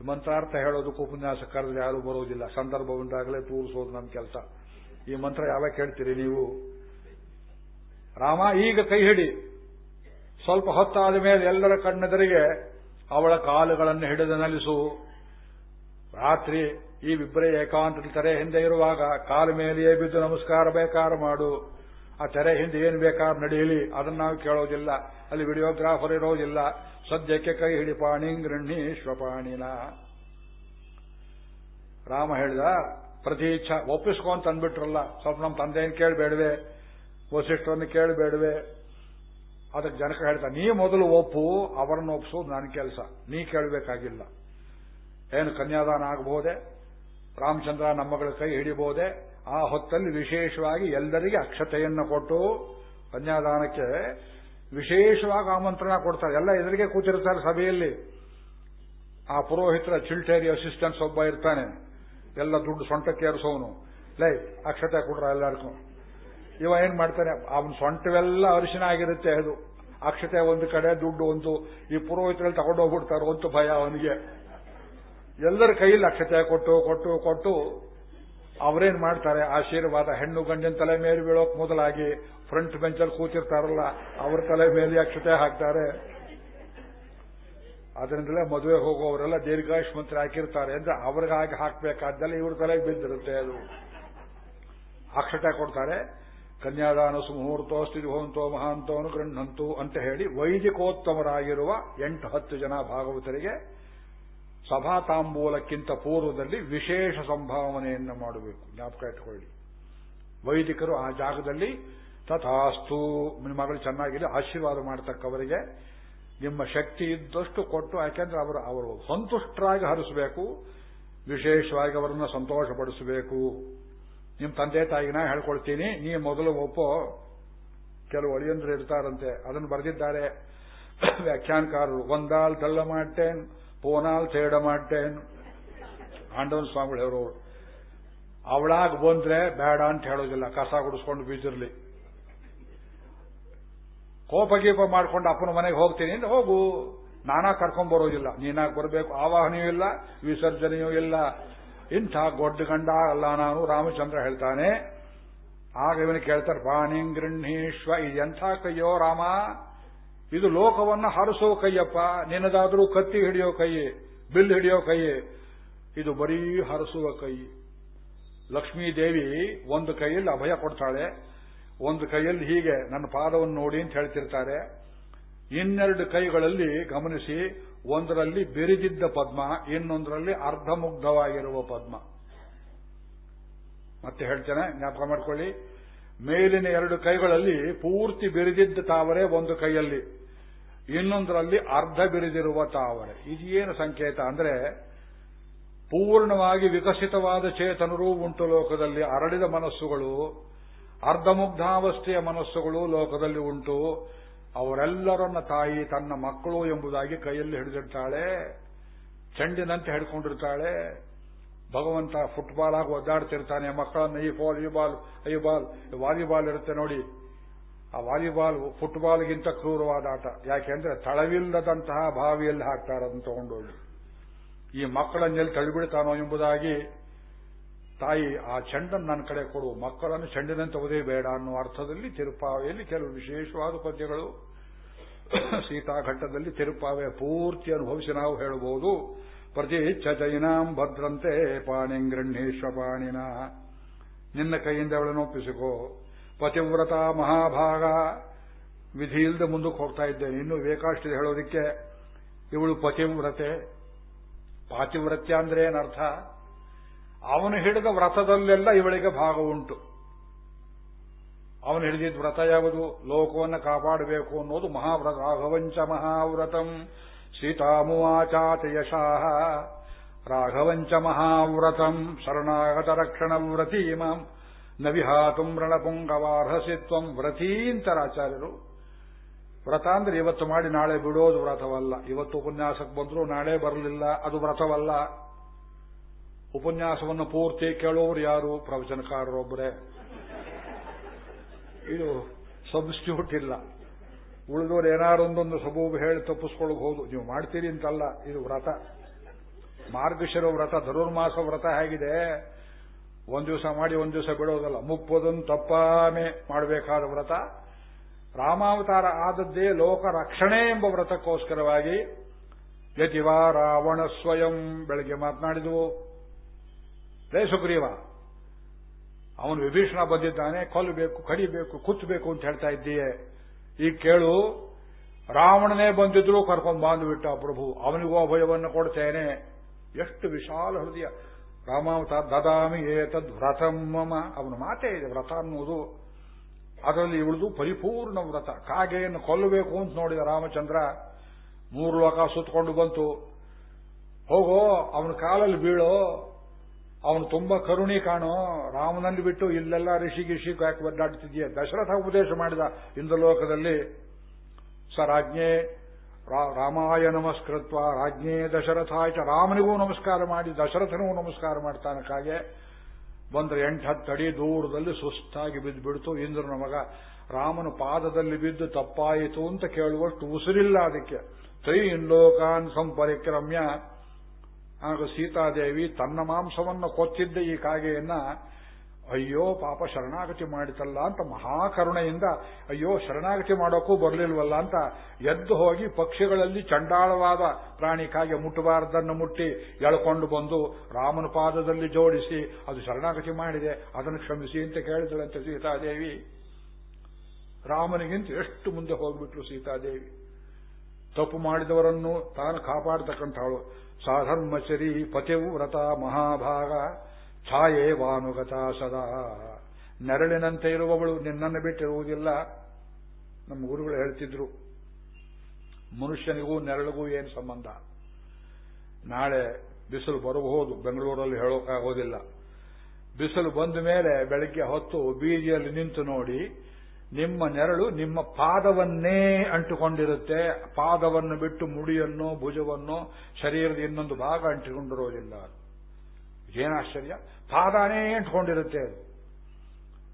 ಮಂತ್ರಾರ್ಥ ಹೇಳೋದಕ್ಕೂ ಉಪನ್ಯಾಸ ಕರೆದ್ರೆ ಯಾರು ಬರೋದಿಲ್ಲ. ಸಂದರ್ಭ ಉಂಟಾಗಲೇ ತೂರಿಸೋದು ನಮ್ಮ ಕೆಲಸ. ಈ ಮಂತ್ರ ಯಾವಾಗ ಕೇಳ್ತೀರಿ ನೀವು? ರಾಮ, ಈಗ ಕೈ ಹಿಡಿ. ಸ್ವಲ್ಪ ಹೊತ್ತಾದ ಮೇಲೆ ಎಲ್ಲರ ಕಣ್ಣೆದರಿಗೆ ಅವಳ ಕಾಲುಗಳನ್ನು ಹಿಡಿದು ನಲಿಸು. ರಾತ್ರಿ ಈ ವಿಬ್ರೆ ಏಕಾಂತ ತರೆ ಹಿಂದೆ ಇರುವಾಗ ಕಾಲು ಮೇಲೆಯೇ ಬಿದ್ದು ನಮಸ್ಕಾರ, ಬೇಕಾರು ಮಾಡು. ಆ ತೆರೆ ಹಿಂದೆ ಏನು ಬೇಕಾದ್ರೂ ನಡೆಯಲಿ ಅದನ್ನ ನಾವು ಕೇಳೋದಿಲ್ಲ. ಅಲ್ಲಿ ವಿಡಿಯೋಗ್ರಾಫರ್ ಇರೋದಿಲ್ಲ. ಸದ್ಯಕ್ಕೆ ಕೈ ಹಿಡಿ ಶ್ವಪಾಣಿನ ರಾಮ ಹೇಳಿದ, ಪ್ರತೀಚ್ಛ, ಒಪ್ಪಿಸ್ಕೊ ಅಂತ ಅಂದ್ಬಿಟ್ರಲ್ಲ. ಸ್ವಲ್ಪ ನಮ್ಮ ತಂದೆಯನ್ನು ಕೇಳಬೇಡವೆ. ವಸಿಷ್ಠರನ್ನು ಕೇಳಬೇಡವೆ. ಅದಕ್ಕೆ ಜನಕ ಹೇಳ್ತಾ ನೀ ಮೊದಲು ಒಪ್ಪು, ಅವರನ್ನು ಒಪ್ಪಿಸೋದು ನನ್ನ ಕೆಲಸ. ನೀ ಕೇಳಬೇಕಾಗಿಲ್ಲ. ಏನು ಕನ್ಯಾದಾನ ಆಗಬಹುದೇ ರಾಮಚಂದ್ರ ನಮ್ಮಗಳ ಕೈ ಹಿಡಿಬಹುದೇ ಆ ಹೊತ್ತಲ್ಲಿ ವಿಶೇಷವಾಗಿ ಎಲ್ಲರಿಗೆ ಅಕ್ಷತೆಯನ್ನು ಕೊಟ್ಟು ಕನ್ಯಾದಾನಕ್ಕೆ ವಿಶೇಷವಾಗಿ ಆಮಂತ್ರಣ ಕೊಡ್ತಾರೆ. ಎಲ್ಲ ಎದುರಿಗೆ ಕೂತಿರ್ತಾರೆ ಸಭೆಯಲ್ಲಿ. ಆ ಪುರೋಹಿತರ ಚಿಲ್ಟೇರಿ ಅಸಿಸ್ಟೆಂಟ್ಸ್ ಒಬ್ಬ ಇರ್ತಾನೆ. ಎಲ್ಲ ದುಡ್ಡು ಸೊಂಟಕ್ಕೆ ಏರಿಸೋನು. ಲೈ, ಅಕ್ಷತೆ ಕೊಡ್ರ ಎಲ್ಲರಿಗೂ. ಇವ ಏನ್ ಮಾಡ್ತಾನೆ? ಅವನ ಸೊಂಟವೆಲ್ಲ ಅರಿಶಿನ ಆಗಿರುತ್ತೆ ಅದು. ಅಕ್ಷತೆ ಒಂದು ಕಡೆ, ದುಡ್ಡು ಒಂದು. ಈ ಪುರೋಹಿತರಲ್ಲಿ ತಗೊಂಡೋಗ್ಬಿಡ್ತಾರೋ ಒಂದು ಭಯ ಅವನಿಗೆ. ಎಲ್ಲರ ಕೈಯಲ್ಲಿ ಅಕ್ಷತೆ ಕೊಟ್ಟು ಕೊಟ್ಟು ಕೊಟ್ಟು ಅವರೇನ್ ಮಾಡ್ತಾರೆ? ಆಶೀರ್ವಾದ ಹೆಣ್ಣು ಗಂಡಿನ ತಲೆ ಮೇಲೆ ಬೀಳೋಕ್ ಮೊದಲಾಗಿ ಫ್ರಂಟ್ ಬೆಂಚಲ್ಲಿ ಕೂತಿರ್ತಾರಲ್ಲ, ಅವ್ರ ತಲೆ ಮೇಲೆ ಅಕ್ಷತೆ ಹಾಕ್ತಾರೆ? ಅದರಿಂದಲೇ ಮದುವೆ ಹೋಗುವವರೆಲ್ಲ ದೀರ್ಘಾಯುಷ್ಮಂತ್ರಿ ಹಾಕಿರ್ತಾರೆ ಅಂದ್ರೆ ಅವ್ರಿಗಾಗಿ ಹಾಕಬೇಕಾದ್ದಲ್ಲ ಇವ್ರ ತಲೆಗೆ ಬಿದ್ದಿರುತ್ತೆ ಅದು. ಅಕ್ಷತೆ ಕೊಡ್ತಾರೆ. ಕನ್ಯಾದಾನ ಸುಮುಹೂರ್ತೋ ಸ್ಥಿತಿಭವಂತೋ ಮಹಾಂತೋನು ಗೃಹಂತು ಅಂತ ಹೇಳಿ ವೈದಿಕೋತ್ತಮರಾಗಿರುವ ಎಂಟು ಹತ್ತು ಜನ ಭಾಗವತರಿಗೆ ಸಭಾ ತಾಂಬೂಲಕ್ಕಿಂತ ಪೂರ್ವದಲ್ಲಿ ವಿಶೇಷ ಸಂಭಾವನೆಯನ್ನು ಮಾಡಬೇಕು. ಜ್ಞಾಪಕ ಇಟ್ಕೊಳ್ಳಿ. ವೈದಿಕರು ಆ ಜಾಗದಲ್ಲಿ ತಥಾಸ್ತು, ನಿಮ್ಮ ಮಗಳು ಚೆನ್ನಾಗಿದೆ, ಆಶೀರ್ವಾದ ಮಾಡತಕ್ಕವರಿಗೆ ನಿಮ್ಮ ಶಕ್ತಿ ಇದ್ದಷ್ಟು ಕೊಟ್ಟು, ಯಾಕೆಂದ್ರೆ ಅವರು ಅವರು ಸಂತುಷ್ಟರಾಗಿ ಹರಿಸಬೇಕು, ವಿಶೇಷವಾಗಿ ಅವರನ್ನು ಸಂತೋಷಪಡಿಸಬೇಕು. ನಿಮ್ಮ ತಂದೆ ತಾಯಿನ ಹೇಳ್ಕೊಳ್ತೀನಿ, ನೀ ಮೊದಲು ಒಪ್ಪೋ. ಕೆಲವು ಅಳಿಯಂದ್ರು ಇರ್ತಾರಂತೆ, ಅದನ್ನು ಬರೆದಿದ್ದಾರೆ. ವ್ಯಾಖ್ಯಾನಕಾರರು, ಒಂದಾಲ್ ತಳ್ಳ ಮಾಡ್ತೇನ್ ಪೋನಾಲ್ ತೇಡ ಮಾಡ್ತೇನು. ಆಂಡವನ್ ಸ್ವಾಮಿಗಳು ಹೇಳೋರು. ಅವಳಾಗ ಬಂದ್ರೆ ಬೇಡ ಅಂತ ಹೇಳೋದಿಲ್ಲ. ಕಸ ಗುಡಿಸ್ಕೊಂಡು ಬೀದಿರ್ಲಿ. ಕೋಪ ಗೀಪ ಮಾಡ್ಕೊಂಡು ಅಪ್ಪನ ಮನೆಗೆ ಹೋಗ್ತೀನಿ ಅಂದ್ರೆ ಹೋಗು. ನಾನಾ ಕರ್ಕೊಂಡ್ಬರೋದಿಲ್ಲ ನೀನಾಗ ಬರಬೇಕು. ಆವಾಹನೆಯೂ ಇಲ್ಲ, ವಿಸರ್ಜನೆಯೂ ಇಲ್ಲ. ಇಂಥ ಗೊಡ್ಡ ಗಂಡ ಅಲ್ಲ ನಾನು. ರಾಮಚಂದ್ರ ಹೇಳ್ತಾನೆ. ಆಗ ಇವನು ಕೇಳ್ತಾರೆ ಬಾಣಿ ಗೃಹೀಶ್ವ ಇದೆಂಥ ಕೈಯೋ ರಾಮ? ಇದು ಲೋಕವನ್ನ ಹರಿಸೋ ಕೈಯಪ್ಪ. ನಿನ್ನದಾದರೂ ಕತ್ತಿ ಹಿಡಿಯೋ ಕೈ ಬಿಲ್ ಹಿಡಿಯೋ ಕೈ ಇದು ಬರೀ ಹರಸುವ ಕೈ. ಲಕ್ಷ್ಮೀದೇವಿ ಒಂದು ಕೈಯಲ್ಲಿ ಅಭಯ ಕೊಡ್ತಾಳೆ. ಒಂದು ಕೈಯಲ್ಲಿ ಹೀಗೆ ನನ್ನ ಪಾದವನ್ನು ನೋಡಿ ಅಂತ ಹೇಳ್ತಿರ್ತಾರೆ. ಇನ್ನೆರಡು ಕೈಗಳಲ್ಲಿ ಗಮನಿಸಿ, ಒಂದರಲ್ಲಿ ಬೆರೆದಿದ್ದ ಪದ್ಮ, ಇನ್ನೊಂದರಲ್ಲಿ ಅರ್ಧಮುಗ್ಧವಾಗಿರುವ ಪದ್ಮ. ಮತ್ತೆ ಹೇಳ್ತೇನೆ, ಜ್ಞಾಪಕ ಮಾಡ್ಕೊಳ್ಳಿ. ಮೇಲಿನ ಎರಡು ಕೈಗಳಲ್ಲಿ ಪೂರ್ತಿ ಬೆರೆದಿದ್ದ ತಾವರೆ ಒಂದು ಕೈಯಲ್ಲಿ. ಇನ್ನೊಂದರಲ್ಲಿ ಅರ್ಧ ಬೆರೆದಿರುವ ತಾವರೆ. ಇದೇನು ಸಂಕೇತ ಅಂದ್ರೆ, ಪೂರ್ಣವಾಗಿ ವಿಕಸಿತವಾದ ಚೇತನರು ಉಂಟು ಲೋಕದಲ್ಲಿ. ಅರಳಿದ ಮನಸ್ಸುಗಳು, ಅರ್ಧಮುಗ್ಧಾವಸ್ಥೆಯ ಮನಸ್ಸುಗಳು ಲೋಕದಲ್ಲಿ ಉಂಟು. ಅವರೆಲ್ಲರನ್ನ ತಾಯಿ ತನ್ನ ಮಕ್ಕಳು ಎಂಬುದಾಗಿ ಕೈಯಲ್ಲಿ ಹಿಡಿದಿರ್ತಾಳೆ ಚೆಂಡಿನಂತೆ ಹಿಡ್ಕೊಂಡಿರ್ತಾಳೆ. ಭಗವಂತ ಫುಟ್ಬಾಲ್ ಆಗಿ ಒದ್ದಾಡ್ತಿರ್ತಾನೆ. ಮಕ್ಕಳನ್ನು ಈ ಬಾಲ್ ಈ ಬಾಲ್ ವಾಲಿಬಾಲ್ ಇರುತ್ತೆ ನೋಡಿ. ಆ ವಾಲಿಬಾಲ್ ಫುಟ್ಬಾಲ್ಗಿಂತ ಕ್ರೂರವಾದ ಆಟ. ಯಾಕೆಂದ್ರೆ ತಳವಿಲ್ಲದಂತಹ ಬಾವಿಯಲ್ಲಿ ಹಾಕ್ತಾರೆ ತಗೊಂಡೋಗಿ. ಈ ಮಕ್ಕಳನ್ನೆಲ್ಲಿ ತಳಿಬಿಡ್ತಾನೋ ಎಂಬುದಾಗಿ ತಾಯಿ ಆ ಚೆಂಡನ್ನು ನನ್ನ ಕಡೆ ಕೊಡು. ಮಕ್ಕಳನ್ನು ಚೆಂಡಿನಂತೆ ಓದೇ ಬೇಡ ಅನ್ನೋ ಅರ್ಥದಲ್ಲಿ ತಿರುಪಾವೆಯಲ್ಲಿ ಕೆಲವು ವಿಶೇಷವಾದ ಪದ್ಯಗಳು ಸೀತಾಘಟ್ಟದಲ್ಲಿ ತಿರುಪಾವೆ ಪೂರ್ತಿ ಅನುಭವಿಸಿ ನಾವು ಹೇಳಬಹುದು. ಪ್ರತಿ ಚೈನಾಂ ಭದ್ರಂತೆ ಪಾಣಿಂಗೃಹೇಶ್ವ ಪಾಣಿನ. ನಿನ್ನ ಕೈಯಿಂದ ಅವಳನ್ನು ಒಪ್ಪಿಸಿಕೋ. ಪತಿವ್ರತ ಮಹಾಭಾಗ. ವಿಧಿ ಇಲ್ಲದೆ ಮುಂದಕ್ಕೆ ಹೋಗ್ತಾ ಇದ್ದೇನೆ. ಇನ್ನು ಬೇಕಾಷ್ಟಿದೆ ಹೇಳೋದಿಕ್ಕೆ. ಇವಳು ಪತಿವ್ರತೆ. ಪಾತಿವ್ರತ್ಯ ಅಂದ್ರೆ ಏನರ್ಥ? ಅವನು ಹಿಡಿದ ವ್ರತದಲ್ಲೆಲ್ಲ ಇವಳಿಗೆ ಭಾಗ ಉಂಟು. ಅವನು ಹಿಡಿದಿದ್ದ ವ್ರತ ಯಾವುದು? ಲೋಕವನ್ನು ಕಾಪಾಡಬೇಕು ಅನ್ನೋದು ಮಹಾವ್ರತ. ರಾಘವಂಚ ಮಹಾವ್ರತಂ. ಸೀತಾಮುವಾಚಾತ ಯಶಾಹ ರಾಘವಂಚ ಮಹಾವ್ರತಂ. ಶರಣಾಗತ ರಕ್ಷಣ ವ್ರತೀಮಾಂ. ನ ವಿಹಾತುಂ ವ್ರತೀಂತರ ವ್ರತೀಂತರಾಚಾರ್ಯರು. ವ್ರತ ಅಂದ್ರೆ ಇವತ್ತು ಮಾಡಿ ನಾಳೆ ಬಿಡೋದು ವ್ರತವಲ್ಲ. ಇವತ್ತು ಉಪನ್ಯಾಸಕ್ಕೆ ಬಂದರೂ ನಾಳೆ ಬರಲಿಲ್ಲ, ಅದು ವ್ರತವಲ್ಲ. ಉಪನ್ಯಾಸವನ್ನು ಪೂರ್ತಿ ಕೇಳೋರು ಯಾರು? ಪ್ರವಚನಕಾರರೊಬ್ಬರೇ. ಇದು ಸಬ್ಸ್ಟ್ಯೂಟ್ ಇಲ್ಲ. ಉಳಿದವರು ಏನಾರೊಂದೊಂದು ಸಬೂಬು ಹೇಳಿ ತಪ್ಪಿಸ್ಕೊಳ್ಬಹುದು ನೀವು ಮಾಡ್ತೀರಿ ಅಂತಲ್ಲ, ಇದು ವ್ರತ. ಮಾರ್ಗಶಿರ ವ್ರತ, ಧನುರ್ಮಾಸ ವ್ರತ ಹೇಗಿದೆ. ಒಂದ್ ದಿವಸ ಮಾಡಿ ಒಂದ್ ದಿವಸ ಬಿಡೋದಲ್ಲ. ಮುಪ್ಪದನ್ ತಪ್ಪಾಮೆ ಮಾಡಬೇಕಾದ ವ್ರತ. ರಾಮಾವತಾರ ಆದದ್ದೇ ಲೋಕ ರಕ್ಷಣೆ ಎಂಬ ವ್ರತಕ್ಕೋಸ್ಕರವಾಗಿ ಯತಿವಾ ರಾವಣ ಸ್ವಯಂ ಬೆಳಗ್ಗೆ ಮಾತನಾಡಿದವು. ಲೇ ಸುಗ್ರೀವ, ಅವನು ವಿಭೀಷಣ ಬಂದಿದ್ದಾನೆ. ಕೊಲ್ಲಬೇಕು, ಕಡಿಬೇಕು ಕುತ್ತಬೇಕು ಅಂತ ಹೇಳ್ತಾ ಇದ್ದೀಯೆ. ಈಗ ಕೇಳು, ರಾವಣನೇ ಬಂದಿದ್ರು ಕರ್ಕೊಂಡು ಬಾಂಧವಿಟ್ಟ ಪ್ರಭು. ಅವನಿಗೂ ಅಭಯವನ್ನು ಕೊಡ್ತೇನೆ. ಎಷ್ಟು ವಿಶಾಲ ಹೃದಯ. ರಾಮಾವತಾರ ದದಾಮಿ ಏತದ್ ವ್ರತಂ ಮಮ. ಅವನ ಮಾತೇ ಇದೆ, ವ್ರತ ಅನ್ನುವುದು. ಅದರಲ್ಲಿ ಇವಳದು ಪರಿಪೂರ್ಣ ವ್ರತ. ಕಾಗೆಯನ್ನು ಕೊಲ್ಲಬೇಕು ಅಂತ ನೋಡಿದ ರಾಮಚಂದ್ರ ಮೂರು ಲೋಕ ಸುತ್ತಕೊಂಡು ಬಂತು. ಹೋಗೋ, ಅವನ ಕಾಲಲ್ಲಿ ಬೀಳೋ, ಅವನು ತುಂಬಾ ಕರುಣಿ ಕಾಣೋ ರಾಮನಲ್ಲಿ ಬಿಟ್ಟು ಇಲ್ಲೆಲ್ಲ ಋಷಿ ಗಿಷಿ ಯಾಕೆ ಒದ್ದಾಡ್ತಿದ್ಯೆ? ದಶರಥ ಉಪದೇಶ ಮಾಡಿದ ಇಂದ್ರಲೋಕದಲ್ಲಿ. ಸ ರಾಜ್ಞೆ ರಾಮಾಯ ನಮಸ್ಕೃತ್ವ, ರಾಜ್ಞೆ ದಶರಥಾಯ್ತ ರಾಮನಿಗೂ ನಮಸ್ಕಾರ ಮಾಡಿ, ದಶರಥನಿಗೂ ನಮಸ್ಕಾರ ಮಾಡ್ತಾನೆ ಕಾಗೆ. ಬಂದ್ರೆ ಎಂಟು ಅಡಿ ದೂರದಲ್ಲಿ ಸುಸ್ತಾಗಿ ಬಿದ್ದು ಬಿಡ್ತು ಇಂದ್ರನ ಮಗ. ರಾಮನ ಪಾದದಲ್ಲಿ ಬಿದ್ದು ತಪ್ಪಾಯಿತು ಅಂತ ಕೇಳುವಷ್ಟು ಉಸಿರಿಲ್ಲ ಅದಕ್ಕೆ. ತ್ರೈನ್ ಲೋಕಾನ್ ಸಂಪರಿಕ್ರಮ್ಯ. ಆಗ ಸೀತಾದೇವಿ ತನ್ನ ಮಾಂಸವನ್ನು ಕೊಚ್ಚಿದ್ದ ಈ ಕಾಗೆಯನ್ನ. ಅಯ್ಯೋ, ಪಾಪ ಶರಣಾಗತಿ ಮಾಡಿತಲ್ಲ ಅಂತ ಮಹಾಕರುಣೆಯಿಂದ, ಅಯ್ಯೋ, ಶರಣಾಗತಿ ಮಾಡೋಕ್ಕೂ ಬರಲಿಲ್ವಲ್ಲ ಅಂತ ಎದ್ದು ಹೋಗಿ ಪಕ್ಷಿಗಳಲ್ಲಿ ಚಂಡಾಳವಾದ ಪ್ರಾಣಿ ಕಾಗೆ ಮುಟ್ಟಬಾರದನ್ನು ಮುಟ್ಟಿ ಎಳ್ಕೊಂಡು ಬಂದು ರಾಮನ ಪಾದದಲ್ಲಿ ಜೋಡಿಸಿ ಅದು ಶರಣಾಗತಿ ಮಾಡಿದೆ, ಅದನ್ನು ಕ್ಷಮಿಸಿ ಅಂತ ಕೇಳಿದಳಂತೆ ಸೀತಾದೇವಿ. ರಾಮನಿಗಿಂತ ಎಷ್ಟು ಮುಂದೆ ಹೋಗ್ಬಿಟ್ಲು ಸೀತಾದೇವಿ. ತಪ್ಪು ಮಾಡಿದವರನ್ನು ತಾನು ಕಾಪಾಡತಕ್ಕಂಥವಳು. ಸಾಧರ್ಮಚರಿ ಪತಿವ್ರತ ಮಹಾಭಾಗ. ಛಾಯೆ ವಾನುಗತ ಸದಾ. ನೆರಳಿನಂತೆ ಇರುವವಳು ನಿನ್ನನ್ನು ಬಿಟ್ಟಿರುವುದಿಲ್ಲ. ನಮ್ಮ ಗುರುಗಳು ಹೇಳ್ತಿದ್ರು, ಮನುಷ್ಯನಿಗೂ ನೆರಳಿಗೂ ಏನು ಸಂಬಂಧ? ನಾಳೆ ಬಿಸಿಲು ಬರಬಹುದು, ಬೆಂಗಳೂರಲ್ಲಿ ಹೇಳೋಕ್ಕಾಗೋದಿಲ್ಲ. ಬಿಸಿಲು ಬಂದ ಮೇಲೆ ಬೆಳಗ್ಗೆ ಹೊತ್ತು ಬೀದಿಯಲ್ಲಿ ನಿಂತು ನೋಡಿ, ನಿಮ್ಮ ನೆರಳು ನಿಮ್ಮ ಪಾದವನ್ನೇ ಅಂಟುಕೊಂಡಿರುತ್ತೆ. ಪಾದವನ್ನು ಬಿಟ್ಟು ಮುಡಿಯನ್ನು, ಭುಜವನ್ನು, ಶರೀರದ ಇನ್ನೊಂದು ಭಾಗ ಅಂಟಿಕೊಂಡಿರೋದಿಲ್ಲ. ಏನಾಶ್ಚರ್ಯ ಪಾದಾನೇ ಅಂಟ್ಕೊಂಡಿರುತ್ತೆ ಅದು.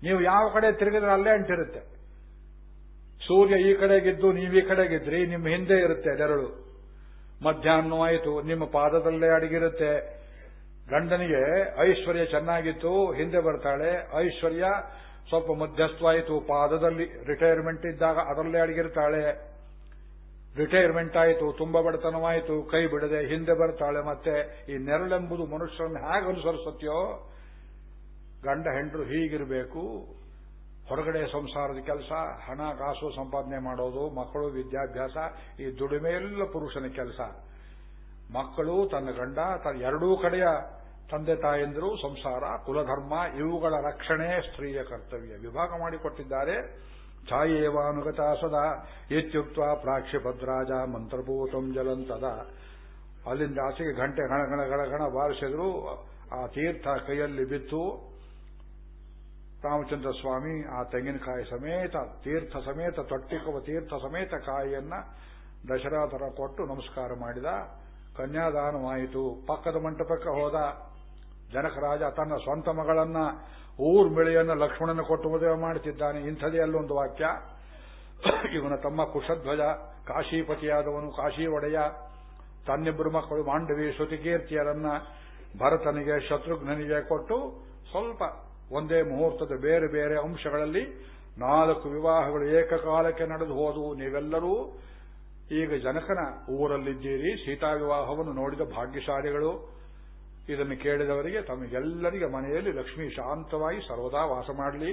ನೀವು ಯಾವ ಕಡೆ ತಿರುಗಿದ್ರೆ ಅಲ್ಲೇ ಅಂಟಿರುತ್ತೆ. ಸೂರ್ಯ ಈ ಕಡೆಗಿದ್ದು ನೀವು ಈ ಕಡೆಗಿದ್ರಿ ನಿಮ್ಮ ಹಿಂದೆ ಇರುತ್ತೆ ನೆರಳು ಮಧ್ಯಾಹ್ನವಾಯಿತು ನಿಮ್ಮ ಪಾದದಲ್ಲೇ ಅಡಗಿರುತ್ತೆ. ಗಂಡನಿಗೆ ಐಶ್ವರ್ಯ ಚೆನ್ನಾಗಿತ್ತು, ಹಿಂದೆ ಬರ್ತಾಳೆ, ಐಶ್ವರ್ಯ ಸ್ವಲ್ಪ ಮಧ್ಯಸ್ಥವಾಯಿತು, ಪಾದದಲ್ಲಿ ರಿಟೈರ್ಮೆಂಟ್ ಇದ್ದಾಗ ಅದರಲ್ಲೇ ಅಡಗಿರ್ತಾಳೆ. ರಿಟೈರ್ಮೆಂಟ್ ಆಯಿತು, ತುಂಬ ಬಡತನವಾಯಿತು, ಕೈ ಬಿಡದೆ ಹಿಂದೆ ಬರ್ತಾಳೆ ಮತ್ತೆ, ಈ ನೆರಳೆಂಬುದು ಮನುಷ್ಯರನ್ನು ಹೇಗೆ ಅನುಸರಿಸುತ್ತೆಯೋ? ಗಂಡ ಹೆಂಡರು ಹೀಗಿರಬೇಕು, ಹೊರಗಡೆ ಸಂಸಾರದ ಕೆಲಸ, ಹಣ, ಕಾಸು ಸಂಪಾದನೆ ಮಾಡೋದು, ಮಕ್ಕಳು, ವಿದ್ಯಾಭ್ಯಾಸ, ಈ ದುಡಿಮೆ ಎಲ್ಲ ಪುರುಷನ ಕೆಲಸ. ಮಕ್ಕಳು, ತನ್ನ ಗಂಡ ತನ್ನ ಎರಡೂ ಕಡೆಯ ತಂದೆ ತಾಯಂದಿರು, ಸಂಸಾರ, ಕುಲಧರ್ಮ, ಇವುಗಳ ರಕ್ಷಣೆ ಸ್ತ್ರೀಯ ಕರ್ತವ್ಯ. ವಿಭಾಗ ಮಾಡಿಕೊಟ್ಟಿದ್ದಾರೆ. ಛಾಯೇವಾನುಗತ ಸದಾ. ಇತ್ಯುಕ್ತ ಪ್ರಾಕ್ಷಿಪದ್ರಾಜ ಮಂತ್ರಭೂತಂ ಜಲಂತದ ಅಲ್ಲಿಂದ ಆಚೆಗೆ ಗಣ ಗಣ ಗಣ ಬಾರಿಸಿದ್ರು. ಆ ತೀರ್ಥ ಕೈಯಲ್ಲಿ ಬಿತ್ತು. ರಾಮಚಂದ್ರ ಸ್ವಾಮಿ ಆ ತೆಂಗಿನಕಾಯಿ ಸಮೇತ, ತೀರ್ಥ ಸಮೇತ, ತೊಟ್ಟಿಕುವ ತೀರ್ಥ ಸಮೇತ ಕಾಯಿಯನ್ನ ದಶರಥರ ಕೊಟ್ಟು ನಮಸ್ಕಾರ ಮಾಡಿದ. ಕನ್ಯಾದಾನವಾಯಿತು. ಪಕ್ಕದ ಮಂಟಪಕ್ಕೆ ಹೋದ. ಜನಕರಾಜ ತನ್ನ ಸ್ವಂತ ಮಗಳನ್ನ ಊರ್ಮಿಳೆಯನ್ನ ಲಕ್ಷ್ಮಣನ ಕೊಟ್ಟು ಮದುವೆ ಮಾಡುತ್ತಿದ್ದಾನೆ ಇಂಥದೇ ಅಲ್ಲೊಂದು ವಾಕ್ಯ. ಇವನ ತಮ್ಮ ಕುಶಧ್ವಜ, ಕಾಶೀಪತಿಯಾದವನು ಕಾಶಿ ಒಡೆಯ ತನ್ನಿಬ್ಬರು ಮಕ್ಕಳು ಮಾಂಡವಿ ಶ್ರುತಿಕೀರ್ತಿಯರನ್ನ ಭರತನಿಗೆ, ಶತ್ರುಘ್ನನಿಗೆ ಕೊಟ್ಟು ಸ್ವಲ್ಪ ಒಂದೇ ಮುಹೂರ್ತದ ಬೇರೆ ಬೇರೆ ಅಂಶಗಳಲ್ಲಿ ನಾಲ್ಕು ವಿವಾಹಗಳು ಏಕಕಾಲಕ್ಕೆ ನಡೆದು ಹೋದವು. ನೀವೆಲ್ಲರೂ ಈಗ ಜನಕನ ಊರಲ್ಲಿದ್ದೀರಿ. ಸೀತಾ ವಿವಾಹವನ್ನು ನೋಡಿದ ಭಾಗ್ಯಶಾಲಿಗಳು. ಇದನ್ನು ಕೇಳಿದವರಿಗೆ ತಮಗೆಲ್ಲರಿಗೆ ಮನೆಯಲ್ಲಿ ಲಕ್ಷ್ಮಿ ಶಾಂತವಾಗಿ ಸರ್ವದಾ ವಾಸ ಮಾಡಲಿ.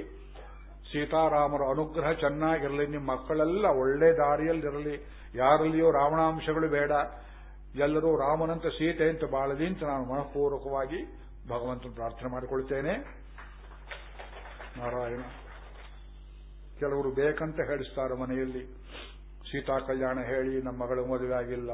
ಸೀತಾರಾಮರ ಅನುಗ್ರಹ ಚೆನ್ನಾಗಿರಲಿ, ನಿಮ್ಮ ಮಕ್ಕಳೆಲ್ಲ ಒಳ್ಳೆ ದಾರಿಯಲ್ಲಿರಲಿ. ಯಾರಲ್ಲಿಯೋ ರಾವಣಾಂಶಗಳು ಬೇಡ. ಎಲ್ಲರೂ ರಾಮನಂತ ಸೀತೆ ಅಂತ ಬಾಳಲಿ ಅಂತ ನಾನು ಮನಃಪೂರ್ವಕವಾಗಿ ಭಗವಂತನ ಪ್ರಾರ್ಥನೆ ಮಾಡಿಕೊಳ್ತೇನೆ. ನಾರಾಯಣ, ಕೆಲವರು ಬೇಕಂತ ಹೇಳಿಸ್ತಾರೆ ಮನೆಯಲ್ಲಿ. ಸೀತಾ ಕಲ್ಯಾಣ ಹೇಳಿ, ನಮ್ಮ ಮಗಳು ಮದುವೆ ಆಗಿಲ್ಲ.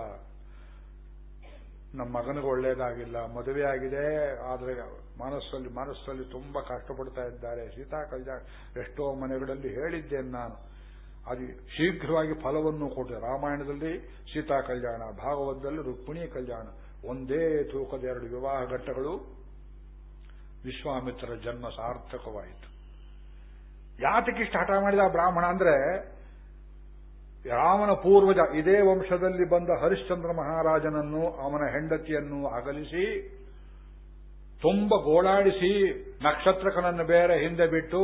ನಮ್ಮ ಮಗನಿಗೆ ಒಳ್ಳೇದಾಗಿಲ್ಲ, ಮದುವೆ ಆಗಿದೆ, ಆದರೆ ಮನಸ್ಸಲ್ಲಿ ಮನಸ್ಸಲ್ಲಿ ತುಂಬಾ ಕಷ್ಟಪಡ್ತಾ ಇದ್ದಾರೆ. ಸೀತಾ ಕಲ್ಯಾಣ ಎಷ್ಟೋ ಮನೆಗಳಲ್ಲಿ ಹೇಳಿದ್ದೇನೆ ನಾನು. ಅದು ಶೀಘ್ರವಾಗಿ ಫಲವನ್ನು ಕೊಟ್ಟೆ ರಾಮಾಯಣದಲ್ಲಿ ಸೀತಾ ಕಲ್ಯಾಣ ಭಾಗವತದಲ್ಲಿ ರುಕ್ಮಿಣಿ ಕಲ್ಯಾಣ ಒಂದೇ ತೂಕದ ಎರಡು ವಿವಾಹ ಘಟ್ಟಗಳು, ವಿಶ್ವಾಮಿತ್ರ ಜನ್ಮ ಸಾರ್ಥಕವಾಯಿತು. ಯಾತಕ್ಕಿಷ್ಟು ಹಠ ಮಾಡಿದ ಬ್ರಾಹ್ಮಣ ಅಂದ್ರೆ ರಾಮನ ಪೂರ್ವಜ ಇದೇ ವಂಶದಲ್ಲಿ ಬಂದ ಹರಿಶ್ಚಂದ್ರ ಮಹಾರಾಜನನ್ನು, ಅವನ ಹೆಂಡತಿಯನ್ನು ಅಗಲಿಸಿ, ತುಂಬ ಗೋಳಾಡಿಸಿ, ನಕ್ಷತ್ರಕನನ್ನು ಬೇರೆ ಹಿಂದೆ ಬಿಟ್ಟು,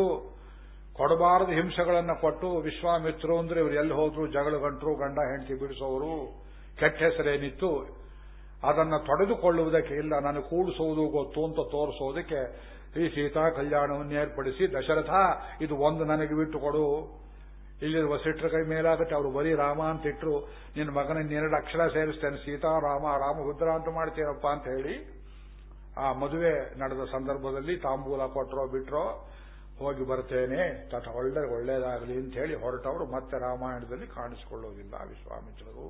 ಕೊಡಬಾರದ ಹಿಂಸೆಗಳನ್ನು ಕೊಟ್ಟು ವಿಶ್ವಾಮಿತ್ರು ಅಂದ್ರೆ ಇವರು ಎಲ್ಲಿ ಹೋದ್ರು, ಜಗಳ ಗಂಟರು, ಗಂಡ ಹೆಂಡತಿ ಬಿಡಿಸೋರು, ಕೆಟ್ಟ ಹೆಸರೇನಿತ್ತು ಅದನ್ನು ತೊಡೆದುಕೊಳ್ಳುವುದಕ್ಕೆ ಇಲ್ಲ, ನಾನು ಕೂಡಿಸುವುದು ಗೊತ್ತು ಅಂತ ತೋರಿಸೋದಕ್ಕೆ ಈ ಸೀತಾ ಕಲ್ಯಾಣವನ್ನು ಏರ್ಪಡಿಸಿ ದಶರಥ, ಇದು ಒಂದು ನನಗೆ ಬಿಟ್ಟು ಕೊಡು ಇಲ್ಲಿ ಸಿಟ್ರ ಕೈ ಮೇಲಾಗುತ್ತೆ. ಅವರು ಬರೀ ರಾಮ ಅಂತ ಇಟ್ಟರು ನಿನ್ನ ಮಗನನ್ನ ಎರಡು ಅಕ್ಷರ ಸೇರಿಸ್ತೇನೆ ಸೀತಾರಾಮ ರಾಮ ರಾಮಭದ್ರ ಅಂತ ಮಾಡ್ತೀರಪ್ಪ ಅಂತ ಹೇಳಿ ಆ ಮದುವೆ ನಡೆದ ಸಂದರ್ಭದಲ್ಲಿ ತಾಂಬೂಲ ಕೊಟ್ಟರೋ ಬಿಟ್ರೋ, ಹೋಗಿ ಬರ್ತೇನೆ ತಟ ಒಳ್ಳೆ, ಒಳ್ಳೇದಾಗಲಿ ಅಂತ ಹೇಳಿ ಹೊರಟವರು ಮತ್ತೆ ರಾಮಾಯಣದಲ್ಲಿ ಕಾಣಿಸಿಕೊಳ್ಳುವುದಿಲ್ಲ ವಿಶ್ವಾಮಿತ್ರರು.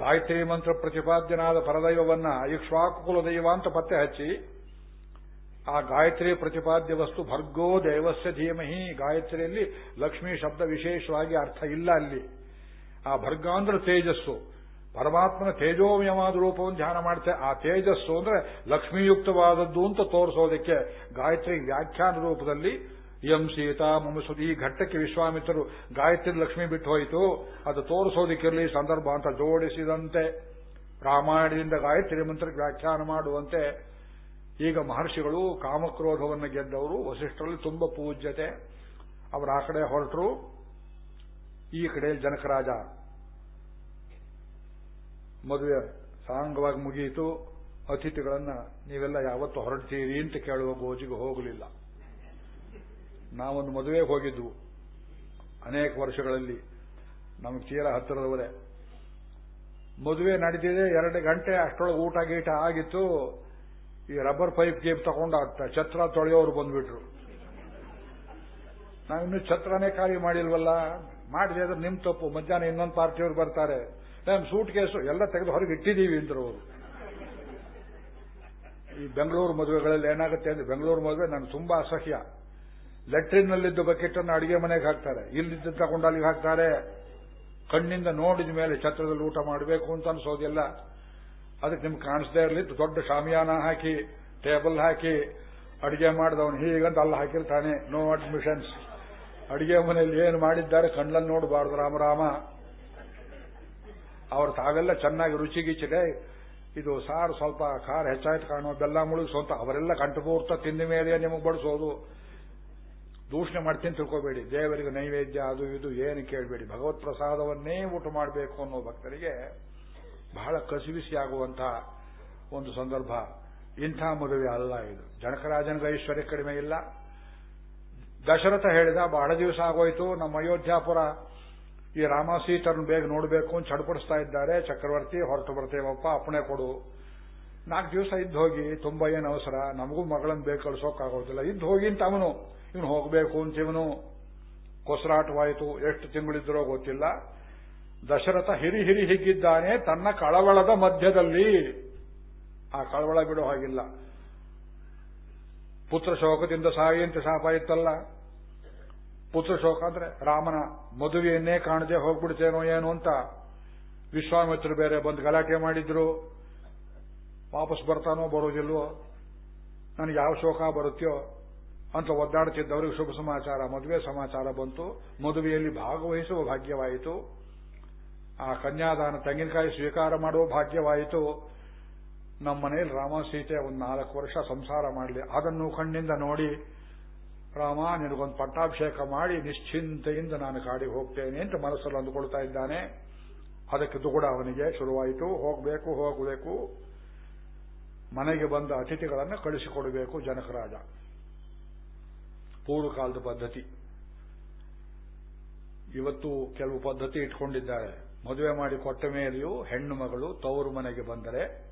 ಗಾಯತ್ರಿ ಮಂತ್ರ ಪ್ರತಿಪಾದ್ಯನಾದ ಪರದೈವವನ್ನ ಇಕ್ಷ್ವಾಕುಲ ದೈವ ಅಂತ ಪತ್ತೆ ಹಚ್ಚಿ ಆ ಗಾಯತ್ರಿ ಪ್ರತಿಪಾದ್ಯ ವಸ್ತು ಭರ್ಗೋ ದೇವಸ್ಯ ಧೀಮಹಿ. ಗಾಯತ್ರಿಯಲ್ಲಿ ಲಕ್ಷ್ಮೀ ಶಬ್ದ ವಿಶೇಷವಾಗಿ ಅರ್ಥ ಇಲ್ಲ ಅಲ್ಲಿ. ಆ ಭರ್ಗಾಂಧ್ರ ತೇಜಸ್ಸು. ಪರಮಾತ್ಮನ ತೇಜೋಮಯವಾದ ರೂಪವನ್ನು ಧ್ಯಾನ ಮಾಡುತ್ತೆ ಆ ತೇಜಸ್ಸು ಅಂದ್ರೆ ಲಕ್ಷ್ಮೀಯುಕ್ತವಾದದ್ದು ಅಂತ ತೋರಿಸೋದಕ್ಕೆ ಗಾಯತ್ರಿ ವ್ಯಾಖ್ಯಾನ ರೂಪದಲ್ಲಿ ಎಂ ಸೀತಾ ಮಮಸುದಿ ಘಟ್ಟಕ್ಕೆ ವಿಶ್ವಾಮಿತ್ರರು ಗಾಯತ್ರಿ ಲಕ್ಷ್ಮಿ ಬಿಟ್ಟು ಹೋಯಿತು. ಅದು ತೋರಿಸೋದಕ್ಕಿರಲಿ ಸಂದರ್ಭ ಅಂತ ಜೋಡಿಸಿದಂತೆ. ರಾಮಾಯಣದಿಂದ ಗಾಯತ್ರಿ ಮಂತ್ರಕ್ಕೆ ವ್ಯಾಖ್ಯಾನ ಮಾಡುವಂತೆ ಈಗ ಮಹರ್ಷಿಗಳು ಕಾಮಕ್ರೋಧವನ್ನು ಗೆದ್ದವರು, ವಸಿಷ್ಠರಲ್ಲಿ ತುಂಬ ಪೂಜ್ಯತೆ. ಅವರು ಆ ಕಡೆ ಹೊರಟರು, ಈ ಕಡೆ ಜನಕರಾಜ. ಮದುವೆ ಸಾಂಗವಾಗಿ ಮುಗಿಯಿತು, ಅತಿಥಿಗಳನ್ನ ನೀವೆಲ್ಲ ಯಾವತ್ತು ಹೊರಡ್ತೀರಿ ಅಂತ ಕೇಳುವ ಗೋಜಿಗೆ ಹೋಗಲಿಲ್ಲ. ನಾವೊಂದು ಮದುವೆಗೆ ಹೋಗಿದ್ವು, ಅನೇಕ ವರ್ಷಗಳಲ್ಲಿ, ನಮಗೆ ತೀರ ಹತ್ತಿರದವರೇ. ಮದುವೆ ನಡೆದಿದೆ ಎರಡು ಗಂಟೆ ಅಷ್ಟೊಳಗೆ ಊಟ ಗೀಟ ಆಗಿತ್ತು ಈ ರಬ್ಬರ್ ಪೈಪ್ ಗೇಪ್ ತಗೊಂಡ ಛತ್ರ ತೊಳೆಯೋರು ಬಂದ್ಬಿಟ್ರು. ನಾವಿನ್ನೂ ಛತ್ರನೇ ಖಾಲಿ ಮಾಡಿಲ್ವಲ್ಲ? ಮಾಡಿದೆ ಅಂದ್ರೆ ನಿಮ್ ತಪ್ಪು. ಮಧ್ಯಾಹ್ನ ಇನ್ನೊಂದು ಪಾರ್ಟಿಯವರು ಬರ್ತಾರೆ. ನಮ್ ಸೂಟ್ ಕೇಸು ಎಲ್ಲ ತೆಗೆದು ಹೊರಗೆ ಇಟ್ಟಿದ್ದೀವಿ ಅಂದ್ರು ಅವರು. ಈ ಬೆಂಗಳೂರು ಮದುವೆಗಳಲ್ಲಿ ಏನಾಗುತ್ತೆ ಅಂದ್ರೆ ಬೆಂಗಳೂರು ಮದುವೆ ನಾನು ತುಂಬಾ ಅಸಹ್ಯ. ಲೆಟ್ರಿನ್ನಲ್ಲಿದ್ದ ಬಕೆಟ್ ಅನ್ನು ಅಡಿಗೆ ಮನೆಗೆ ಹಾಕ್ತಾರೆ. ಇಲ್ಲಿದ್ದ ತಗೊಂಡು ಅಲ್ಲಿಗೆ ಹಾಕ್ತಾರೆ. ಕಣ್ಣಿಂದ ನೋಡಿದ ಮೇಲೆ ಛತ್ರದಲ್ಲಿ ಊಟ ಮಾಡಬೇಕು ಅಂತ ಅನ್ಸೋದಿಲ್ಲ. ಅದಕ್ಕೆ ನಿಮ್ಗೆ ಕಾಣಿಸದೇ ಇರಲಿ ದೊಡ್ಡ ಶಾಮಿಯಾನ ಹಾಕಿ, ಟೇಬಲ್ ಹಾಕಿ, ಅಡಿಗೆ ಮಾಡಿದವನು ಹೀಗಂತ ಅಲ್ಲಿ ಹಾಕಿರ್ತಾನೆ. ನೋ ಅಡ್ಮಿಷನ್ಸ್ ಅಡಿಗೆ ಮನೆಯಲ್ಲಿ ಏನು ಮಾಡಿದ್ದಾರೆ ಕಣ್ಣಲ್ಲಿ ನೋಡಬಾರ್ದು ರಾಮರಾಮ ಅವ್ರು ತಾವೆಲ್ಲ ಚೆನ್ನಾಗಿ ರುಚಿಗಿಚ್ಚಿದೆ. ಇದು ಸಾರು ಸ್ವಲ್ಪ ಖಾರ ಹೆಚ್ಚಾಯ್ತು ಕಾಣೋ ಬೆಲ್ಲ ಮುಳುಗಿಸುವಂತ ಅವರೆಲ್ಲ ಕಂಠಪೂರ್ತ ತಿಂದ ಮೇಲೆ ನಿಮಗೆ ಬಡಿಸೋದು. ದೂಷಣೆ ಮಾಡ್ತೀನಿ ತಿಳ್ಕೋಬೇಡಿ. ದೇವರಿಗೆ ನೈವೇದ್ಯ ಅದು ಇದು ಏನು ಕೇಳಬೇಡಿ. ಭಗವತ್ ಪ್ರಸಾದವನ್ನೇ ಊಟ ಮಾಡಬೇಕು ಅನ್ನೋ ಭಕ್ತರಿಗೆ ಬಹಳ ಕಸಿವಿಸಿ ಆಗುವಂತಹ ಒಂದು ಸಂದರ್ಭ. ಇಂಥ ಮದುವೆ ಅಲ್ಲ ಇದು. ಜನಕರಾಜನಿಗೆ ಐಶ್ವರ್ಯ ಕಡಿಮೆ ಇಲ್ಲ. ದಶರಥ ಹೇಳಿದ, ಬಹಳ ದಿವಸ ಆಗೋಯ್ತು. ನಮ್ಮ ಅಯೋಧ್ಯಾಪುರ ಈ ರಾಮ ಸೀತರನ್ನು ಬೇಗ ನೋಡಬೇಕು ಅಂತ ಚಡ್ಪಡಿಸ್ತಾ ಇದ್ದಾರೆ. ಚಕ್ರವರ್ತಿ, ಹೊರಟು ಬರ್ತೇವಪ್ಪ ಅಪ್ಪಣೆ ಕೊಡು. ನಾಲ್ಕು ದಿವಸ ಇದ್ದು ಹೋಗಿ, ತುಂಬಾ ಏನು ಅವಸರ. ನಮಗೂ ಮಗಳನ್ನು ಬೇಕು ಕಳ್ಸೋಕ್ಕಾಗೋದಿಲ್ಲ. ಇದ್ದು ಹೋಗಿ ಅಂತ ಅವನು. ಇವನು ಹೋಗಬೇಕು ಅಂತ ಇವನು. ಕೊಸರಾಟವಾಯಿತು. ಎಷ್ಟು ತಿಂಗಳಿದ್ರೋ ಗೊತ್ತಿಲ್ಲ. ದಶರಥ ಹಿರಿ ಹಿರಿ ಹಿಗ್ಗಿದ್ದಾನೆ, ತನ್ನ ಕಳವಳದ ಮಧ್ಯದಲ್ಲಿ. ಆ ಕಳವಳ ಬಿಡೋ ಹಾಗಿಲ್ಲ. ಪುತ್ರ ಶೋಕದಿಂದ ಸಾಯಂತೆ ಶಾಪ ಇತ್ತಲ್ಲ. ಪುತ್ರ ಶೋಕ ಅಂದ್ರೆ ರಾಮನ ಮದುವೆಯನ್ನೇ ಕಾಣದೆ ಹೋಗ್ಬಿಡ್ತೇನೋ ಏನು ಅಂತ. ವಿಶ್ವಾಮಿತ್ರ ಬೇರೆ ಬಂದು ಗಲಾಟೆ ಮಾಡಿದ್ರು. ವಾಪಸ್ ಬರ್ತಾನೋ ಬರೋದಿಲ್ವೋ? ನನಗೆ ಯಾವ ಶೋಕ ಬರುತ್ತೋ? ಅಂತ ಒದ್ದಾಡುತ್ತಿದ್ದವರಿಗೆ ಶುಭ ಸಮಾಚಾರ. ಮದುವೆ ಸಮಾಚಾರ ಬಂತು. ಮದುವೆಯಲ್ಲಿ ಭಾಗವಹಿಸುವ ಭಾಗ್ಯವಾಯಿತು. ಆ ಕನ್ಯಾದಾನ ತೆಂಗಿನಕಾಯಿ ಸ್ವೀಕಾರ ಮಾಡುವ ಭಾಗ್ಯವಾಯಿತು. ನಮ್ಮ ಮನೆಯಲ್ಲಿ ರಾಮ ಸೀತೆ ಒಂದು ನಾಲ್ಕು ವರ್ಷ ಸಂಸಾರ ಮಾಡಲಿ. ಅದನ್ನು ಕಣ್ಣಿಂದ ನೋಡಿ, ರಾಮ ನಿನಗೊಂದು ಪಟ್ಟಾಭಿಷೇಕ ಮಾಡಿ, ನಿಶ್ಚಿಂತೆಯಿಂದ ನಾನು ಕಾಡಿಗೆ ಹೋಗ್ತೇನೆ ಅಂತ ಮನಸ್ಸಲ್ಲಿ ಅಂದುಕೊಳ್ತಾ ಇದ್ದಾನೆ. ಅದಕ್ಕೆ ದುಗುಡ ಅವನಿಗೆ ಶುರುವಾಯಿತು. ಹೋಗಬೇಕು ಹೋಗಬೇಕು. ಮನೆಗೆ ಬಂದ ಅತಿಥಿಗಳನ್ನು ಕಳಿಸಿಕೊಡಬೇಕು ಜನಕರಾಜ. ಪೂರ್ವಕಾಲದ ಪದ್ಧತಿ. ಇವತ್ತು ಕೆಲವು ಪದ್ಧತಿ ಇಟ್ಕೊಂಡಿದ್ದಾರೆ. ಮದುವೆ ಮಾಡಿ ಕೊಟ್ಟ ಮೇಲೆಯೂ ಹೆಣ್ಣು ಮಗಳು ತವರು ಮನೆಗೆ ಬಂದರೆ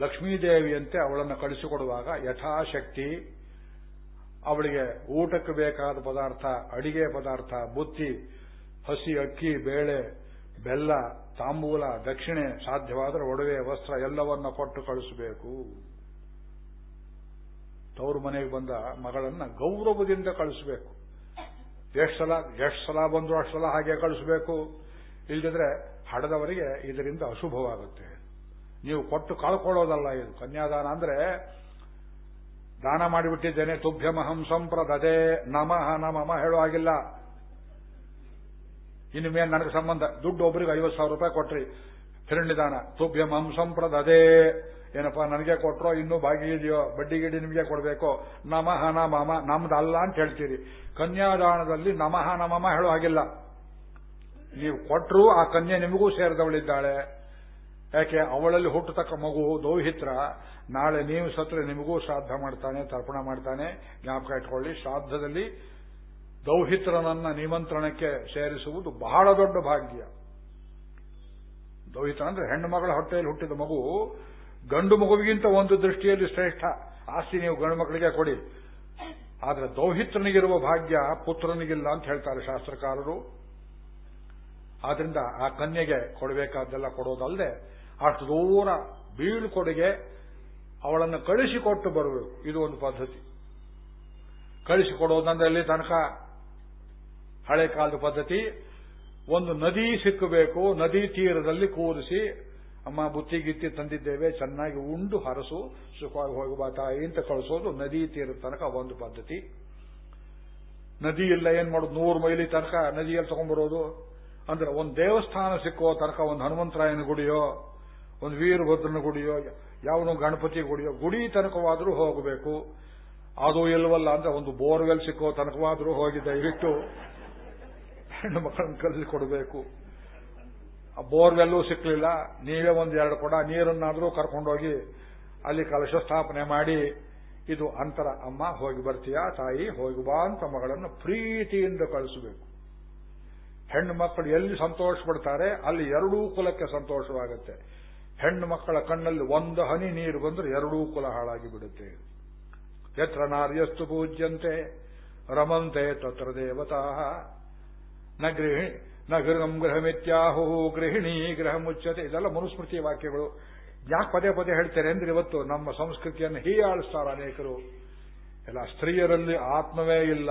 ಲಕ್ಷ್ಮೀದೇವಿಯಂತೆ ಅವಳನ್ನು ಕಳಿಸಿಕೊಡುವಾಗ ಯಥಾಶಕ್ತಿ, ಅವಳಿಗೆ ಊಟಕ್ಕೆ ಬೇಕಾದ ಪದಾರ್ಥ, ಅಡಿಗೆ ಪದಾರ್ಥ, ಬುತ್ತಿ, ಹಸಿ ಅಕ್ಕಿ, ಬೇಳೆ, ಬೆಲ್ಲ, ತಾಂಬೂಲ, ದಕ್ಷಿಣೆ ಸಾಧ್ಯವಾದರೆ ಒಡವೆ, ವಸ್ತ್ರ ಎಲ್ಲವನ್ನ ಕೊಟ್ಟು ಕಳಿಸಬೇಕು. ತವರು ಮನೆಗೆ ಬಂದ ಮಗಳನ್ನ ಗೌರವದಿಂದ ಕಳಿಸಬೇಕು. ಎಷ್ಟು ಸಲ ಎಷ್ಟು ಸಲ ಬಂದು ಅಷ್ಟು ಸಲ ಹಾಗೆ ಕಳಿಸಬೇಕು. ಇಲ್ಲದಿದ್ರೆ ಹಡದವರಿಗೆ ಇದರಿಂದ ಅಶುಭವಾಗುತ್ತೆ. ನೀವು ಕೊಟ್ಟು ಕಳ್ಕೊಳ್ಳೋದಲ್ಲ ಇದು. ಕನ್ಯಾದಾನ ಅಂದ್ರೆ ದಾನ ಮಾಡಿಬಿಟ್ಟಿದ್ದೇನೆ, ತುಭ್ಯಮಹಂ ಸಂಪ್ರದದೆ, ನಮಃ ನಮಮ ಆಗಿಲ್ಲ ಇನ್ನು ಮೇಲೆ ನನಗೆ ಸಂಬಂಧ. ದುಡ್ಡು ಒಬ್ಬರಿಗೆ ಐವತ್ತು ಸಾವಿರ ರೂಪಾಯಿ ಕೊಟ್ರಿ. ಹಿರಣ್ಯದಾನ ತುಭ್ಯಮಹಂ ಸಂಪ್ರದದೆ. ಏನಪ್ಪ, ನನಗೆ ಕೊಟ್ರೋ ಇನ್ನೂ ಬಾಗಿ ಇದೆಯೋ? ಬಡ್ಡಿ ಗಿಡ್ಡಿ ನಿಮಗೆ ಕೊಡಬೇಕೋ? ನಮಃ ನಮಮ ನಮ್ದಲ್ಲ ಅಂತ ಹೇಳ್ತೀರಿ. ಕನ್ಯಾದಾನದಲ್ಲಿ ನಮಃ ನಮಮ ಹೇಳೋ ಹಾಗಿಲ್ಲ. ನೀವು ಕೊಟ್ಟರು ಆ ಕನ್ಯೆ ನಿಮಗೂ ಸೇರಿದವಳಿದ್ದಾಳೆ. ಯಾಕೆ? ಅವಳಲ್ಲಿ ಹುಟ್ಟತಕ್ಕ ಮಗು ದೌಹಿತ್ರ. ನಾಳೆ ನೀವು ಸತ್ರೆ ನಿಮಗೂ ಶ್ರಾದ್ದ ಮಾಡ್ತಾನೆ, ತರ್ಪಣ ಮಾಡ್ತಾನೆ. ಜ್ಞಾಪಕ ಇಟ್ಕೊಳ್ಳಿ, ಶ್ರಾದ್ದದಲ್ಲಿ ದೌಹಿತ್ರನನ್ನ ನಿಮಂತ್ರಣಕ್ಕೆ ಸೇರಿಸುವುದು ಬಹಳ ದೊಡ್ಡ ಭಾಗ್ಯ. ದೌಹಿತ್ರ ಅಂದ್ರೆ ಹೆಣ್ಣು ಮಗಳ ಹೊಟ್ಟೆಯಲ್ಲಿ ಹುಟ್ಟಿದ ಮಗು ಗಂಡು ಮಗುವಿಗಿಂತ ಒಂದು ದೃಷ್ಟಿಯಲ್ಲಿ ಶ್ರೇಷ್ಠ. ಆಸ್ತಿ ನೀವು ಗಂಡು ಮಕ್ಕಳಿಗೆ ಕೊಡಿ. ಆದರೆ ದೌಹಿತ್ರನಿಗಿರುವ ಭಾಗ್ಯ ಪುತ್ರನಿಗಿಲ್ಲ ಅಂತ ಹೇಳ್ತಾರೆ ಶಾಸ್ತ್ರಕಾರರು. ಆದ್ರಿಂದ ಆ ಕನ್ಯೆಗೆ ಕೊಡಬೇಕಾದ್ದೆಲ್ಲ ಕೊಡೋದಲ್ಲದೆ ಅಷ್ಟು ದೂರ ಬೀಳ್ಕೊಡುಗೆ ಅವಳನ್ನು ಕಳಿಸಿಕೊಟ್ಟು ಬರಬೇಕು. ಇದು ಒಂದು ಪದ್ಧತಿ. ಕಳಿಸಿಕೊಡೋದಂದ್ರೆ ಅಲ್ಲಿ ತನಕ? ಹಳೆ ಕಾಲದ ಪದ್ಧತಿ. ಒಂದು ನದಿ ಸಿಕ್ಕಬೇಕು. ನದಿ ತೀರದಲ್ಲಿ ಕೂರಿಸಿ ಅಮ್ಮ ಬುತ್ತಿ ಗಿತ್ತಿ ತಂದಿದ್ದೇವೆ, ಚೆನ್ನಾಗಿ ಉಂಡು ಹರಸು, ಸುಖವಾಗಿ ಹೋಗುವ ತಾಯಿ ಅಂತ ಕಳಿಸೋದು ನದಿ ತೀರದ ತನಕ ಒಂದು ಪದ್ಧತಿ. ನದಿ ಇಲ್ಲ ಏನ್ ಮಾಡೋದು? ನೂರು ಮೈಲಿ ತನಕ ನದಿಯಲ್ಲಿ ತಗೊಂಡ್ಬರೋದು. ಅಂದ್ರೆ ಒಂದು ದೇವಸ್ಥಾನ ಸಿಕ್ಕೋ ತನಕ ಒಂದು ಹನುಮಂತರಾಯನ ಗುಡಿಯೋ, ಒಂದು ವೀರಭದ್ರನ ಗುಡಿಯೋ, ಯಾವನು ಗಣಪತಿ ಗುಡಿಯೋ, ಗುಡಿ ತನಕವಾದರೂ ಹೋಗಬೇಕು. ಅದು ಇಲ್ವಲ್ಲ ಅಂದ್ರೆ ಒಂದು ಬೋರ್ವೆಲ್ ಸಿಕ್ಕೋ ತನಕವಾದರೂ ಹೋಗಿ ದಯವಿಟ್ಟು ಹೆಣ್ಣು ಮಕ್ಕಳನ್ನು ಕಲಿಸಿಕೊಡಬೇಕು ಆ ಬೋರ್ವೆಲ್ಲೂ ಸಿಕ್ಕಲಿಲ್ಲ ನೀವೇ ಒಂದು ಎರಡು ಕೊಡ, ನೀರನ್ನಾದರೂ ಕರ್ಕೊಂಡೋಗಿ ಅಲ್ಲಿ ಕಲಶ ಸ್ಥಾಪನೆ ಮಾಡಿ. ಇದು ಅಂತರ, ಅಮ್ಮ ಹೋಗಿ ಬರ್ತೀಯಾ, ತಾಯಿ ಹೋಗಿ ಬಾ ಅಂತ ಮಗಳನ್ನು ಪ್ರೀತಿಯಿಂದ ಕಳಿಸಬೇಕು. ಹೆಣ್ಣು ಮಕ್ಕಳು ಎಲ್ಲಿ ಸಂತೋಷ ಪಡ್ತಾರೆ ಅಲ್ಲಿ ಎರಡೂ ಕುಲಕ್ಕೆ ಸಂತೋಷವಾಗುತ್ತೆ. ಹೆಣ್ಣು ಮಕ್ಕಳ ಕಣ್ಣಲ್ಲಿ ಒಂದು ಹನಿ ನೀರು ಬಂದ್ರೆ ಎರಡೂ ಕುಲ ಹಾಳಾಗಿ ಬಿಡುತ್ತೆ. ಯತ್ರ ನಾರ್ಯಸ್ತು ಪೂಜ್ಯಂತೆ, ರಮಂತೆ ತತ್ರ ದೇವತಾ. ನಗ್ರಿ ನ ಗೃಹಂ ಗೃಹಮಿತ್ಯಾಹು ಗೃಹಿಣಿ ಗೃಹ ಮುಚ್ಚತೆ ಇದೆಲ್ಲ ಮನುಸ್ಮೃತಿ ವಾಕ್ಯಗಳು. ಯಾಕೆ ಪದೇ ಪದೇ ಹೇಳ್ತಾರೆ ಅಂದ್ರೆ ಇವತ್ತು ನಮ್ಮ ಸಂಸ್ಕೃತಿಯನ್ನು ಹೀಯಾಳಿಸ್ತಾರೆ ಅನೇಕರು. ಎಲ್ಲ ಸ್ತ್ರೀಯರಲ್ಲಿ ಆತ್ಮವೇ ಇಲ್ಲ.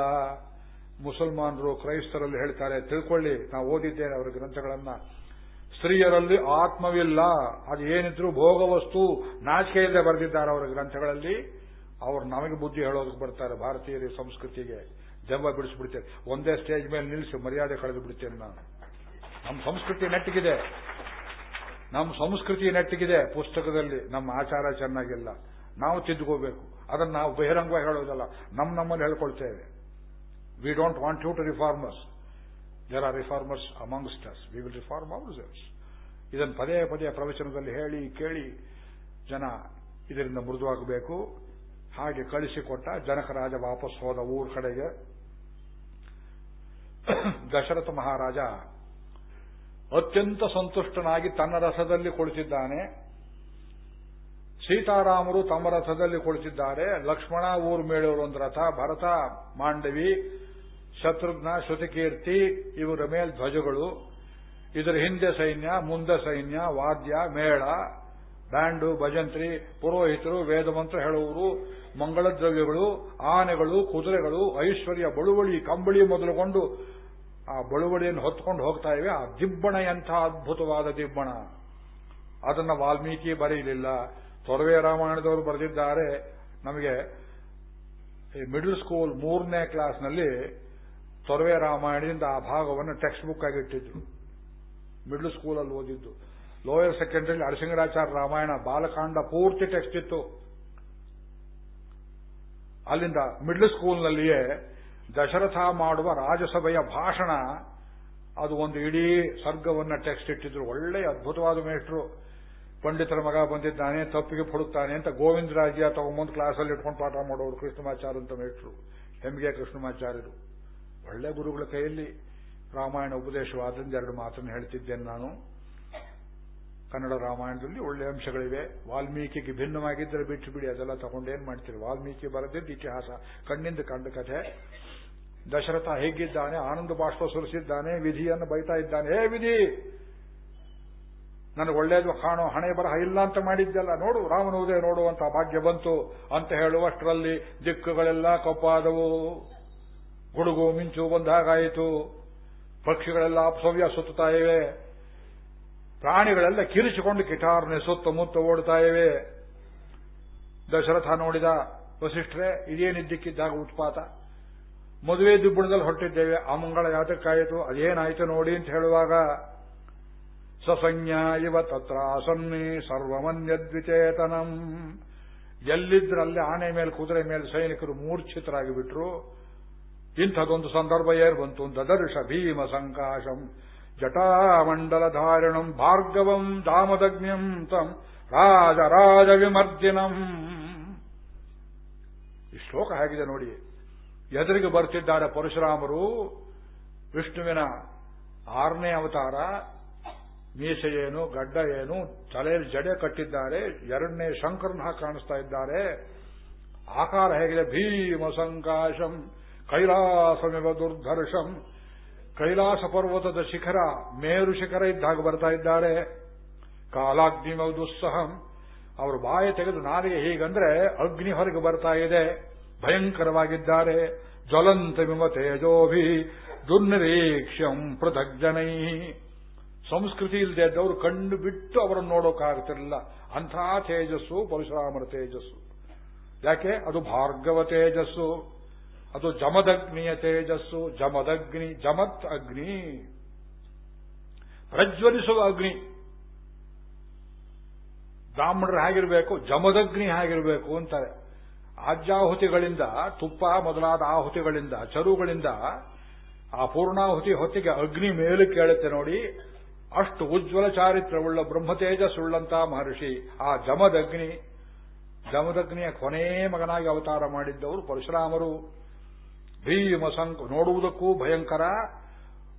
ಮುಸಲ್ಮಾನರು ಕ್ರೈಸ್ತರಲ್ಲಿ ಹೇಳ್ತಾರೆ, ತಿಳ್ಕೊಳ್ಳಿ, ನಾವು ಓದಿದ್ದೇನೆ ಅವರ ಗ್ರಂಥಗಳನ್ನ. ಸ್ತ್ರೀಯರಲ್ಲಿ ಆತ್ಮವಿಲ್ಲ. ಅದು ಏನಿದ್ರು ಭೋಗವಸ್ತು ನಾಚಿಕೆಯಿಂದ ಬರೆದಿದ್ದಾರೆ ಅವರ ಗ್ರಂಥಗಳಲ್ಲಿ. ಅವರು ನಮಗೆ ಬುದ್ಧಿ ಹೇಳೋದಕ್ಕೆ ಬರ್ತಾರೆ ಭಾರತೀಯರ ಸಂಸ್ಕೃತಿಗೆ. ದೆವ್ವ ಬಿಡಿಸ್ಬಿಡ್ತೇನೆ. ಒಂದೇ ಸ್ಟೇಜ್ ಮೇಲೆ ನಿಲ್ಲಿಸಿ ಮರ್ಯಾದೆ ಕಳೆದು ಬಿಡ್ತೇನೆ ನಾನು. ನಮ್ಮ ಸಂಸ್ಕೃತಿ ನೆಟ್ಟಿಗಿದೆ. ನಮ್ಮ ಸಂಸ್ಕೃತಿ ನೆಟ್ಟಿಗಿದೆ ಪುಸ್ತಕದಲ್ಲಿ. ನಮ್ಮ ಆಚಾರ ಚೆನ್ನಾಗಿಲ್ಲ. ನಾವು ತಿದ್ದುಕೋಬೇಕು ಅದನ್ನು ನಾವು ಬಹಿರಂಗವಾಗಿ ಹೇಳೋದಲ್ಲ. ನಮ್ಮ ನಮ್ಮಲ್ಲಿ ಹೇಳ್ಕೊಳ್ತೇವೆ. We don't want you to reformers there are reformers amongst us we will reform ourselves ಇದನ್ನು ಪದೇ ಪದೇ ಪ್ರವಚನದಲ್ಲಿ ಹೇಳಿ, ಕೇಳಿ ಜನ ಇದರಿಂದ ಮೃದುವಾಗಬೇಕು. ಹಾಗೆ ಕಳಿಸಿಕೊಟ್ಟ ಜನಕರಾಜ ವಾಪಸ್ ಹೋದ ಊರ ಕಡೆಗೆ ದಶರಥ ಮಹಾರಾಜ ಅತ್ಯಂತ ಸಂತುಷ್ಟನಾಗಿ ತನ್ನ ರಥದಲ್ಲಿ ಕುಳಿತಿದ್ದಾನೆ. ಸೀತಾರಾಮರು ತಮ್ಮ ರಥದಲ್ಲಿ ಕುಳಿತಿದ್ದಾರೆ. ಲಕ್ಷ್ಮಣ ಊರು ಮೇಳೂರು ಒಂದು ರಥ, ಭರತ, ಮಾಂಡವಿ, ಶತ್ರುಘ್ನ ಶ್ರುತಿಕೀರ್ತಿ ಇವರ ಮೇಲ್ ಧ್ವಜಗಳು. ಇದರ ಹಿಂದೆ ಸೈನ್ಯ, ಮುಂದೆ ಸೈನ್ಯ, ವಾದ್ಯ, ಮೇಳ, ಬ್ಯಾಂಡು, ಭಜಂತ್ರಿ, ಪುರೋಹಿತರು, ವೇದಮಂತ್ರ ಹೇಳುವರು ಮಂಗಳ ದ್ರವ್ಯಗಳು ಆನೆಗಳು, ಕುದುರೆಗಳು, ಐಶ್ವರ್ಯ, ಬಳುವಳಿ, ಕಂಬಳಿ ಮೊದಲುಗೊಂಡು ಆ ಬಳುವಳಿಯನ್ನು ಹೊತ್ಕೊಂಡು ಹೋಗ್ತಾ ಇವೆ. ಆ ದಿಬ್ಬಣ ಎಂಥ ಅದ್ಭುತವಾದ ದಿಬ್ಬಣ. ಅದನ್ನ ವಾಲ್ಮೀಕಿ ಬರೆಯಲಿಲ್ಲ. ತೊರವೆ ರಾಮಾಯಣದವರು ಬರೆದಿದ್ದಾರೆ. ನಮಗೆ ಮಿಡಲ್ ಸ್ಕೂಲ್ ಮೂರನೇ ಕ್ಲಾಸ್ನಲ್ಲಿ ತೊರವೆ ರಾಮಾಯಣದಿಂದ ಆ ಭಾಗವನ್ನು ಟೆಕ್ಸ್ಟ್ ಬುಕ್ ಆಗಿ ಇಟ್ಟಿದ್ರು. ಮಿಡ್ಲ್ ಸ್ಕೂಲಲ್ಲಿ ಓದಿದ್ದು. ಲೋಯರ್ ಸೆಕೆಂಡರಿ ಅರಸಿಂಗರಾಚಾರ್ಯ ರಾಮಾಯಣ ಬಾಲಕಾಂಡ ಪೂರ್ತಿ ಟೆಕ್ಸ್ಟ್ ಇತ್ತು. ಅಲ್ಲಿಂದ ಮಿಡ್ಲ್ ಸ್ಕೂಲ್ನಲ್ಲಿಯೇ ದಶರಥ ಮಾಡುವ ರಾಜಸಭೆಯ ಭಾಷಣ, ಅದು ಒಂದು ಇಡೀ ಸರ್ಗವನ್ನ ಟೆಕ್ಸ್ಟ್ ಇಟ್ಟಿದ್ರು. ಒಳ್ಳೆ ಅದ್ಭುತವಾದ ಮೇಷ್ಟ್ರು. ಪಂಡಿತರ ಮಗ ಬಂದಿದ್ದಾನೆ, ತಪ್ಪಿಗೆ ಪಡುತ್ತಾನೆ ಅಂತ ಗೋವಿಂದರಾಜ್ಯ ತಗೊಂಬಂದು ಕ್ಲಾಸಲ್ಲಿ ಇಟ್ಕೊಂಡು ಪಾಠ ಮಾಡೋರು ಕೃಷ್ಣಮಾಚಾರ್ಯ ಅಂತ ಮೇಷ್ಟ್ರು. ಹೆಮ್ಗೆ ಕೃಷ್ಣಮಾಚಾರ್ಯರು. ಒಳ್ಳೆ ಗುರುಗಳ ಕೈಯಲ್ಲಿ ರಾಮಾಯಣ ಉಪದೇಶವಾದ್ರಿಂದ ಎರಡು ಮಾತನ್ನು ಹೇಳ್ತಿದ್ದೇನೆ ನಾನು. ಕನ್ನಡ ರಾಮಾಯಣದಲ್ಲಿ ಒಳ್ಳೆ ಅಂಶಗಳಿವೆ. ವಾಲ್ಮೀಕಿಗೆ ಭಿನ್ನವಾಗಿದ್ದರೆ ಬಿಟ್ಟು ಬಿಡಿ, ಅದೆಲ್ಲ ತಗೊಂಡೇನ್ ಮಾಡ್ತೀರಿ? ವಾಲ್ಮೀಕಿ ಬರೆದಿದ್ದ ಇತಿಹಾಸ, ಕಣ್ಣಿಂದ ಕಂಡ ಕಥೆ. ದಶರಥ ಹೇಗಿದ್ದಾನೆ? ಆನಂದ ಬಾಷ್ಪ ಸುರಿಸಿದ್ದಾನೆ, ವಿಧಿಯನ್ನು ಬೈತಾ ಇದ್ದಾನೆ. ಹೇ ವಿಧಿ! ನನಗೆ ಒಳ್ಳೇದು ಕಾಣೋ ಹಣೆ ಬರಹ ಇಲ್ಲ ಅಂತ ಮಾಡಿದ್ದೆಲ್ಲ ನೋಡು, ರಾಮನ ಉದಯ ನೋಡುವಂತ ಭಾಗ್ಯ ಬಂತು ಅಂತ ಹೇಳುವಷ್ಟರಲ್ಲಿ ದಿಕ್ಕುಗಳೆಲ್ಲ ಕಪ್ಪಾದವು. ಗುಡುಗು ಮಿಂಚು ಬಂದಾಗಾಯಿತು. ಪಕ್ಷಿಗಳೆಲ್ಲ ಅಪಸವ್ಯ ಸುತ್ತಾ ಇವೆ. ಪ್ರಾಣಿಗಳೆಲ್ಲ ಕಿರಿಸಿಕೊಂಡು ಕಿಟಾರ್ನೆ ಸುತ್ತಮುತ್ತ ಓಡ್ತಾ ಇವೆ. ದಶರಥ ನೋಡಿದ, ವಸಿಷ್ಠರೇ ಇದೇನಿದ್ದಕ್ಕಿದ್ದಾಗ ಉತ್ಪಾತ. ಮದುವೆ ದಿಬ್ಬಣದಲ್ಲಿ ಹೊರಟಿದ್ದೇವೆ. ಆ ಮಂಗಳ ಯಾತಕ್ಕಾಯಿತು? ಅದೇನಾಯಿತು ನೋಡಿ ಅಂತ ಹೇಳುವಾಗ, ಸಸಂಜ್ಞಾ ಇವ ತತ್ರ ಅಸನ್ನಿ ಸರ್ವಮನ್ಯದ್ವಿಚೇತನಂ. ಎಲ್ಲಿದ್ರಲ್ಲಿ ಆನೆ ಮೇಲೆ, ಕುದುರೆ ಮೇಲೆ ಸೈನಿಕರು ಮೂರ್ಛಿತರಾಗಿ ಬಿಟ್ರು ಇಂಥದೊಂದು ಸಂದರ್ಭ ಏರ್ ಬಂತು. ದದರ್ಶ ಭೀಮ ಸಂಕಾಶಂ ಜಟಾಮಂಡಲಧಾರಿಣಂ ಭಾರ್ಗವಂ ದಾಮದಗ್ನ್ಯಂ ತಂ ರಾಜ ವಿಮರ್ದಿನಂ. ಈ ಶ್ಲೋಕ ಹೇಗಿದೆ ನೋಡಿ. ಎದುರಿಗೆ ಬರ್ತಿದ್ದಾರೆ ಪರಶುರಾಮರು, ವಿಷ್ಣುವಿನ ಆರನೇ ಅವತಾರ, ಮೀಸೆ ಏನು, ಗಡ್ಡ ಏನು, ತಲೆಯಲ್ಲಿ ಜಡೆ ಕಟ್ಟಿದ್ದಾರೆ, ಎರಡನೇ ಶಂಕರನ ಕಾಣಿಸ್ತಾ ಇದ್ದಾರೆ. ಆಕಾರ ಹೇಗಿದೆ? ಭೀಮ ಸಂಕಾಶಂ ಕೈಲಾಸಮಿವ ದುರ್ಧರ್ಷಂ. ಕೈಲಾಸ ಪರ್ವತದ ಶಿಖರ, ಮೇರು ಶಿಖರ ಇದ್ದಾಗ ಬರ್ತಾ ಇದ್ದಾರೆ. ಕಾಲಾಗ್ನಿಮ ದುಸ್ಸಹಂ. ಅವರು ಬಾಯಿ ತೆಗೆದು ನಾರಿಗೆ ಹೀಗಂದ್ರೆ ಅಗ್ನಿ ಹೊರಗೆ ಬರ್ತಾ ಇದೆ. ಭಯಂಕರವಾಗಿದ್ದಾರೆ. ಜ್ವಲಂತಮಿಮ ತೇಜೋಭಿ ದುರ್ನಿರೀಕ್ಷ್ಯಂ ಪೃಥಗ್ಜನೈ. ಸಂಸ್ಕೃತಿ ಇಲ್ಲದೆ ಇದ್ದವರು ಕಂಡು ಬಿಟ್ಟು ಅವರನ್ನು ನೋಡೋಕ್ಕಾಗ್ತಿರಲಿಲ್ಲ ಅಂಥ ತೇಜಸ್ಸು, ಪರಶುರಾಮರ ತೇಜಸ್ಸು. ಯಾಕೆ? ಅದು ಭಾರ್ಗವ ತೇಜಸ್ಸು, ಅದು ಜಮದಗ್ನಿಯ ತೇಜಸ್ಸು, ಜಮದಗ್ನಿ, ಜಮತ್ ಅಗ್ನಿ. ಪ್ರಜ್ವಲಿಸುವ ಅಗ್ನಿ. ಬ್ರಾಹ್ಮಣರು ಹೇಗಿರಬೇಕು? ಜಮದಗ್ನಿ ಹೇಗಿರಬೇಕು ಅಂತಾರೆ. ಆಜ್ಯಾಹುತಿಗಳಿಂದ ತುಪ್ಪ ಮೊದಲಾದ ಆಹುತಿಗಳಿಂದ, ಚರುಗಳಿಂದ, ಆ ಪೂರ್ಣಾಹುತಿ ಹೊತ್ತಿಗೆ ಅಗ್ನಿ ಮೇಲೆ ಕೇಳುತ್ತೆ ನೋಡಿ. ಅಷ್ಟು ಉಜ್ವಲ ಚಾರಿತ್ರವುಳ್ಳ ಬ್ರಹ್ಮತೇಜ ಸುಳ್ಳಂತ ಮಹರ್ಷಿ, ಆ ಜಮದಗ್ನಿ. ಜಮದಗ್ನಿಯ ಕೊನೇ ಮಗನಾಗಿ ಅವತಾರ ಮಾಡಿದ್ದವರು ಪರಶುರಾಮರು. ಭೀಮ ಸಂಕ ನೋಡುವುದಕ್ಕೂ ಭಯಂಕರ.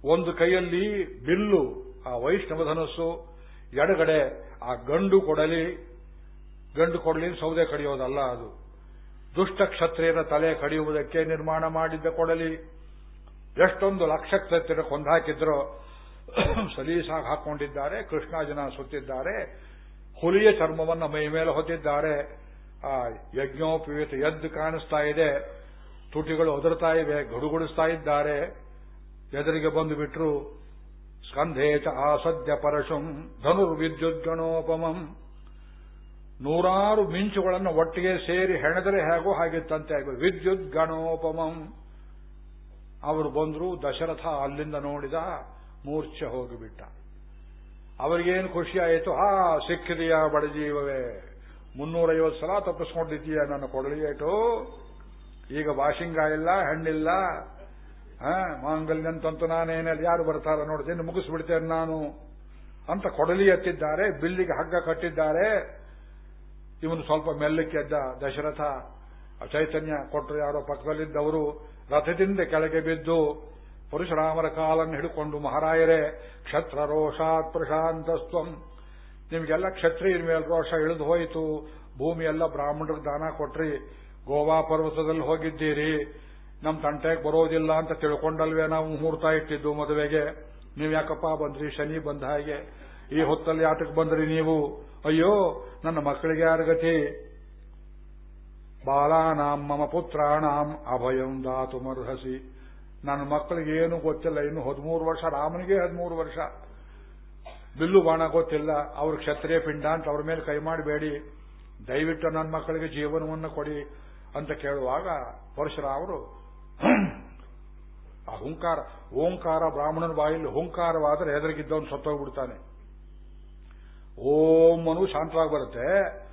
ಒಂದು ಕೈಯಲ್ಲಿ ಬಿಲ್ಲು, ಆ ವೈಷ್ಣವ ಧನಸ್ಸು. ಎಡಗಡೆ ಆ ಗಂಡು ಕೊಡಲಿ. ಗಂಡು ಕೊಡಲಿ ಸೌದೆ ಕಡಿಯೋದಲ್ಲ ಅದು. ದುಷ್ಟ ಕ್ಷತ್ರಿಯರ ತಲೆ ಕಡಿಯುವುದಕ್ಕೆ ನಿರ್ಮಾಣ ಮಾಡಿದ್ದ ಕೊಡಲಿ. ಎಷ್ಟೊಂದು ಲಕ್ಷ ಕ್ಷತ್ರಿಯರ ಕೊಂದಾಕಿದ್ರೋ, ಸಲೀಸಾಗಿ ಹಾಕೊಂಡಿದ್ದಾರೆ ಕೃಷ್ಣ ಜನ ಸುತ್ತಿದ್ದಾರೆ, ಹುಲಿಯ ಚರ್ಮವನ್ನು ಮೈ ಮೇಲೆ ಹೊತ್ತಿದ್ದಾರೆ. ಆ ಯಜ್ಞೋಪವೀತ ಎದ್ದು ಕಾಣಿಸ್ತಾ ಇದೆ, ತುಟಿಗಳು ಒದರ್ತಾ ಇವೆ, ಗಡುಗುಡಿಸ್ತಾ ಇದ್ದಾರೆ. ಎದುರಿಗೆ ಬಂದು ಬಿಟ್ರು ಸ್ಕಂಧೇಚ ಆಸದ್ಯ ಪರಶುಂ ಧನುರ್ವಿದ್ಯುದ್ಗಣೋಪಮಂ ನೂರಾರು ಮಿಂಚುಗಳನ್ನು ಒಟ್ಟಿಗೆ ಸೇರಿ ಹೆಣದರೆ ಹೇಗೋ ಹಾಗಿತ್ತಂತೆ ವಿದ್ಯುತ್ ಗಣೋಪಮಂ. ಅವರು ಬಂದರು, ದಶರಥ ಅಲ್ಲಿಂದ ನೋಡಿದ, ಮೂರ್ಛೆ ಹೋಗಿಬಿಟ್ಟ. ಅವರಿಗೇನು ಖುಷಿ ಆಯಿತು? ಆ ಸಿಕ್ಕಿದೆಯಾ ಬಡಜೀವವೇ ಮುನ್ನೂರೈವತ್ತು ಸಲ ತಪ್ಪಿಸ್ಕೊಂಡಿದ್ದೀಯ ನನ್ನ ಕೊಡಲಿಯೇಟು ಈಗ ವಾಷಿಂಗ ಇಲ್ಲ, ಹೆಣ್ಣಿಲ್ಲ. ಮಾಂಗಲ್ಯಂತಂತೂ ನಾನೇನಲ್ಲಿ ಯಾರು ಬರ್ತಾರ ನೋಡ್ತೀನಿ ಮುಗಿಸ್ಬಿಡ್ತೇನೆ ನಾನು. ಅಂತ ಕೊಡಲಿ ಎತ್ತಿದ್ದಾರೆ, ಬಿಲ್ಲಿಗೆ ಹಗ್ಗ ಕಟ್ಟಿದ್ದಾರೆ. ಇವನು ಸ್ವಲ್ಪ ಮೆಲ್ಲಕ್ಕೆ ಎದ್ದ ದಶರಥ ಚೈತನ್ಯ ಕೊಟ್ಟರು ಯಾರೋ ಪಕ್ಕದಲ್ಲಿದ್ದವರು ರಥದಿಂದ ಕೆಳಗೆ ಬಿದ್ದು ಪರಶುರಾಮರ ಕಾಲನ್ನು ಹಿಡ್ಕೊಂಡು, ಮಹಾರಾಯರೇ ಕ್ಷತ್ರ ರೋಷಾತ್ ಪ್ರಶಾಂತಸ್ತ್ವಂ. ನಿಮಗೆಲ್ಲ ಕ್ಷತ್ರಿಯರ ಮೇಲೆ ರೋಷ ಇಳಿದು ಹೋಯಿತು. ಭೂಮಿ ಎಲ್ಲ ಬ್ರಾಹ್ಮಣರಿಗೆ ದಾನ ಕೊಟ್ರಿ. ಗೋವಾ ಪರ್ವತದಲ್ಲಿ ಹೋಗಿದ್ದೀರಿ. ನಮ್ಮ ತಂಟೆಗೆ ಬರೋದಿಲ್ಲ ಅಂತ ತಿಳ್ಕೊಂಡಲ್ವೇ ನಾವು ಮುಹೂರ್ತ ಇಟ್ಟಿದ್ದು ಮದುವೆಗೆ. ನೀವು ಯಾಕಪ್ಪ ಬಂದ್ರಿ? ಶನಿ ಬಂದ ಹಾಗೆ. ಈ ಹೊತ್ತಲ್ಲಿ ಆಟಕ್ಕೆ ಬಂದ್ರಿ ನೀವು? ಅಯ್ಯೋ ನನ್ನ ಮಕ್ಕಳಿಗೆ ಯಾರ ಗತಿ. ಬಾಲಾನಾಂ ಮಮ ಪುತ್ರಾಣಾಂ ಅಭಯಂ ದಾತುಮರ್ಹಸಿ ನನ್ನ ಮಕ್ಕಳಿಗೆ ಏನು ಗೊತ್ತಿಲ್ಲ. ಇನ್ನು ಹದಿಮೂರು ವರ್ಷ, ರಾಮನಿಗೆ ಹದಿಮೂರು ವರ್ಷ. ಬಿಲ್ಲು ಬಾಣ ಗೊತ್ತಿಲ್ಲ. ಅವ್ರ ಕ್ಷತ್ರಿಯ ಪಿಂಡ ಅಂತ ಅವ್ರ ಮೇಲೆ ಕೈ ಮಾಡಬೇಡಿ. ದಯವಿಟ್ಟು ನನ್ನ ಮಕ್ಕಳಿಗೆ ಜೀವನವನ್ನು ಕೊಡಿ ಅಂತ ಕೇಳುವಾಗ ಪರಶುರಾಮರು ಆ ಹುಂಕಾರ ಓಂಕಾರ, ಬ್ರಾಹ್ಮಣನ ಬಾಯಲ್ಲಿ ಹುಂಕಾರವಾದರೆ ಹೆದರಿಗಿದ್ದವನು ಸತ್ತೋಗ್ಬಿಡ್ತಾನೆ. ಓಂ ಅನು ಶಾಂತವಾಗಿ ಬರುತ್ತೆ.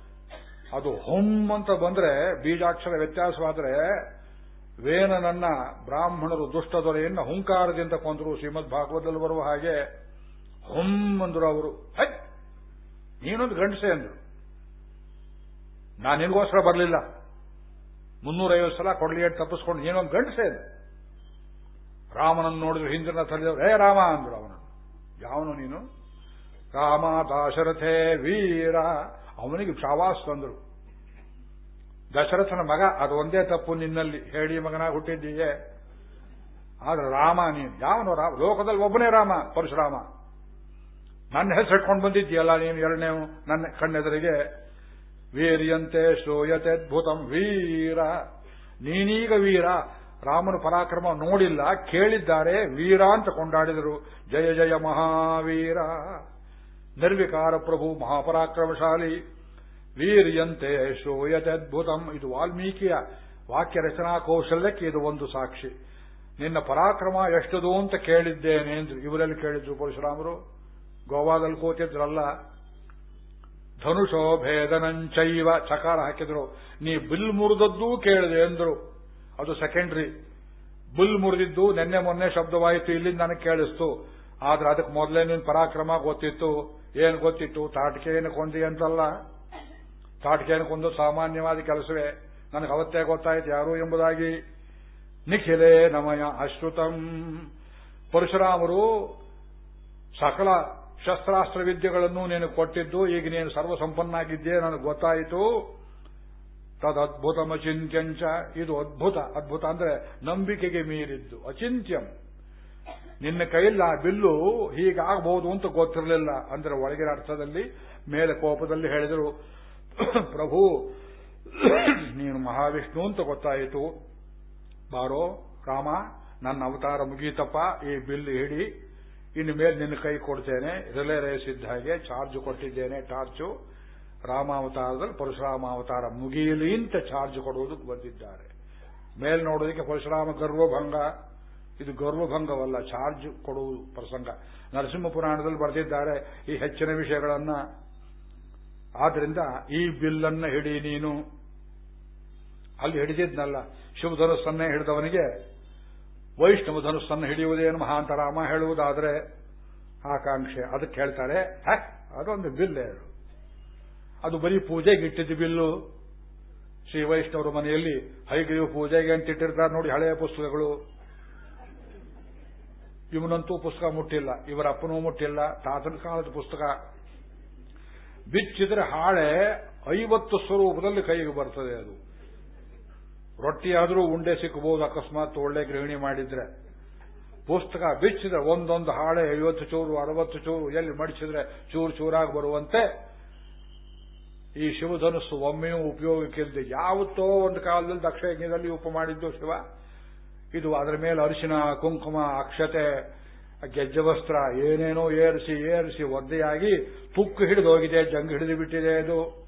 ಅದು ಹೊಂ ಅಂತ ಬಂದ್ರೆ ಬೀಜಾಕ್ಷರ ವ್ಯತ್ಯಾಸವಾದರೆ ವೇನನನ್ನ ಬ್ರಾಹ್ಮಣರು ದುಷ್ಟ ದೊರೆಯನ್ನ ಹುಂಕಾರದಿಂದ ಕೊಂದರು ಶ್ರೀಮದ್ ಭಾಗವತದಲ್ಲಿ ಬರುವ ಹಾಗೆ ಹೊಂ ಅಂದ್ರು ಅವರು. ಹೈ! ನೀನೊಂದು ಗಂಡಸೆ ಅಂದ್ರು. ನಾನು ನಿನಗೋಸ್ಕರ ಬರಲಿಲ್ಲ. ಮುನ್ನೂರೈವತ್ತು ಸಲ ಕೊಡಲಿ ಅಂತ ತಪ್ಪಿಸ್ಕೊಂಡು ನೀನೊಂದು ಗಂಡಸೆ ಅಂದ್ರು. ರಾಮನನ್ನು ನೋಡಿದ್ರು ಹಿಂದಿನ ತಲೆದವರು ಹೇ ರಾಮ ಅಂದ್ರು ಅವನು ಯಾವನು ನೀನು? ರಾಮ ದಾಶರಥೇ ವೀರ. ಅವನಿಗೆ ಶಾವಾಸ್ ತಂದರು ದಶರಥನ ಮಗ, ಅದು ಒಂದೇ ತಪ್ಪು ನಿನ್ನಲ್ಲಿ. ಹೇಳಿ ಮಗನ ಹುಟ್ಟಿದ್ದೀಯೇ. ಆದ್ರೆ ರಾಮ ನೀನು. ಯಾವನು ರಾಮ ಲೋಕದಲ್ಲಿ ಒಬ್ಬನೇ ರಾಮ, ಪರಶುರಾಮ. ನನ್ನ ಹೆಸರು ಇಟ್ಕೊಂಡು ಬಂದಿದ್ದೀಯಲ್ಲ ನೀನು ಎರಡನೇ ನನ್ನ ಕಣ್ಣೆದರಿಗೆ. ವೀರ್ಯಂತೆ ಶ್ರೂಯತೆದ್ಭುತಂ ವೀರ. ನೀನೀಗ ವೀರ. ರಾಮನ ಪರಾಕ್ರಮ ನೋಡಿಲ್ಲ, ಕೇಳಿದ್ದಾರೆ, ವೀರ ಅಂತ ಕೊಂಡಾಡಿದರು. ಜಯ ಜಯ ಮಹಾವೀರ. ನಿರ್ವಿಕಾರ ಪ್ರಭು ಮಹಾಪರಾಕ್ರಮಶಾಲಿ. ವೀರ್ಯಂತೆ ಅದ್ಭುತಂ. ಇದು ವಾಲ್ಮೀಕಿಯ ವಾಕ್ಯ ರಚನಾ ಕೌಶಲ್ಯಕ್ಕೆ ಇದು ಒಂದು ಸಾಕ್ಷಿ. ನಿನ್ನ ಪರಾಕ್ರಮ ಎಷ್ಟದು ಅಂತ ಕೇಳಿದ್ದೇನೆ ಎಂದು ಇವರಲ್ಲಿ ಕೇಳಿದ್ರು ಪರಶುರಾಮರು. ಗೋವಾದಲ್ಲಿ ಕೂತಿದ್ರಲ್ಲ. ಧನುಷೋ ಭೇದನಂಚೈವ ಚಕಾರ ಹಾಕಿದ್ರು. ನೀ ಬಿಲ್ ಮುರಿದದ್ದೂ ಕೇಳಿದೆ ಎಂದರು ಅದು ಸೆಕೆಂಡ್ರಿ ಬಿಲ್ ಮುರಿದಿದ್ದು ನಿನ್ನೆ ಮೊನ್ನೆ ಶಬ್ದವಾಯಿತು, ಇಲ್ಲಿಂದ ನನಗೆ ಕೇಳಿಸ್ತು. ಆದ್ರೆ ಅದಕ್ಕೆ ಮೊದಲೇ ನಿನ್ ಪರಾಕ್ರಮ ಗೊತ್ತಿತ್ತು. ಏನ್ ಗೊತ್ತಿತ್ತು? ತಾಟಿಕೆಯನ್ನು ಕೊಂದಿ ಅಂತಲ್ಲ. ತಾಟಿಕೆಯನ್ನು ಕೊಂದು ಸಾಮಾನ್ಯವಾದ ಕೆಲಸವೇ. ನನಗೆ ಅವತ್ತೇ ಗೊತ್ತಾಯ್ತು ಯಾರು ಎಂಬುದಾಗಿ. ನಿಖಿಲೇ ನಮಯ ಅಶ್ರುತಂ. ಪರಶುರಾಮರು ಸಕಲ ಶಸ್ತ್ರಾಸ್ತ್ರ ವಿದ್ಯೆಗಳನ್ನು ನೀನು ಕೊಟ್ಟಿದ್ದು, ಈಗ ನೀನು ಸರ್ವಸಂಪನ್ನಾಗಿದ್ದೇ ನನಗೆ ಗೊತ್ತಾಯಿತು. ತದದ್ಭುತಮ ಅಚಿಂತ್ಯಂಚ ಇದು ಅದ್ಭುತ ಅದ್ಭುತ ಅಂದ್ರೆ ನಂಬಿಕೆಗೆ ಮೀರಿದ್ದು, ಅಚಿಂತ್ಯಂ. ನಿನ್ನ ಕೈಯಲ್ಲಿ ಆ ಬಿಲ್ಲು ಹೀಗಾಗಬಹುದು ಅಂತ ಗೊತ್ತಿರಲಿಲ್ಲ. ಅಂದ್ರೆ ಒಳಗಿನ ಅರ್ಥದಲ್ಲಿ, ಮೇಲೆ ಕೋಪದಲ್ಲಿ ಹೇಳಿದರು, ಪ್ರಭು, ನೀನು ಮಹಾವಿಷ್ಣು ಅಂತ ಗೊತ್ತಾಯಿತು. ಬಾರೋ, ರಾಮ, ನನ್ನ ಅವತಾರ ಮುಗೀತಪ್ಪ, ಈ ಬಿಲ್ ಹಿಡಿ, ಇನ್ನು ಮೇಲೆ ನಿನ್ನ ಕೈ ಕೊಡ್ತೇನೆ. ರಿಲೇ ರೇಸ್ ಇದ್ದ ಹಾಗೆ ಚಾರ್ಜ್ ಕೊಟ್ಟಿದ್ದೇನೆ, ಟಾರ್ಚು. ರಾಮಾವತಾರದಲ್ಲಿ ಪರಶುರಾಮ ಅವತಾರ ಮುಗಿಯಲಿ ಅಂತ ಚಾರ್ಜ್ ಕೊಡುವುದಕ್ಕೆ ಬಂದಿದ್ದಾರೆ. ಮೇಲ್ ನೋಡೋದಕ್ಕೆ ಪರಶುರಾಮ ಗರ್ವಭಂಗ. ಇದು ಗೌರವಭಂಗವಲ್ಲ, ಚಾರ್ಜ್ ಕೊಡುವ ಪ್ರಸಂಗ. ನರಸಿಂಹ ಪುರಾಣದಲ್ಲಿ ಬರೆದಿದ್ದಾರೆ, ಈ ಹೆಚ್ಚಿನ ವಿಷಯಗಳನ್ನ. ಆದ್ರಿಂದ ಈ ಬಿಲ್ಲನ್ನ ಹಿಡಿ ನೀನು. ಅಲ್ಲಿ ಹಿಡಿದಿದ್ನಲ್ಲ, ಶಿವಧನುಸ್ಸನ್ನೇ ಹಿಡಿದವನಿಗೆ, ವೈಷ್ಣವ ಧನುಸ್ಸನ್ನು ಹಿಡಿಯುವುದೇನು ಮಹಾಂತರಾಮ ಹೇಳುವುದಾದ್ರೆ ಆಕಾಂಕ್ಷೆ. ಅದಕ್ಕೆ ಹೇಳ್ತಾರೆ ಹ್ಯಾ ಅದೊಂದು ಬಿಲ್ ಅದು. ಅದು ಬರೀ ಪೂಜೆಗೆ ಇಟ್ಟಿದ್ದು ಬಿಲ್ಲು. ಶ್ರೀ ವೈಷ್ಣವರ ಮನೆಯಲ್ಲಿ ಹೈಗ್ರೀವ್ ಪೂಜೆಗೆ ಅಂತ ಇಟ್ಟಿರ್ತಾರೆ ನೋಡಿ ಹಳೆಯ ಪುಸ್ತಕಗಳು. ಇವನಂತೂ ಪುಸ್ತಕ ಮುಟ್ಟಿಲ್ಲ, ಇವರ ಅಪ್ಪನೂ ಮುಟ್ಟಿಲ್ಲ, ತಾತನ ಕಾಲದ ಪುಸ್ತಕ. ಬಿಚ್ಚಿದ್ರೆ ಹಾಳೆ ಐವತ್ತು ಸ್ವರೂಪದಲ್ಲಿ ಕೈಗೆ ಬರ್ತದೆ ಅದು. ರೊಟ್ಟಿಯಾದರೂ ಉಂಡೆ ಸಿಕ್ಕಬಹುದು ಅಕಸ್ಮಾತ್ ಒಳ್ಳೆ ಗೃಹಿಣಿ ಮಾಡಿದ್ರೆ. ಪುಸ್ತಕ ಬಿಚ್ಚಿದ್ರೆ ಒಂದೊಂದು ಹಾಳೆ, ಐವತ್ತು ಚೂರು, ಅರವತ್ತು ಚೂರು, ಎಲ್ಲಿ ಮಡಿಸಿದ್ರೆ ಚೂರು ಚೂರಾಗಿ ಬರುವಂತೆ. ಈ ಶಿವಧನಸ್ಸು ಒಮ್ಮೆಯೂ ಉಪಯೋಗಕ್ಕಿಲ್ಲದೆ ಯಾವತ್ತೋ ಒಂದು ಕಾಲದಲ್ಲಿ ದಕ್ಷಯಜ್ಞದಲ್ಲಿ ಉಪ ಮಾಡಿದ್ದು ಶಿವ. ಇದು ಅದರ ಮೇಲೆ ಅರಿಶಿನ, ಕುಂಕುಮ, ಅಕ್ಷತೆ ಗೆಜ್ಜೆ ವಸ್ತ್ರ ಏನೇನೋ ಏರಿಸಿ ಏರಿಸಿ ಒದ್ದೆಯಾಗಿ ತುಕ್ಕು ಹಿಡಿದು ಹೋಗಿದೆ, ಜಂಗ್ ಹಿಡಿದು ಬಿಟ್ಟಿದೆ ಇದು.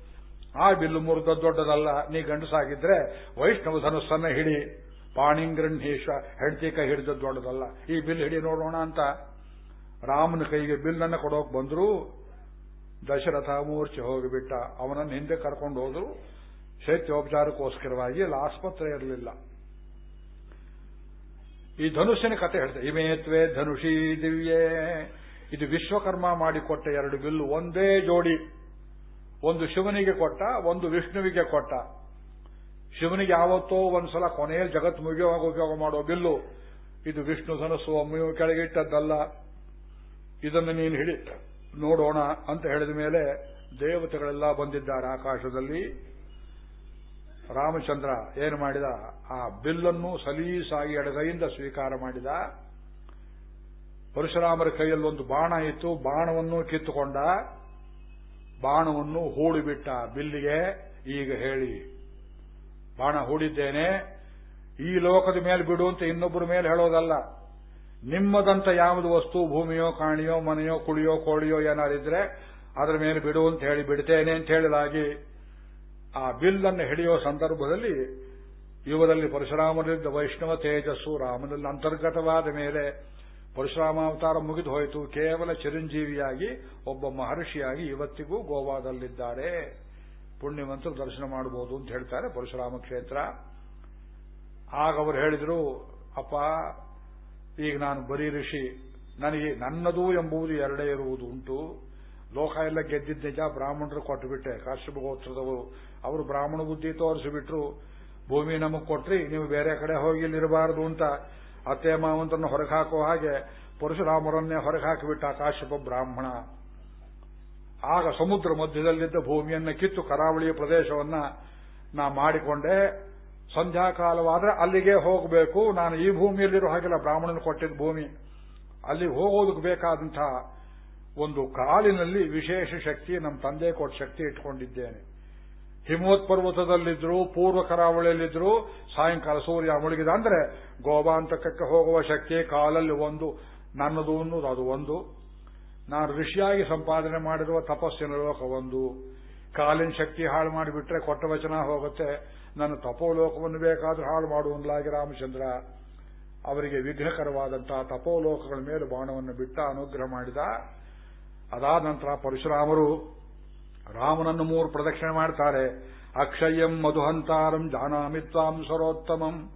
ಆ ಬಿಲ್ಲು ಮುರಿದ ದೊಡ್ಡದಲ್ಲ. ನೀ ಗಂಡಸಾಗಿದ್ರೆ ವೈಷ್ಣವ ಧನುಸ್ಸನ್ನ ಹಿಡಿ. ಪಾಣಿಂಗ್ರಹ್ಣೇಶ್ವ ಹೆಂಡತಿ ಕೈ ಹಿಡಿದ ದೊಡ್ಡದಲ್ಲ. ಈ ಬಿಲ್ ಹಿಡಿ ನೋಡೋಣ ಅಂತ. ರಾಮನ ಕೈಗೆ ಬಿಲ್ಲನ್ನು ಕೊಡೋಕೆ ಬಂದ್ರು ದಶರಥ ಮೂರ್ಛೆ ಹೋಗಿಬಿಟ್ಟ. ಅವನನ್ನು ಹಿಂದೆ ಕರ್ಕೊಂಡು ಹೋದ್ರು. ಶೈತ್ಯೋಪಚಾರಕ್ಕೋಸ್ಕರವಾಗಿ ಅಲ್ಲಿ ಆಸ್ಪತ್ರೆ ಇರಲಿಲ್ಲ. ಈ ಧನುಷ್ಯನ ಕತೆ ಹೇಳ್ತಾರೆ ಇಮೇತ್ವೇ ಧನುಷಿ ದಿವ್ಯೇ. ಇದು ವಿಶ್ವಕರ್ಮ ಮಾಡಿಕೊಟ್ಟ ಎರಡು ಬಿಲ್ಲು ಒಂದೇ ಜೋಡಿ. ಒಂದು ಶಿವನಿಗೆ ಕೊಟ್ಟ, ಒಂದು ವಿಷ್ಣುವಿಗೆ ಕೊಟ್ಟ. ಶಿವನಿಗೆ ಯಾವತ್ತೋ ಒಂದ್ಸಲ ಕೊನೆಯಲ್ಲಿ ಜಗತ್ ಮುಗಿಯುವಾಗ ಉಪಯೋಗ ಮಾಡೋ ಬಿಲ್ಲು. ಇದು ವಿಷ್ಣು ಧನಸ್ಸು ಒಮ್ಮೆಯೂ ಕೆಳಗಿಟ್ಟದ್ದಲ್ಲ. ಇದನ್ನು ನೀನು ಹಿಡಿ, ನೋಡೋಣ ಅಂತ ಹೇಳಿದ ಮೇಲೆ ದೇವತೆಗಳೆಲ್ಲ ಬಂದಿದ್ದಾರೆ ಆಕಾಶದಲ್ಲಿ. ರಾಮಚಂದ್ರ ಏನು ಮಾಡಿದ? ಆ ಬಿಲ್ಲನ್ನು ಸಲೀಸಾಗಿ ಎಡಗೈಯಿಂದ ಸ್ವೀಕಾರ ಮಾಡಿದ. ಪರಶುರಾಮರ ಕೈಯಲ್ಲಿ ಒಂದು ಬಾಣ ಇತ್ತು. ಬಾಣವನ್ನು ಕಿತ್ತುಕೊಂಡ. ಬಾಣವನ್ನು ಹೂಡಿಬಿಟ್ಟ ಬಿಲ್ಲಿಗೆ. ಈಗ ಹೇಳಿ, ಬಾಣ ಹೂಡಿದ್ದೇನೆ ಈ ಲೋಕದ ಮೇಲೆ ಬಿಡು ಅಂತ ಇನ್ನೊಬ್ಬರ ಮೇಲೆ ಹೇಳೋದಲ್ಲ. ನಿಮ್ಮದಂತ ಯಾವುದು ವಸ್ತು, ಭೂಮಿಯೋ, ಕಾಣಿಯೋ, ಮನೆಯೋ, ಕುಳಿಯೋ, ಕೋಳಿಯೋ ಏನಾರಿದ್ರೆ ಅದರ ಮೇಲೆ ಬಿಡು ಅಂತ ಹೇಳಿ ಬಿಡ್ತೇನೆ ಅಂತ ಹೇಳಿದಾಗಿ ಆ ಬಿಲ್ಲನ್ನು ಹಿಡಿಯುವ ಸಂದರ್ಭದಲ್ಲಿ ಇವರಲ್ಲಿ ಪರಶುರಾಮನಿದ್ದ ವೈಷ್ಣವ ತೇಜಸ್ಸು ರಾಮನಲ್ಲಿ ಅಂತರ್ಗತವಾದ ಮೇಲೆ ಪರಶುರಾಮಾವತಾರ ಮುಗಿದು ಹೋಯಿತು. ಕೇವಲ ಚಿರಂಜೀವಿಯಾಗಿ ಒಬ್ಬ ಮಹರ್ಷಿಯಾಗಿ ಇವತ್ತಿಗೂ ಗೋವಾದಲ್ಲಿದ್ದಾರೆ. ಪುಣ್ಯವಂತರು ದರ್ಶನ ಮಾಡಬಹುದು ಅಂತ ಹೇಳ್ತಾರೆ ಪರಶುರಾಮ ಕ್ಷೇತ್ರ. ಆಗ ಅವರು ಹೇಳಿದರು, ಅಪ್ಪ, ಈಗ ನಾನು ಬರೀ ಋಷಿ, ನನಗೆ ನನ್ನದು ಎಂಬುದು ಎರಡೇ ಇರುವುದು ಉಂಟು. ಲೋಕ ಎಲ್ಲ ಗೆದ್ದಿದ್ದ ನಿಜ ಬ್ರಾಹ್ಮಣರು ಕೊಟ್ಟುಬಿಟ್ಟೆ. ಕಾಶ್ಯಪ ಗೋತ್ರದವರು ಅವರು ಬ್ರಾಹ್ಮಣ ಬುದ್ಧಿ ತೋರಿಸಿಬಿಟ್ರು, ಭೂಮಿ ನಮಗೆ ಕೊಟ್ರಿ, ನೀವು ಬೇರೆ ಕಡೆ ಹೋಗಿ ಇಲ್ಲಿರಬಾರದು ಅಂತ ಅತ್ತೆ ಮಾವಂತರನ್ನು ಹೊರಗೆ ಹಾಕೋ ಹಾಗೆ ಪರಶುರಾಮರನ್ನೇ ಹೊರಗೆ ಹಾಕಿಬಿಟ್ಟ ಕಾಶ್ಯಪ ಬ್ರಾಹ್ಮಣ. ಆಗ ಸಮುದ್ರ ಮಧ್ಯದಲ್ಲಿದ್ದ ಭೂಮಿಯನ್ನ ಕಿತ್ತು ಕರಾವಳಿಯ ಪ್ರದೇಶವನ್ನ ನಾ ಮಾಡಿಕೊಂಡೆ. ಸಂಧ್ಯಾಕಾಲವಾದ್ರೆ ಅಲ್ಲಿಗೆ ಹೋಗಬೇಕು. ನಾನು ಈ ಭೂಮಿಯಲ್ಲಿರೋ ಹಾಗೆಲ್ಲ ಬ್ರಾಹ್ಮಣನ ಕೊಟ್ಟಿದ್ದ ಭೂಮಿ. ಅಲ್ಲಿ ಹೋಗೋದಕ್ಕೆ ಬೇಕಾದಂತಹ ಒಂದು ಕಾಲಿನಲ್ಲಿ ವಿಶೇಷ ಶಕ್ತಿ ನಮ್ಮ ತಂದೆ ಕೊಟ್ಟ ಶಕ್ತಿ ಇಟ್ಕೊಂಡಿದ್ದೇನೆ. ಹಿಮೋತ್ ಪರ್ವತದಲ್ಲಿದ್ರು, ಪೂರ್ವ ಕರಾವಳಿಯಲ್ಲಿದ್ರು ಸಾಯಂಕಾಲ ಸೂರ್ಯ ಮುಳುಗಿದ. ಅಂದ್ರೆ ಗೋಬಾಂತಕಕ್ಕೆ ಹೋಗುವ ಶಕ್ತಿ ಕಾಲಲ್ಲಿ ಒಂದು, ನನ್ನದು ಅನ್ನೋದು ಅದು ಒಂದು. ನಾನು ಋಷಿಯಾಗಿ ಸಂಪಾದನೆ ಮಾಡಿರುವ ತಪಸ್ಸಿನ ಲೋಕ ಒಂದು. ಕಾಲಿನ ಶಕ್ತಿ ಹಾಳು ಮಾಡಿಬಿಟ್ರೆ ಕೊಟ್ಟ ವಚನ ಹೋಗುತ್ತೆ. ನನ್ನ ತಪೋಲೋಕವನ್ನು ಬೇಕಾದ್ರೂ ಹಾಳು ಮಾಡುವನ್ಲಾಗಿ ರಾಮಚಂದ್ರ ಅವರಿಗೆ ವಿಘ್ನಕರವಾದಂತಹ ತಪೋಲೋಕಗಳ ಮೇಲೆ ಬಾಣವನ್ನು ಬಿಟ್ಟ, ಅನುಗ್ರಹ ಮಾಡಿದ. ಅದಾದ ನಂತರ ಪರಶುರಾಮರು ರಾಮನನ್ನು ಮೂರು ಪ್ರದಕ್ಷಿಣೆ ಮಾಡ್ತಾರೆ. ಅಕ್ಷಯಂ ಮಧುಹಂತಾರಂ ಜಾನಾಮಿತ್ವಾಂ ಸರೋತ್ತಮಂ.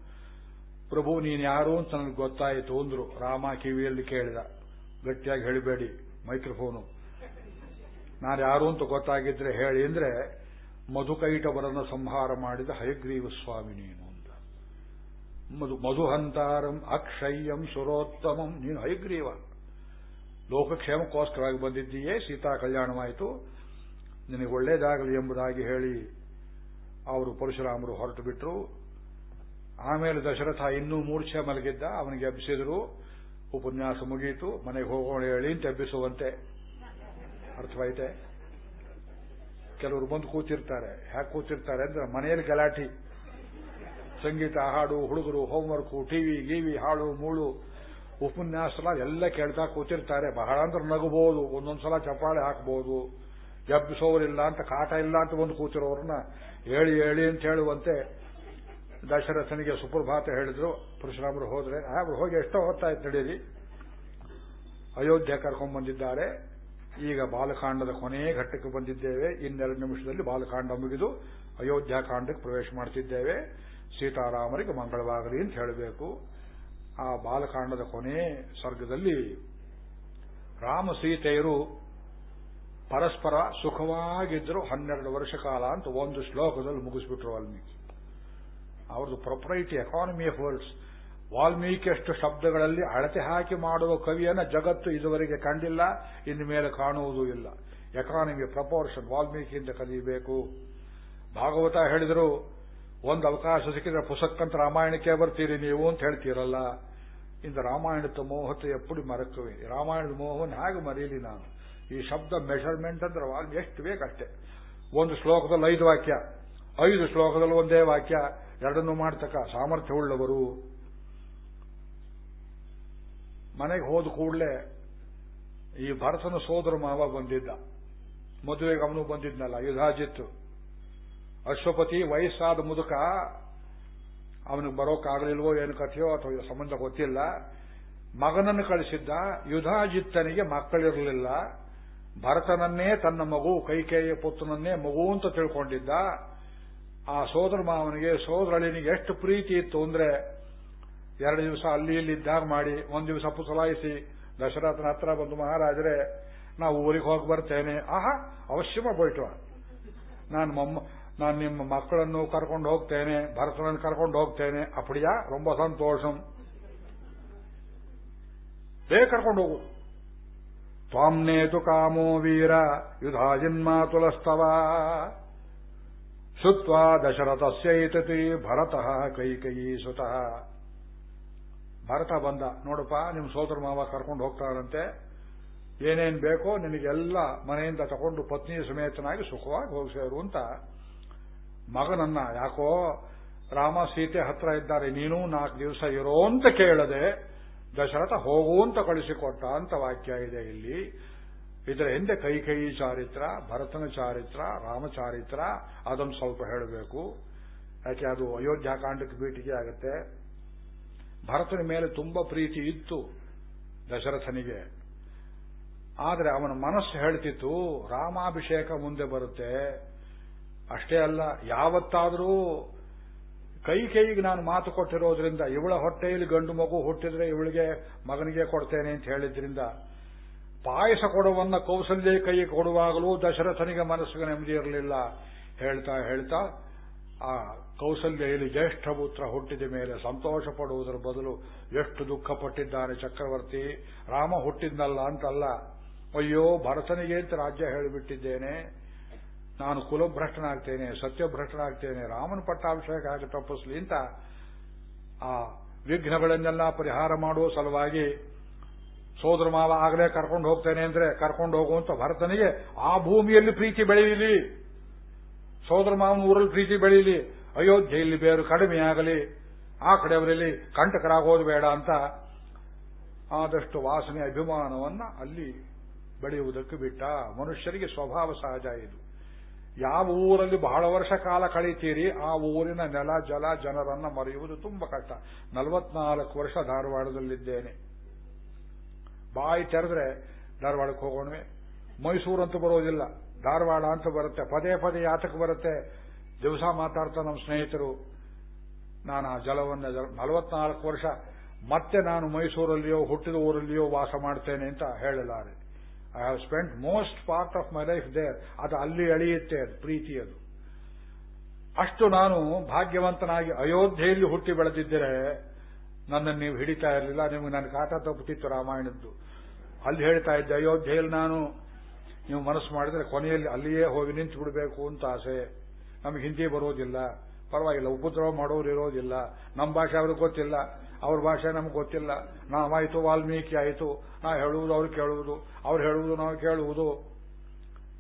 ಪ್ರಭು, ನೀನು ಯಾರು ಅಂತ ನನಗೆ ಗೊತ್ತಾಯಿತು ಅಂದ್ರು. ರಾಮ ಕಿವಿಯಲ್ಲಿ ಕೇಳಿದ. ಗಟ್ಟಿಯಾಗಿ ಹೇಳಬೇಡಿ, ಮೈಕ್ರೋಫೋನು. ನಾನು ಯಾರು ಅಂತ ಗೊತ್ತಾಗಿದ್ರೆ ಹೇಳಿ ಅಂದ್ರೆ, ಮಧುಕೈಟವರನ್ನು ಸಂಹಾರ ಮಾಡಿದ ಹಯಗ್ರೀವ ಸ್ವಾಮಿ ನೀನು ಅಂತ. ಮಧು, ಮಧುಹಂತಾರಂ ಅಕ್ಷಯ್ಯಂ ಸುರೋತ್ತಮಂ. ನೀನು ಹಯಗ್ರೀವ. ಲೋಕಕ್ಷೇಮಕ್ಕೋಸ್ಕರವಾಗಿ ಬಂದಿದ್ದೀಯೇ, ಸೀತಾ ಕಲ್ಯಾಣವಾಯಿತು. ನಿನಗೆ ಒಳ್ಳೇದಾಗಲಿ ಎಂಬುದಾಗಿ ಹೇಳಿ ಅವರು ಪರಶುರಾಮರು ಹೊರಟು ಬಿಟ್ಟರು ಆಮೇಲೆ ದಶರಥ ಇನ್ನೂ ಮೂರ್ಛೆ ಮಲಗಿದ್ದ. ಅವನಿಗೆ ಎಬ್ಬಿಸಿದ್ರು. ಉಪನ್ಯಾಸ ಮುಗಿಯಿತು ಮನೆಗೆ ಹೋಗೋಣ ಹೇಳಿ ಅಂತ ಎಬ್ಬಿಸುವಂತೆ. ಅರ್ಥವಾಯ್ತೆ? ಕೆಲವರು ಬಂದು ಕೂತಿರ್ತಾರೆ. ಹ್ಯಾಕೆ ಕೂತಿರ್ತಾರೆ ಅಂದ್ರೆ ಮನೆಯಲ್ಲಿ ಗಲಾಟಿ. ಸಂಗೀತ, ಹಾಡು, ಹುಡುಗರು ಹೋಮ್ವರ್ಕು ಟಿವಿ ಗಿವಿ ಹಾಳು ಮೂಳು, ಉಪನ್ಯಾಸ ಎಲ್ಲ ಕೇಳ್ತಾ ಕೂತಿರ್ತಾರೆ. ಬಹಳ ಅಂದ್ರೆ ನಗಬಹುದು ಒಂದೊಂದ್ಸಲ ಚಪ್ಪಾಳೆ ಹಾಕಬಹುದು ಎಬ್ಬಿಸೋರಿಲ್ಲ ಅಂತ ಕಾಟ ಇಲ್ಲ ಅಂತ ಬಂದು ಕೂತಿರೋರನ್ನ ಹೇಳಿ ಹೇಳಿ ಅಂತ ಹೇಳುವಂತೆ ದಶರಥನಿಗೆ ಸುಪ್ರಭಾತ ಹೇಳಿದ್ರು. ಪರಶುರಾಮರು ಹೋದ್ರೆ ಅವ್ರು ಹೋಗಿ ಎಷ್ಟೋ ಹೊತ್ತಾಯ್ತು ನಡೀರಿ. ಅಯೋಧ್ಯೆ ಕರ್ಕೊಂಡು ಬಂದಿದ್ದಾರೆ. ಈಗ ಬಾಲಕಾಂಡದ ಕೊನೆಯ ಘಟ್ಟಕ್ಕೆ ಬಂದಿದ್ದೇವೆ. ಇನ್ನೆರಡು ನಿಮಿಷದಲ್ಲಿ ಬಾಲಕಾಂಡ ಮುಗಿದು ಅಯೋಧ್ಯಾಕಾಂಡಕ್ಕೆ ಪ್ರವೇಶ ಮಾಡ್ತಿದ್ದೇವೆ. ಸೀತಾರಾಮರಿಗೆ ಮಂಗಳವಾಗಲಿ ಅಂತ ಹೇಳಬೇಕು. ಆ ಬಾಲಕಾಂಡದ ಕೊನೆ ಸ್ವರ್ಗದಲ್ಲಿ ರಾಮ ಸೀತೆಯರು ಪರಸ್ಪರ ಸುಖವಾಗಿದ್ದರು ಹನ್ನೆರಡು ವರ್ಷ ಕಾಲ ಅಂತ ಒಂದು ಶ್ಲೋಕದಲ್ಲಿ ಮುಗಿಸ್ಬಿಟ್ರು ವಾಲ್ಮೀಕಿ. ಅವ್ರದ್ದು ಪ್ರೊಪ್ರೈಟಿ ಎಕಾನಮಿ ಆಫ್ ವರ್ಡ್ಸ್ ವಾಲ್ಮೀಕಿಯಷ್ಟು ಶಬ್ದಗಳಲ್ಲಿ ಅಳತೆ ಹಾಕಿ ಮಾಡುವ ಕವಿಯನ್ನ ಜಗತ್ತು ಇದುವರೆಗೆ ಕಂಡಿಲ್ಲ, ಇನ್ನು ಮೇಲೆ ಕಾಣುವುದೂ ಇಲ್ಲ. ಎಕಾನಮಿ ಪ್ರಪೋರ್ಷನ್ ವಾಲ್ಮೀಕಿಯಿಂದ ಕಲಿಯಬೇಕು. ಭಾಗವತ ಹೇಳಿದರು, ಒಂದು ಅವಕಾಶ ಸಿಕ್ಕಿದ್ರೆ ಪುಸ್ತಕಂತ ರಾಮಾಯಣಕ್ಕೆ ಬರ್ತೀರಿ ನೀವು ಅಂತ ಹೇಳ್ತೀರಲ್ಲ. ಇಂದ ರಾಮಾಯಣದ ಮೋಹತೆ ಎಪ್ಪಡಿ ಮರಕವೇ ರಾಮಾಯಣದ ಮೋಹವನ್ನು ಹೇಗೆ ಮರೀಲಿ ನಾನು. ಈ ಶಬ್ದ ಮೆಷರ್ಮೆಂಟ್ ಅಂದ್ರೆ ವಾಲ್ಮಿ ಎಷ್ಟು ಬೇಕಷ್ಟೇ ಒಂದು ಶ್ಲೋಕದಲ್ಲಿ ಐದು ವಾಕ್ಯ, ಐದು ಶ್ಲೋಕದಲ್ಲಿ ಒಂದೇ ವಾಕ್ಯ, ಎರಡನ್ನೂ ಮಾಡ್ತಕ್ಕ ಸಾಮರ್ಥ್ಯ ಉಳ್ಳವರು. ಮನೆಗೆ ಹೋದ ಕೂಡಲೇ ಈ ಭರತನ ಸೋದರ ಮಾವ ಬಂದಿದ್ದ. ಮದುವೆಗೆ ಅವನು ಬಂದಿದ್ನಲ್ಲ ಯುಧಾಜಿತ್ತು ಅಶ್ವಪತಿ ವಯಸ್ಸಾದ ಮುದುಕ, ಅವನಿಗೆ ಬರೋಕ್ಕಾಗಲಿಲ್ವೋ ಏನು ಕಥೆಯೋ ಅಥವಾ ಸಂಬಂಧ ಗೊತ್ತಿಲ್ಲ. ಮಗನನ್ನು ಕಳಿಸಿದ್ದ, ಯುಧಾಜಿತ್ತನಿಗೆ ಮಕ್ಕಳಿರಲಿಲ್ಲ. ಭರತನನ್ನೇ ತನ್ನ ಮಗು ಕೈಕೇಯ ಪುತ್ರನನ್ನೇ ಮಗು ಅಂತ ತಿಳ್ಕೊಂಡಿದ್ದ. ಆ ಸೋದರ ಮಾವನಿಗೆ, ಸೋದರಳಿನಿಗೆ ಎಷ್ಟು ಪ್ರೀತಿ ಇತ್ತು ಅಂದ್ರೆ ಎರಡು ದಿವಸ ಅಲ್ಲಿ ಇಲ್ಲಿ ಇದ್ದಾಗ ಮಾಡಿ, ಒಂದು ದಿವಸ ಪುಸಲಾಯಿಸಿ ದಶರಥನ ಹತ್ರ ಬಂದು ಮಹಾರಾಜರೇ, ನಾವು ಊರಿಗೆ ಹೋಗಿ ಬರ್ತೇನೆ. ಆಹಾ, ಅವಶ್ಯಮ ಬೋಯ್ಟು ನಾನು ಮಮ್ಮ, ನಾನು ನಿಮ್ಮ ಮಕ್ಕಳನ್ನು ಕರ್ಕೊಂಡು ಹೋಗ್ತೇನೆ, ಭರತನನ್ನು ಕರ್ಕೊಂಡು ಹೋಗ್ತೇನೆ. ಅಪಡಿಯಾ ರೊಂಬ ಸಂತೋಷಂ ಬೇಗ ಕರ್ಕೊಂಡು ಹೋಗು. ತ್ವಾಮ್ನೇತು ಕಾಮೋ ವೀರ ಯುಧಾಜಿನ್ಮಾತುಲಸ್ತವ श्रुत्वा ದಶರಥಸ್ಯೈತತಿ ಭರತಃ ಕೈಕಯಿ ಸುತಃ ಭರತ ಬಂದ ನೋಡಪ್ಪ ನಿಮ್ಮ ಸೋದರ ಮಾವ ಕರ್ಕೊಂಡು ಹೋಗ್ತಾರಂತೆ ಏನೇನ್ ಬೇಕೋ ನಿನಗೆಲ್ಲ ಮನೆಯಿಂದ ತಗೊಂಡು ಪತ್ನಿ ಸಮೇತನಾಗಿ ಸುಖವಾಗಿ ಹೋಗಿಸೇರು ಅಂತ. ಮಗನನ್ನ, ಯಾಕೋ ರಾಮ ಸೀತೆ ಹತ್ರ ಇದ್ದಾರೆ, ನೀನು ನಾಲ್ಕು ದಿವಸ ಇರೋ ಅಂತ ಕೇಳದೆ ದಶರಥ ಹೋಗುವಂತ ಕಳಿಸಿಕೊಟ್ಟ ಅಂತ ವಾಕ್ಯ ಇದೆ ಇಲ್ಲಿ. ಇದರ ಹಿಂದೆ ಕೈ ಕೈ ಚಾರಿತ್ರ, ಭರತನ ಚಾರಿತ್ರ, ರಾಮಚಾರಿತ್ರ ಅದನ್ನು ಸ್ವಲ್ಪ ಹೇಳಬೇಕು. ಯಾಕೆ ಅದು ಅಯೋಧ್ಯಾಕಾಂಡಕ್ಕೆ ಬೀಟಿಗೆ ಆಗುತ್ತೆ. ಭರತನ ಮೇಲೆ ತುಂಬಾ ಪ್ರೀತಿ ಇತ್ತು ದಶರಥನಿಗೆ. ಆದರೆ ಅವನ ಮನಸ್ಸು ಹೇಳ್ತಿತ್ತು, ರಾಮಾಭಿಷೇಕ ಮುಂದೆ ಬರುತ್ತೆ. ಅಷ್ಟೇ ಅಲ್ಲ, ಯಾವತ್ತಾದರೂ ಕೈ ಕೈಗೆ ನಾನು ಮಾತು ಕೊಟ್ಟಿರೋದ್ರಿಂದ ಇವಳ ಹೊಟ್ಟೆಯಲ್ಲಿ ಗಂಡು ಮಗು ಹುಟ್ಟಿದ್ರೆ ಇವಳಿಗೆ ಮಗನಿಗೆ ಕೊಡ್ತೇನೆ ಅಂತ ಹೇಳಿದ್ರಿಂದ ಪಾಯಸ ಕೊಡುವನ್ನ ಕೌಸಲ್ಯ ಕೈಗೆ ಕೊಡುವಾಗಲೂ ದಶರಥನಿಗೆ ಮನಸ್ಸಿಗೆ ನೆಮ್ಮದಿ ಇರಲಿಲ್ಲ. ಹೇಳ್ತಾ ಹೇಳ್ತಾ ಆ ಕೌಸಲ್ಯಲ್ಲಿ ಜ್ಯೇಷ್ಠ ಪುತ್ರ ಹುಟ್ಟಿದ ಮೇಲೆ ಸಂತೋಷ ಪಡುವುದರ ಬದಲು ಎಷ್ಟು ದುಃಖ ಪಟ್ಟಿದ್ದಾನೆ ಚಕ್ರವರ್ತಿ. ರಾಮ ಹುಟ್ಟಿದ್ನಲ್ಲ ಅಂತಲ್ಲ. ಅಯ್ಯೋ ಭರತನಿಗೆ ಅಂತ ರಾಜ್ಯ ಹೇಳಿಬಿಟ್ಟಿದ್ದೇನೆ. ನಾನು ಕುಲಭ್ರಷ್ಟನಾಗ್ತೇನೆ, ಸತ್ಯಭ್ರಷ್ಟನಾಗ್ತೇನೆ, ರಾಮನ ಪಟ್ಟಾಭಿಷೇಕ ಆಗಿ ತಪ್ಪಿಸ್ಲಿ ಅಂತ ಆ ವಿಘ್ನಗಳನ್ನೆಲ್ಲ ಪರಿಹಾರ ಮಾಡುವ ಸಲುವಾಗಿ ಸೋದರ ಮಾವ ಆಗಲೇ ಕರ್ಕೊಂಡು ಹೋಗ್ತೇನೆ ಅಂದ್ರೆ ಕರ್ಕೊಂಡು ಹೋಗುವಂತ ಭರತನಿಗೆ ಆ ಭೂಮಿಯಲ್ಲಿ ಪ್ರೀತಿ ಬೆಳೆಯಲಿ. ಸೋದರ ಮಾವನ ಊರಲ್ಲಿ ಪ್ರೀತಿ ಬೆಳೀಲಿ ಅಯೋಧ್ಯೆಯಲ್ಲಿ ಬೇರು ಕಡಿಮೆಯಾಗಲಿ ಆ ಕಡೆಯವರಲ್ಲಿ ಕಂಟಕರಾಗೋದು ಬೇಡ ಅಂತ ಆದಷ್ಟು ವಾಸನೆ, ಅಭಿಮಾನವನ್ನ ಅಲ್ಲಿ ಬೆಳೆಯುವುದಕ್ಕೆ ಬಿಟ್ಟ. ಮನುಷ್ಯರಿಗೆ ಸ್ವಭಾವ ಸಹಜ ಇದು. ಯಾವ ಊರಲ್ಲಿ ಬಹಳ ವರ್ಷ ಕಾಲ ಕಳೀತೀರಿ, ಆ ಊರಿನ ನೆಲ, ಜಲ, ಜನರನ್ನ ಮರೆಯುವುದು ತುಂಬಾ ಕಷ್ಟ. ನಲವತ್ನಾಲ್ಕು ವರ್ಷ ಧಾರವಾಡದಲ್ಲಿದ್ದೇನೆ. ಬಾಯಿ ತೆರೆದ್ರೆ ಧಾರವಾಡಕ್ಕೆ ಹೋಗೋಣವೆ. ಮೈಸೂರು ಅಂತ ಬರೋದಿಲ್ಲ. ಧಾರವಾಡ ಅಂತ ಬರುತ್ತೆ. ಪದೇ ಪದೇ ಯಾತಕ್ಕೆ ಬರುತ್ತೆ. ದಿವಸ ಮಾತಾಡ್ತಾ ನಮ್ಮ ಸ್ನೇಹಿತರು, ನಾನು ಆ ಜಲವನ್ನ ನಲವತ್ನಾಲ್ಕು ವರ್ಷ ಮತ್ತೆ ನಾನು ಮೈಸೂರಲ್ಲಿಯೋ, ಹುಟ್ಟಿದ ಊರಲ್ಲಿಯೋ ವಾಸ ಮಾಡ್ತೇನೆ ಅಂತ ಹೇಳಲಾರೆ. I have spend most part of my life there ಅದು ಅಲ್ಲಿ ಅಳಿಯುತ್ತೆ ಅದು, ಪ್ರೀತಿ ಅದು. ಅಷ್ಟು ನಾನು ಭಾಗ್ಯವಂತನಾಗಿ ಅಯೋಧ್ಯೆಯಲ್ಲಿ ಹುಟ್ಟಿ ಬೆಳೆದಿದ್ದರೆ ನನ್ನನ್ನು ನೀವು ಹಿಡಿತಾ ಇರಲಿಲ್ಲ. ನಿಮಗೆ ನನ್ನ ಕಾಟ ತಪ್ಪುತ್ತಿತ್ತು ರಾಮಾಯಣದ್ದು. ಅಲ್ಲಿ ಹೇಳ್ತಾ ಇದ್ದೆ, ಅಯೋಧ್ಯೆಯಲ್ಲಿ ನಾನು ನೀವು ಮನಸ್ಸು ಮಾಡಿದ್ರೆ ಕೊನೆಯಲ್ಲಿ ಅಲ್ಲಿಯೇ ಹೋಗಿ ನಿಂತು ಬಿಡಬೇಕು ಅಂತ ಆಸೆ. ನಮಗೆ ಹಿಂದಿ ಬರೋದಿಲ್ಲ. ಪರವಾಗಿಲ್ಲ, ಉಪದ್ರವ ಮಾಡೋರು ಇರೋದಿಲ್ಲ. ನಮ್ಮ ಭಾಷೆ ಅವ್ರಿಗೆ ಗೊತ್ತಿಲ್ಲ. ಅವ್ರ ಭಾಷೆ ನಮ್ಗೆ ಗೊತ್ತಿಲ್ಲ. ನಾವಾಯ್ತು ವಾಲ್ಮೀಕಿ ಆಯಿತು ನಾವು ಹೇಳುವುದು ಅವ್ರು ಕೇಳುವುದು, ಅವ್ರು ಹೇಳುವುದು ನಾವು ಕೇಳುವುದು.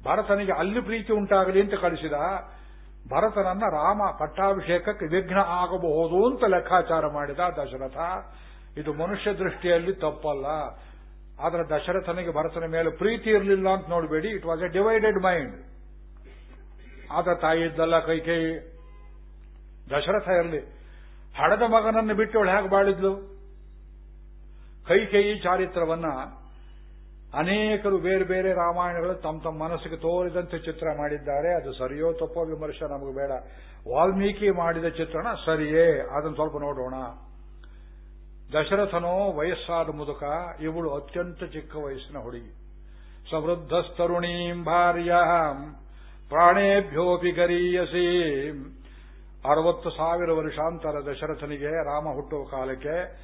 ಭರತನಿಗೆ ಅಲ್ಲಿ ಪ್ರೀತಿ ಉಂಟಾಗಲಿ ಅಂತ ಕಳಿಸಿದ, ಭರತನನ್ನ ರಾಮ ಪಟ್ಟಾಭಿಷೇಕಕ್ಕೆ ವಿಘ್ನ ಆಗಬಹುದು ಅಂತ ಲೆಕ್ಕಾಚಾರ ಮಾಡಿದ ದಶರಥ. ಇದು ಮನುಷ್ಯ ದೃಷ್ಟಿಯಲ್ಲಿ ತಪ್ಪಲ್ಲ. ಆದರೆ ದಶರಥನಿಗೆ ಭರತನ ಮೇಲೆ ಪ್ರೀತಿ ಇರಲಿಲ್ಲ ಅಂತ ನೋಡಬೇಡಿ. It was a divided mind ಆದ ತಾಯಿ ಇದ್ದಲ್ಲ ಕೈ ಕೈ ದಶರಥ ಇರಲಿ. ಹಡದ ಮಗನನ್ನು ಬಿಟ್ಟು ಅವಳು ಹೇಗೆ ಬಾಳಿದ್ಲು? ಕೈ ಕೈ ಚಾರಿತ್ರವನ್ನ ಅನೇಕರು ಬೇರೆ ಬೇರೆ ರಾಮಾಯಣಗಳು ತಮ್ಮ ತಮ್ಮ ಮನಸ್ಸಿಗೆ ತೋರಿದಂತೆ ಚಿತ್ರ ಮಾಡಿದ್ದಾರೆ. ಅದು ಸರಿಯೋ ತಪ್ಪೋ ವಿಮರ್ಶೆ ನಮಗೆ ಬೇಡ. ವಾಲ್ಮೀಕಿ ಮಾಡಿದ ಚಿತ್ರಣ ಸರಿಯೇ. ಅದನ್ನು ಸ್ವಲ್ಪ ನೋಡೋಣ. ದಶರಥನೋ ವಯಸ್ಸಾದ ಮುದುಕ, ಇವಳು ಅತ್ಯಂತ ಚಿಕ್ಕ ವಯಸ್ಸಿನ ಹುಡುಗಿ. ಸಮೃದ್ಧಸ್ತರುಣೀಂ ಭಾರ್ಯ ಪ್ರಾಣೇಭ್ಯೋಪಿ ಗರೀಯಸಿ ಅರವತ್ತು ಸಾವಿರ ವರ್ಷಾಂತರ ದಶರಥನಿಗೆ ರಾಮ ಹುಟ್ಟುವ ಕಾಲಕ್ಕೆ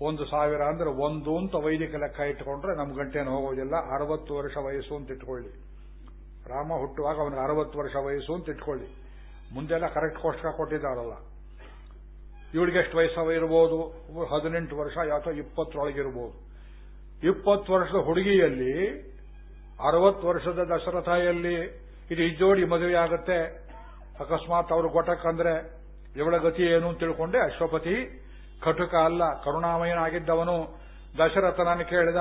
ಒಂದು ಸಾವಿರ ಅಂದ್ರೆ ಒಂದು ಅಂತ ವೈದಿಕ ಲೆಕ್ಕ ಇಟ್ಟುಕೊಂಡ್ರೆ ನಮ್ ಗಂಟೇನು ಹೋಗೋದಿಲ್ಲ. ಅರವತ್ತು ವರ್ಷ ವಯಸ್ಸು ಅಂತ ಇಟ್ಕೊಳ್ಳಿ. ರಾಮ ಹುಟ್ಟುವಾಗ ಅವನಿಗೆ ಅರವತ್ತು ವರ್ಷ ವಯಸ್ಸು ಅಂತ ಇಟ್ಕೊಳ್ಳಿ. ಮುಂದೆಲ್ಲ ಕರೆಕ್ಟ್ ಕೋಷ್ಟಕ ಕೊಟ್ಟಿದ್ದಾರಲ್ಲ. ಇವಳಿಗೆ ಎಷ್ಟು ವಯಸ್ಸವ ಇರಬಹುದು ಹದಿನೆಂಟು ವರ್ಷ ಅಥವಾ ಇಪ್ಪತ್ತರೊಳಗಿರ್ಬೋದು. ಇಪ್ಪತ್ತು ವರ್ಷದ ಹುಡುಗಿಯಲ್ಲಿ ಅರವತ್ತು ವರ್ಷದ ದಶರಥಯಲ್ಲಿ ಇದು ಇಜ್ಜೋಡಿ ಮದುವೆ ಆಗುತ್ತೆ ಅಕಸ್ಮಾತ್ ಅವರು ಗೊಟಕಂದ್ರೆ ಇವಳ ಗತಿ ಏನು ಅಂತ ತಿಳ್ಕೊಂಡೆ. ಅಶ್ವಪತಿ, ಕಟುಕ ಅಲ್ಲ ಕರುಣಾಮಯನಾಗಿದ್ದವನು ದಶರಥನನ್ನು ಕೇಳಿದ,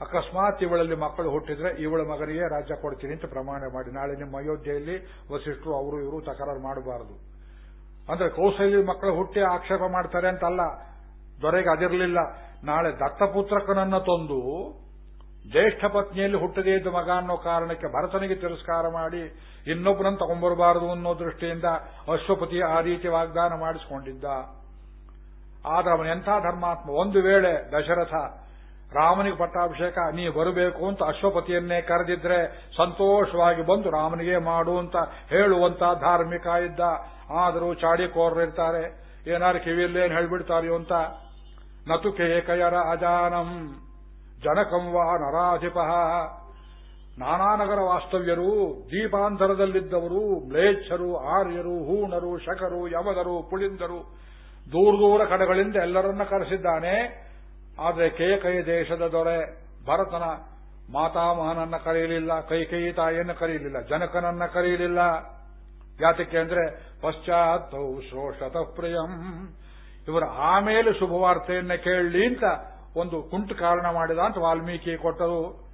ಅಕಸ್ಮಾತ್ ಇವಳಲ್ಲಿ ಮಕ್ಕಳು ಹುಟ್ಟಿದ್ರೆ ಇವಳ ಮಗನಿಗೆ ರಾಜ್ಯ ಕೊಡ್ತೀನಿ ಅಂತ ಪ್ರಮಾಣ ಮಾಡಿ. ನಾಳೆ ನಿಮ್ಮ ಅಯೋಧ್ಯೆಯಲ್ಲಿ ವಸಿಷ್ಠರು, ಅವರು, ಇವರು ತಕರಾರು ಮಾಡಬಾರದು. ಅಂದ್ರೆ ಕೌಶಲ್ಯ ಮಕ್ಕಳು ಹುಟ್ಟಿ ಆಕ್ಷೇಪ ಮಾಡ್ತಾರೆ ಅಂತಲ್ಲ, ದೊರೆಗೆ ಅದಿರಲಿಲ್ಲ. ನಾಳೆ ದತ್ತಪುತ್ರಕನನ್ನ ತಂದು ಜ್ಯೇಷ್ಠ ಪತ್ನಿಯಲ್ಲಿ ಹುಟ್ಟದೇ ಇದ್ದ ಮಗ ಅನ್ನೋ ಕಾರಣಕ್ಕೆ ಭರತನಿಗೆ ತಿರಸ್ಕಾರ ಮಾಡಿ ಇನ್ನೊಬ್ಬರನ್ನು ತಗೊಂಬರಬಾರದು ಅನ್ನೋ ದೃಷ್ಟಿಯಿಂದ ಅಶ್ವಪತಿ ಆ ರೀತಿ ವಾಗ್ದಾನ ಮಾಡಿಸಿಕೊಂಡಿದ್ದ. ಆದ್ರೆ ಅವನ ಎಂಥ ಧರ್ಮಾತ್ಮ? ಒಂದು ವೇಳೆ ದಶರಥ ರಾಮನಿಗೆ ಪಟ್ಟಾಭಿಷೇಕ, ನೀ ಬರಬೇಕು ಅಂತ ಅಶ್ವಪತಿಯನ್ನೇ ಕರೆದಿದ್ರೆ ಸಂತೋಷವಾಗಿ ಬಂದು ರಾಮನಿಗೆ ಮಾಡು ಅಂತ ಹೇಳುವಂತ ಧಾರ್ಮಿಕ ಇದ್ದ. ಆದರೂ ಚಾಡಿಕೋರರಿರ್ತಾರೆ ಏನಾರು ಕಿವಿಯಲ್ಲೇನು ಹೇಳ್ಬಿಡ್ತಾರೆಯೋ ಅಂತ. ನತು ಕೇಕಯರ ಅಜಾನಂ. ಜನಕಂ ವಾ ನರಾಧಿಪ. ನಾನಾನಗರ ವಾಸ್ತವ್ಯರು, ದೀಪಾಂತರದಲ್ಲಿದ್ದವರು, ಮ್ಲೇಚ್ಛರು, ಆರ್ಯರು, ಹೂಣರು, ಶಕರು, ಯಮದರು, ಪುಳಿಂದರು, ದೂರ ದೂರ ಕಡೆಗಳಿಂದ ಎಲ್ಲರನ್ನ ಕರೆಸಿದ್ದಾನೆ. ಆದರೆ ಕೇಕೈ ದೇಶದ ದೊರೆ, ಭರತನ ಮಾತಾಮಹನನ್ನ ಕರೆಯಲಿಲ್ಲ ಕೈಕೈ ತಾಯಿಯನ್ನು ಕರೆಯಲಿಲ್ಲ, ಜನಕನನ್ನ ಕರೆಯಲಿಲ್ಲ. ಯಾತಕ್ಕೆ ಅಂದ್ರೆ, ಪಶ್ಚಾತ್ತೌ ಶ್ರೋಷತಃ ಪ್ರಿಯಂ. ಇವರ ಆಮೇಲೆ ಶುಭವಾರ್ತೆಯನ್ನ ಕೇಳಲಿ ಅಂತ ಒಂದು ಕುಂಟು ಕಾರಣ ಮಾಡಿದ ಅಂತ ವಾಲ್ಮೀಕಿ ಕೊಟ್ಟರು.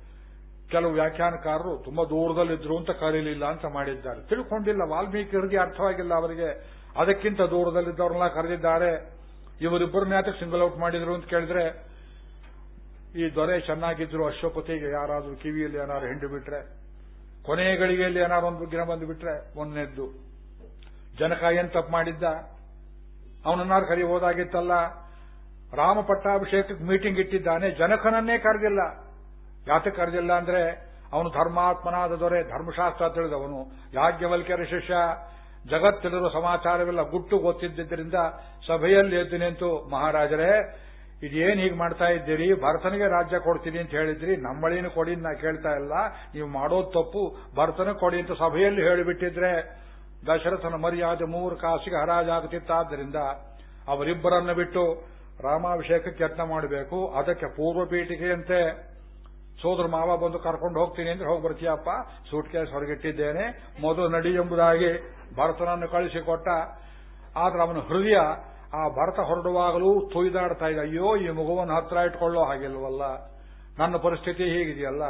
ಕೆಲವು ವ್ಯಾಖ್ಯಾನಕಾರರು ತುಂಬಾ ದೂರದಲ್ಲಿದ್ರು ಅಂತ ಕರೀಲಿಲ್ಲ ಅಂತ ಮಾಡಿದ್ದಾರೆ. ತಿಳ್ಕೊಂಡಿಲ್ಲ ವಾಲ್ಮೀಕಿ ಹೃದಯ ಅರ್ಥವಾಗಿಲ್ಲ ಅವರಿಗೆ. ಅದಕ್ಕಿಂತ ದೂರದಲ್ಲಿದ್ದವ್ರನ್ನ ಕರೆದಿದ್ದಾರೆ. ಇವರಿಬ್ಬರು ಯಾತಕ್ಕೆ ಸಿಂಗಲ್ ಔಟ್ ಮಾಡಿದ್ರು ಅಂತ ಕೇಳಿದ್ರೆ, ಈ ದೊರೆ ಚೆನ್ನಾಗಿದ್ರು, ಅಶ್ವಪತಿಗೆ ಯಾರಾದ್ರೂ ಕಿವಿಯಲ್ಲಿ ಏನಾದ್ರು ಹಿಂಡು ಬಿಟ್ರೆ ಕೊನೆಯ ಗಳಿಗೆಯಲ್ಲಿ ಏನಾದ್ರು ಒಂದು ಗಿನ ಬಂದು ಬಿಟ್ರೆ ಮೊನ್ನೆದ್ದು. ಜನಕ ಏನ್ ತಪ್ಪು ಮಾಡಿದ್ದ? ಅವನನ್ನಾರು ಕರೆಯಬಹುದಾಗಿತ್ತಲ್ಲ ರಾಮ ಪಟ್ಟಾಭಿಷೇಕಕ್ಕೆ ಮೀಟಿಂಗ್ ಇಟ್ಟಿದ್ದಾನೆ, ಜನಕನನ್ನೇ ಕರೆದಿಲ್ಲ. ಯಾತಕ್ಕೆ ಕರೆದಿಲ್ಲ ಅಂದ್ರೆ, ಅವನು ಧರ್ಮಾತ್ಮನಾದ ದೊರೆ, ಧರ್ಮಶಾಸ್ತ್ರ ತಿಳಿದವನು, ಯಾಜ್ಞವಲ್ಕ್ಯರ ಶಿಷ್ಯ ಜಗತ್ತಿರುವ ಸಮಾಚಾರವೆಲ್ಲ ಗುಟ್ಟು ಗೊತ್ತಿದ್ದರಿಂದ ಸಭೆಯಲ್ಲಿ ಎದ್ದು ನಿಂತು, ಮಹಾರಾಜರೇ, ಇದೇನ್ ಹೀಗೆ ಮಾಡ್ತಾ ಇದ್ದೀರಿ? ಭರತನಿಗೆ ರಾಜ್ಯ ಕೊಡ್ತೀನಿ ಅಂತ ಹೇಳಿದ್ರಿ, ನಮ್ಮಳಿನೂ ಕೊಡಿ ನಾ ಕೇಳ್ತಾ ಇಲ್ಲ. ನೀವು ಮಾಡೋದು ತಪ್ಪು ಭರತನ ಕೊಡಿ ಅಂತ ಸಭೆಯಲ್ಲಿ ಹೇಳಿಬಿಟ್ಟಿದ್ರೆ, ದಶರಥನ ಮರ್ಯಾದೆ ಮೂರು ಕಾಸಿಗೆ ಹರಾಜಾಗುತ್ತಿತ್ತಾದ್ದರಿಂದ ಅವರಿಬ್ಬರನ್ನು ಬಿಟ್ಟು ರಾಮಾಭಿಷೇಕಕ್ಕೆ ಯತ್ನ ಮಾಡಬೇಕು. ಅದಕ್ಕೆ ಪೂರ್ವ ಪೀಠಿಕೆಯಂತೆ ಸೋದರ ಮಾವ ಬಂದು ಕರ್ಕೊಂಡು ಹೋಗ್ತೀನಿ ಅಂದ್ರೆ ಹೋಗಿ ಬರ್ತೀಯಪ್ಪ. Suit case ಹೊರಗಿಟ್ಟಿದ್ದೇನೆ. ಮೊದಲು ನಡಿ ಎಂಬುದಾಗಿ ಭರತನನ್ನು ಕಳಿಸಿಕೊಟ್ಟ. ಆದ್ರೆ ಅವನ ಹೃದಯ ಆ ಭರತ ಹೊರಡುವಾಗಲೂ ತುಯ್ದಾಡ್ತಾ ಇದೆ. ಅಯ್ಯೋ, ಈ ಮಗುವನ್ನು ಹತ್ರ ಇಟ್ಕೊಳ್ಳೋ ಹಾಗಿಲ್ವಲ್ಲ? ನನ್ನ ಪರಿಸ್ಥಿತಿ ಹೀಗಿದೆಯಲ್ಲ?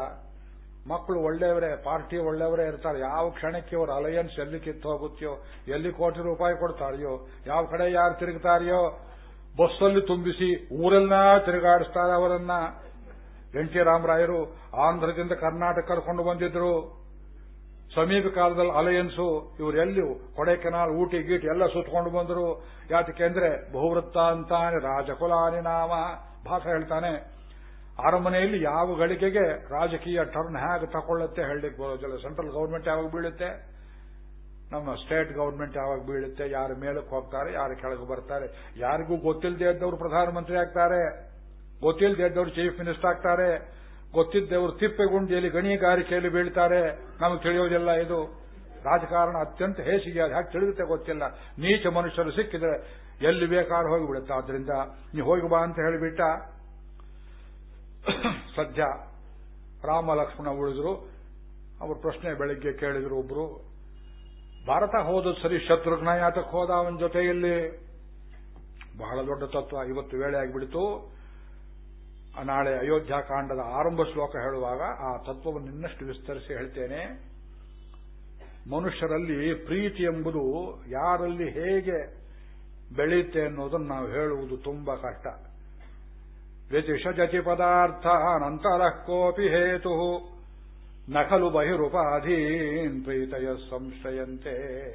ಮಕ್ಕಳು ಒಳ್ಳೆಯವರೇ, ಪಾರ್ಟಿ ಒಳ್ಳೆಯವರೇ ಇರ್ತಾರೆ. ಯಾವ ಕ್ಷಣಕ್ಕೆ ಅವರು ಅಲಯನ್ಸ್ ಎಲ್ಲಿ ಕಿತ್ತು ಹೋಗುತ್ತೆಯೋ, ಎಲ್ಲಿ ಕೋಟಿ ರೂಪಾಯಿ ಕೊಡ್ತಾರೆಯೋ, ಯಾವ ಕಡೆ ಯಾರು ತಿರುಗ್ತಾರೆಯೋ ಬಸ್ಸಲ್ಲಿ ತುಂಬಿಸಿ ಊರೆಲ್ಲ ತಿರುಗಾಡಿಸ್ತಾರೆ ಅವರನ್ನ. ಎನ್ ಟಿ ರಾಮರಾಯರು ಆಂಧ್ರದಿಂದ ಕರ್ನಾಟಕ ಕರ್ಕೊಂಡು ಬಂದಿದ್ರು. ಸಮೀಪ ಕಾಲದಲ್ಲಿ ಅಲಯನ್ಸು, ಇವರೆಲ್ಲಿ ಕೊಡೈಕೆನಾಲ್, ಊಟಿ, ಗೀಟಿ ಎಲ್ಲ ಸುತ್ತಕೊಂಡು ಬಂದರು. ಯಾತಕ್ಕೆ ಅಂದ್ರೆ ಬಹುವೃತ್ತ ಅಂತಾನೆ, ರಾಜಕುಲಾನಿ ನಾಮ, ಭಾಷೆ ಹೇಳ್ತಾನೆ. ಅರಮನೆಯಲ್ಲಿ ಯಾವ ಗಳಿಗೆಗೆ ರಾಜಕೀಯ ಟರ್ನ್ ಹೇಗೆ ತಕೊಳ್ಳುತ್ತೆ ಹೇಳಲಿಕ್ಕೆ ಬರೋದಿಲ್ಲ. ಸೆಂಟ್ರಲ್ ಗೌರ್ಮೆಂಟ್ ಯಾವಾಗ ಬೀಳುತ್ತೆ? ನಮ್ಮ ಸ್ಟೇಟ್ ಗೌರ್ಮೆಂಟ್ ಯಾವಾಗ ಬೀಳುತ್ತೆ, ಯಾರು ಮೇಲಕ್ಕೆ ಹೋಗ್ತಾರೆ, ಯಾರು ಕೆಳಗೆ ಬರ್ತಾರೆ, ಯಾರಿಗೂ ಗೊತ್ತಿಲ್ಲದೆ ಇದ್ದವರು ಪ್ರಧಾನಮಂತ್ರಿ ಆಗ್ತಾರೆ, ಗೊತ್ತಿಲ್ಲದೆ ಇದ್ದವರು ಚೀಫ್ ಮಿನಿಸ್ಟರ್ ಆಗ್ತಾರೆ ಗೊತ್ತಿದ್ದವರು ತಿಪ್ಪೆಗುಂಡಿಯಲ್ಲಿ ಗಣಿಗಾರಿಕೆಯಲ್ಲಿ ಬೀಳ್ತಾರೆ, ನಮಗೆ ತಿಳಿಯೋದಿಲ್ಲ ಇದು. ರಾಜಕಾರಣ ಅತ್ಯಂತ ಹೇಸಿಗೆ, ಅದು ಯಾಕೆ ತಿಳಿಯುತ್ತೆ ಗೊತ್ತಿಲ್ಲ. ನೀಚ ಮನುಷ್ಯರು ಸಿಕ್ಕಿದ್ರೆ ಎಲ್ಲಿ ಬೇಕಾದ್ರೂ ಹೋಗಿಬಿಡುತ್ತೆ. ಆದ್ರಿಂದ ನೀವು ಹೋಗಿ ಬಾ ಅಂತ ಹೇಳಿಬಿಟ್ಟ. ಸದ್ಯ ರಾಮ ಲಕ್ಷ್ಮಣ ಉಳಿದ್ರು. ಅವರು ಪ್ರಶ್ನೆ ಬೆಳಿಗ್ಗೆ ಕೇಳಿದ್ರು ಒಬ್ರು. ಭಾರತ ಹೋದ ಸರಿ ಶತ್ರುಘ್ನ ಯಾತಕ್ಕೆ ಹೋದ ಅವನ ಜೊತೆಯಲ್ಲಿ. ಬಹಳ ದೊಡ್ಡ ತತ್ವ ಇವತ್ತು ವೇಳೆ ಆಗಿಬಿಡಿತು. ನಾಳೆ ಅಯೋಧ್ಯಾಕಾಂಡದ ಆರಂಭ ಶ್ಲೋಕ ಹೇಳುವಾಗ ಆ ತತ್ವವನ್ನು ಇನ್ನಷ್ಟು ವಿಸ್ತರಿಸಿ ಹೇಳ್ತೇನೆ. ಮನುಷ್ಯರಲ್ಲಿ ಪ್ರೀತಿ ಎಂಬುದು ಯಾರಲ್ಲಿ ಹೇಗೆ ಬೆಳೆಯುತ್ತೆ ಅನ್ನೋದನ್ನು ನಾವು ಹೇಳುವುದು ತುಂಬಾ ಕಷ್ಟ. ವ್ಯತಿಷಜತಿ ಪದಾರ್ಥ ಅನಂತರ ಕೋಪಿ ಹೇತು ನಕಲು ಬಹಿರುಪಾಧೀನ್ ಪ್ರೀತಯ ಸಂಶಯಂತೆ.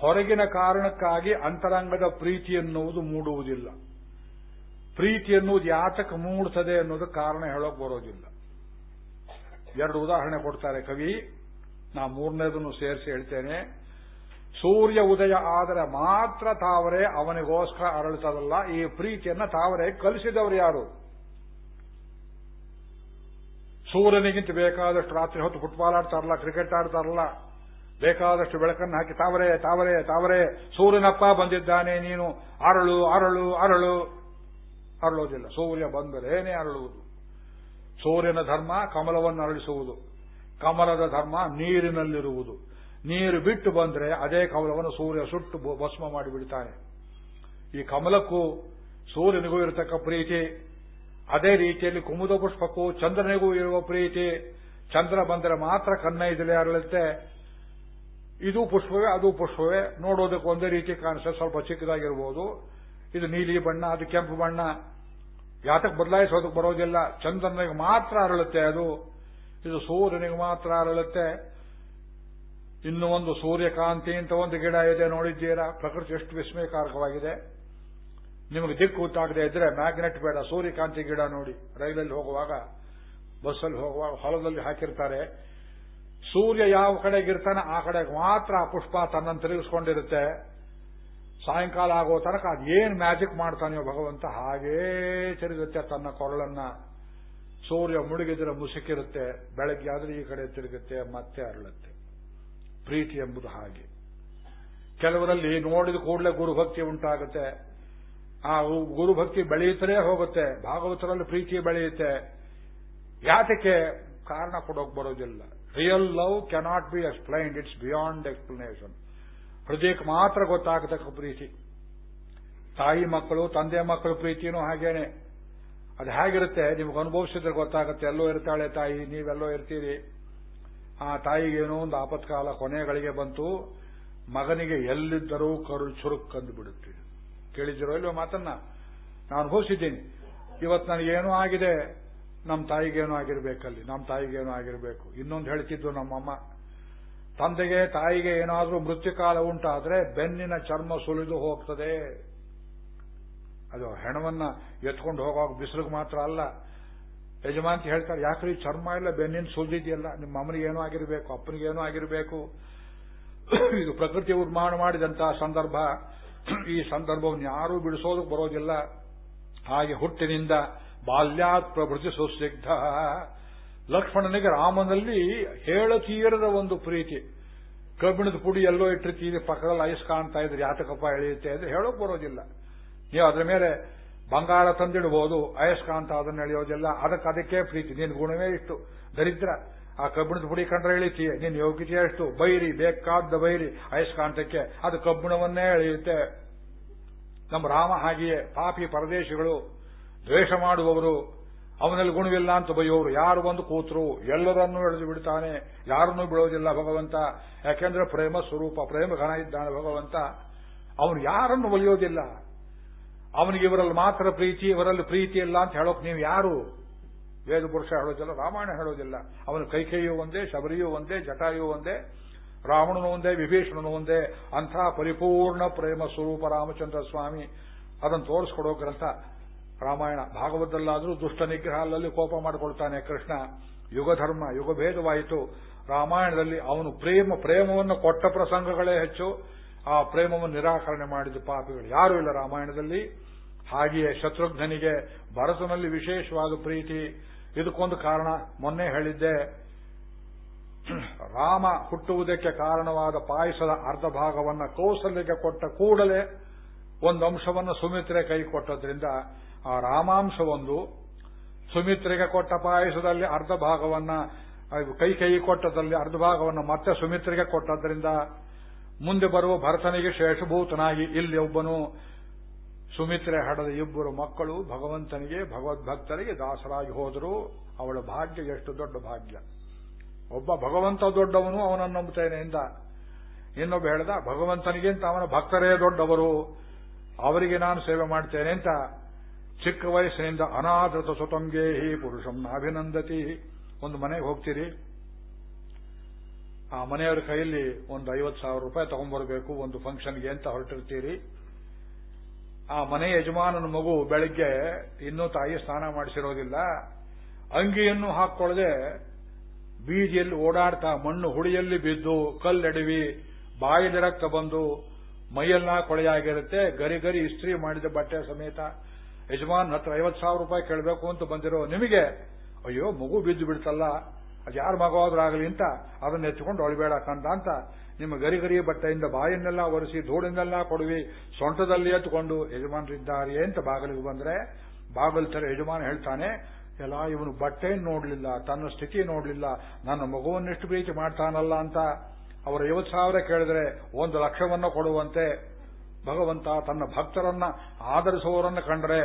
ಹೊರಗಿನ ಕಾರಣಕ್ಕಾಗಿ ಅಂತರಂಗದ ಪ್ರೀತಿ ಎನ್ನುವುದು ಮೂಡುವುದಿಲ್ಲ. ಪ್ರೀತಿ ಎನ್ನುವುದು ಯಾತಕ್ಕೆ ಮೂಡುತ್ತದೆ ಅನ್ನೋದು ಕಾರಣ ಹೇಳೋಕ್ ಬರೋದಿಲ್ಲ. ಎರಡು ಉದಾಹರಣೆ ಕೊಡ್ತಾರೆ ಕವಿ. ನಾ ಮೂರನೇದನ್ನು ಸೇರಿಸಿ ಹೇಳ್ತೇನೆ. ಸೂರ್ಯ ಉದಯ ಆದರೆ ಮಾತ್ರ ತಾವರೆ ಅವನಿಗೋಸ್ಕರ ಅರಳುತ್ತದಲ್ಲ ಈ ಪ್ರೀತಿಯನ್ನ ತಾವರೆ ಕಲಿಸಿದವರು ಯಾರು? ಸೂರ್ಯನಿಗಿಂತ ಬೇಕಾದಷ್ಟು ರಾತ್ರಿ ಹೊತ್ತು ಫುಟ್ಬಾಲ್ ಆಡ್ತಾರಲ್ಲ ಕ್ರಿಕೆಟ್ ಆಡ್ತಾರಲ್ಲ, ಬೇಕಾದಷ್ಟು ಬೆಳಕನ್ನು ಹಾಕಿ, ತಾವರೆ ತಾವರೆ ತಾವರೆ, ಸೂರ್ಯನಪ್ಪ ಬಂದಿದ್ದಾನೆ ನೀನು, ಅರಳು ಅರಳು ಅರಳು. ಅರಳೋದಿಲ್ಲ, ಸೂರ್ಯ ಬಂದರೇನೆ ಅರಳುವುದು. ಸೂರ್ಯನ ಧರ್ಮ ಕಮಲವನ್ನು ಅರಳಿಸುವುದು. ಕಮಲದ ಧರ್ಮ ನೀರಿನಲ್ಲಿರುವುದು. ನೀರು ಬಿಟ್ಟು ಬಂದರೆ ಅದೇ ಕಮಲವನ್ನು ಸೂರ್ಯ ಸುಟ್ಟು ಭಸ್ಮ ಮಾಡಿಬಿಡ್ತಾನೆ. ಈ ಕಮಲಕ್ಕೂ ಸೂರ್ಯನಿಗೂ ಇರತಕ್ಕ ಪ್ರೀತಿ. ಅದೇ ರೀತಿಯಲ್ಲಿ ಕುಮುದ ಪುಷ್ಪಕ್ಕೂ ಚಂದ್ರನಿಗೂ ಇರುವ ಪ್ರೀತಿ. ಚಂದ್ರ ಬಂದರೆ ಮಾತ್ರ ಕನ್ನ ಇದಲೆ ಅರಳುತ್ತೆ. ಇದು ಪುಷ್ಪವೇ, ಅದು ಪುಷ್ಪವೇ. ನೋಡೋದಕ್ಕೆ ಒಂದೇ ರೀತಿ ಕಾಣಿಸ್ತದೆ ಸ್ವಲ್ಪ ಚಿಕ್ಕದಾಗಿರ್ಬೋದು. ಇದು ನೀಲಿ ಬಣ್ಣ, ಅದು ಕೆಂಪು ಬಣ್ಣ. ಯಾತಕ್ಕೆ ಬದಲಾಯಿಸೋದಕ್ಕೆ ಬರೋದಿಲ್ಲ. ಚಂದ್ರನಿಗೆ ಮಾತ್ರ ಅರಳುತ್ತೆ ಅದು. ಇದು ಸೂರ್ಯನಿಗೆ ಮಾತ್ರ ಅರಳುತ್ತೆ. ಇನ್ನು ಒಂದು ಸೂರ್ಯಕಾಂತಿ ಅಂತ ಒಂದು ಗಿಡ ಇದೆ, ನೋಡಿದ್ದೀರಾ? ಪ್ರಕೃತಿ ಎಷ್ಟು ವಿಸ್ಮಯಕಾರಕವಾಗಿದೆ. ನಿಮಗೆ ದಿಕ್ಕು ಗೊತ್ತಾಗದೆ ಇದ್ರೆ ಮ್ಯಾಗ್ನೆಟ್ ಬೇಡ, ಸೂರ್ಯಕಾಂತಿ ಗಿಡ ನೋಡಿ. ರೈಲಲ್ಲಿ ಹೋಗುವಾಗ, ಬಸ್ಸಲ್ಲಿ ಹೋಗುವಾಗ ಹೊಲದಲ್ಲಿ ಹಾಕಿರ್ತಾರೆ. ಸೂರ್ಯ ಯಾವ ಕಡೆಗಿರ್ತಾನೆ ಆ ಕಡೆಗೆ ಮಾತ್ರ ಆ ಪುಷ್ಪ ತನ್ನನ್ನು ತಿರುಗಿಸ್ಕೊಂಡಿರುತ್ತೆ. ಸಾಯಂಕಾಲ ಆಗೋ ತನಕ ಅದೇನು ಮ್ಯಾಜಿಕ್ ಮಾಡ್ತಾನೆಯೋ ಭಗವಂತ ಹಾಗೇ ತಿರುಗುತ್ತೆ ತನ್ನ ಕೊರಳನ್ನ. ಸೂರ್ಯ ಮುಳುಗಿದ್ರೆ ಮುಸುಕಿರುತ್ತೆ, ಬೆಳಗ್ಗೆ ಆದ್ರೆ ಈ ಕಡೆ ತಿರುಗುತ್ತೆ, ಮತ್ತೆ ಅರಳುತ್ತೆ. ಪ್ರೀತಿ ಎಂಬುದು ಹಾಗೆ. ಕೆಲವರಲ್ಲಿ ನೋಡಿದ ಕೂಡಲೇ ಗುರುಭಕ್ತಿ ಉಂಟಾಗುತ್ತೆ. ಆ ಗುರುಭಕ್ತಿ ಬೆಳೆಯುತ್ತಲೇ ಹೋಗುತ್ತೆ. ಭಾಗವತರಲ್ಲಿ ಪ್ರೀತಿ ಬೆಳೆಯುತ್ತೆ. ಯಾತಕ್ಕೆ ಕಾರಣ ಕೊಡೋಕ್ ಬರೋದಿಲ್ಲ. Real love cannot be explained it's beyond explanation ಹೃದಯಕ್ಕೆ ಮಾತ್ರ ಗೊತ್ತಾಗತಕ್ಕ ಪ್ರೀತಿ. ತಾಯಿ ಮಕ್ಕಳು, ತಂದೆ ಮಕ್ಕಳು ಪ್ರೀತಿನೂ ಹಾಗೇನೆ. ಅದು ಹೇಗಿರುತ್ತೆ? ನಿಮ್ಗೆ ಅನುಭವಿಸಿದ್ರೆ ಗೊತ್ತಾಗುತ್ತೆ. ಎಲ್ಲೋ ಇರ್ತಾಳೆ ತಾಯಿ, ನೀವೆಲ್ಲೋ ಇರ್ತೀರಿ. ಆ ತಾಯಿಗೇನೋ ಒಂದು ಆಪತ್ಕಾಲ ಕೊನೆಗಳಿಗೆ ಬಂತು. ಮಗನಿಗೆ ಎಲ್ಲಿದ್ದರೂ ಕರು ಚುರುಕ್ ಕಂದು ಬಿಡುತ್ತೆ ಕೇಳಿದಿರೋ ಇಲ್ವೋ ಮಾತನ್ನ ನಾನು ಅನುಭವಿಸಿದ್ದೀನಿ ಇವತ್ತು ನನಗೇನೋ ಆಗಿದೆ, ನಮ್ಮ ತಾಯಿಗೇನೋ ಆಗಿರಬೇಕಲ್ಲಿ, ನಮ್ಮ ತಾಯಿಗೇನು ಆಗಿರಬೇಕು. ಇನ್ನೊಂದು ಹೇಳ್ತಿದ್ದು ನಮ್ಮಮ್ಮ, ತಂದೆಗೆ, ತಾಯಿಗೆ ಏನಾದರೂ ಮೃತ್ಯುಕಾಲ ಉಂಟಾದ್ರೆ ಬೆನ್ನಿನ ಚರ್ಮ ಸುಲಿದು ಹೋಗ್ತದೆ. ಅದು ಹೆಣವನ್ನ ಎತ್ಕೊಂಡು ಹೋಗುವಾಗ ಬಿಸಿಲಿಗೆ ಮಾತ್ರ ಅಲ್ಲ. ಯಜಮಾಂತಿ ಹೇಳ್ತಾರೆ, ಯಾಕ್ರಿ ಚರ್ಮ ಇಲ್ಲ, ಬೆನ್ನಿನ ಸುಲಿದಿದೆಯಲ್ಲ, ನಿಮ್ಮ ಅಮ್ಮನಿಗೆ ಏನೋ ಆಗಿರಬೇಕು, ಅಪ್ಪನಿಗೆ ಏನೋ ಆಗಿರಬೇಕು. ಇದು ಪ್ರಕೃತಿ ಉರ್ಮಾಣ ಮಾಡಿದಂತಹ ಸಂದರ್ಭ. ಈ ಸಂದರ್ಭವನ್ನು ಯಾರೂ ಬಿಡಿಸೋದಕ್ಕೆ ಬರೋದಿಲ್ಲ. ಹಾಗೆ ಹುಟ್ಟಿನಿಂದ ಬಾಲ್ಯಾತ್ ಪ್ರಭೃತಿ ಸುಸಿದ್ಧ. ಲಕ್ಷ್ಮಣನಿಗೆ ರಾಮನಲ್ಲಿ ಹೇಳತೀರದ ಒಂದು ಪ್ರೀತಿ. ಕಬ್ಬಿಣದ ಪುಡಿ ಎಲ್ಲೋ ಇಟ್ಟಿರ್ತೀರಿ, ಪಕ್ಕದಲ್ಲಿ ಐಸ್ ಕಾಣ್ತಾ ಇದ್ರೆ ಯಾತಕಪ್ಪ ಎಳೆಯುತ್ತೆ ಅಂದ್ರೆ ಹೇಳೋಕ್ ಬರೋದಿಲ್ಲ. ನೀವು ಅದ್ರ ಮೇಲೆ ಬಂಗಾರ ತಂದಿಡಬಹುದು ಅಯಸ್ಕಾಂತ ಅದನ್ನ ಎಳೆಯೋದಿಲ್ಲ. ಅದಕ್ಕೆ ಅದಕ್ಕೆ ಪ್ರೀತಿ. ನಿನ್ನ ಗುಣವೇ ಇಷ್ಟು. ದರಿದ್ರ. ಆ ಕಬ್ಬಿಣದ ಪುಡಿ ಕಂಡ್ರೆ ಎಳಿತೀಯ ನಿನ್ನ ಯೋಗ್ಯತೆ ಎಷ್ಟು? ಬೈರಿ, ಬೇಕಾದ ಬೈರಿ. ಅಯಸ್ಕಾಂತಕ್ಕೆ ಅದು ಕಬ್ಬಿಣವನ್ನೇ ಎಳೆಯುತ್ತೆ. ನಮ್ಮ ರಾಮ ಹಾಗೆಯೇ, ಪಾಪಿ ಪರದೇಶಿಗಳು, ದ್ವೇಷ ಮಾಡುವವರು, ಅವನಲ್ಲಿ ಗುಣವಿಲ್ಲ ಅಂತ ಬೈಯೋರು ಯಾರು ಬಂದು ಕೂತರು? ಎಲ್ಲರನ್ನೂ ಎಳೆದು ಬಿಡ್ತಾನೆ. ಯಾರನ್ನೂ ಬಿಡೋದಿಲ್ಲ ಭಗವಂತ. ಯಾಕೆಂದ್ರೆ ಪ್ರೇಮ ಸ್ವರೂಪ, ಪ್ರೇಮ ಘನ ಇದ್ದಾನೆ ಭಗವಂತ. ಅವನು ಯಾರನ್ನು ಒಲಿಯೋದಿಲ್ಲ ಅವನಿಗೆ ಇವರಲ್ಲಿ ಮಾತ್ರ ಪ್ರೀತಿ, ಇವರಲ್ಲಿ ಪ್ರೀತಿ ಇಲ್ಲ ಅಂತ ಹೇಳೋಕೆ ನೀವು ಯಾರು? ವೇದ ಪುರುಷ ಹೇಳೋದಿಲ್ಲ, ರಾಮಾಯಣ ಹೇಳೋದಿಲ್ಲ. ಅವನು ಕೈಕೈಯೂ ಒಂದೇ, ಶಬರಿಯೂ ಒಂದೇ, ಜಟಾಯೂ ಒಂದೇ, ರಾವಣನು ಒಂದೇ, ವಿಭೀಷಣನು ಒಂದೇ, ಅಂಥ ಪರಿಪೂರ್ಣ ಪ್ರೇಮ ಸ್ವರೂಪ ರಾಮಚಂದ್ರ ಸ್ವಾಮಿ. ಅದನ್ನು ತೋರಿಸ್ಕೊಡೋ ಗ್ರಂಥ ರಾಮಾಯಣ. ಭಾಗವತದಲ್ಲಾದರೂ ದುಷ್ಟ ನಿಗ್ರಹ ಅಲ್ಲಲ್ಲಿ ಕೋಪ ಮಾಡಿಕೊಳ್ತಾನೆ ಕೃಷ್ಣ. ಯುಗಧರ್ಮ, ಯುಗಭೇದವಾಯಿತು. ರಾಮಾಯಣದಲ್ಲಿ ಅವನು ಪ್ರೇಮ, ಪ್ರೇಮವನ್ನು ಕೊಟ್ಟ ಪ್ರಸಂಗಗಳೇ ಹೆಚ್ಚು. ಆ ಪ್ರೇಮವನ್ನು ನಿರಾಕರಣೆ ಮಾಡಿದ ಪಾಪಿಗಳು ಯಾರೂ ಇಲ್ಲ ರಾಮಾಯಣದಲ್ಲಿ. ಹಾಗೆಯೇ ಶತ್ರುಘ್ನಿಗೆ ಭರತನಲ್ಲಿ ವಿಶೇಷವಾದ ಪ್ರೀತಿ. ಇದಕ್ಕೊಂದು ಕಾರಣ. ಮೊನ್ನೆ ಹೇಳಿದ್ದೆ, ರಾಮ ಹುಟ್ಟುವುದಕ್ಕೆ ಕಾರಣವಾದ ಪಾಯಸದ ಅರ್ಧ ಭಾಗವನ್ನು ಕೌಸಲ್ಯಕ್ಕೆ ಕೊಟ್ಟ ಕೂಡಲೇ ಒಂದು ಅಂಶವನ್ನು ಸುಮಿತ್ರೆ ಕೈ ಕೊಟ್ಟದ್ರಿಂದ ಆ ರಾಮಾಂಶವೊಂದು ಸುಮಿತ್ರೆಗೆ ಕೊಟ್ಟ ಪಾಯಸದಲ್ಲಿ ಅರ್ಧ ಭಾಗವನ್ನ ಕೈ ಕೈ ಕೊಟ್ಟದಲ್ಲಿ ಅರ್ಧ ಭಾಗವನ್ನು ಮತ್ತೆ ಸುಮಿತ್ರೆಗೆ ಕೊಟ್ಟದ್ರಿಂದ ಮುಂದೆ ಬರುವ ಭರತನಿಗೆ ಶೇಷಭೂತನಾಗಿ ಇಲ್ಲಿ ಒಬ್ಬನು ಸುಮಿತ್ರೆ ಹಡದ ಇಬ್ಬರು ಮಕ್ಕಳು ಭಗವಂತನಿಗೆ, ಭಗವದ್ಭಕ್ತರಿಗೆ ದಾಸರಾಗಿ ಹೋದರು ಅವಳ ಭಾಗ್ಯ ಎಷ್ಟು ದೊಡ್ಡ ಭಾಗ್ಯ. ಒಬ್ಬ ಭಗವಂತ ದೊಡ್ಡವನು ಅವನನ್ನು ನಂಬುತ್ತೇನೆ ಎಂದ. ಇನ್ನೊಬ್ಬ ಹೇಳ್ದ ಭಗವಂತನಿಗಿಂತ ಅವನ ಭಕ್ತರೇ ದೊಡ್ಡವರು, ಅವರಿಗೆ ನಾನು ಸೇವೆ ಮಾಡ್ತೇನೆ ಅಂತ. ಚಿಕ್ಕ ವಯಸ್ಸಿನಿಂದ ಅನಾದೃತ ಸುತಂಗೇಹಿ ಪುರುಷಂ ಅಭಿನಂದತಿ ಒಂದು ಮನೆಗೆ ಹೋಗ್ತೀರಿ. ಆ ಮನೆಯವರ ಕೈಯಲ್ಲಿ ಒಂದು ಐವತ್ತು ಸಾವಿರ ರೂಪಾಯಿ ತಗೊಂಡ್ಬರ್ಬೇಕು ಒಂದು ಫಂಕ್ಷನ್ಗೆ ಅಂತ ಹೊರಟಿರ್ತೀರಿ. ಆ ಮನೆ ಯಜಮಾನನ ಮಗು ಬೆಳಿಗ್ಗೆ ಇನ್ನೂ ತಾಯಿ ಸ್ನಾನ ಮಾಡಿಸಿರೋದಿಲ್ಲ. ಅಂಗಿಯನ್ನು ಹಾಕೊಳ್ಳದೆ ಬೀದಿಯಲ್ಲಿ ಓಡಾಡ್ತಾ ಮಣ್ಣು ಹುಡಿಯಲ್ಲಿ ಬಿದ್ದು ಕಲ್ಲೆಡವಿ ಬಾಯಲ್ಲಿ ರಕ್ತ ಬಂದು ಮೈಯೆಲ್ಲ ಕೊಳೆಯಾಗಿರುತ್ತೆ ಗರಿ ಗರಿ ಇಸ್ತ್ರಿ ಮಾಡಿದ ಬಟ್ಟೆ ಸಮೇತ. ಯಜಮಾನ್ ಹತ್ರ ಐವತ್ತು ಸಾವಿರ ರೂಪಾಯಿ ಕೇಳಬೇಕು ಅಂತ ಬಂದಿರೋ ನಿಮಗೆ. ಅಯ್ಯೋ, ಮಗು ಬಿದ್ದು ಬಿಡ್ತಲ್ಲ. ಅದು ಯಾರ ಮಗವಾದ್ರಾಗಲಿ ಅಂತ ಅದನ್ನ ಎತ್ಕೊಂಡು ಒಳಬೇಡ ಕಂಡ ಅಂತ ನಿಮ್ಮ ಗರಿ ಗರಿ ಬಟ್ಟೆಯಿಂದ ಬಾಯನ್ನೆಲ್ಲ ಒರೆಸಿ ಧೂಳನ್ನೆಲ್ಲ ಕೊಡುವಿ, ಸೊಂಟದಲ್ಲಿ ಎತ್ತುಕೊಂಡು ಯಜಮಾನರಿದ್ದಾರೆಯೇ ಅಂತ ಬಾಗಿಲಿಗೆ ಬಂದ್ರೆ ಬಾಗಿಲು ತರ ಯಜಮಾನ ಹೇಳ್ತಾನೆ, ಎಲ್ಲ ಇವನು ಬಟ್ಟೆ ನೋಡಲಿಲ್ಲ, ತನ್ನ ಸ್ಥಿತಿ ನೋಡಲಿಲ್ಲ, ನನ್ನ ಮಗುವನ್ನೆಷ್ಟು ಪ್ರೀತಿ ಮಾಡ್ತಾನಲ್ಲ ಅಂತ ಅವರ ಐವತ್ತು ಸಾವಿರ ಕೇಳಿದ್ರೆ ಒಂದು ಲಕ್ಷವನ್ನು ಕೊಡುವಂತೆ ಭಗವಂತ ತನ್ನ ಭಕ್ತರನ್ನ ಆಧರಿಸುವವರನ್ನು ಕಂಡ್ರೆ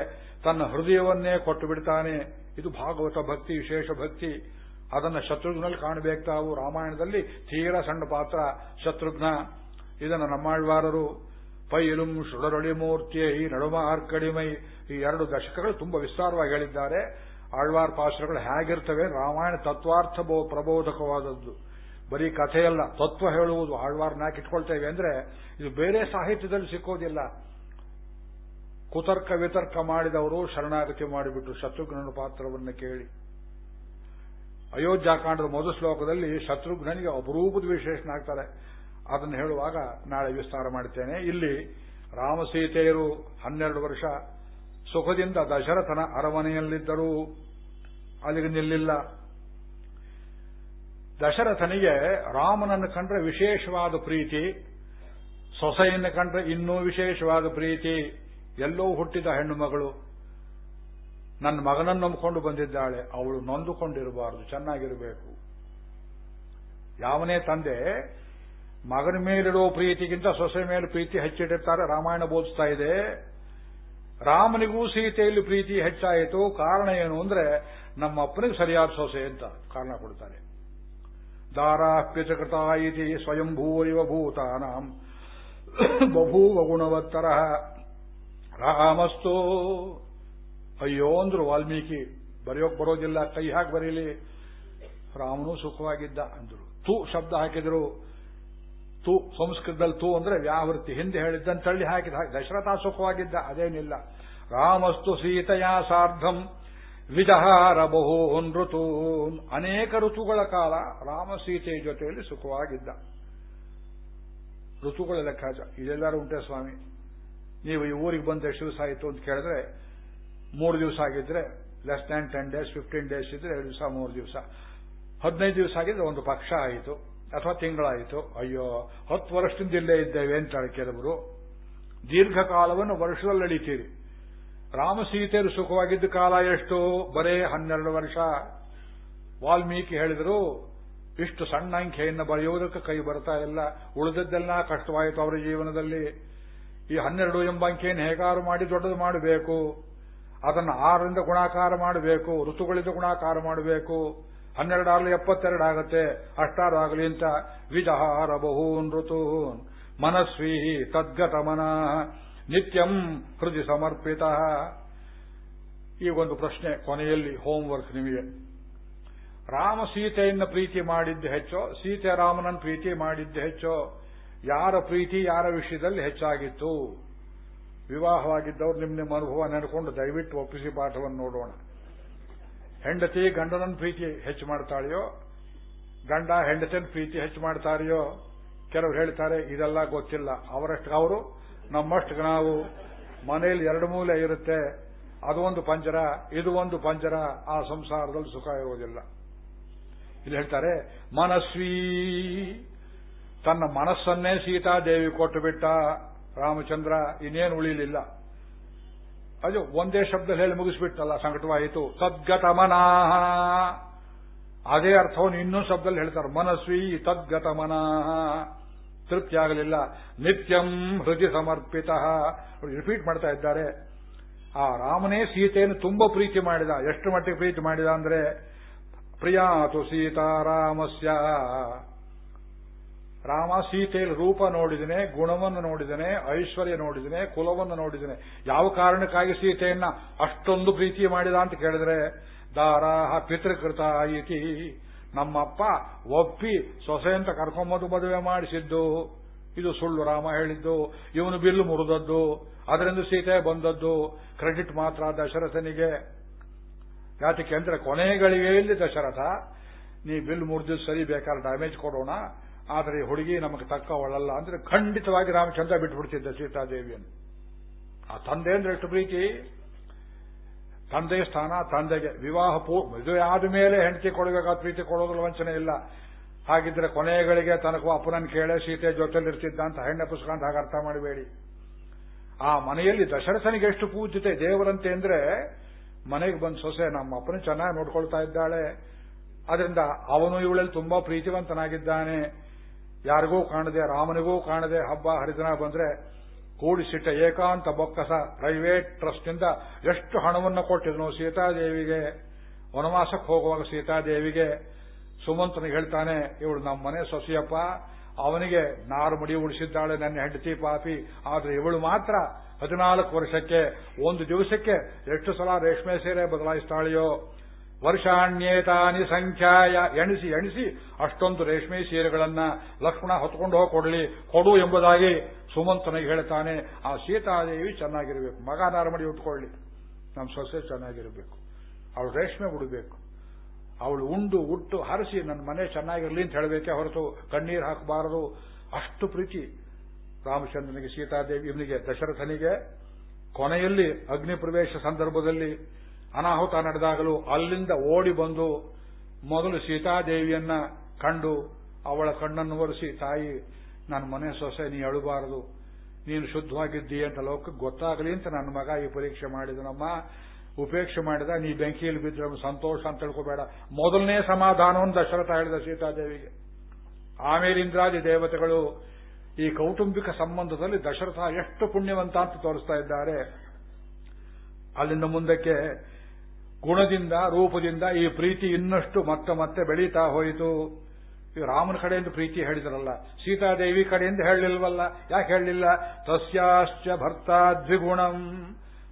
ತನ್ನ ಹೃದಯವನ್ನೇ ಕೊಟ್ಟು ಬಿಡ್ತಾನೆ. ಇದು ಭಾಗವತ ಭಕ್ತಿ, ವಿಶೇಷ ಭಕ್ತಿ. ಅದನ್ನ ಶತ್ರುಘ್ನಲ್ಲಿ ಕಾಣಬೇಕು? ತಾವು ರಾಮಾಯಣದಲ್ಲಿ ತೀರಾ ಸಣ್ಣ ಪಾತ್ರ. ಶತ್ರುಘ್ನ, ಇದನ್ನು ನಮ್ಮಾಳ್ವಾರರು, ಪೈಲುಂ ಸುಡರೊಳಿ ಮೂರ್ತಿಯೇ ಈ ನಡುಮ ಆರ್ಕಡಿಮೈ ಈ ಎರಡು ದಶಕಗಳು ತುಂಬಾ ವಿಸ್ತಾರವಾಗಿ ಹೇಳಿದ್ದಾರೆ. ಆಳ್ವಾರ್ ಪಾಶ್ರಗಳು ಹೇಗಿರ್ತವೆ? ರಾಮಾಯಣ ತತ್ವಾರ್ಥ ಪ್ರಬೋಧಕವಾದದ್ದು. ಬರೀ ಕಥೆಯಲ್ಲ, ತತ್ವ ಹೇಳುವುದು. ಆಳ್ವಾರ್ನಾಕ್ ಇಟ್ಕೊಳ್ತೇವೆ ಅಂದ್ರೆ, ಇದು ಬೇರೆ ಸಾಹಿತ್ಯದಲ್ಲಿ ಸಿಕ್ಕೋದಿಲ್ಲ. ಕುತರ್ಕ ವಿತರ್ಕ ಮಾಡಿದವರು ಶರಣಾಗತಿ ಮಾಡಿಬಿಟ್ಟು ಶತ್ರುಘ್ನನ ಪಾತ್ರವನ್ನು ಕೇಳಿ. ಅಯೋಧ್ಯಾಕಾಂಡದ ಮೊದಲ ಶ್ಲೋಕದಲ್ಲಿ ಶತ್ರುಘ್ನಿಗೆ ಅಪರೂಪದ ವಿಶೇಷಣ ಆಗ್ತಾರೆ ಅದನ್ನು ಹೇಳುವಾಗ ನಾಳೆ ವಿಸ್ತಾರ ಮಾಡುತ್ತೇನೆ. ಇಲ್ಲಿ ರಾಮಸೀತೆಯರು ಹನ್ನೆರಡು ವರ್ಷ ಸುಖದಿಂದ ದಶರಥನ ಅರಮನೆಯಲ್ಲಿದ್ದರೂ. ಅಲ್ಲಿಗೆ ನಿಲ್ಲಿಲ್ಲ. ದಶರಥನಿಗೆ ರಾಮನನ್ನು ಕಂಡ್ರೆ ವಿಶೇಷವಾದ ಪ್ರೀತಿ, ಸೊಸೆಯನ್ನು ಕಂಡ್ರೆ ಇನ್ನೂ ವಿಶೇಷವಾದ ಪ್ರೀತಿ. ಎಲ್ಲೋ ಹುಟ್ಟಿದ ಹೆಣ್ಣು ಮಗಳು. ನನ್ನ ಮಗನನ್ನು ನಂಬಿಕೊಂಡು ಬಂದಿದ್ದಾಳೆ, ಅವಳು ನೊಂದುಕೊಂಡಿರಬಾರದು, ಚೆನ್ನಾಗಿರಬೇಕು. ಯಾವನೇ ತಂದೆ, ಮಗನ ಮೇಲಿರೋ ಪ್ರೀತಿಗಿಂತ ಸೊಸೆ ಮೇಲೆ ಪ್ರೀತಿ ಹೆಚ್ಚಿಟ್ಟಿರ್ತಾರೆ, ರಾಮಾಯಣ ಬೋಧಿಸ್ತಾ ಇದೆ. ರಾಮನಿಗೂ ಸೀತೆಯಲ್ಲಿ ಪ್ರೀತಿ ಹೆಚ್ಚಾಯಿತು. ಕಾರಣ ಏನು ಅಂದ್ರೆ ನಮ್ಮ ಅಪ್ಪನಿಗೆ ಸರಿಯಾದ ಸೊಸೆ ಅಂತ ಕಾರಣ ಕೊಡ್ತಾರೆ. ದಾರಾಪ್ಯಚಕೃತ ಇತಿ ಸ್ವಯಂಭೂರಿವ ಭೂತಾನಾಂ ಬಭೂವ ಗುಣವತ್ತರ ರಾಮಸ್ತೋ. ಅಯ್ಯೋ ಅಂದ್ರು ವಾಲ್ಮೀಕಿ, ಬರೆಯೋಕ್ ಬರೋದಿಲ್ಲ, ಕೈ ಹಾಕಿ ಬರೀಲಿ. ರಾಮನು ಸುಖವಾಗಿದ್ದ ಅಂದ್ರು. ತು ಶಬ್ದ ಹಾಕಿದ್ರು. ತು ಸಂಸ್ಕೃತದಲ್ಲಿ ತು ಅಂದ್ರೆ ವ್ಯಾವೃತ್ತಿ. ಹಿಂದೆ ಹೇಳಿದ್ದಂತ ತಳ್ಳಿ ಹಾಕಿದ ದಶರಥ ಸುಖವಾಗಿದ್ದ, ಅದೇನಿಲ್ಲ. ರಾಮಸ್ತು ಸೀತೆಯ ಸಾರ್ಧಂ ವಿಜಹಾರ ಬಹುನ್ ಋತು ಅನೇಕ ಋತುಗಳ ಕಾಲ ರಾಮ ಸೀತೆಯ ಜೊತೆಯಲ್ಲಿ ಸುಖವಾಗಿದ್ದ. ಋತುಗಳ ಲೆಕ್ಕಾಚಾರ. ಇದೆಲ್ಲರೂ ಉಂಟೆ ಸ್ವಾಮಿ. ನೀವು ಈ ಊರಿಗೆ ಬಂದ ಎಷ್ಟು ದಿವಸ ಆಯಿತು ಅಂತ ಕೇಳಿದ್ರೆ ಮೂರು ದಿವಸ ಆಗಿದ್ರೆ less than ten days fifteen days ಇದ್ರೆ ಎರಡು ದಿವಸ, ಮೂರು ದಿವಸ. ಹದಿನೈದು ದಿವಸ ಆಗಿದ್ರೆ ಒಂದು ಪಕ್ಷ ಆಯಿತು, ಅಥವಾ ತಿಂಗಳಾಯಿತು. ಅಯ್ಯೋ, ಹತ್ತು ವರ್ಷದಿಂದ ಇಲ್ಲೇ ಇದ್ದೇವೆ ಅಂತಾರೆ ಕೆಲವರು. ದೀರ್ಘಕಾಲವನ್ನು ವರ್ಷದಲ್ಲಿ ನಡೀತೀರಿ. ರಾಮ ಸೀತೆಯರು ಸುಖವಾಗಿದ್ದ ಕಾಲ ಎಷ್ಟು? ಬರೇ ಹನ್ನೆರಡು ವರ್ಷ. ವಾಲ್ಮೀಕಿ ಹೇಳಿದರು, ಇಷ್ಟು ಸಣ್ಣ ಅಂಕೆಯನ್ನು ಬರೆಯುವುದಕ್ಕೆ ಕೈ ಬರ್ತಾ ಇಲ್ಲ. ಉಳಿದದ್ದೆಲ್ಲ ಕಷ್ಟವಾಯಿತು ಅವರ ಜೀವನದಲ್ಲಿ. ಈ ಹನ್ನೆರಡು ಎಂಬ ಅಂಕೆಯನ್ನು ಹೇಗಾರು ಮಾಡಿ ದೊಡ್ಡದು ಮಾಡಬೇಕು? ಅದನ್ನು ಆರರಿಂದ ಗುಣಾಕಾರ ಮಾಡಬೇಕು, ಋತುಗಳಿಂದ ಗುಣಾಕಾರ ಮಾಡಬೇಕು. ಹನ್ನೆರಡಾಗಲಿ ಎಪ್ಪತ್ತೆರಡು ಆಗತ್ತೆ, ಅಷ್ಟಾರು ಆಗಲಿ ಅಂತ ವಿಜಹಾರ ಬಹೂನ್ ಋತೂನ್. ಮನಸ್ವಿ ತದ್ಗತಮನ, ನಿತ್ಯಂ ಹೃದಯ ಸಮರ್ಪಿತ. ಈಗೊಂದು ಪ್ರಶ್ನೆ ಕೊನೆಯಲ್ಲಿ ಹೋಮ್ವರ್ಕ್ ನಿಮಗೆ. ರಾಮ ಸೀತೆಯನ್ನು ಪ್ರೀತಿ ಮಾಡಿದ್ದು ಹೆಚ್ಚೋ, ಸೀತೆ ರಾಮನನ್ನು ಪ್ರೀತಿ ಮಾಡಿದ್ದು ಹೆಚ್ಚೋ, ಯಾರ ಪ್ರೀತಿ ಯಾರ ವಿಷಯದಲ್ಲಿ ಹೆಚ್ಚಾಗಿತ್ತು? ವಿವಾಹವಾಗಿದ್ದವರು ನಿಮ್ಮ ನಿಮ್ಮ ಅನುಭವ ನೆನೆಕೊಂಡು ದಯವಿಟ್ಟು ಒಪ್ಪಿಸಿ ಪಾಠವನ್ನು ನೋಡೋಣ. ಹೆಂಡತಿ ಗಂಡನನ್ ಪ್ರೀತಿ ಹೆಚ್ಚು ಮಾಡ್ತಾಳೆಯೋ? ಗಂಡ ಹೆಂಡತಿನ ಪ್ರೀತಿ ಹೆಚ್ಚು ಮಾಡ್ತಾರೆಯೋ? ಕೆಲವರು ಹೇಳ್ತಾರೆ, ಇದೆಲ್ಲ ಗೊತ್ತಿಲ್ಲ. ಅವರಷ್ಟು ಅವರು, ನಮ್ಮಷ್ಟು ನಾವು ಮನೆಯಲ್ಲಿ ಎರಡು ಮೂಲೆ ಇರುತ್ತೆ. ಅದು ಒಂದು ಪಂಜರ, ಇದು ಒಂದು ಪಂಜರ, ಆ ಸಂಸಾರದಲ್ಲಿ ಸುಖ ಇರುವುದಿಲ್ಲ ಇಲ್ಲಿ ಹೇಳ್ತಾರೆ, ಮನಸ್ವೀ, ತನ್ನ ಮನಸ್ಸನ್ನೇ ಸೀತಾದೇವಿ ಕೊಟ್ಟು ಬಿಟ್ಟ. ರಾಮಚಂದ್ರ ಇನ್ನೇನು ಉಳಿಲಿಲ್ಲ. ಅದು ಒಂದೇ ಶಬ್ದ ಹೇಳಿ ಮುಗಿಸ್ಬಿಟ್ಟಲ್ಲ, ಸಂಕಟವಾಯಿತು. ತದ್ಗತ ಮನಾಹ ಅದೇ ಅರ್ಥವನ್ನು ಇನ್ನೂ ಶಬ್ದದಲ್ಲಿ ಹೇಳ್ತಾರೆ. ಮನಸ್ವಿ ತದ್ಗತ ಮನಾಹ ತೃಪ್ತಿ ಆಗಲಿಲ್ಲ. ನಿತ್ಯಂ ಹೃದಯ ಸಮರ್ಪಿತ. ರಿಪೀಟ್ ಮಾಡ್ತಾ ಇದ್ದಾರೆ. ಆ ರಾಮನೇ ಸೀತೆಯನ್ನು ತುಂಬಾ ಪ್ರೀತಿ ಮಾಡಿದ. ಎಷ್ಟು ಮಟ್ಟಿಗೆ ಪ್ರೀತಿ ಮಾಡಿದ ಅಂದ್ರೆ, ಪ್ರಿಯಾತು ಸೀತಾರಾಮಸ್ಯ. ರಾಮ ಸೀತೆಯಲ್ಲಿ ರೂಪ ನೋಡಿದನೆ ಗುಣವನ್ನು ನೋಡಿದನೆ ಐಶ್ವರ್ಯ ನೋಡಿದನೆ ಕುಲವನ್ನು ನೋಡಿದನೆ ಯಾವ ಕಾರಣಕ್ಕಾಗಿ ಸೀತೆಯನ್ನ ಅಷ್ಟೊಂದು ಪ್ರೀತಿ ಮಾಡಿದ ಅಂತ ಕೇಳಿದ್ರೆ, ದಾರಾಹ ಪಿತೃಕೃತ ಇತಿ. ನಮ್ಮಪ್ಪ ಒಪ್ಪಿ ಸೊಸೆ ಅಂತ ಕರ್ಕೊಂಬಂದು ಮದುವೆ ಮಾಡಿಸಿದ್ದು. ಇದು ಸುಳ್ಳು ರಾಮ ಹೇಳಿದ್ದು. ಇವನು ಬಿಲ್ಲು ಮುರಿದದ್ದು. ಅದರಿಂದ ಸೀತೆ ಬಂದದ್ದು. ಕ್ರೆಡಿಟ್ ಮಾತ್ರ ದಶರಥನಿಗೆ. ಯಾತಕ್ಕೆ ಅಂದ್ರೆ ಕೊನೆಗಳಿಗೆಯಲ್ಲಿ ದಶರಥ, ನೀ ಬಿಲ್ ಮುರಿದು ಸರಿ, ಬೇಕಾದ್ರೆ ಡ್ಯಾಮೇಜ್ ಕೊಡೋಣ. ಆದರೆ ಹುಡುಗಿ ನಮಗೆ ತಕ್ಕ ಒಳ್ಳಲ್ಲ ಅಂದ್ರೆ ಖಂಡಿತವಾಗಿ ರಾಮಚಂದ್ರ ಬಿಟ್ಬಿಡ್ತಿದ್ದ ಸೀತಾದೇವಿಯನ್ನು. ಆ ತಂದೆ ಅಂದ್ರೆ ಎಷ್ಟು ಪ್ರೀತಿ? ತಂದೆಯ ಸ್ಥಾನ, ತಂದೆಗೆ ವಿವಾಹ ಪೂ ಮದುವೆ ಆದ ಮೇಲೆ ಹೆಂಡತಿ ಕೊಡಬೇಕಾದ ಪ್ರೀತಿ ಕೊಡೋದ್ರ ವಂಚನೆ ಇಲ್ಲ. ಹಾಗಿದ್ರೆ ಕೊನೆಗಳಿಗೆ ತನಕ ಅಪ್ಪನನ್ನು ಕೇಳೆ ಸೀತೆ ಜೊತೆಲಿರ್ತಿದ್ದ ಅಂತ ಹೆಣ್ಣೆ ಪುಸ್ತಕ ಅಂತ ಹಾಗೆ ಅರ್ಥ ಮಾಡಬೇಡಿ. ಆ ಮನೆಯಲ್ಲಿ ದಶರಥನಿಗೆ ಎಷ್ಟು ಪೂಜ್ಯತೆ ದೇವರಂತೆ ಅಂದ್ರೆ ಮನೆಗೆ ಬಂದು ಸೊಸೆ ನಮ್ಮ ಅಪ್ಪನ ಚೆನ್ನಾಗಿ ನೋಡ್ಕೊಳ್ತಾ ಇದ್ದಾಳೆ. ಅದರಿಂದ ಅವನು ಇವಳಲ್ಲಿ ತುಂಬಾ ಪ್ರೀತಿವಂತನಾಗಿದ್ದಾನೆ. ಯಾರಿಗೂ ಕಾಣದೆ ರಾಮನಿಗೂ ಕಾಣದೆ ಹಬ್ಬ ಹರಿದಿನ ಬಂದ್ರೆ ಕೂಡಿಸಿಟ್ಟ ಏಕಾಂತ ಬೊಕ್ಕಸ ಪ್ರೈವೇಟ್ ಟ್ರಸ್ಟ್ನಿಂದ ಎಷ್ಟು ಹಣವನ್ನು ಕೊಟ್ಟಿದ್ನು ಸೀತಾದೇವಿಗೆ, ವನವಾಸಕ್ಕೆ ಹೋಗುವಾಗ ಸೀತಾದೇವಿಗೆ ಸುಮಂತನಿಗೆ ಹೇಳ್ತಾನೆ, ಇವಳು ನಮ್ಮ ಮನೆ ಸೊಸೆಯಪ್ಪ, ಅವನಿಗೆ ನಾರು ಮುಡಿ ಉಡಿಸಿದ್ದಾಳೆ ನನ್ನ ಹೆಂಡತಿ ಪಾಪಿ, ಆದ್ರೆ ಇವಳು ಮಾತ್ರ ಹದಿನಾಲ್ಕು ವರ್ಷಕ್ಕೆ, ಒಂದು ದಿವಸಕ್ಕೆ ಎಷ್ಟು ಸಲ ರೇಷ್ಮೆ ಸೀರೆ ಬದಲಾಯಿಸ್ತಾಳೆಯೋ ವರ್ಷಾಣ್ಯೇತಾನಿ ಸಂಖ್ಯಾಯ ಎಣಿಸಿ ಎಣಿಸಿ ಅಷ್ಟೊಂದು ರೇಷ್ಮೆ ಸೀರೆಗಳನ್ನ ಲಕ್ಷ್ಮಣ ಹೊತ್ಕೊಂಡು ಹೋಗಿ ಕೊಡಲಿ, ಕೊಡು ಎಂಬುದಾಗಿ ಸುಮಂತನಿಗೆ ಹೇಳ್ತಾನೆ. ಆ ಸೀತಾದೇವಿ ಚೆನ್ನಾಗಿರಬೇಕು. ಮಗ ನಾರಮಡಿ ಉಟ್ಕೊಳ್ಳಿ. ನಮ್ಮ ಸೊಸೆ ಚೆನ್ನಾಗಿರಬೇಕು. ಅವಳು ರೇಷ್ಮೆ ಉಡಬೇಕು. ಅವಳು ಉಂಡು, ಉಟ್ಟು ಹರಿಸಿ, ನನ್ನ ಮನೆ ಚೆನ್ನಾಗಿರಲಿ ಅಂತ ಹೇಳಬೇಕೆ ಹೊರತು ಕಣ್ಣೀರು ಹಾಕಬಾರದು. ಅಷ್ಟು ಪ್ರೀತಿ ರಾಮಚಂದ್ರನಿಗೆ, ಸೀತಾದೇವಿ, ಇವನಿಗೆ, ದಶರಥನಿಗೆ. ಕೊನೆಯಲ್ಲಿ ಅಗ್ನಿ ಪ್ರವೇಶ ಸಂದರ್ಭದಲ್ಲಿ ಅನಾಹುತ ನಡೆದಾಗಲೂ ಅಲ್ಲಿಂದ ಓಡಿ ಬಂದು ಮೊದಲು ಸೀತಾದೇವಿಯನ್ನ ಕಂಡು ಅವಳ ಕಣ್ಣನ್ನು ಒರೆಸಿ, ತಾಯಿ ನನ್ನ ಮನೆ ಸೊಸೆ, ನೀ ಅಳಬಾರದು. ನೀನು ಶುದ್ಧವಾಗಿದ್ದೀಯ ಅಂತ ಲೋಕಕ್ಕೆ ಗೊತ್ತಾಗಲಿ ಅಂತ ನನ್ನ ಮಗ ಈ ಪರೀಕ್ಷೆ ಮಾಡಿದನಮ್ಮ. ಉಪೇಕ್ಷೆ ಮಾಡಿದ, ನೀ ಬೆಂಕಿಯಲ್ಲಿ ಬಿದ್ದರೆ ಸಂತೋಷ ಅಂತ ತಿಳ್ಕೋಬೇಡ. ಮೊದಲನೇ ಸಮಾಧಾನವನ್ನು ದಶರಥ ಹೇಳಿದ ಸೀತಾದೇವಿಗೆ. ಆಮೇಲೆ ಇಂದ್ರಾದಿ ದೇವತೆಗಳು ಈ ಕೌಟುಂಬಿಕ ಸಂಬಂಧದಲ್ಲಿ ದಶರಥ ಎಷ್ಟು ಪುಣ್ಯವಂತ ಅಂತ ತೋರಿಸ್ತಾ ಇದ್ದಾರೆ. ಅಲ್ಲಿಂದ ಮುಂದಕ್ಕೆ ಗುಣದಿಂದ, ರೂಪದಿಂದ ಈ ಪ್ರೀತಿ ಇನ್ನಷ್ಟು ಮತ್ತೆ ಮತ್ತೆ ಬೆಳೀತಾ ಹೋಯಿತು. ರಾಮನ ಕಡೆಯಿಂದ ಪ್ರೀತಿ ಹೇಳಿದ್ರಲ್ಲ. ಸೀತಾದೇವಿ ಕಡೆಯಿಂದ ಹೇಳಲಿಲ್ವಲ್ಲ? ಯಾಕೆ ಹೇಳಲಿಲ್ಲ? ತಸ್ಯಾಶ್ಚ ಭರ್ತಾ ದ್ವಿಗುಣಂ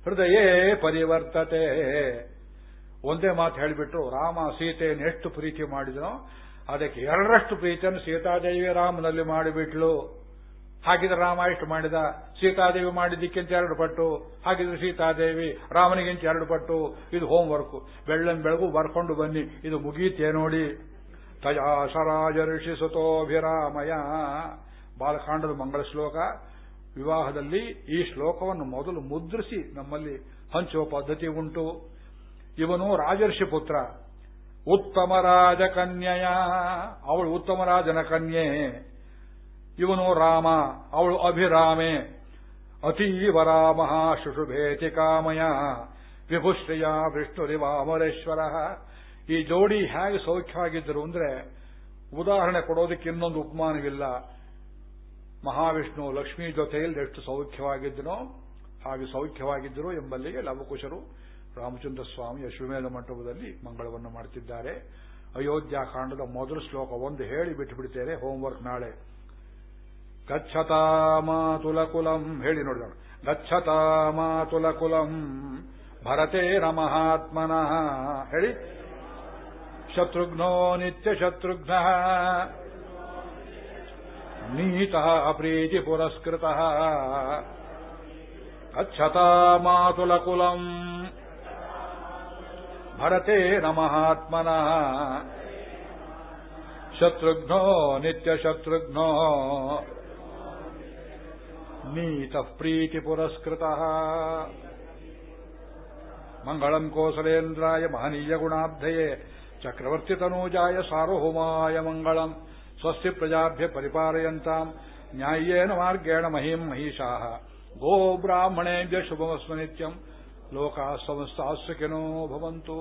ಹೃದಯೇ ಪರಿವರ್ತತೆ. ಒಂದೇ ಮಾತು ಹೇಳಿಬಿಟ್ರು ರಾಮ ಸೀತೆಯನ್ನು ಎಷ್ಟು ಪ್ರೀತಿ ಮಾಡಿದನೋ, ಅದಕ್ಕೆ ಎರಡರಷ್ಟು ಪ್ರೀತಿಯನ್ನು ಸೀತಾದೇವಿ ರಾಮನಲ್ಲಿ ಮಾಡಿಬಿಟ್ಲು. ಹಾಗಿದ್ರೆ ರಾಮ ಎಷ್ಟು ಮಾಡಿದ, ಸೀತಾದೇವಿ ಮಾಡಿದ್ದಕ್ಕಿಂತ ಎರಡು ಪಟ್ಟು, ಹಾಗಿದ್ರೆ ಸೀತಾದೇವಿ ರಾಮನಿಗಿಂತ ಎರಡು ಪಟ್ಟು, ಇದು ಹೋಮ್ ವರ್ಕ್ ಬೆಳ್ಳನ್ ಬೆಳಗು ಬರ್ಕೊಂಡು ಬನ್ನಿ, ಇದು ಮುಗೀತೇ ನೋಡಿ. ತಯಾಸರಾಜ ಋಷಿ ಸುತೋಭಿರಾಮಯ. ಬಾಲಕಾಂಡದ ಮಂಗಳ ಶ್ಲೋಕ. ವಿವಾಹದಲ್ಲಿ ಈ ಶ್ಲೋಕವನ್ನು ಮೊದಲು ಮುದ್ರಿಸಿ ನಮ್ಮಲ್ಲಿ ಹಂಚುವ ಪದ್ಧತಿ ಉಂಟು. ಇವನು ರಾಜರ್ಷಿ ಪುತ್ರ. ಉತ್ತಮ ರಾಜಕನ್ಯೆಯ. ಅವಳು ಉತ್ತಮ ರಾಜನ ಕನ್ಯೆ. ಇವನು ರಾಮ, ಅವಳು ಅಭಿರಾಮೆ. ಅತೀವ ರಾಮ, ಶುಶುಭೇತಿ ಕಾಮಯ. ವಿಭುಶ್ರಿಯ ವಿಷ್ಣುರಿವಾಮರೇಶ್ವರ ಈ ಜೋಡಿ ಹೇಗೆ ಸೌಖ್ಯವಾಗಿದ್ದರು ಅಂದ್ರೆ ಉದಾಹರಣೆ ಕೊಡೋದಕ್ಕೆ ಇನ್ನೊಂದು ಉಪಮಾನವಿಲ್ಲ. ಮಹಾವಿಷ್ಣು ಲಕ್ಷ್ಮೀ ಜೊತೆಯಲ್ಲಿ ಎಷ್ಟು ಸೌಖ್ಯವಾಗಿದ್ದನೋ ಹಾಗೆ ಸೌಖ್ಯವಾಗಿದ್ದರು ಎಂಬಲ್ಲಿಗೆ ಲವಕುಶರು ರಾಮಚಂದ್ರ ಸ್ವಾಮಿ ಅಶ್ವಮೇಧ ಮಂಟಪದಲ್ಲಿ ಮಂಗಳವನ್ನು ಮಾಡುತ್ತಿದ್ದಾರೆ ಅಯೋಧ್ಯಾಕಾಂಡದ ಮೊದಲ ಶ್ಲೋಕ ಒಂದು ಹೇಳಿ ಬಿಟ್ಟು ಬಿಡ್ತೇನೆ ಹೋಂವರ್ಕ್ ನಾಳೆ. ಗಚ್ಚತಾ ಮಾತುಲಕುಲಂ. ಹೇಳಿ ನೋಡಿದ ಗಚ್ಚತಾ ಮಾತುಲಕುಲಂ. ಭರತೇನ ಮಹಾತ್ಮನಃ ಹೇಳಿ. ಶತ್ರುಘ್ನೋ ನಿತ್ಯ ಶತ್ರುಘ್ನ. ನೀತಃ ಅಪ್ರೀತಿ ಪುರಸ್ಕೃತ. ಗಚ್ಚತಾ ಮಾತುಲಕುಲಂ. ಭರತೇನ ಮಹಾತ್ಮನಃ ಶತ್ರುಘ್ನೋ ನಿತ್ಯ ಶತ್ರುಘ್ನೋ. ನೀತ ಪ್ರೀತಿ ಪುರಸ್ಕೃತ ಮಂಗಳಂ ಕೋಸಲೇಂದ್ರಾಯ ಮಹನೀಯ ಗುಣಾಬ್ಧಯೇ ಚಕ್ರವರ್ತಿ ತನೂಜಾಯ ಸಾರ್ವಭೌಮಾಯ ಮಂಗಳಂ ಸ್ವಸ್ತಿ ಪ್ರಜಾಭ್ಯ ಪರಿಪಾಲಯಂತಾಂ ನ್ಯಾಯೇನ ಮಾರ್ಗೇಣ ಮಹಿಂ ಮಹಿಷಾ ಗೋ ಬ್ರಾಹ್ಮಣೇಭ್ಯ ಶುಭಮಸ್ವ ನಿತ್ಯಂ ಲೋಕಾ ಸಮಸ್ತಾಸ್ಸುಖಿನೋ ಭವಂತು